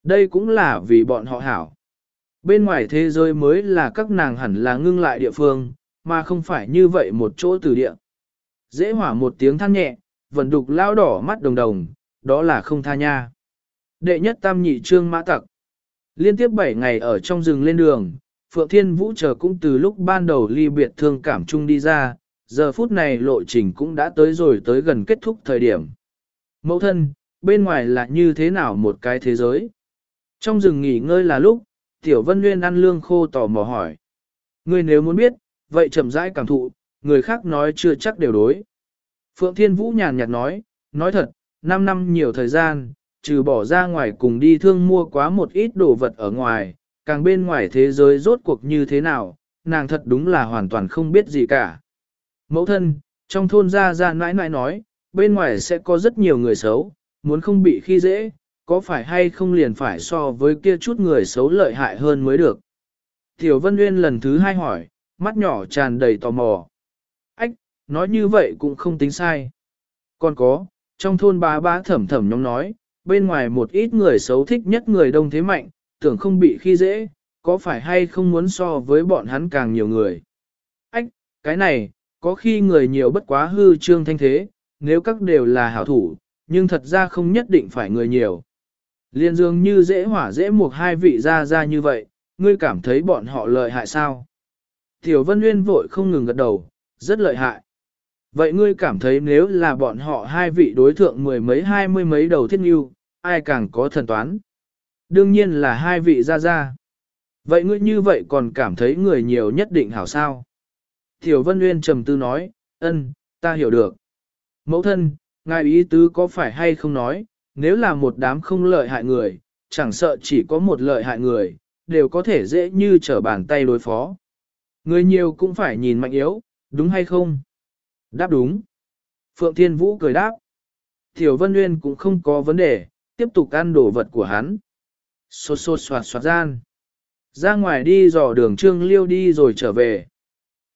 Đây cũng là vì bọn họ hảo. Bên ngoài thế giới mới là các nàng hẳn là ngưng lại địa phương, mà không phải như vậy một chỗ từ địa. Dễ hỏa một tiếng than nhẹ, vẫn đục lao đỏ mắt đồng đồng, đó là không tha nha. Đệ nhất tam nhị trương mã tặc. Liên tiếp 7 ngày ở trong rừng lên đường, Phượng Thiên Vũ chờ cũng từ lúc ban đầu ly biệt thương cảm chung đi ra, giờ phút này lộ trình cũng đã tới rồi tới gần kết thúc thời điểm. Mẫu thân, bên ngoài là như thế nào một cái thế giới? Trong rừng nghỉ ngơi là lúc, Tiểu Vân Nguyên ăn lương khô tò mò hỏi. Ngươi nếu muốn biết, vậy chậm rãi cảm thụ, người khác nói chưa chắc đều đối. Phượng Thiên Vũ nhàn nhạt nói, nói thật, 5 năm nhiều thời gian, trừ bỏ ra ngoài cùng đi thương mua quá một ít đồ vật ở ngoài, càng bên ngoài thế giới rốt cuộc như thế nào, nàng thật đúng là hoàn toàn không biết gì cả. Mẫu thân, trong thôn ra ra nãi nãi nói, bên ngoài sẽ có rất nhiều người xấu, muốn không bị khi dễ, có phải hay không liền phải so với kia chút người xấu lợi hại hơn mới được. Tiểu Vân Nguyên lần thứ hai hỏi, mắt nhỏ tràn đầy tò mò. Ách, nói như vậy cũng không tính sai. Còn có, trong thôn bá bá thẩm thẩm nhóm nói, bên ngoài một ít người xấu thích nhất người đông thế mạnh, tưởng không bị khi dễ, có phải hay không muốn so với bọn hắn càng nhiều người. Ách, cái này, có khi người nhiều bất quá hư trương thanh thế, nếu các đều là hảo thủ, nhưng thật ra không nhất định phải người nhiều. Liên dương như dễ hỏa dễ một hai vị ra ra như vậy, ngươi cảm thấy bọn họ lợi hại sao? Tiểu Vân Nguyên vội không ngừng gật đầu, rất lợi hại. Vậy ngươi cảm thấy nếu là bọn họ hai vị đối thượng mười mấy hai mươi mấy đầu thiết nghiêu, ai càng có thần toán? Đương nhiên là hai vị ra ra. Vậy ngươi như vậy còn cảm thấy người nhiều nhất định hảo sao? Tiểu Vân Nguyên trầm tư nói, ân, ta hiểu được. Mẫu thân, ngài ý tứ có phải hay không nói, nếu là một đám không lợi hại người, chẳng sợ chỉ có một lợi hại người, đều có thể dễ như trở bàn tay đối phó. Người nhiều cũng phải nhìn mạnh yếu, đúng hay không? Đáp đúng. Phượng Thiên Vũ cười đáp. Tiểu Vân Nguyên cũng không có vấn đề, tiếp tục ăn đồ vật của hắn. Xô xô xoạt xoạt gian. Ra ngoài đi dò đường trương liêu đi rồi trở về.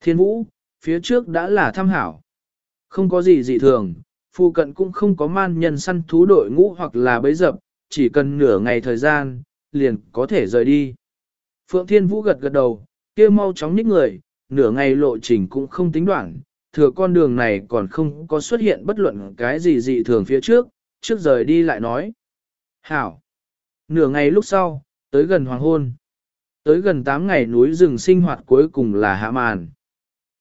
Thiên Vũ, phía trước đã là Tham hảo. Không có gì dị thường, phụ cận cũng không có man nhân săn thú đội ngũ hoặc là bấy dập, chỉ cần nửa ngày thời gian, liền có thể rời đi. Phượng Thiên Vũ gật gật đầu, kia mau chóng nhích người, nửa ngày lộ trình cũng không tính đoạn, thừa con đường này còn không có xuất hiện bất luận cái gì dị thường phía trước, trước rời đi lại nói. Hảo! Nửa ngày lúc sau, tới gần hoàng hôn. Tới gần 8 ngày núi rừng sinh hoạt cuối cùng là hạ màn.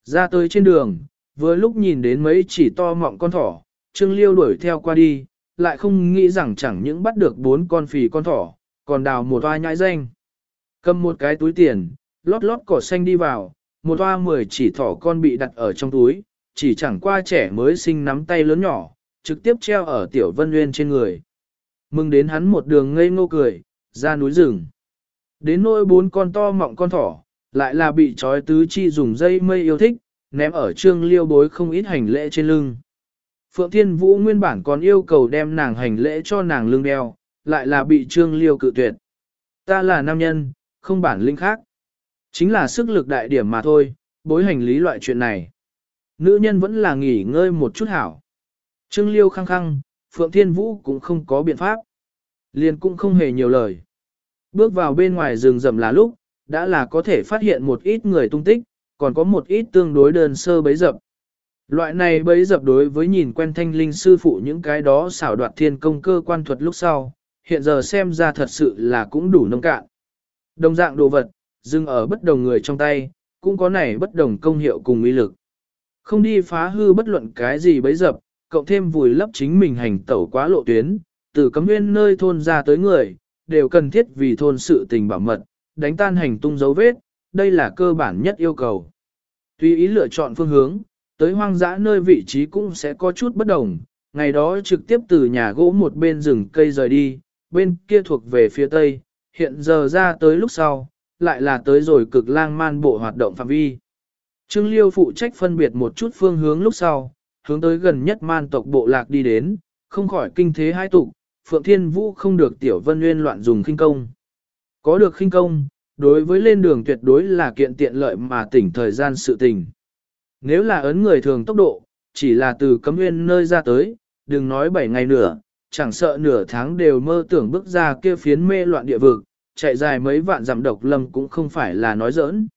Ra tới trên đường, vừa lúc nhìn đến mấy chỉ to mọng con thỏ, Trương Liêu đuổi theo qua đi, lại không nghĩ rằng chẳng những bắt được bốn con phì con thỏ, còn đào một toa nhãi danh. Cầm một cái túi tiền, lót lót cỏ xanh đi vào, một toa mười chỉ thỏ con bị đặt ở trong túi, chỉ chẳng qua trẻ mới sinh nắm tay lớn nhỏ, trực tiếp treo ở tiểu vân nguyên trên người. Mừng đến hắn một đường ngây ngô cười, ra núi rừng. Đến nỗi bốn con to mọng con thỏ, lại là bị trói tứ chi dùng dây mây yêu thích, ném ở trương liêu bối không ít hành lễ trên lưng. Phượng Thiên Vũ nguyên bản còn yêu cầu đem nàng hành lễ cho nàng lưng đeo, lại là bị trương liêu cự tuyệt. Ta là nam nhân, không bản lĩnh khác. Chính là sức lực đại điểm mà thôi, bối hành lý loại chuyện này. Nữ nhân vẫn là nghỉ ngơi một chút hảo. Trương liêu khăng khăng, Phượng Thiên Vũ cũng không có biện pháp. Liền cũng không hề nhiều lời. Bước vào bên ngoài rừng rậm là lúc, đã là có thể phát hiện một ít người tung tích, còn có một ít tương đối đơn sơ bấy dập. Loại này bấy dập đối với nhìn quen thanh linh sư phụ những cái đó xảo đoạt thiên công cơ quan thuật lúc sau, hiện giờ xem ra thật sự là cũng đủ nông cạn. Đồng dạng đồ vật, dừng ở bất đồng người trong tay, cũng có này bất đồng công hiệu cùng uy lực. Không đi phá hư bất luận cái gì bấy dập, cộng thêm vùi lấp chính mình hành tẩu quá lộ tuyến, từ cấm nguyên nơi thôn ra tới người, đều cần thiết vì thôn sự tình bảo mật, đánh tan hành tung dấu vết, đây là cơ bản nhất yêu cầu. Tùy ý lựa chọn phương hướng, tới hoang dã nơi vị trí cũng sẽ có chút bất đồng, ngày đó trực tiếp từ nhà gỗ một bên rừng cây rời đi, bên kia thuộc về phía tây, hiện giờ ra tới lúc sau, lại là tới rồi cực lang man bộ hoạt động phạm vi. Trương Liêu phụ trách phân biệt một chút phương hướng lúc sau, hướng tới gần nhất man tộc bộ lạc đi đến, không khỏi kinh thế hai tục, Phượng Thiên Vũ không được Tiểu Vân Nguyên loạn dùng khinh công. Có được khinh công, đối với lên đường tuyệt đối là kiện tiện lợi mà tỉnh thời gian sự tình. Nếu là ấn người thường tốc độ, chỉ là từ cấm nguyên nơi ra tới, đừng nói 7 ngày nữa, chẳng sợ nửa tháng đều mơ tưởng bước ra kia phiến mê loạn địa vực, chạy dài mấy vạn dặm độc lâm cũng không phải là nói giỡn.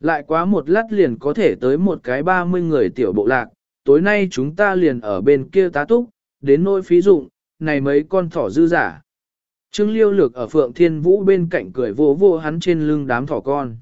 Lại quá một lát liền có thể tới một cái 30 người tiểu bộ lạc, tối nay chúng ta liền ở bên kia tá túc, đến nỗi phí dụng, này mấy con thỏ dư giả. Trương Liêu lược ở Phượng Thiên Vũ bên cạnh cười vô vô hắn trên lưng đám thỏ con.